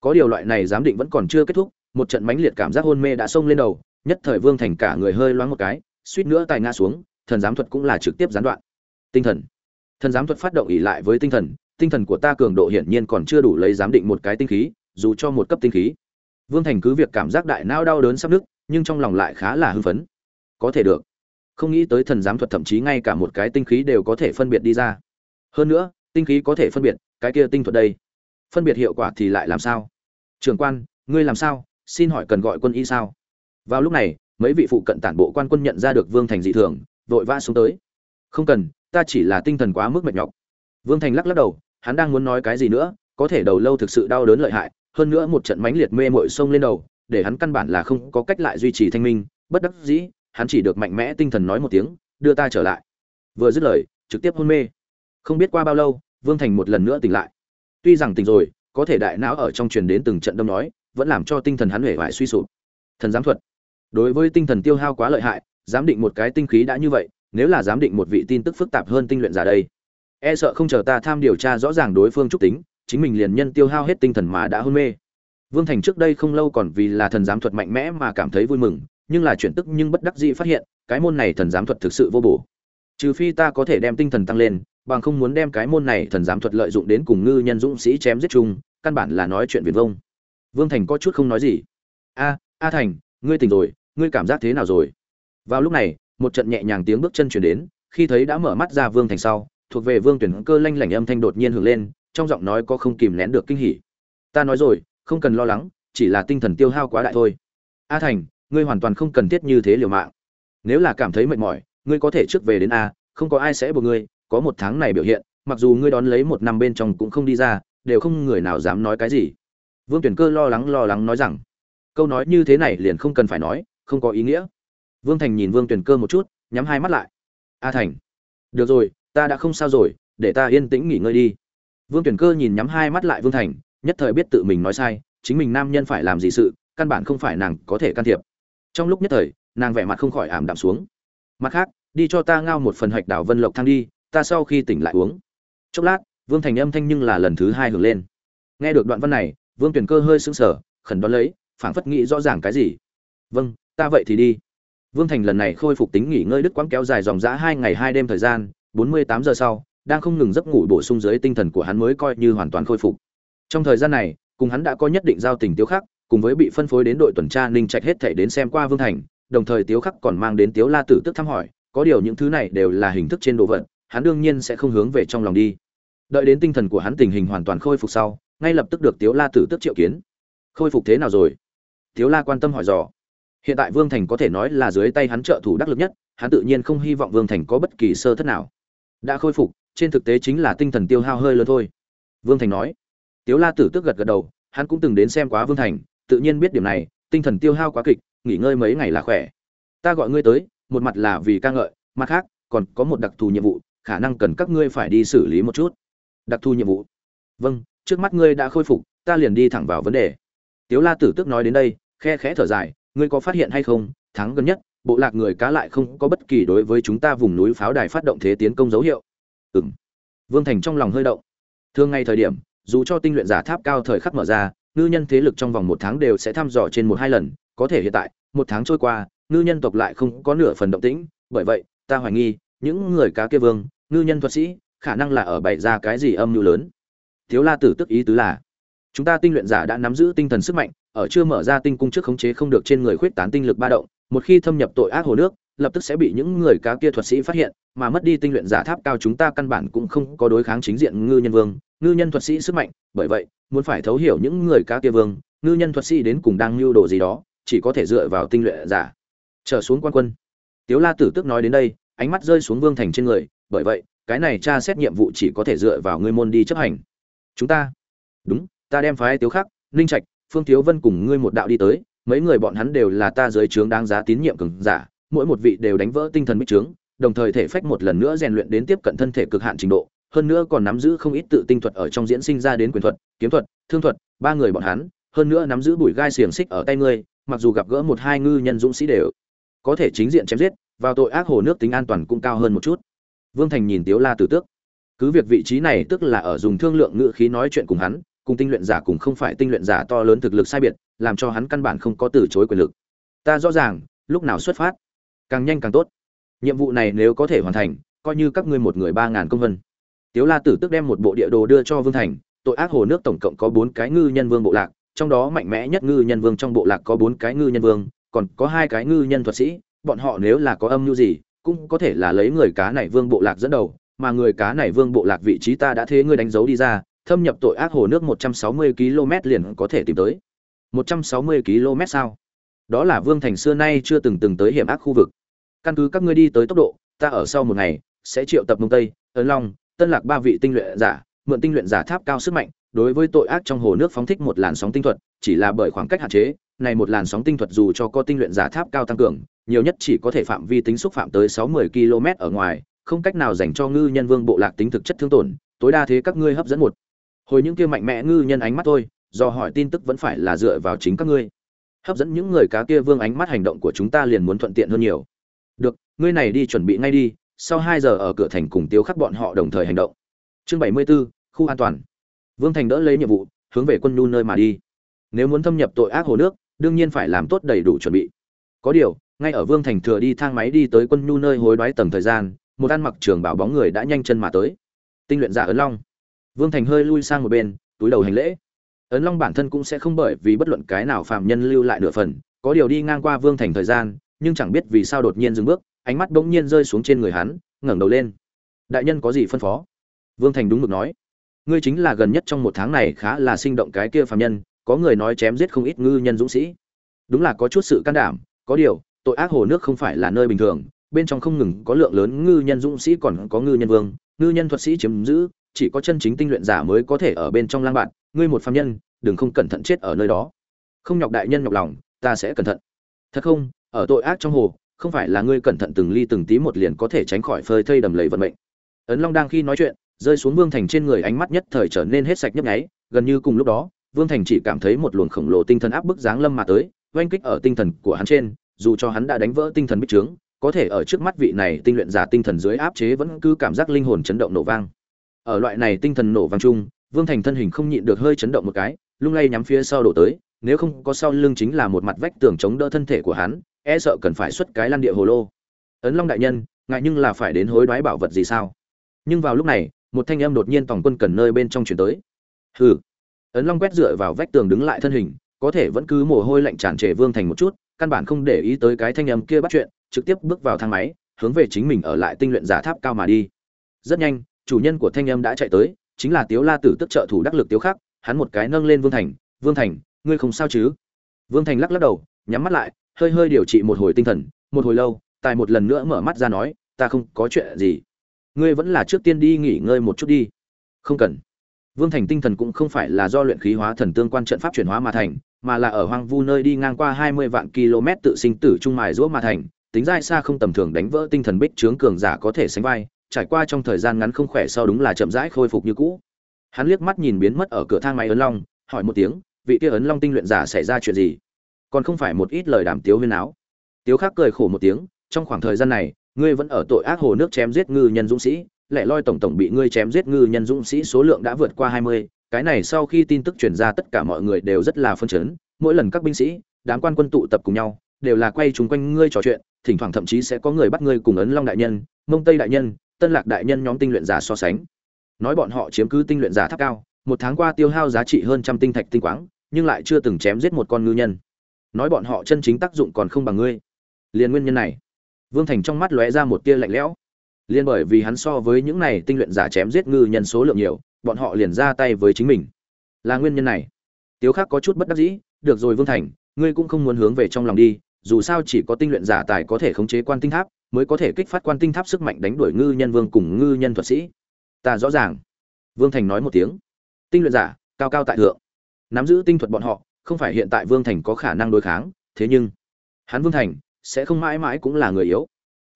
Có điều loại này giám định vẫn còn chưa kết thúc, một trận mãnh liệt cảm giác hôn mê đã xông lên đầu, nhất thời vương thành cả người hơi loáng một cái suýt nữa tài ngã xuống, thần giám thuật cũng là trực tiếp gián đoạn. Tinh thần. Thần giám thuật phát động ỉ lại với tinh thần tinh thần của ta cường độ hiển nhiên còn chưa đủ lấy giám định một cái tinh khí, dù cho một cấp tinh khí. Vương thành cứ việc cảm giác đại não đau đớn sắp nứt, nhưng trong lòng lại khá là hưng phấn. Có thể được. Không nghĩ tới thần giám thuật thậm chí ngay cả một cái tinh khí đều có thể phân biệt đi ra. Hơn nữa, tinh khí có thể phân biệt, cái kia tinh thuật đây. Phân biệt hiệu quả thì lại làm sao? Trường quan, ngươi làm sao? Xin hỏi cần gọi quân y sao? Vào lúc này mấy vị phụ cận tản bộ quan quân nhận ra được vương thành dị thường, vội vã xuống tới. Không cần, ta chỉ là tinh thần quá mức mệt nhọc. Vương thành lắc lắc đầu, hắn đang muốn nói cái gì nữa, có thể đầu lâu thực sự đau đớn lợi hại, hơn nữa một trận mánh liệt mê mội sông lên đầu, để hắn căn bản là không có cách lại duy trì thanh minh, bất đắc dĩ, hắn chỉ được mạnh mẽ tinh thần nói một tiếng, đưa ta trở lại. Vừa dứt lời, trực tiếp hôn mê. Không biết qua bao lâu, vương thành một lần nữa tỉnh lại. Tuy rằng tỉnh rồi, có thể đại não ở trong truyền đến từng trận đâm nói, vẫn làm cho tinh thần hắn hể vải suy sụp. Thần giám thuật đối với tinh thần tiêu hao quá lợi hại, giám định một cái tinh khí đã như vậy, nếu là giám định một vị tin tức phức tạp hơn tinh luyện giả đây e sợ không chờ ta tham điều tra rõ ràng đối phương trúc tính, chính mình liền nhân tiêu hao hết tinh thần mà đã hôn mê. Vương thành trước đây không lâu còn vì là thần giám thuật mạnh mẽ mà cảm thấy vui mừng, nhưng là chuyển tức nhưng bất đắc dĩ phát hiện, cái môn này thần giám thuật thực sự vô bổ. Trừ phi ta có thể đem tinh thần tăng lên, bằng không muốn đem cái môn này thần giám thuật lợi dụng đến cùng ngư nhân dũng sĩ chém giết chung, căn bản là nói chuyện viền vông. Vương thành có chút không nói gì. A a thành ngươi tỉnh rồi, ngươi cảm giác thế nào rồi? Vào lúc này, một trận nhẹ nhàng tiếng bước chân chuyển đến, khi thấy đã mở mắt ra vương thành sau, thuộc về vương tuyển cơ lanh lảnh âm thanh đột nhiên hưởng lên, trong giọng nói có không kìm nén được kinh hỉ. Ta nói rồi, không cần lo lắng, chỉ là tinh thần tiêu hao quá đại thôi. A thành, ngươi hoàn toàn không cần thiết như thế liều mạng. Nếu là cảm thấy mệt mỏi, ngươi có thể trước về đến a, không có ai sẽ buộc ngươi, có một tháng này biểu hiện, mặc dù ngươi đón lấy một năm bên trong cũng không đi ra, đều không người nào dám nói cái gì. Vương tuyển cơ lo lắng lo lắng nói rằng câu nói như thế này liền không cần phải nói, không có ý nghĩa. Vương thành nhìn vương Tuyền cơ một chút, nhắm hai mắt lại. A thành, được rồi, ta đã không sao rồi, để ta yên tĩnh nghỉ ngơi đi. Vương Tuyền cơ nhìn nhắm hai mắt lại vương thành, nhất thời biết tự mình nói sai, chính mình nam nhân phải làm gì sự, căn bản không phải nàng có thể can thiệp. Trong lúc nhất thời, nàng vẻ mặt không khỏi ảm đạm xuống. Mặt khác, đi cho ta ngao một phần hạch đảo vân lộc thang đi, ta sau khi tỉnh lại uống. Chốc lát, vương thành âm thanh nhưng là lần thứ hai hưởng lên. Nghe được đoạn văn này, vương tuyển cơ hơi sững sờ, khẩn đón lấy phảng phất nghĩ rõ ràng cái gì. Vâng ta vậy thì đi. Vương thành lần này khôi phục tính nghỉ ngơi đứt quãng kéo dài dòng dã hai ngày hai đêm thời gian, bốn mươi tám giờ sau, đang không ngừng giấc ngủ bổ sung dưới tinh thần của hắn mới coi như hoàn toàn khôi phục. Trong thời gian này, cùng hắn đã có nhất định giao tình tiêu khắc, cùng với bị phân phối đến đội tuần tra ninh trạch hết thể đến xem qua vương thành, đồng thời tiếu khắc còn mang đến tiếu la tử tức thăm hỏi, có điều những thứ này đều là hình thức trên đồ vật, hắn đương nhiên sẽ không hướng về trong lòng đi. Đợi đến tinh thần của hắn tình hình hoàn toàn khôi phục sau, ngay lập tức được tiếu la tử tức triệu kiến. Khôi phục thế nào rồi? Tiếu la quan tâm hỏi dò. Hiện tại vương thành có thể nói là dưới tay hắn trợ thủ đắc lực nhất, hắn tự nhiên không hy vọng vương thành có bất kỳ sơ thất nào. Đã khôi phục, trên thực tế chính là tinh thần tiêu hao hơi lớn thôi. Vương thành nói. Tiếu la tử tức gật gật đầu, hắn cũng từng đến xem quá vương thành, tự nhiên biết điểm này, tinh thần tiêu hao quá kịch, nghỉ ngơi mấy ngày là khỏe. Ta gọi ngươi tới, một mặt là vì ca ngợi, mặt khác, còn có một đặc thù nhiệm vụ, khả năng cần các ngươi phải đi xử lý một chút. Đặc thù nhiệm vụ. Vâng trước mắt ngươi đã khôi phục, ta liền đi thẳng vào vấn đề. Tiếu la tử tức nói đến đây khe khẽ thở dài, ngươi có phát hiện hay không? Tháng gần nhất, bộ lạc người cá lại không có bất kỳ đối với chúng ta vùng núi pháo đài phát động thế tiến công dấu hiệu. Ừng vương thành trong lòng hơi động. Thường ngay thời điểm, dù cho tinh luyện giả tháp cao thời khắc mở ra, ngư nhân thế lực trong vòng một tháng đều sẽ thăm dò trên một hai lần, có thể hiện tại, một tháng trôi qua, ngư nhân tộc lại không có nửa phần động tĩnh. Bởi vậy, ta hoài nghi, những người cá kia vương, ngư nhân thuật sĩ, khả năng là ở bày ra cái gì âm mưu lớn? Thiếu la tử tức ý tứ là, chúng ta tinh luyện giả đã nắm giữ tinh thần sức mạnh ở chưa mở ra tinh cung trước khống chế không được trên người khuyết tán tinh lực ba động, một khi thâm nhập tội ác hồ nước, lập tức sẽ bị những người cá kia thuật sĩ phát hiện, mà mất đi tinh luyện giả tháp cao chúng ta căn bản cũng không có đối kháng chính diện ngư nhân vương. Ngư nhân thuật sĩ sức mạnh, bởi vậy, muốn phải thấu hiểu những người cá kia vương, ngư nhân thuật sĩ đến cùng đang nưu đồ gì đó, chỉ có thể dựa vào tinh luyện giả. Trở xuống quan quân. Tiếu la tử tức nói đến đây, ánh mắt rơi xuống vương thành trên người, bởi vậy, cái này tra xét nhiệm vụ chỉ có thể dựa vào ngươi môn đi chấp hành. Chúng ta. Đúng, ta đem phái tiếu khắc, ninh trạch phương tiếu vân cùng ngươi một đạo đi tới, mấy người bọn hắn đều là ta dưới trướng đáng giá tín nhiệm cường giả, mỗi một vị đều đánh vỡ tinh thần bích trướng, đồng thời thể phách một lần nữa rèn luyện đến tiếp cận thân thể cực hạn trình độ, hơn nữa còn nắm giữ không ít tự tinh thuật ở trong diễn sinh ra đến quyền thuật, kiếm thuật, thương thuật, ba người bọn hắn, hơn nữa nắm giữ bùi gai xiềng xích ở tay ngươi, mặc dù gặp gỡ một hai ngư nhân dũng sĩ đều có thể chính diện chém giết, vào tội ác hồ nước tính an toàn cũng cao hơn một chút. Vương thành nhìn tiếu la tử tước. Cứ việc vị trí này tức là ở dùng thương lượng ngữ khí nói chuyện cùng hắn cùng tinh luyện giả cùng không phải tinh luyện giả to lớn thực lực sai biệt, làm cho hắn căn bản không có từ chối quyền lực. Ta rõ ràng, lúc nào xuất phát, càng nhanh càng tốt. Nhiệm vụ này nếu có thể hoàn thành, coi như các ngươi một người ba ngàn công vân. Tiếu la tử tức đem một bộ địa đồ đưa cho vương thành, tội ác hồ nước tổng cộng có bốn cái ngư nhân vương bộ lạc, trong đó mạnh mẽ nhất ngư nhân vương trong bộ lạc có bốn cái ngư nhân vương, còn có hai cái ngư nhân thuật sĩ, bọn họ nếu là có âm mưu gì, cũng có thể là lấy người cá này vương bộ lạc dẫn đầu, mà người cá này vương bộ lạc vị trí ta đã thế ngươi đánh dấu đi ra thâm nhập tội ác hồ nước 160 km liền có thể tìm tới. 160 km sao? Đó là vương thành xưa nay chưa từng từng tới hiểm ác khu vực. Căn cứ các ngươi đi tới tốc độ, ta ở sau một ngày sẽ triệu tập mông tây, ấn long, tân lạc ba vị tinh luyện giả, mượn tinh luyện giả tháp cao sức mạnh, đối với tội ác trong hồ nước phóng thích một làn sóng tinh thuật, chỉ là bởi khoảng cách hạn chế, này một làn sóng tinh thuật dù cho có tinh luyện giả tháp cao tăng cường, nhiều nhất chỉ có thể phạm vi tính xúc phạm tới 60 km ở ngoài, không cách nào dành cho ngư nhân vương bộ lạc tính thực chất thương tổn, tối đa thế các ngươi hấp dẫn một hồi những kia mạnh mẽ ngư nhân ánh mắt thôi do hỏi tin tức vẫn phải là dựa vào chính các ngươi. Hấp dẫn những người cá kia vương ánh mắt hành động của chúng ta liền muốn thuận tiện hơn nhiều. Được ngươi này đi chuẩn bị ngay đi sau hai giờ ở cửa thành cùng tiêu khắc bọn họ đồng thời hành động. Chương bảy mươi 74, khu an toàn. Vương thành đỡ lấy nhiệm vụ hướng về quân nhu nơi mà đi. Nếu muốn thâm nhập tội ác hồ nước đương nhiên phải làm tốt đầy đủ chuẩn bị. Có điều ngay ở vương thành thừa đi thang máy đi tới quân nhu nơi hối đoái tầng thời gian một ăn mặc trường bảo bóng người đã nhanh chân mà tới. Tinh luyện giả ấn long vương thành hơi lui sang một bên, túi đầu hành lễ. Ấn long bản thân cũng sẽ không bởi vì bất luận cái nào phạm nhân lưu lại nửa phần, có điều đi ngang qua vương thành thời gian, nhưng chẳng biết vì sao đột nhiên dừng bước, ánh mắt bỗng nhiên rơi xuống trên người hắn, ngẩng đầu lên. Đại nhân có gì phân phó? Vương thành đúng mực nói. Ngươi chính là gần nhất trong một tháng này khá là sinh động cái kia phạm nhân, có người nói chém giết không ít ngư nhân dũng sĩ. Đúng là có chút sự can đảm, có điều, tội ác hồ nước không phải là nơi bình thường, bên trong không ngừng có lượng lớn ngư nhân dũng sĩ còn có ngư nhân vương, ngư nhân thuật sĩ chiếm giữ chỉ có chân chính tinh luyện giả mới có thể ở bên trong lang bạn, ngươi một phạm nhân, đừng không cẩn thận chết ở nơi đó. Không nhọc đại nhân nhọc lòng, ta sẽ cẩn thận. Thật không? Ở tội ác trong hồ, không phải là ngươi cẩn thận từng ly từng tí một liền có thể tránh khỏi phơi thây đầm lầy vận mệnh. Ấn long đang khi nói chuyện, rơi xuống vương thành trên người ánh mắt nhất thời trở nên hết sạch nhấp nháy, gần như cùng lúc đó, vương thành chỉ cảm thấy một luồng khổng lồ tinh thần áp bức giáng lâm mà tới, oanh kích ở tinh thần của hắn trên, dù cho hắn đã đánh vỡ tinh thần bích trướng, có thể ở trước mắt vị này tinh luyện giả tinh thần dưới áp chế vẫn cứ cảm giác linh hồn chấn động nổ vang ở loại này tinh thần nổ vang chung, vương thành thân hình không nhịn được hơi chấn động một cái, lung lay nhắm phía sau đổ tới, nếu không có sau lưng chính là một mặt vách tường chống đỡ thân thể của hắn e sợ cần phải xuất cái lăn địa hồ lô. Ấn long đại nhân, ngại nhưng là phải đến hối đoái bảo vật gì sao? Nhưng vào lúc này, một thanh âm đột nhiên tổng quân cần nơi bên trong chuyển tới. Hừ. Ấn long quét dựa vào vách tường đứng lại thân hình, có thể vẫn cứ mồ hôi lạnh tràn trề vương thành một chút, căn bản không để ý tới cái thanh âm kia bắt chuyện, trực tiếp bước vào thang máy, hướng về chính mình ở lại tinh luyện giả tháp cao mà đi. Rất nhanh chủ nhân của thanh âm đã chạy tới, chính là tiếu la tử tức trợ thủ đắc lực tiếu khắc, hắn một cái nâng lên vương thành vương thành, ngươi không sao chứ? Vương thành lắc lắc đầu, nhắm mắt lại, hơi hơi điều trị một hồi tinh thần, một hồi lâu, tài một lần nữa mở mắt ra nói, ta không có chuyện gì. Ngươi vẫn là trước tiên đi nghỉ ngơi một chút đi. Không cần. Vương thành tinh thần cũng không phải là do luyện khí hóa thần tương quan trận pháp chuyển hóa mà thành, mà là ở hoang vu nơi đi ngang qua hai mươi vạn km tự sinh tử trung mài giũa mà thành, tính dai xa không tầm thường đánh vỡ tinh thần bích trướng cường giả có thể sánh vai trải qua trong thời gian ngắn không khỏe sau đúng là chậm rãi khôi phục như cũ. Hắn liếc mắt nhìn biến mất ở cửa thang máy ấn long, hỏi một tiếng, vị kia ấn long tinh luyện giả xảy ra chuyện gì? Còn không phải một ít lời đàm tiếu huyên áo. Tiếu khắc cười khổ một tiếng, trong khoảng thời gian này, ngươi vẫn ở tội ác hồ nước chém giết ngư nhân dũng sĩ, lẻ loi tổng tổng bị ngươi chém giết ngư nhân dũng sĩ số lượng đã vượt qua hai mươi, cái này sau khi tin tức truyền ra tất cả mọi người đều rất là phân chấn, mỗi lần các binh sĩ, đám quan quân tụ tập cùng nhau, đều là quay chung quanh ngươi trò chuyện, thỉnh thoảng thậm chí sẽ có người bắt ngươi cùng ấn long đại nhân, mông tây đại nhân tân lạc đại nhân nhóm tinh luyện giả so sánh. Nói bọn họ chiếm cứ tinh luyện giả tháp cao, một tháng qua tiêu hao giá trị hơn trăm tinh thạch tinh quáng, nhưng lại chưa từng chém giết một con ngư nhân. Nói bọn họ chân chính tác dụng còn không bằng ngươi. Liền nguyên nhân này. Vương thành trong mắt lóe ra một tia lạnh lẽo. Liền bởi vì hắn so với những này tinh luyện giả chém giết ngư nhân số lượng nhiều, bọn họ liền ra tay với chính mình. Là nguyên nhân này. Tiếu khắc có chút bất đắc dĩ, được rồi vương thành, ngươi cũng không muốn hướng về trong lòng đi, dù sao chỉ có tinh luyện giả tài có thể khống chế quan tinh tháp mới có thể kích phát quan tinh tháp sức mạnh đánh đuổi ngư nhân vương cùng ngư nhân thuật sĩ. Ta rõ ràng. Vương thành nói một tiếng. Tinh luyện giả, cao cao tại thượng. Nắm giữ tinh thuật bọn họ, không phải hiện tại vương thành có khả năng đối kháng, thế nhưng hắn vương thành sẽ không mãi mãi cũng là người yếu.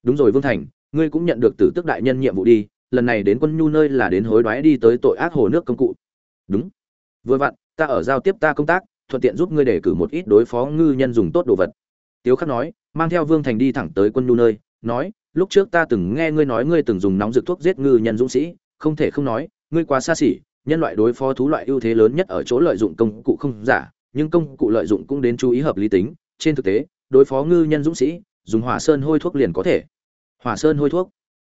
Đúng rồi vương thành, ngươi cũng nhận được tử tức đại nhân nhiệm vụ đi, lần này đến quân nhu nơi là đến hối đoái đi tới tội ác hồ nước công cụ. Đúng. Vừa vặn, ta ở giao tiếp ta công tác, thuận tiện giúp ngươi đề cử một ít đối phó ngư nhân dùng tốt đồ vật. Tiếu khắc nói, mang theo vương thành đi thẳng tới quân nhu nơi nói, lúc trước ta từng nghe ngươi nói ngươi từng dùng nóng dược thuốc giết ngư nhân dũng sĩ, không thể không nói, ngươi quá xa xỉ, nhân loại đối phó thú loại ưu thế lớn nhất ở chỗ lợi dụng công cụ không giả, nhưng công cụ lợi dụng cũng đến chú ý hợp lý tính. Trên thực tế, đối phó ngư nhân dũng sĩ, dùng hỏa sơn hôi thuốc liền có thể. Hỏa sơn hôi thuốc?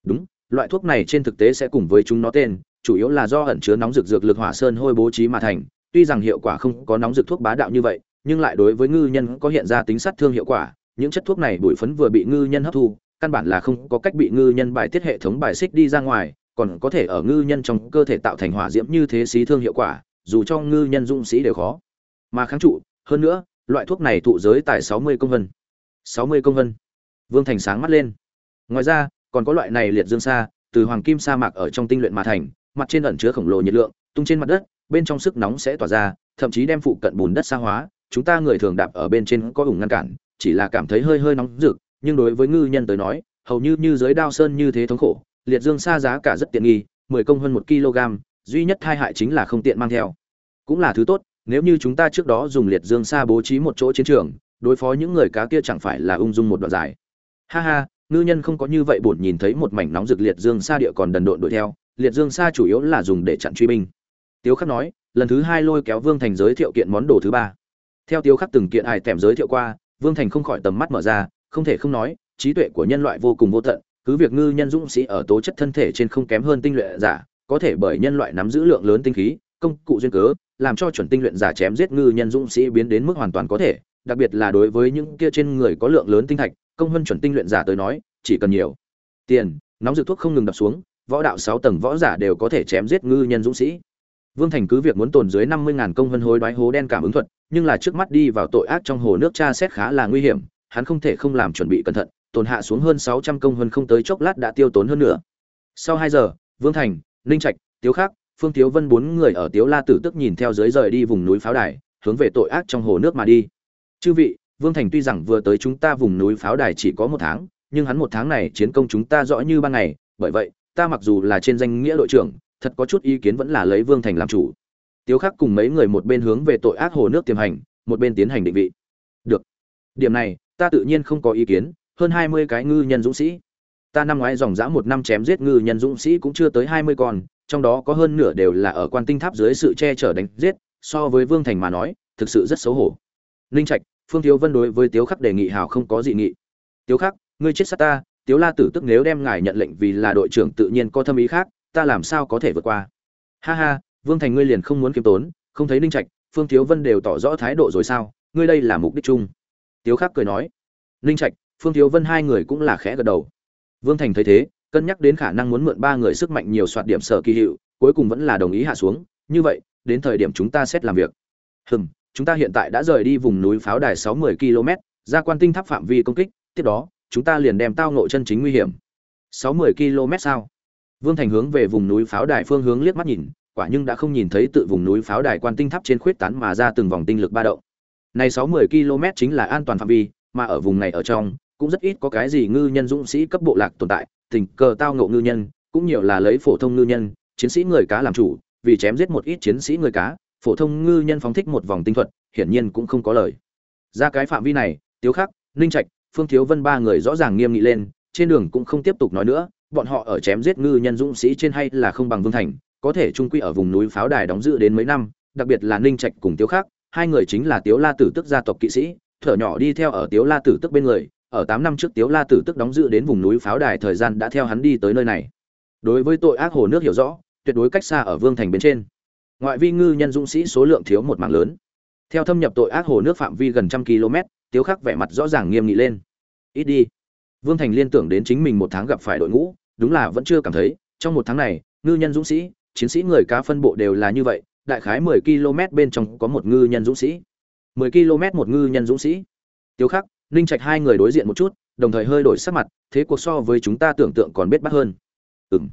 Đúng, loại thuốc này trên thực tế sẽ cùng với chúng nó tên, chủ yếu là do ẩn chứa nóng dược dược lực hỏa sơn hôi bố trí mà thành. Tuy rằng hiệu quả không có nóng dược thuốc bá đạo như vậy, nhưng lại đối với ngư nhân có hiện ra tính sát thương hiệu quả, những chất thuốc này bụi phấn vừa bị ngư nhân hấp thu căn bản là không có cách bị ngư nhân bài tiết hệ thống bài xích đi ra ngoài, còn có thể ở ngư nhân trong cơ thể tạo thành hỏa diễm như thế xí thương hiệu quả, dù cho ngư nhân dũng sĩ đều khó. Mà kháng trụ, hơn nữa, loại thuốc này thụ giới tại sáu mươi công vân. sáu mươi công vân. Vương thành sáng mắt lên. Ngoài ra, còn có loại này liệt dương sa, từ hoàng kim sa mạc ở trong tinh luyện mà thành, mặt trên ẩn chứa khổng lồ nhiệt lượng, tung trên mặt đất, bên trong sức nóng sẽ tỏa ra, thậm chí đem phụ cận bùn đất xa hóa, chúng ta người thường đạp ở bên trên có ủng ngăn cản, chỉ là cảm thấy hơi hơi nóng rực nhưng đối với ngư nhân tới nói, hầu như như dưới đao sơn như thế thống khổ, liệt dương sa giá cả rất tiện nghi, mười công hơn một kg, duy nhất hai hại chính là không tiện mang theo. Cũng là thứ tốt, nếu như chúng ta trước đó dùng liệt dương sa bố trí một chỗ chiến trường, đối phó những người cá kia chẳng phải là ung dung một đoạn dài. Ha ha, ngư nhân không có như vậy buồn nhìn thấy một mảnh nóng rực liệt dương sa địa còn đần độn đuổi theo, liệt dương sa chủ yếu là dùng để chặn truy binh. Tiếu khắc nói, lần thứ hai lôi kéo vương thành giới thiệu kiện món đồ thứ ba. Theo tiếu khắc từng kiện ải tèm giới thiệu qua, vương thành không khỏi tầm mắt mở ra không thể không nói, trí tuệ của nhân loại vô cùng vô tận, cứ việc ngư nhân dũng sĩ ở tố chất thân thể trên không kém hơn tinh luyện giả, có thể bởi nhân loại nắm giữ lượng lớn tinh khí, công cụ duyên cớ, làm cho chuẩn tinh luyện giả chém giết ngư nhân dũng sĩ biến đến mức hoàn toàn có thể, đặc biệt là đối với những kia trên người có lượng lớn tinh thạch, công hơn chuẩn tinh luyện giả tới nói, chỉ cần nhiều tiền, nóng dược thuốc không ngừng đập xuống, võ đạo sáu tầng võ giả đều có thể chém giết ngư nhân dũng sĩ. Vương thành cứ việc muốn tồn dưới năm mươi ngàn công hơn hối đoái hố đen cảm ứng thuật, nhưng là trước mắt đi vào tội ác trong hồ nước cha xét khá là nguy hiểm hắn không thể không làm chuẩn bị cẩn thận, tồn hạ xuống hơn sáu trăm công hơn không tới chốc lát đã tiêu tốn hơn nữa. Sau hai giờ, vương thành, ninh trạch, tiếu khắc, phương tiếu vân bốn người ở tiếu la tử tức nhìn theo dưới rời đi vùng núi pháo đài, hướng về tội ác trong hồ nước mà đi. Chư vị, vương thành tuy rằng vừa tới chúng ta vùng núi pháo đài chỉ có một tháng, nhưng hắn một tháng này chiến công chúng ta rõ như ban ngày, bởi vậy, ta mặc dù là trên danh nghĩa đội trưởng, thật có chút ý kiến vẫn là lấy vương thành làm chủ. Tiếu khắc cùng mấy người một bên hướng về tội ác hồ nước tiềm hành, một bên tiến hành định vị. Được. Điểm này ta tự nhiên không có ý kiến, hơn hai mươi cái ngư nhân dũng sĩ. Ta năm ngoái dòng dã một năm chém giết ngư nhân dũng sĩ cũng chưa tới hai mươi con, trong đó có hơn nửa đều là ở quan tinh tháp dưới sự che chở đánh giết, so với vương thành mà nói, thực sự rất xấu hổ. Ninh trạch, phương thiếu vân đối với tiếu khắc đề nghị hào không có dị nghị. Tiếu khắc, ngươi chết sát ta, tiếu la tử tức nếu đem ngài nhận lệnh vì là đội trưởng tự nhiên có thâm ý khác, ta làm sao có thể vượt qua? Ha ha, vương thành ngươi liền không muốn kiếm tốn, không thấy ninh trạch, phương thiếu vân đều tỏ rõ thái độ rồi sao? Ngươi đây là mục đích chung tiếu khắc cười nói, ninh trạch, phương thiếu vân hai người cũng là khẽ gật đầu. Vương thành thấy thế, cân nhắc đến khả năng muốn mượn ba người sức mạnh nhiều soạt điểm sở kỳ hiệu, cuối cùng vẫn là đồng ý hạ xuống, như vậy, đến thời điểm chúng ta xét làm việc. Hừm, chúng ta hiện tại đã rời đi vùng núi pháo đài sáu mươi km, ra quan tinh tháp phạm vi công kích, tiếp đó, chúng ta liền đem tao ngộ chân chính nguy hiểm. Sáu mươi km sao? Vương thành hướng về vùng núi pháo đài phương hướng liếc mắt nhìn, quả nhưng đã không nhìn thấy tự vùng núi pháo đài quan tinh tháp trên khuyết tán mà ra từng vòng tinh lực ba động này sáu mươi km chính là an toàn phạm vi, mà ở vùng này ở trong, cũng rất ít có cái gì ngư nhân dũng sĩ cấp bộ lạc tồn tại, tình cờ tao ngộ ngư nhân, cũng nhiều là lấy phổ thông ngư nhân, chiến sĩ người cá làm chủ, vì chém giết một ít chiến sĩ người cá, phổ thông ngư nhân phóng thích một vòng tinh thuật, hiển nhiên cũng không có lời. Ra cái phạm vi này, tiếu khắc, ninh trạch, phương thiếu vân ba người rõ ràng nghiêm nghị lên, trên đường cũng không tiếp tục nói nữa, bọn họ ở chém giết ngư nhân dũng sĩ trên hay là không bằng vương thành, có thể trung quy ở vùng núi pháo đài đóng giữ đến mấy năm, đặc biệt là ninh trạch cùng tiếu khắc hai người chính là tiếu la tử tức gia tộc kỵ sĩ, thở nhỏ đi theo ở tiếu la tử tức bên người, ở tám năm trước tiếu la tử tức đóng giữ đến vùng núi pháo đài thời gian đã theo hắn đi tới nơi này. Đối với tội ác hồ nước hiểu rõ, tuyệt đối cách xa ở vương thành bên trên. Ngoại vi ngư nhân dũng sĩ số lượng thiếu một mảng lớn. Theo thâm nhập tội ác hồ nước phạm vi gần trăm km, tiếu khắc vẻ mặt rõ ràng nghiêm nghị lên. Ít đi. Vương thành liên tưởng đến chính mình một tháng gặp phải đội ngũ, đúng là vẫn chưa cảm thấy, trong một tháng này, ngư nhân dũng sĩ, chiến sĩ người cá phân bộ đều là như vậy đại khái mười km bên trong có một ngư nhân dũng sĩ. mười km một ngư nhân dũng sĩ. Tiếu khắc, ninh trạch hai người đối diện một chút, đồng thời hơi đổi sắc mặt, thế cuộc so với chúng ta tưởng tượng còn biết bắt hơn. Ừm.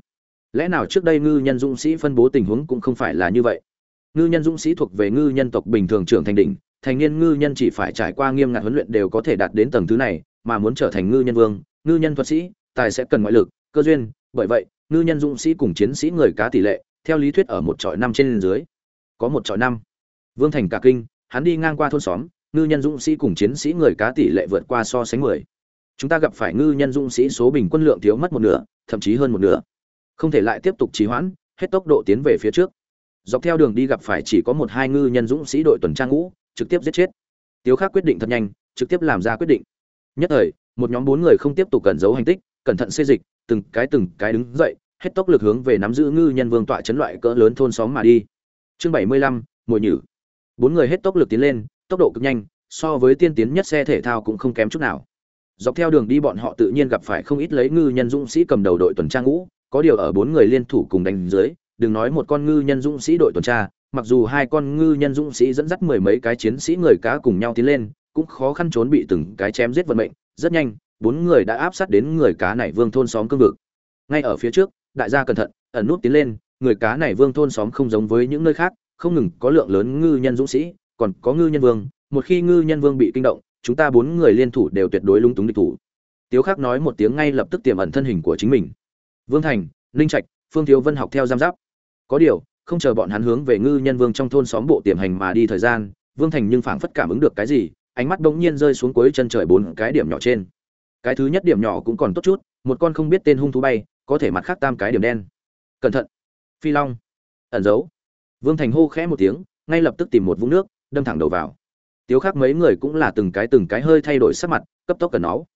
Lẽ nào trước đây ngư nhân dũng sĩ phân bố tình huống cũng không phải là như vậy? Ngư nhân dũng sĩ thuộc về ngư nhân tộc bình thường trưởng thành đỉnh, thành niên ngư nhân chỉ phải trải qua nghiêm ngặt huấn luyện đều có thể đạt đến tầng thứ này, mà muốn trở thành ngư nhân vương, ngư nhân thuật sĩ, tài sẽ cần ngoại lực, cơ duyên. Bởi vậy, ngư nhân dũng sĩ cùng chiến sĩ người cá tỷ lệ, theo lý thuyết ở một trọi năm trên dưới có một trọi năm. Vương thành cả kinh, hắn đi ngang qua thôn xóm, ngư nhân dũng sĩ cùng chiến sĩ người cá tỷ lệ vượt qua so sánh mười. Chúng ta gặp phải ngư nhân dũng sĩ số bình quân lượng thiếu mất một nửa, thậm chí hơn một nửa. Không thể lại tiếp tục trì hoãn, hết tốc độ tiến về phía trước. Dọc theo đường đi gặp phải chỉ có một hai ngư nhân dũng sĩ đội tuần tra ngũ, trực tiếp giết chết. Tiếu khác quyết định thật nhanh, trực tiếp làm ra quyết định. Nhất thời, một nhóm bốn người không tiếp tục cẩn giấu hành tích, cẩn thận xây dịch, từng cái từng cái đứng dậy, hết tốc lực hướng về nắm giữ ngư nhân vương tọa chấn loại cỡ lớn thôn xóm mà đi chương bảy mươi lăm mùi nhử. Bốn người hết tốc lực tiến lên, tốc độ cực nhanh, so với tiên tiến nhất xe thể thao cũng không kém chút nào. Dọc theo đường đi bọn họ tự nhiên gặp phải không ít lấy ngư nhân dũng sĩ cầm đầu đội tuần tra ngũ, có điều ở bốn người liên thủ cùng đánh dưới, đừng nói một con ngư nhân dũng sĩ đội tuần tra, mặc dù hai con ngư nhân dũng sĩ dẫn dắt mười mấy cái chiến sĩ người cá cùng nhau tiến lên, cũng khó khăn trốn bị từng cái chém giết vận mệnh, rất nhanh, bốn người đã áp sát đến người cá này vương thôn xóm cương vực. Ngay ở phía trước, đại gia cẩn thận, ẩn nút tiến lên người cá này vương thôn xóm không giống với những nơi khác, không ngừng có lượng lớn ngư nhân dũng sĩ, còn có ngư nhân vương. Một khi ngư nhân vương bị kinh động, chúng ta bốn người liên thủ đều tuyệt đối lung túng địch thủ. Tiếu khắc nói một tiếng ngay lập tức tiềm ẩn thân hình của chính mình. Vương thành, ninh trạch, phương thiếu vân học theo giam giáp. Có điều, không chờ bọn hắn hướng về ngư nhân vương trong thôn xóm bộ tiềm hành mà đi thời gian, vương thành nhưng phảng phất cảm ứng được cái gì, ánh mắt bỗng nhiên rơi xuống cuối chân trời bốn cái điểm nhỏ trên. Cái thứ nhất điểm nhỏ cũng còn tốt chút, một con không biết tên hung thú bay, có thể mặt khác tam cái điểm đen. Cẩn thận phi long. Ẩn giấu. Vương thành hô khẽ một tiếng, ngay lập tức tìm một vũng nước, đâm thẳng đầu vào. Tiếu khác mấy người cũng là từng cái từng cái hơi thay đổi sắc mặt, cấp tốc cần máu.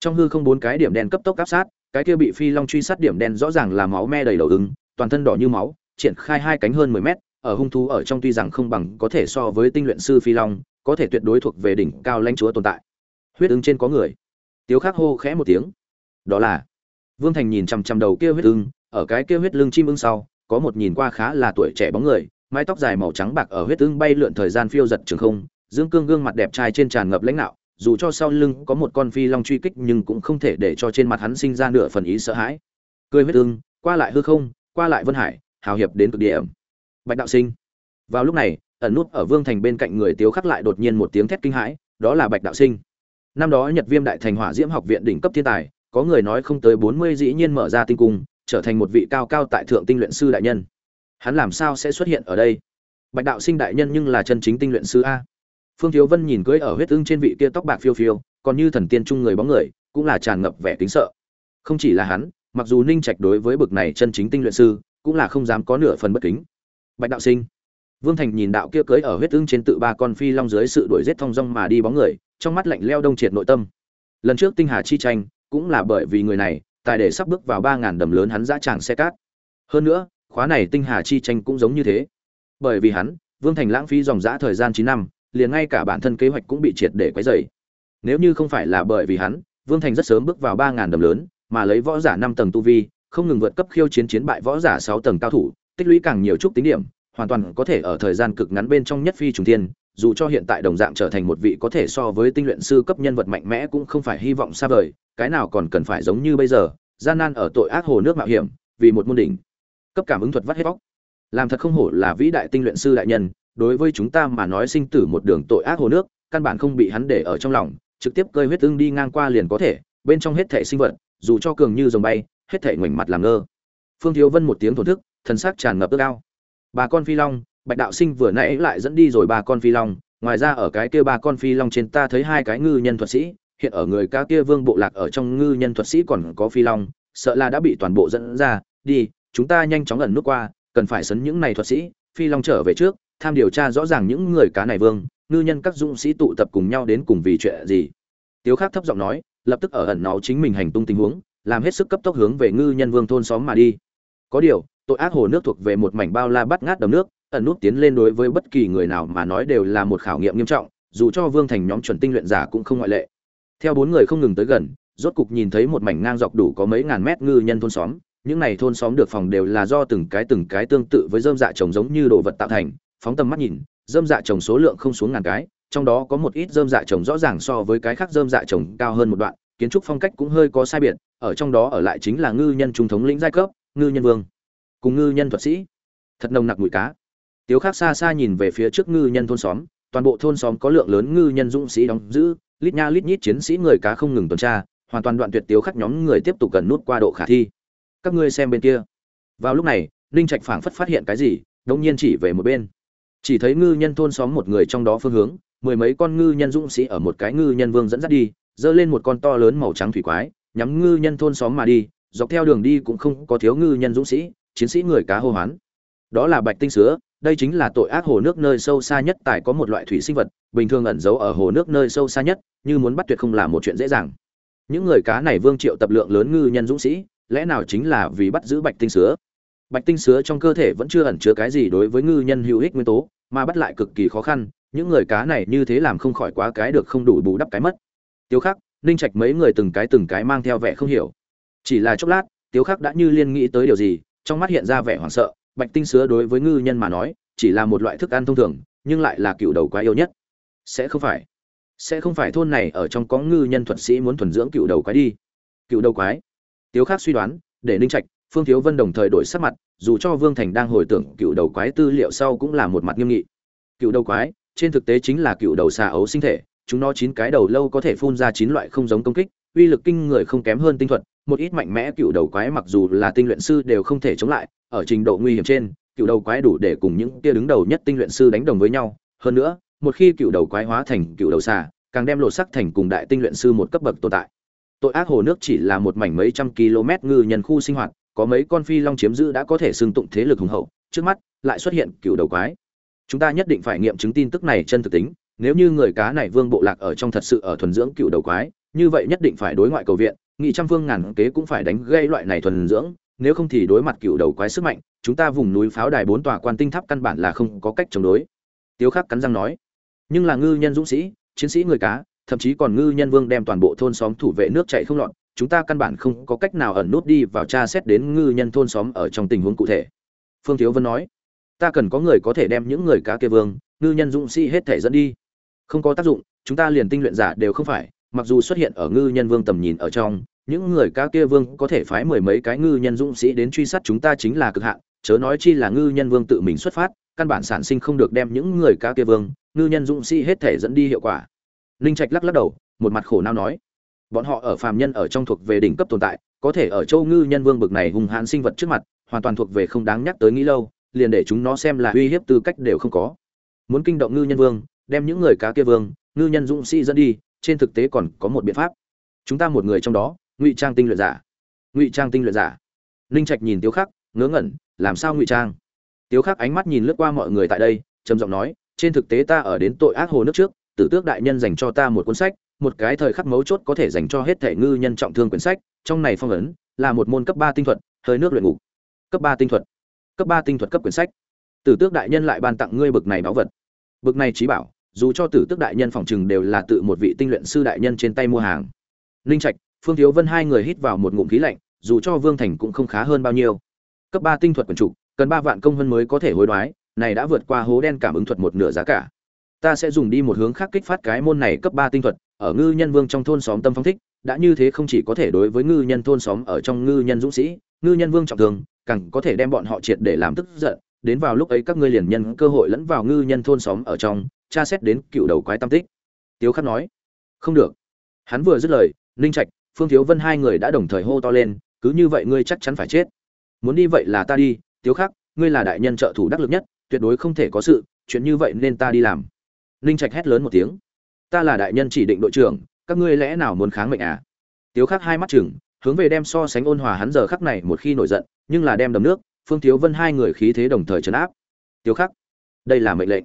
trong hư không bốn cái điểm đen cấp tốc áp sát, cái kia bị phi long truy sát điểm đen rõ ràng là máu me đầy đầu ứng toàn thân đỏ như máu, triển khai hai cánh hơn mười mét, ở hung thú ở trong tuy rằng không bằng có thể so với tinh luyện sư phi long, có thể tuyệt đối thuộc về đỉnh cao lãnh chúa tồn tại. Huyết ứng trên có người. Tiếu khắc hô khẽ một tiếng. Đó là vương thành nhìn chằm chằm đầu kia huyết ưng, ở cái kia huyết lưng chim ưng sau có một nhìn qua khá là tuổi trẻ bóng người, mái tóc dài màu trắng bạc ở huyết tương bay lượn thời gian phiêu giật trường không, dương cương gương mặt đẹp trai trên tràn ngập lãnh đạo dù cho sau lưng có một con phi long truy kích nhưng cũng không thể để cho trên mặt hắn sinh ra nửa phần ý sợ hãi. Cười huyết tương, qua lại hư không, qua lại vân hải, hào hiệp đến cực điểm. Bạch đạo sinh. Vào lúc này, ẩn nút ở vương thành bên cạnh người tiếu khắc lại đột nhiên một tiếng thét kinh hãi, đó là bạch đạo sinh. Năm đó nhật viêm đại thành hỏa diễm học viện đỉnh cấp thiên tài, có người nói không tới bốn mươi dĩ nhiên mở ra tinh cung trở thành một vị cao cao tại thượng tinh luyện sư đại nhân. Hắn làm sao sẽ xuất hiện ở đây? Bạch đạo sinh đại nhân nhưng là chân chính tinh luyện sư a. Phương thiếu vân nhìn cưới ở huyết ưng trên vị kia tóc bạc phiêu phiêu, còn như thần tiên trung người bóng người, cũng là tràn ngập vẻ kính sợ. Không chỉ là hắn, mặc dù ninh trạch đối với bực này chân chính tinh luyện sư, cũng là không dám có nửa phần bất kính. Bạch đạo sinh. Vương thành nhìn đạo kia cưới ở huyết ưng trên tự ba con phi long dưới sự đuổi giết thong dong mà đi bóng người, trong mắt lạnh leo đông triệt nội tâm. Lần trước tinh hà chi tranh, cũng là bởi vì người này tài để sắp bước vào ba ngàn đầm lớn hắn dã tràng xe cát hơn nữa, khóa này tinh hà chi tranh cũng giống như thế bởi vì hắn, vương thành lãng phí dòng dã thời gian chín năm, liền ngay cả bản thân kế hoạch cũng bị triệt để quấy rầy. nếu như không phải là bởi vì hắn, vương thành rất sớm bước vào ba ngàn đầm lớn, mà lấy võ giả năm tầng tu vi, không ngừng vượt cấp khiêu chiến chiến bại võ giả sáu tầng cao thủ, tích lũy càng nhiều chút tính điểm, hoàn toàn có thể ở thời gian cực ngắn bên trong nhất phi trùng thiên dù cho hiện tại đồng dạng trở thành một vị có thể so với tinh luyện sư cấp nhân vật mạnh mẽ cũng không phải hy vọng xa vời cái nào còn cần phải giống như bây giờ gian nan ở tội ác hồ nước mạo hiểm vì một môn đỉnh. Cấp cảm ứng thuật vắt hết bóc, làm thật không hổ là vĩ đại tinh luyện sư đại nhân đối với chúng ta mà nói sinh tử một đường tội ác hồ nước căn bản không bị hắn để ở trong lòng trực tiếp cơi huyết ưng đi ngang qua liền có thể bên trong hết thể sinh vật dù cho cường như dòng bay hết thể ngoảnh mặt làm ngơ. Phương thiếu vân một tiếng thổn thức thần sắc tràn ngập ước ao. Bà con phi long bạch đạo sinh vừa nãy lại dẫn đi rồi ba con phi long, ngoài ra ở cái kia ba con phi long trên ta thấy hai cái ngư nhân thuật sĩ, hiện ở người ca kia vương bộ lạc ở trong ngư nhân thuật sĩ còn có phi long, sợ là đã bị toàn bộ dẫn ra, đi, chúng ta nhanh chóng ẩn nút qua, cần phải sấn những này thuật sĩ, phi long trở về trước, tham điều tra rõ ràng những người cá này vương, ngư nhân các dũng sĩ tụ tập cùng nhau đến cùng vì chuyện gì. Tiếu khác thấp giọng nói, lập tức ở ẩn náu chính mình hành tung tình huống, làm hết sức cấp tốc hướng về ngư nhân vương thôn xóm mà đi. Có điều, tội ác hồ nước thuộc về một mảnh bao la bắt ngát đầm nước ẩn nút tiến lên đối với bất kỳ người nào mà nói đều là một khảo nghiệm nghiêm trọng, dù cho vương thành nhóm chuẩn tinh luyện giả cũng không ngoại lệ. Theo bốn người không ngừng tới gần, rốt cục nhìn thấy một mảnh ngang dọc đủ có mấy ngàn mét ngư nhân thôn xóm, những này thôn xóm được phòng đều là do từng cái từng cái tương tự với dơm dạ trồng giống như đồ vật tạo thành, phóng tầm mắt nhìn, dơm dạ trồng số lượng không xuống ngàn cái, trong đó có một ít dơm dạ trồng rõ ràng so với cái khác dơm dạ trồng cao hơn một đoạn, kiến trúc phong cách cũng hơi có sai biệt, ở trong đó ở lại chính là ngư nhân trung thống lĩnh giai cấp, ngư nhân vương, cùng ngư nhân thuật sĩ. Thật nồng nặc mùi cá tiếu khác xa xa nhìn về phía trước ngư nhân thôn xóm, toàn bộ thôn xóm có lượng lớn ngư nhân dũng sĩ đóng giữ, lít nha lít nhít chiến sĩ người cá không ngừng tuần tra, hoàn toàn đoạn tuyệt tiếu khắc nhóm người tiếp tục cần nút qua độ khả thi. Các ngươi xem bên kia. Vào lúc này, ninh trạch phảng phất phát hiện cái gì đông nhiên chỉ về một bên. Chỉ thấy ngư nhân thôn xóm một người trong đó phương hướng, mười mấy con ngư nhân dũng sĩ ở một cái ngư nhân vương dẫn dắt đi dơ lên một con to lớn màu trắng thủy quái, nhắm ngư nhân thôn xóm mà đi, dọc theo đường đi cũng không có thiếu ngư nhân dũng sĩ, chiến sĩ người cá hô hoán. Đó là bạch tinh sứa đây chính là tội ác hồ nước nơi sâu xa nhất tại có một loại thủy sinh vật, bình thường ẩn giấu ở hồ nước nơi sâu xa nhất, như muốn bắt tuyệt không là một chuyện dễ dàng. Những người cá này vương triệu tập lượng lớn ngư nhân dũng sĩ, lẽ nào chính là vì bắt giữ bạch tinh sứa? Bạch tinh sứa trong cơ thể vẫn chưa ẩn chứa cái gì đối với ngư nhân hữu ích nguyên tố, mà bắt lại cực kỳ khó khăn, những người cá này như thế làm không khỏi quá cái được không đủ bù đắp cái mất. Tiêu khắc, ninh trạch mấy người từng cái từng cái mang theo vẻ không hiểu. Chỉ là chốc lát tiêu khắc đã như liên nghĩ tới điều gì, trong mắt hiện ra vẻ hoảng sợ bạch tinh sứa đối với ngư nhân mà nói, chỉ là một loại thức ăn thông thường, nhưng lại là cựu đầu quái yêu nhất. Sẽ không phải. Sẽ không phải thôn này ở trong có ngư nhân thuật sĩ muốn thuần dưỡng cựu đầu quái đi. Cựu đầu quái. Tiếu khác suy đoán, để ninh trạch, phương thiếu vân đồng thời đổi sắc mặt, dù cho vương thành đang hồi tưởng cựu đầu quái tư liệu sau cũng là một mặt nghiêm nghị. Cựu đầu quái, trên thực tế chính là cựu đầu xà ấu sinh thể, chúng nó chín cái đầu lâu có thể phun ra chín loại không giống công kích, uy lực kinh người không kém hơn tinh thuật, một ít mạnh mẽ cựu đầu quái mặc dù là tinh luyện sư đều không thể chống lại ở trình độ nguy hiểm trên, cựu đầu quái đủ để cùng những tia đứng đầu nhất tinh luyện sư đánh đồng với nhau. Hơn nữa, một khi cựu đầu quái hóa thành cựu đầu xà, càng đem lộ sắc thành cùng đại tinh luyện sư một cấp bậc tồn tại. Tội ác hồ nước chỉ là một mảnh mấy trăm km ngư nhân khu sinh hoạt, có mấy con phi long chiếm giữ đã có thể xưng tụng thế lực hùng hậu, trước mắt lại xuất hiện cựu đầu quái. Chúng ta nhất định phải nghiệm chứng tin tức này chân thực tính, nếu như người cá này vương bộ lạc ở trong thật sự ở thuần dưỡng cựu đầu quái, như vậy nhất định phải đối ngoại cầu viện, nghị trăm phương ngàn kế cũng phải đánh gây loại này thuần dưỡng nếu không thì đối mặt cựu đầu quái sức mạnh, chúng ta vùng núi pháo đài bốn tòa quan tinh tháp căn bản là không có cách chống đối. Tiếu khắc cắn răng nói. Nhưng là ngư nhân dũng sĩ, chiến sĩ người cá, thậm chí còn ngư nhân vương đem toàn bộ thôn xóm thủ vệ nước chạy không lọt, chúng ta căn bản không có cách nào ẩn nút đi vào tra xét đến ngư nhân thôn xóm ở trong tình huống cụ thể. Phương thiếu vân nói. Ta cần có người có thể đem những người cá kia vương, ngư nhân dũng sĩ hết thể dẫn đi. Không có tác dụng, chúng ta liền tinh luyện giả đều không phải, mặc dù xuất hiện ở ngư nhân vương tầm nhìn ở trong những người cá kia vương có thể phái mười mấy cái ngư nhân dũng sĩ đến truy sát chúng ta chính là cực hạn, chớ nói chi là ngư nhân vương tự mình xuất phát, căn bản sản sinh không được đem những người cá kia vương, ngư nhân dũng sĩ hết thể dẫn đi hiệu quả. Ninh trạch lắc lắc đầu, một mặt khổ nao nói, bọn họ ở phàm nhân ở trong thuộc về đỉnh cấp tồn tại, có thể ở châu ngư nhân vương bực này hung hãn sinh vật trước mặt, hoàn toàn thuộc về không đáng nhắc tới nghĩ lâu, liền để chúng nó xem là uy hiếp tư cách đều không có. Muốn kinh động ngư nhân vương, đem những người cá kia vương, ngư nhân dũng sĩ dẫn đi, trên thực tế còn có một biện pháp. Chúng ta một người trong đó ngụy trang tinh luyện giả. Ngụy trang tinh luyện giả. Ninh trạch nhìn tiếu khắc, ngớ ngẩn, làm sao ngụy trang? Tiếu khắc ánh mắt nhìn lướt qua mọi người tại đây, trầm giọng nói, trên thực tế ta ở đến tội ác hồ nước trước, tử tước đại nhân dành cho ta một cuốn sách, một cái thời khắc mấu chốt có thể dành cho hết thể ngư nhân trọng thương quyển sách, trong này phong ấn là một môn cấp ba tinh thuật, hơi nước luyện ngục. Cấp ba tinh thuật. Cấp ba tinh thuật cấp quyển sách. Tử tước đại nhân lại ban tặng ngươi bực này báu vật. Bực này trí bảo, dù cho tử tước đại nhân phòng chừng đều là tự một vị tinh luyện sư đại nhân trên tay mua hàng. Ninh trạch phương thiếu vân hai người hít vào một ngụm khí lạnh, dù cho vương thành cũng không khá hơn bao nhiêu. Cấp ba tinh thuật quần chủ cần ba vạn công hơn mới có thể hối đoái, này đã vượt qua hố đen cảm ứng thuật một nửa giá cả. Ta sẽ dùng đi một hướng khác kích phát cái môn này cấp ba tinh thuật, ở ngư nhân vương trong thôn xóm tâm phong thích, đã như thế không chỉ có thể đối với ngư nhân thôn xóm ở trong ngư nhân dũng sĩ, ngư nhân vương trọng thương, càng có thể đem bọn họ triệt để làm tức giận. Đến vào lúc ấy các ngươi liền nhân cơ hội lẫn vào ngư nhân thôn xóm ở trong, tra xét đến cựu đầu quái tam tích. Tiếu khắc nói, không được. Hắn vừa dứt lời, ninh trạch phương thiếu vân hai người đã đồng thời hô to lên, cứ như vậy ngươi chắc chắn phải chết. Muốn đi vậy là ta đi tiếu khắc, ngươi là đại nhân trợ thủ đắc lực nhất, tuyệt đối không thể có sự, chuyện như vậy nên ta đi làm. Ninh trạch hét lớn một tiếng. Ta là đại nhân chỉ định đội trưởng, các ngươi lẽ nào muốn kháng mệnh à? Tiếu khắc hai mắt chừng hướng về đem so sánh ôn hòa hắn giờ khắc này một khi nổi giận, nhưng là đem đầm nước, phương thiếu vân hai người khí thế đồng thời trấn áp. Tiếu khắc, đây là mệnh lệnh.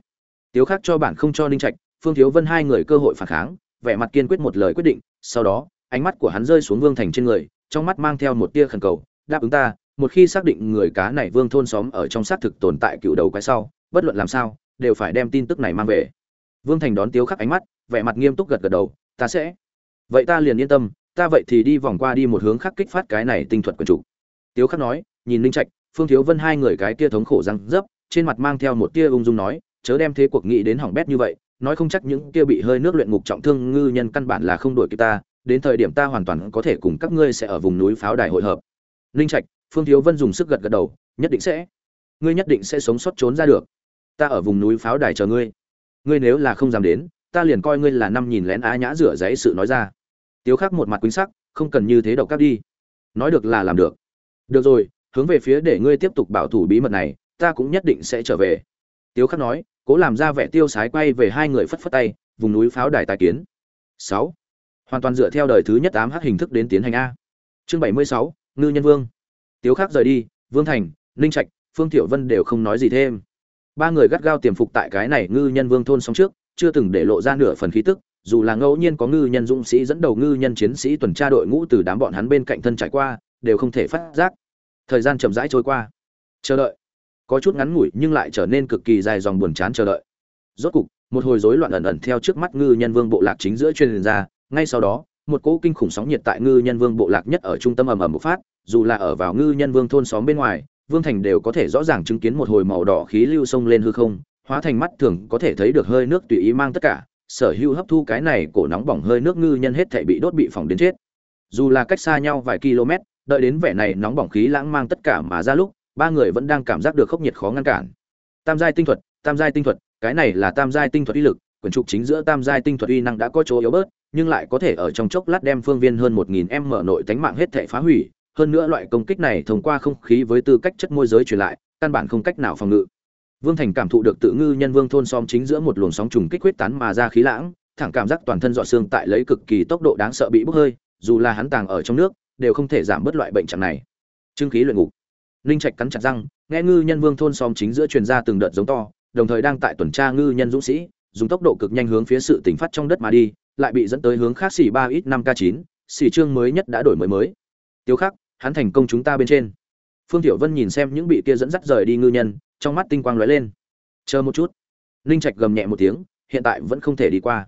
Tiếu khắc cho bản không cho ninh trạch, phương thiếu vân hai người cơ hội phản kháng, vẻ mặt kiên quyết một lời quyết định, sau đó ánh mắt của hắn rơi xuống vương thành trên người, trong mắt mang theo một tia khẩn cầu, đáp ứng ta, một khi xác định người cá này vương thôn xóm ở trong xác thực tồn tại cựu đầu quái sau, bất luận làm sao, đều phải đem tin tức này mang về. Vương thành đón tiếu khắc ánh mắt, vẻ mặt nghiêm túc gật gật đầu, ta sẽ. Vậy ta liền yên tâm, ta vậy thì đi vòng qua đi một hướng khác kích phát cái này tinh thuật quần chủ. Tiếu khắc nói, nhìn linh trạch, phương thiếu vân hai người cái tia thống khổ răng dấp, trên mặt mang theo một tia ung dung nói, chớ đem thế cuộc nghĩ đến hỏng bét như vậy, nói không chắc những kia bị hơi nước luyện ngục trọng thương ngư nhân căn bản là không đuổi kịp ta đến thời điểm ta hoàn toàn có thể cùng các ngươi sẽ ở vùng núi pháo đài hội hợp. Linh trạch, phương thiếu vân dùng sức gật gật đầu, nhất định sẽ. Ngươi nhất định sẽ sống sót trốn ra được. Ta ở vùng núi pháo đài chờ ngươi. Ngươi nếu là không dám đến, ta liền coi ngươi là năm nhìn lén á nhã rửa giấy sự nói ra. Tiếu khắc một mặt quýnh sắc, không cần như thế độc các đi. Nói được là làm được. Được rồi, hướng về phía để ngươi tiếp tục bảo thủ bí mật này, ta cũng nhất định sẽ trở về. Tiếu khắc nói, cố làm ra vẻ tiêu sái quay về hai người phất phất tay, vùng núi pháo đài tài kiến. Sáu hoàn toàn dựa theo đời thứ nhất tám hát hình thức đến tiến hành a. Chương bảy mươi sáu, ngư nhân vương. Tiếu khắc rời đi, vương thành, ninh trạch, phương tiểu vân đều không nói gì thêm. Ba người gắt gao tiềm phục tại cái này ngư nhân vương thôn sống trước, chưa từng để lộ ra nửa phần khí tức, dù là ngẫu nhiên có ngư nhân dũng sĩ dẫn đầu ngư nhân chiến sĩ tuần tra đội ngũ từ đám bọn hắn bên cạnh thân trải qua, đều không thể phát giác. Thời gian chậm rãi trôi qua. Chờ đợi. Có chút ngắn ngủi nhưng lại trở nên cực kỳ dài dòng buồn chán chờ đợi. Rốt cục, một hồi rối loạn ẩn ẩn theo trước mắt ngư nhân vương bộ lạc chính giữa truyền ra ngay sau đó, một cỗ kinh khủng sóng nhiệt tại ngư nhân vương bộ lạc nhất ở trung tâm ầm ầm bộc phát, dù là ở vào ngư nhân vương thôn xóm bên ngoài, vương thành đều có thể rõ ràng chứng kiến một hồi màu đỏ khí lưu sông lên hư không, hóa thành mắt thường có thể thấy được hơi nước tùy ý mang tất cả, sở hữu hấp thu cái này cổ nóng bỏng hơi nước ngư nhân hết thể bị đốt bị phỏng đến chết. Dù là cách xa nhau vài km, đợi đến vẻ này nóng bỏng khí lãng mang tất cả mà ra lúc, ba người vẫn đang cảm giác được khốc nhiệt khó ngăn cản. Tam giai tinh thuật, tam giai tinh thuật, cái này là tam giai tinh thuật uy lực, quyển trục chính giữa tam giai tinh thuật uy năng đã có chỗ yếu bớt nhưng lại có thể ở trong chốc lát đem phương viên hơn một nghìn m nội tánh mạng hết thể phá hủy. Hơn nữa loại công kích này thông qua không khí với tư cách chất môi giới truyền lại, căn bản không cách nào phòng ngự. Vương thành cảm thụ được tự ngư nhân vương thôn xóm chính giữa một luồng sóng trùng kích huyết tán mà ra khí lãng, thẳng cảm giác toàn thân dọ xương tại lấy cực kỳ tốc độ đáng sợ bị bốc hơi, dù là hắn tàng ở trong nước, đều không thể giảm bớt loại bệnh trạng này. Trương khí luyện ngục. Linh trạch cắn chặt răng, nghe ngư nhân vương thôn xóm chính giữa truyền ra từng đợt giống to, đồng thời đang tại tuần tra ngư nhân dũng sĩ, dùng tốc độ cực nhanh hướng phía sự tỉnh phát trong đất mà đi lại bị dẫn tới hướng khác xỉ ba ít năm k chín, xỉ trương mới nhất đã đổi mới mới. Tiêu khắc, hắn thành công chúng ta bên trên. Phương tiểu vân nhìn xem những bị kia dẫn dắt rời đi ngư nhân, trong mắt tinh quang lóe lên. Chờ một chút. Ninh trạch gầm nhẹ một tiếng, hiện tại vẫn không thể đi qua.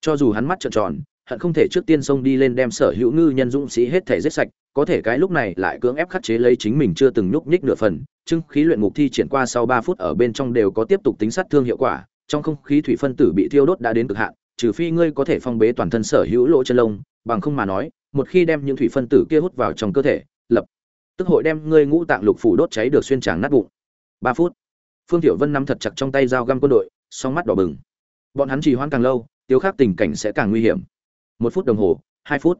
Cho dù hắn mắt trợn tròn, hận không thể trước tiên xông đi lên đem sở hữu ngư nhân dũng sĩ hết thể giết sạch, có thể cái lúc này lại cưỡng ép khắc chế lấy chính mình chưa từng nhúc nhích nửa phần, chứng khí luyện ngục thi triển qua sau ba phút ở bên trong đều có tiếp tục tính sát thương hiệu quả, trong không khí thủy phân tử bị thiêu đốt đã đến cực hạn trừ phi ngươi có thể phong bế toàn thân sở hữu lỗ chân lông, bằng không mà nói, một khi đem những thủy phân tử kia hút vào trong cơ thể, lập tức hội đem ngươi ngũ tạng lục phủ đốt cháy được xuyên tràng nát bụng. Ba phút, phương tiểu vân nắm thật chặt trong tay dao găm quân đội, song mắt đỏ bừng. Bọn hắn trì hoãn càng lâu, tiêu khắc tình cảnh sẽ càng nguy hiểm. Một phút đồng hồ, hai phút.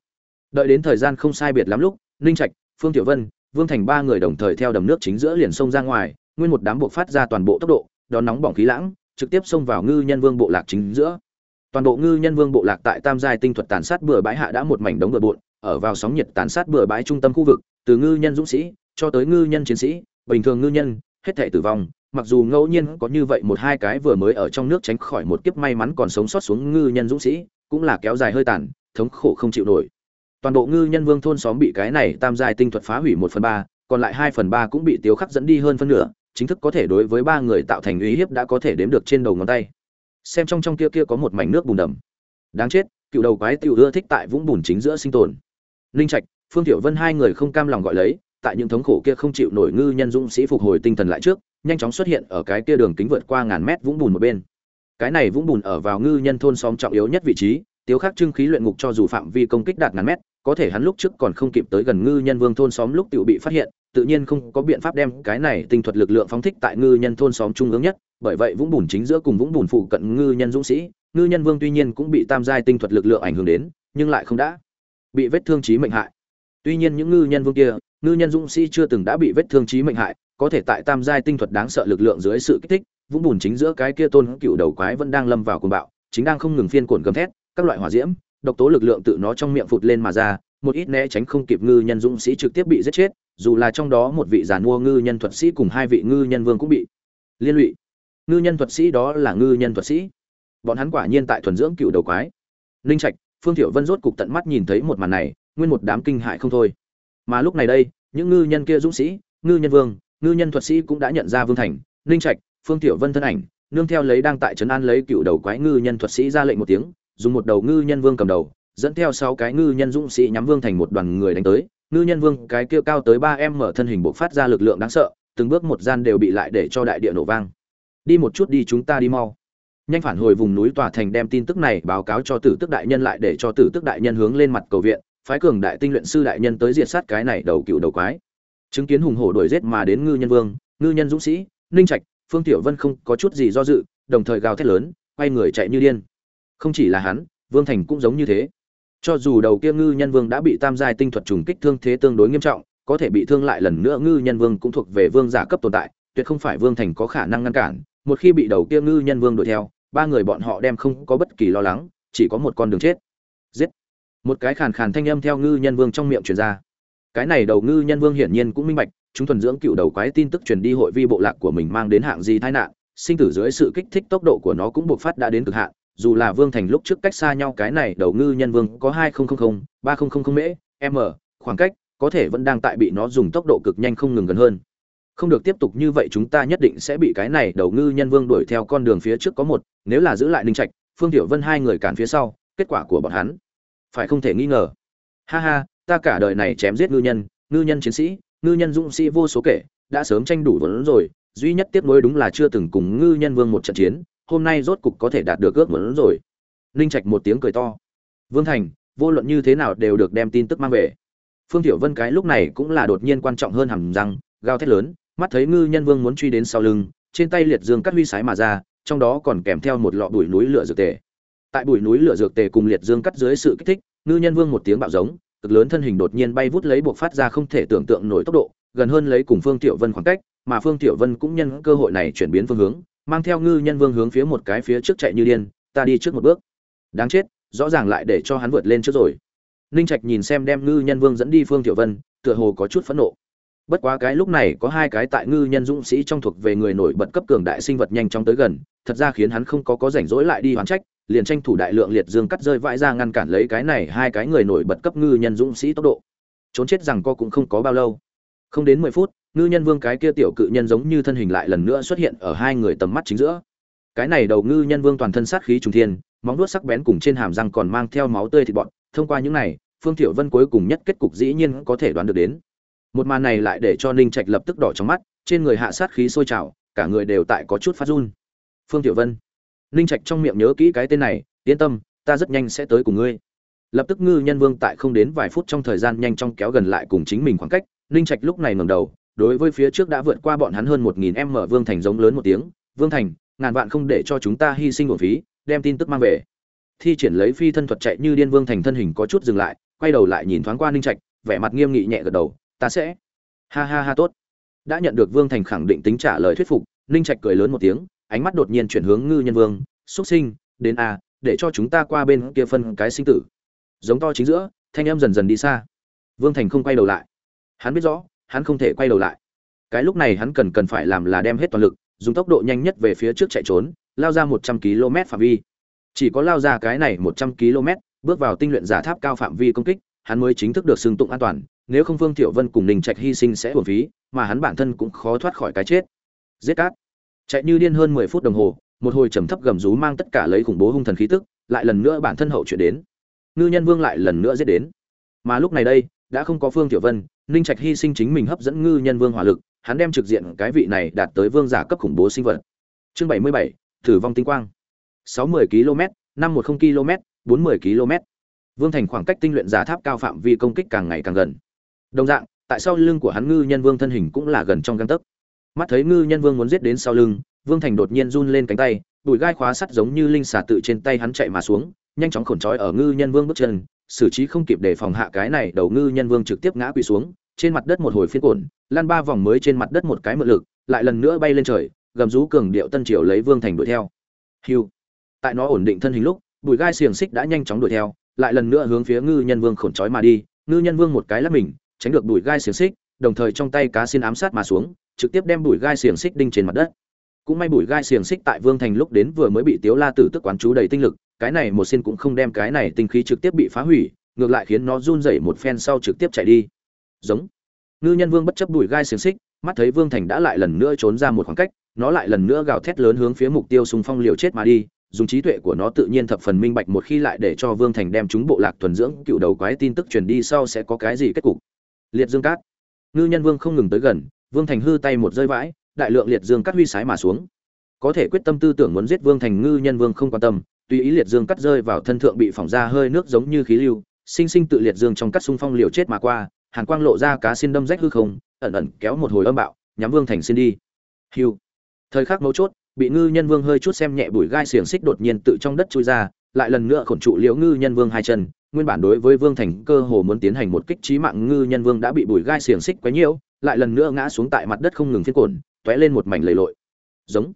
Đợi đến thời gian không sai biệt lắm lúc, ninh trạch, phương tiểu vân, vương thành ba người đồng thời theo đầm nước chính giữa liền sông ra ngoài, nguyên một đám buộc phát ra toàn bộ tốc độ, đón nóng bỏng khí lãng, trực tiếp xông vào ngư nhân vương bộ lạc chính giữa toàn bộ ngư nhân vương bộ lạc tại tam giai tinh thuật tàn sát bừa bãi hạ đã một mảnh đống bừa bộn, ở vào sóng nhiệt tàn sát bừa bãi trung tâm khu vực, từ ngư nhân dũng sĩ cho tới ngư nhân chiến sĩ, bình thường ngư nhân, hết thể tử vong, mặc dù ngẫu nhiên có như vậy một hai cái vừa mới ở trong nước tránh khỏi một kiếp may mắn còn sống sót xuống ngư nhân dũng sĩ, cũng là kéo dài hơi tàn, thống khổ không chịu nổi. Toàn bộ ngư nhân vương thôn xóm bị cái này tam giai tinh thuật phá hủy một phần ba, còn lại hai phần ba cũng bị tiếu khắc dẫn đi hơn phân nửa, chính thức có thể đối với ba người tạo thành uy hiếp đã có thể đếm được trên đầu ngón tay xem trong trong kia kia có một mảnh nước bùn đầm. Đáng chết, cựu đầu quái tiểu ưa thích tại vũng bùn chính giữa sinh tồn. Linh trạch, phương tiểu vân hai người không cam lòng gọi lấy, tại những thống khổ kia không chịu nổi ngư nhân dũng sĩ phục hồi tinh thần lại trước, nhanh chóng xuất hiện ở cái kia đường kính vượt qua ngàn mét vũng bùn một bên. Cái này vũng bùn ở vào ngư nhân thôn xóm trọng yếu nhất vị trí, tiếu khắc trưng khí luyện ngục cho dù phạm vi công kích đạt ngàn mét, có thể hắn lúc trước còn không kịp tới gần ngư nhân vương thôn xóm lúc tiểu bị phát hiện tự nhiên không có biện pháp đem cái này tinh thuật lực lượng phóng thích tại ngư nhân thôn xóm trung ương nhất, bởi vậy vũng bùn chính giữa cùng vũng bùn phụ cận ngư nhân dũng sĩ, ngư nhân vương tuy nhiên cũng bị tam giai tinh thuật lực lượng ảnh hưởng đến, nhưng lại không đã bị vết thương chí mệnh hại. Tuy nhiên những ngư nhân vương kia, ngư nhân dũng sĩ chưa từng đã bị vết thương chí mệnh hại, có thể tại tam giai tinh thuật đáng sợ lực lượng dưới sự kích thích, vũng bùn chính giữa cái kia tôn cựu đầu quái vẫn đang lâm vào cuồng bạo, chính đang không ngừng phiên cuộn gầm thét, các loại hỏa diễm, độc tố lực lượng tự nó trong miệng phụt lên mà ra, một ít né tránh không kịp ngư nhân dũng sĩ trực tiếp bị giết chết dù là trong đó một vị giàn mua ngư nhân thuật sĩ cùng hai vị ngư nhân vương cũng bị liên lụy. Ngư nhân thuật sĩ đó là ngư nhân thuật sĩ. Bọn hắn quả nhiên tại thuần dưỡng cựu đầu quái. Ninh trạch, phương thiểu vân rốt cục tận mắt nhìn thấy một màn này, nguyên một đám kinh hại không thôi. Mà lúc này đây, những ngư nhân kia dũng sĩ, ngư nhân vương, ngư nhân thuật sĩ cũng đã nhận ra vương thành ninh trạch, phương thiểu vân thân ảnh, nương theo lấy đang tại trấn an lấy cựu đầu quái ngư nhân thuật sĩ ra lệnh một tiếng, dùng một đầu ngư nhân vương cầm đầu, dẫn theo sáu cái ngư nhân dũng sĩ nhắm vương thành một đoàn người đánh tới ngư nhân vương, cái kia cao tới ba em mở thân hình bộ phát ra lực lượng đáng sợ, từng bước một gian đều bị lại để cho đại địa nổ vang. Đi một chút đi, chúng ta đi mau. Nhanh phản hồi vùng núi tòa thành đem tin tức này báo cáo cho tử tức đại nhân lại để cho tử tức đại nhân hướng lên mặt cầu viện, phái cường đại tinh luyện sư đại nhân tới diệt sát cái này đầu cựu đầu quái. Chứng kiến hùng hổ đuổi giết mà đến ngư nhân vương, ngư nhân dũng sĩ, ninh trạch, phương tiểu vân không có chút gì do dự, đồng thời gào thét lớn, quay người chạy như điên. Không chỉ là hắn, vương thành cũng giống như thế cho dù đầu kia ngư nhân vương đã bị tam giai tinh thuật trùng kích thương thế tương đối nghiêm trọng, có thể bị thương lại lần nữa ngư nhân vương cũng thuộc về vương giả cấp tồn tại, tuyệt không phải vương thành có khả năng ngăn cản. Một khi bị đầu kia ngư nhân vương đuổi theo, ba người bọn họ đem không có bất kỳ lo lắng, chỉ có một con đường chết. Giết! Một cái khàn khàn thanh âm theo ngư nhân vương trong miệng truyền ra. Cái này đầu ngư nhân vương hiển nhiên cũng minh bạch, chúng thuần dưỡng cựu đầu quái tin tức truyền đi hội vi bộ lạc của mình mang đến hạng gì tai nạn, sinh tử dưới sự kích thích tốc độ của nó cũng buộc phát đã đến cực hạn dù là vương thành lúc trước cách xa nhau cái này đầu ngư nhân vương có hai nghìn ba nghìn mễ, m, khoảng cách, có thể vẫn đang tại bị nó dùng tốc độ cực nhanh không ngừng gần hơn. Không được tiếp tục như vậy chúng ta nhất định sẽ bị cái này đầu ngư nhân vương đuổi theo con đường phía trước có một, nếu là giữ lại ninh trạch, phương tiểu vân hai người cản phía sau, kết quả của bọn hắn, phải không thể nghi ngờ. Ha ha, ta cả đời này chém giết ngư nhân ngư nhân chiến sĩ, ngư nhân dũng sĩ vô số kể, đã sớm tranh đủ vốn rồi, duy nhất tiếp nối đúng là chưa từng cùng ngư nhân vương một trận chiến hôm nay rốt cục có thể đạt được ước muốn rồi. Ninh trạch một tiếng cười to. Vương thành, vô luận như thế nào đều được đem tin tức mang về. Phương tiểu vân cái lúc này cũng là đột nhiên quan trọng hơn hẳn rằng, gào thét lớn, mắt thấy ngư nhân vương muốn truy đến sau lưng, trên tay liệt dương cắt huy sái mà ra, trong đó còn kèm theo một lọ bụi núi lửa dược tề. Tại bụi núi lửa dược tề cùng liệt dương cắt dưới sự kích thích, ngư nhân vương một tiếng bạo giống, cực lớn thân hình đột nhiên bay vút lấy buộc phát ra không thể tưởng tượng nổi tốc độ, gần hơn lấy cùng phương tiểu vân khoảng cách, mà phương tiểu vân cũng nhân cơ hội này chuyển biến phương hướng mang theo ngư nhân vương hướng phía một cái phía trước chạy như điên, ta đi trước một bước. Đáng chết, rõ ràng lại để cho hắn vượt lên trước rồi. Ninh trạch nhìn xem đem ngư nhân vương dẫn đi phương tiểu vân, tựa hồ có chút phẫn nộ. Bất quá cái lúc này có hai cái tại ngư nhân dũng sĩ trong thuộc về người nổi bật cấp cường đại sinh vật nhanh chóng tới gần, thật ra khiến hắn không có có rảnh rỗi lại đi hoán trách, liền tranh thủ đại lượng liệt dương cắt rơi vãi ra ngăn cản lấy cái này hai cái người nổi bật cấp ngư nhân dũng sĩ tốc độ. Trốn chết rằng co cũng không có bao lâu không đến mười phút, ngư nhân vương cái kia tiểu cự nhân giống như thân hình lại lần nữa xuất hiện ở hai người tầm mắt chính giữa. Cái này đầu ngư nhân vương toàn thân sát khí trùng thiên, móng vuốt sắc bén cùng trên hàm răng còn mang theo máu tươi thịt bọn thông qua những này, phương thiệu vân cuối cùng nhất kết cục dĩ nhiên có thể đoán được đến. Một màn này lại để cho ninh trạch lập tức đỏ trong mắt, trên người hạ sát khí sôi trào, cả người đều tại có chút phát run. Phương tiểu vân, ninh trạch trong miệng nhớ kỹ cái tên này, yên tâm, ta rất nhanh sẽ tới cùng ngươi. Lập tức ngư nhân vương tại không đến vài phút trong thời gian nhanh chóng kéo gần lại cùng chính mình khoảng cách ninh trạch lúc này ngẩng đầu, đối với phía trước đã vượt qua bọn hắn hơn một nghìn em mở vương thành giống lớn một tiếng, vương thành, ngàn vạn không để cho chúng ta hy sinh uổng phí, đem tin tức mang về. Thi triển lấy phi thân thuật chạy như điên vương thành thân hình có chút dừng lại, quay đầu lại nhìn thoáng qua ninh trạch, vẻ mặt nghiêm nghị nhẹ gật đầu, ta sẽ. Ha ha ha, tốt. Đã nhận được vương thành khẳng định tính trả lời thuyết phục, ninh trạch cười lớn một tiếng, ánh mắt đột nhiên chuyển hướng ngư nhân vương xuất sinh, đến a để cho chúng ta qua bên kia phân cái sinh tử. Giống to chính giữa, thanh em dần dần đi xa. Vương thành không quay đầu lại hắn biết rõ hắn không thể quay đầu lại cái lúc này hắn cần cần phải làm là đem hết toàn lực dùng tốc độ nhanh nhất về phía trước chạy trốn lao ra một trăm km phạm vi chỉ có lao ra cái này một trăm km bước vào tinh luyện giả tháp cao phạm vi công kích hắn mới chính thức được xưng tụng an toàn nếu không Vương Thiệu Vân cùng Ninh Trạch hy sinh sẽ uổng phí, mà hắn bản thân cũng khó thoát khỏi cái chết. Giết cát. Chạy như điên hơn 10 phút đồng hồ, một hồi trầm thấp gầm rú mang tất cả lấy khủng bố hung thần khí tức, lại lần nữa bản thân hậu chuyện đến. Ngư Nhân Vương lại lần nữa giết đến. Mà lúc này đây, đã không có Phương Tiểu Vân, Ninh Trạch hy sinh chính mình hấp dẫn Ngư Nhân Vương hỏa lực, hắn đem trực diện cái vị này đạt tới vương giả cấp khủng bố sinh vật. Chương 77, thử vong tinh quang. 60 km, 510 km, 40 km. Vương Thành khoảng cách tinh luyện giả tháp cao phạm vi công kích càng ngày càng gần đồng dạng tại sau lưng của hắn ngư nhân vương thân hình cũng là gần trong găng tấc mắt thấy ngư nhân vương muốn giết đến sau lưng vương thành đột nhiên run lên cánh tay bụi gai khóa sắt giống như linh xà tự trên tay hắn chạy mà xuống nhanh chóng khổn trói ở ngư nhân vương bước chân xử trí không kịp để phòng hạ cái này đầu ngư nhân vương trực tiếp ngã quỳ xuống trên mặt đất một hồi phiên cổn lan ba vòng mới trên mặt đất một cái mượn lực lại lần nữa bay lên trời gầm rú cường điệu tân triều lấy vương thành đuổi theo hiu tại nó ổn định thân hình lúc bụi gai xiềng xích đã nhanh chóng đuổi theo lại lần nữa hướng phía ngư nhân vương khổn trói mà đi ngư nhân vương một cái lắp mình tránh được bụi gai xiềng xích, đồng thời trong tay cá xin ám sát mà xuống, trực tiếp đem bụi gai xiềng xích đinh trên mặt đất. Cũng may bụi gai xiềng xích tại Vương Thành lúc đến vừa mới bị Tiếu La Tử tức quán chú đầy tinh lực, cái này một xin cũng không đem cái này tinh khí trực tiếp bị phá hủy, ngược lại khiến nó run rẩy một phen sau trực tiếp chạy đi. Giống. Ngư Nhân Vương bất chấp bụi gai xiềng xích, mắt thấy Vương Thành đã lại lần nữa trốn ra một khoảng cách, nó lại lần nữa gào thét lớn hướng phía mục tiêu xung phong liều chết mà đi, dùng trí tuệ của nó tự nhiên thập phần minh bạch một khi lại để cho Vương Thành đem chúng bộ lạc thuần dưỡng cựu đầu quái tin tức truyền đi sau sẽ có cái gì kết cục liệt dương cát ngư nhân vương không ngừng tới gần vương thành hư tay một rơi vãi đại lượng liệt dương cắt huy sái mà xuống. Có thể quyết tâm tư tưởng muốn giết vương thành ngư nhân vương không quan tâm tùy ý liệt dương cắt rơi vào thân thượng bị phỏng ra hơi nước giống như khí lưu sinh sinh tự liệt dương trong cắt xung phong liều chết mà qua hàn quang lộ ra cá xin đâm rách hư không ẩn ẩn kéo một hồi âm bạo nhắm vương thành xin đi. Hiu thời khắc mấu chốt bị ngư nhân vương hơi chút xem nhẹ bụi gai xiềng xích đột nhiên tự trong đất chui ra lại lần nữa khổn trụ liễu ngư nhân vương hai chân nguyên bản đối với Vương Thành cơ hồ muốn tiến hành một kích trí mạng ngư nhân vương đã bị bùi gai xiềng xích quấy nhiễu, lại lần nữa ngã xuống tại mặt đất không ngừng phiên cồn, tóe lên một mảnh lầy lội. Giống.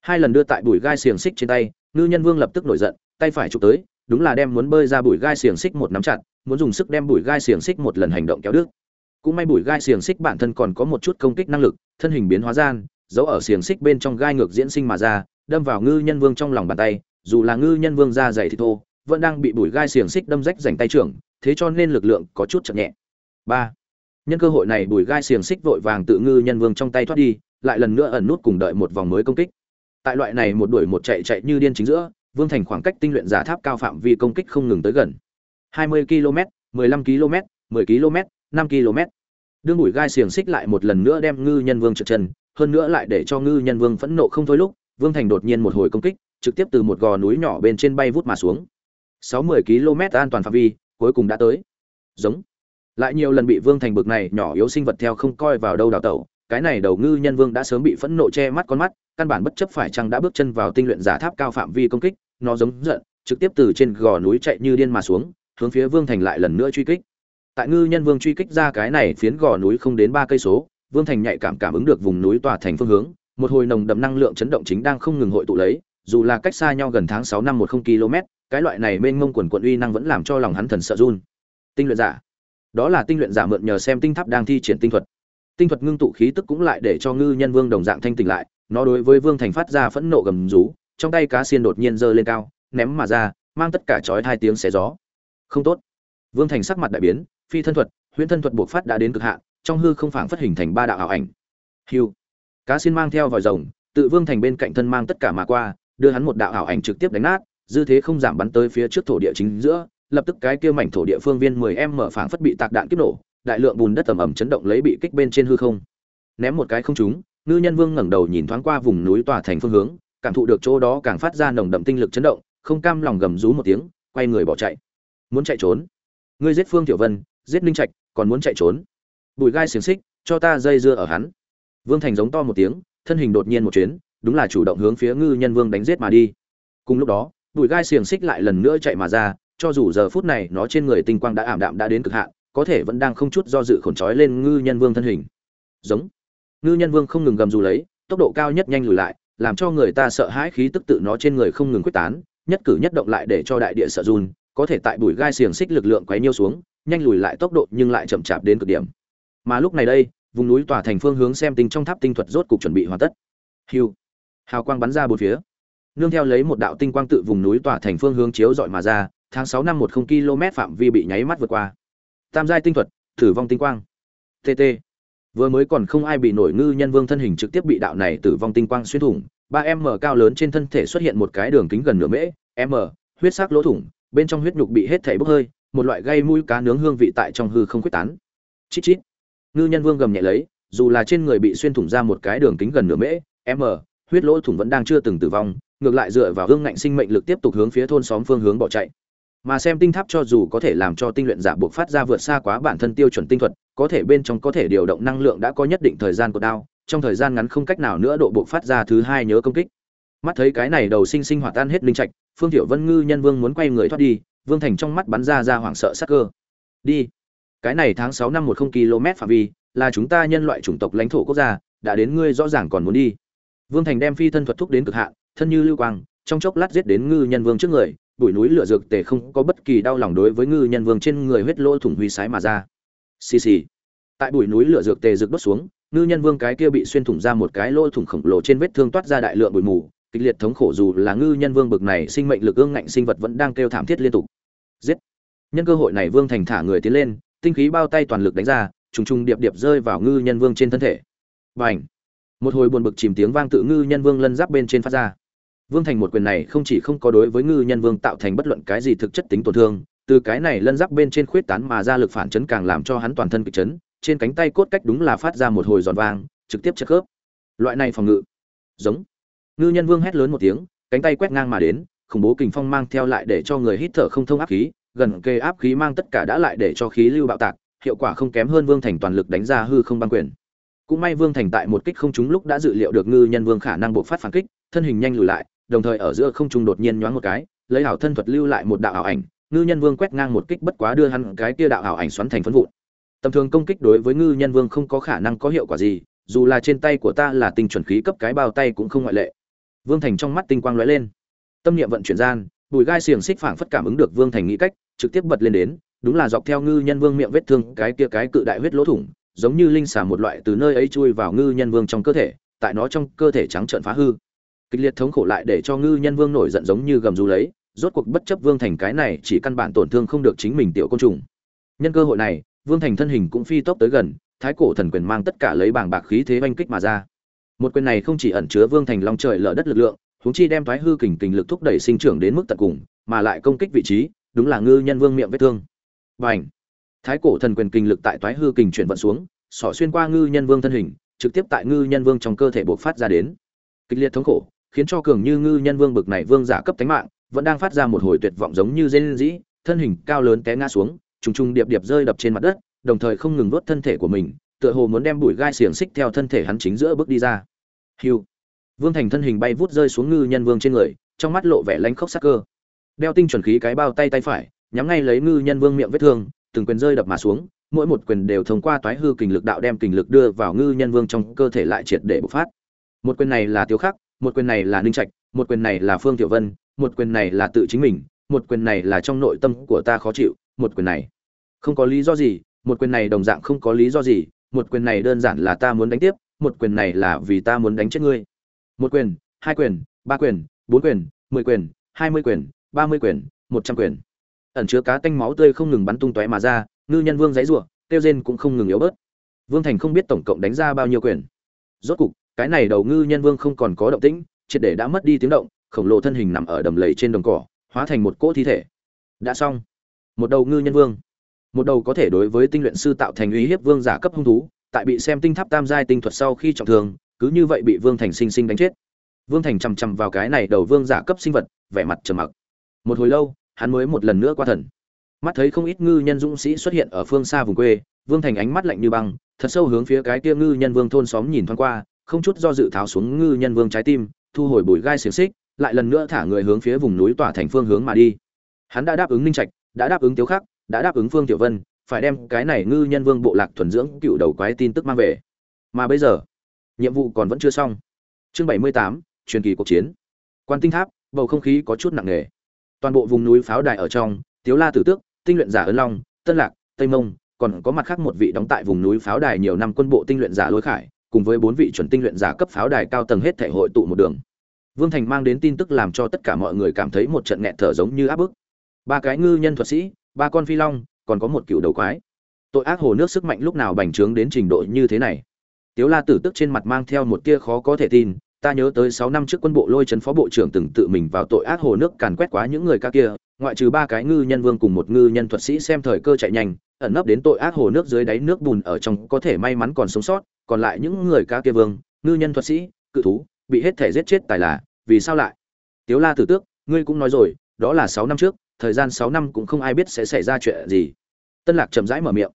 Hai lần đưa tại bùi gai xiềng xích trên tay, ngư nhân vương lập tức nổi giận, tay phải chụp tới, đúng là đem muốn bơi ra bùi gai xiềng xích một nắm chặt, muốn dùng sức đem bùi gai xiềng xích một lần hành động kéo đứt. cũng may bùi gai xiềng xích bản thân còn có một chút công kích năng lực thân hình biến hóa gian giấu ở xiềng xích bên trong gai ngược diễn sinh mà ra đâm vào ngư nhân vương trong lòng bàn tay dù là ngư nhân vương da dày thì thô vẫn đang bị bùi gai xiềng xích đâm rách rảnh tay trưởng thế cho nên lực lượng có chút chậm nhẹ ba nhân cơ hội này bùi gai xiềng xích vội vàng tự ngư nhân vương trong tay thoát đi, lại lần nữa ẩn nút cùng đợi một vòng mới công kích. Tại loại này một đuổi một chạy chạy như điên chính giữa, vương thành khoảng cách tinh luyện giả tháp cao phạm vi công kích không ngừng tới gần. 20 km 15 km 10 km 5 km đương bùi gai xiềng xích lại một lần nữa đem ngư nhân vương trượt chân, hơn nữa lại để cho ngư nhân vương phẫn nộ không thôi lúc, vương thành đột nhiên một hồi công kích, trực tiếp từ một gò núi nhỏ bên trên bay vút mà xuống. 60 km an toàn phạm vi, cuối cùng đã tới. Giống lại nhiều lần bị vương thành bực này nhỏ yếu sinh vật theo không coi vào đâu đào tẩu, cái này đầu ngư nhân vương đã sớm bị phẫn nộ che mắt con mắt, căn bản bất chấp phải chăng đã bước chân vào tinh luyện giả tháp cao phạm vi công kích, nó giống giận, trực tiếp từ trên gò núi chạy như điên mà xuống, hướng phía vương thành lại lần nữa truy kích. Tại ngư nhân vương truy kích ra cái này phiến gò núi không đến ba cây số, vương thành nhạy cảm cảm ứng được vùng núi tòa thành phương hướng, một hồi nồng đậm năng lượng chấn động chính đang không ngừng hội tụ lấy, dù là cách xa nhau gần tháng sáu năm một không km cái loại này mênh mông quần quận uy năng vẫn làm cho lòng hắn thần sợ run. Tinh luyện giả đó là tinh luyện giả mượn nhờ xem tinh tháp đang thi triển tinh thuật. Tinh thuật ngưng tụ khí tức cũng lại để cho ngư nhân vương đồng dạng thanh tỉnh lại, nó đối với vương thành phát ra phẫn nộ gầm rú, trong tay cá xiên đột nhiên giơ lên cao, ném mà ra, mang tất cả chói hai tiếng xé gió. Không tốt. Vương thành sắc mặt đại biến, phi thân thuật, huyễn thân thuật buộc phát đã đến cực hạn, trong hư không phảng phất hình thành ba đạo ảo ảnh. Hiu cá xiên mang theo vòi rồng, tự vương thành bên cạnh thân mang tất cả mà qua, đưa hắn một đạo ảo ảnh trực tiếp đánh nát, dư thế không giảm bắn tới phía trước thổ địa chính giữa lập tức cái kia mảnh thổ địa phương viên 10 m phảng phất bị tạc đạn kích nổ, đại lượng bùn đất ẩm ẩm chấn động lấy bị kích bên trên hư không. Ném một cái không trúng, ngư nhân vương ngẩng đầu nhìn thoáng qua vùng núi tòa thành phương hướng, cảm thụ được chỗ đó càng phát ra nồng đậm tinh lực chấn động, không cam lòng gầm rú một tiếng, quay người bỏ chạy. Muốn chạy trốn? Ngươi giết phương tiểu vân, giết ninh trạch, còn muốn chạy trốn? Bùi gai xiềng xích, cho ta dây dưa ở hắn. Vương thành giống to một tiếng, thân hình đột nhiên một chuyến, đúng là chủ động hướng phía ngư nhân vương đánh giết mà đi. Cùng lúc đó, bùi gai xiềng xích lại lần nữa chạy mà ra cho dù giờ phút này nó trên người tinh quang đã ảm đạm đã đến cực hạn, có thể vẫn đang không chút do dự khổn trói lên ngư nhân vương thân hình. Giống. Ngư nhân vương không ngừng gầm dù lấy, tốc độ cao nhất nhanh lùi lại, làm cho người ta sợ hãi khí tức tự nó trên người không ngừng quyết tán, nhất cử nhất động lại để cho đại địa sợ run, có thể tại bụi gai xiềng xích lực lượng quấy nhiêu xuống, nhanh lùi lại tốc độ nhưng lại chậm chạp đến cực điểm. Mà lúc này đây, vùng núi tỏa thành phương hướng xem tinh trong tháp tinh thuật rốt cục chuẩn bị hoàn tất. Hiu hào quang bắn ra bốn phía. Nương theo lấy một đạo tinh quang tự vùng núi tỏa thành phương hướng chiếu dọi mà ra tháng sáu năm một không km phạm vi bị nháy mắt vượt qua. Tam giai tinh thuật tử vong tinh quang. Tt vừa mới còn không ai bị nổi ngư nhân vương thân hình trực tiếp bị đạo này tử vong tinh quang xuyên thủng, ba m cao lớn trên thân thể xuất hiện một cái đường kính gần nửa mễ. M, huyết sắc lỗ thủng, bên trong huyết nhục bị hết thảy bốc hơi, một loại gây mũi cá nướng hương vị tại trong hư không quyết tán. Chít chít. Ngư nhân vương gầm nhẹ lấy, dù là trên người bị xuyên thủng ra một cái đường kính gần nửa mễ, m, huyết lỗ thủng vẫn đang chưa từng tử vong, ngược lại dựa vào hương ngạnh sinh mệnh lực tiếp tục hướng phía thôn xóm phương hướng bỏ chạy mà xem tinh tháp cho dù có thể làm cho tinh luyện giả buộc phát ra vượt xa quá bản thân tiêu chuẩn tinh thuật, có thể bên trong có thể điều động năng lượng đã có nhất định thời gian của đao, trong thời gian ngắn không cách nào nữa độ buộc phát ra thứ hai nhớ công kích. Mắt thấy cái này đầu sinh sinh hoạt tan hết linh trạch, phương tiểu vân ngư nhân vương muốn quay người thoát đi, vương thành trong mắt bắn ra ra hoảng sợ sắc cơ. Đi. Cái này tháng sáu năm một không km phạm vi, là chúng ta nhân loại chủng tộc lãnh thổ quốc gia, đã đến ngươi rõ ràng còn muốn đi. Vương thành đem phi thân thuật thúc đến cực hạn, thân như lưu quang, trong chốc lát giết đến ngư nhân vương trước người bụi núi lửa dược tề không có bất kỳ đau lòng đối với ngư nhân vương trên người huyết lỗ thủng huy sái mà ra. Xì xì. Tại bụi núi lửa dược tề rực đốt xuống, ngư nhân vương cái kia bị xuyên thủng ra một cái lỗ thủng khổng lồ trên vết thương toát ra đại lượng bụi mù, kịch liệt thống khổ dù là ngư nhân vương bực này sinh mệnh lực ương ngạnh sinh vật vẫn đang kêu thảm thiết liên tục. Giết. Nhân cơ hội này vương thành thả người tiến lên, tinh khí bao tay toàn lực đánh ra, trùng trùng điệp điệp rơi vào ngư nhân vương trên thân thể. Và ảnh một hồi buồn bực chìm tiếng vang tự ngư nhân vương lân giáp bên trên phát ra. Vương Thành một quyền này không chỉ không có đối với ngư nhân vương tạo thành bất luận cái gì thực chất tính tổn thương, từ cái này lân giáp bên trên khuyết tán mà ra lực phản chấn càng làm cho hắn toàn thân kịch chấn, trên cánh tay cốt cách đúng là phát ra một hồi giòn vang, trực tiếp chật khớp. Loại này phòng ngự. Giống. Ngư nhân vương hét lớn một tiếng, cánh tay quét ngang mà đến, khủng bố kình phong mang theo lại để cho người hít thở không thông áp khí, gần kề áp khí mang tất cả đã lại để cho khí lưu bạo tạc, hiệu quả không kém hơn Vương Thành toàn lực đánh ra hư không băng quyền. Cũng may Vương Thành tại một kích không trúng lúc đã dự liệu được ngư nhân vương khả năng bộc phát phản kích, thân hình nhanh lùi lại, đồng thời ở giữa không trung đột nhiên nhoáng một cái, lấy ảo thân thuật lưu lại một đạo ảo ảnh, ngư nhân vương quét ngang một kích bất quá đưa hắn cái kia đạo ảo ảnh xoắn thành phấn vụn. Tầm thường công kích đối với ngư nhân vương không có khả năng có hiệu quả gì, dù là trên tay của ta là tinh chuẩn khí cấp cái bao tay cũng không ngoại lệ. Vương Thành trong mắt tinh quang lóe lên. Tâm niệm vận chuyển gian, bùi gai xiềng xích phảng phất cảm ứng được Vương Thành nghĩ cách, trực tiếp bật lên đến, đúng là dọc theo ngư nhân vương miệng vết thương cái kia cái cự đại huyết lỗ thủng giống như linh xà một loại từ nơi ấy chui vào ngư nhân vương trong cơ thể tại nó trong cơ thể trắng trợn phá hư kịch liệt thống khổ lại để cho ngư nhân vương nổi giận giống như gầm rú lấy, rốt cuộc bất chấp vương thành cái này chỉ căn bản tổn thương không được chính mình tiểu côn trùng. Nhân cơ hội này, vương thành thân hình cũng phi tốc tới gần, thái cổ thần quyền mang tất cả lấy bảng bạc khí thế oanh kích mà ra. Một quyền này không chỉ ẩn chứa vương thành long trời lở đất lực lượng, huống chi đem thoái hư kình kình lực thúc đẩy sinh trưởng đến mức tận cùng, mà lại công kích vị trí, đúng là ngư nhân vương miệng vết thương. Và ảnh thái cổ thần quyền kình lực tại thoái hư kình chuyển vận xuống, xỏ xuyên qua ngư nhân vương thân hình, trực tiếp tại ngư nhân vương trong cơ thể bộc phát ra đến. Kịch liệt thống khổ khiến cho cường như ngư nhân vương bực này vương giả cấp tánh mạng, vẫn đang phát ra một hồi tuyệt vọng giống như dây dĩ thân hình cao lớn té ngã xuống, trùng trùng điệp điệp rơi đập trên mặt đất, đồng thời không ngừng nuốt thân thể của mình, tựa hồ muốn đem bụi gai xiềng xích theo thân thể hắn chính giữa bước đi ra. Hiu vương thành thân hình bay vút rơi xuống ngư nhân vương trên người, trong mắt lộ vẻ lánh khốc sắc cơ. Đeo tinh chuẩn khí cái bao tay tay phải, nhắm ngay lấy ngư nhân vương miệng vết thương, từng quyền rơi đập mà xuống, mỗi một quyền đều thông qua toái hư kình lực đạo đem kình lực đưa vào ngư nhân vương trong cơ thể lại triệt để bộc phát. Một quyền này là tiêu khắc một quyền này là ninh trạch, một quyền này là phương tiểu vân, một quyền này là tự chính mình, một quyền này là trong nội tâm của ta khó chịu, một quyền này không có lý do gì, một quyền này đồng dạng không có lý do gì, một quyền này đơn giản là ta muốn đánh tiếp, một quyền này là vì ta muốn đánh chết ngươi. Một quyền, hai quyền, ba quyền, bốn quyền, mười quyền, hai mươi quyền, ba mươi quyền, một trăm quyền. Ẩn chứa cá tanh máu tươi không ngừng bắn tung tóe mà ra, ngư nhân vương giấy rủa tiêu rên cũng không ngừng yếu bớt. Vương thành không biết tổng cộng đánh ra bao nhiêu quyền. Rốt cục cái này đầu ngư nhân vương không còn có động tĩnh, triệt để đã mất đi tiếng động, khổng lồ thân hình nằm ở đầm lầy trên đồng cỏ, hóa thành một cỗ thi thể. Đã xong. Một đầu ngư nhân vương. Một đầu có thể đối với tinh luyện sư tạo thành uy hiếp vương giả cấp hung thú, tại bị xem tinh tháp tam giai tinh thuật sau khi trọng thương, cứ như vậy bị vương thành sinh sinh đánh chết. Vương thành chằm chằm vào cái này đầu vương giả cấp sinh vật, vẻ mặt trầm mặc. Một hồi lâu, hắn mới một lần nữa qua thần. Mắt thấy không ít ngư nhân dũng sĩ xuất hiện ở phương xa vùng quê, vương thành ánh mắt lạnh như băng, thật sâu hướng phía cái kia ngư nhân vương thôn xóm nhìn thoáng qua không chút do dự tháo xuống ngư nhân vương trái tim, thu hồi bụi gai xiềng xích, lại lần nữa thả người hướng phía vùng núi tỏa thành phương hướng mà đi. Hắn đã đáp ứng ninh trạch, đã đáp ứng tiếu khắc, đã đáp ứng phương tiểu vân, phải đem cái này ngư nhân vương bộ lạc thuần dưỡng cựu đầu quái tin tức mang về. Mà bây giờ, nhiệm vụ còn vẫn chưa xong. Chương bảy mươi tám, truyền kỳ cuộc chiến. Quan tinh tháp, bầu không khí có chút nặng nề. Toàn bộ vùng núi pháo đài ở trong, tiếu la tử tước, tinh luyện giả ấn long, tân lạc, tây mông, còn có mặt khác một vị đóng tại vùng núi pháo đài nhiều năm quân bộ tinh luyện giả lối khải cùng với bốn vị chuẩn tinh luyện giả cấp pháo đài cao tầng hết thể hội tụ một đường. Vương thành mang đến tin tức làm cho tất cả mọi người cảm thấy một trận nghẹt thở giống như áp bức. Ba cái ngư nhân thuật sĩ, ba con phi long, còn có một cựu đầu quái. Tội ác hồ nước sức mạnh lúc nào bành trướng đến trình độ như thế này? Tiếu la tử tức trên mặt mang theo một tia khó có thể tin, ta nhớ tới sáu năm trước quân bộ lôi trấn phó bộ trưởng từng tự mình vào tội ác hồ nước càn quét quá những người ca kia, ngoại trừ ba cái ngư nhân vương cùng một ngư nhân thuật sĩ xem thời cơ chạy nhanh, ẩn nấp đến tội ác hồ nước dưới đáy nước bùn ở trong có thể may mắn còn sống sót còn lại những người ca kia vương, ngư nhân thuật sĩ, cự thú, bị hết thể giết chết tài là, vì sao lại? Tiếu la tử tước, ngươi cũng nói rồi, đó là sáu năm trước, thời gian sáu năm cũng không ai biết sẽ xảy ra chuyện gì. Tân lạc chậm rãi mở miệng.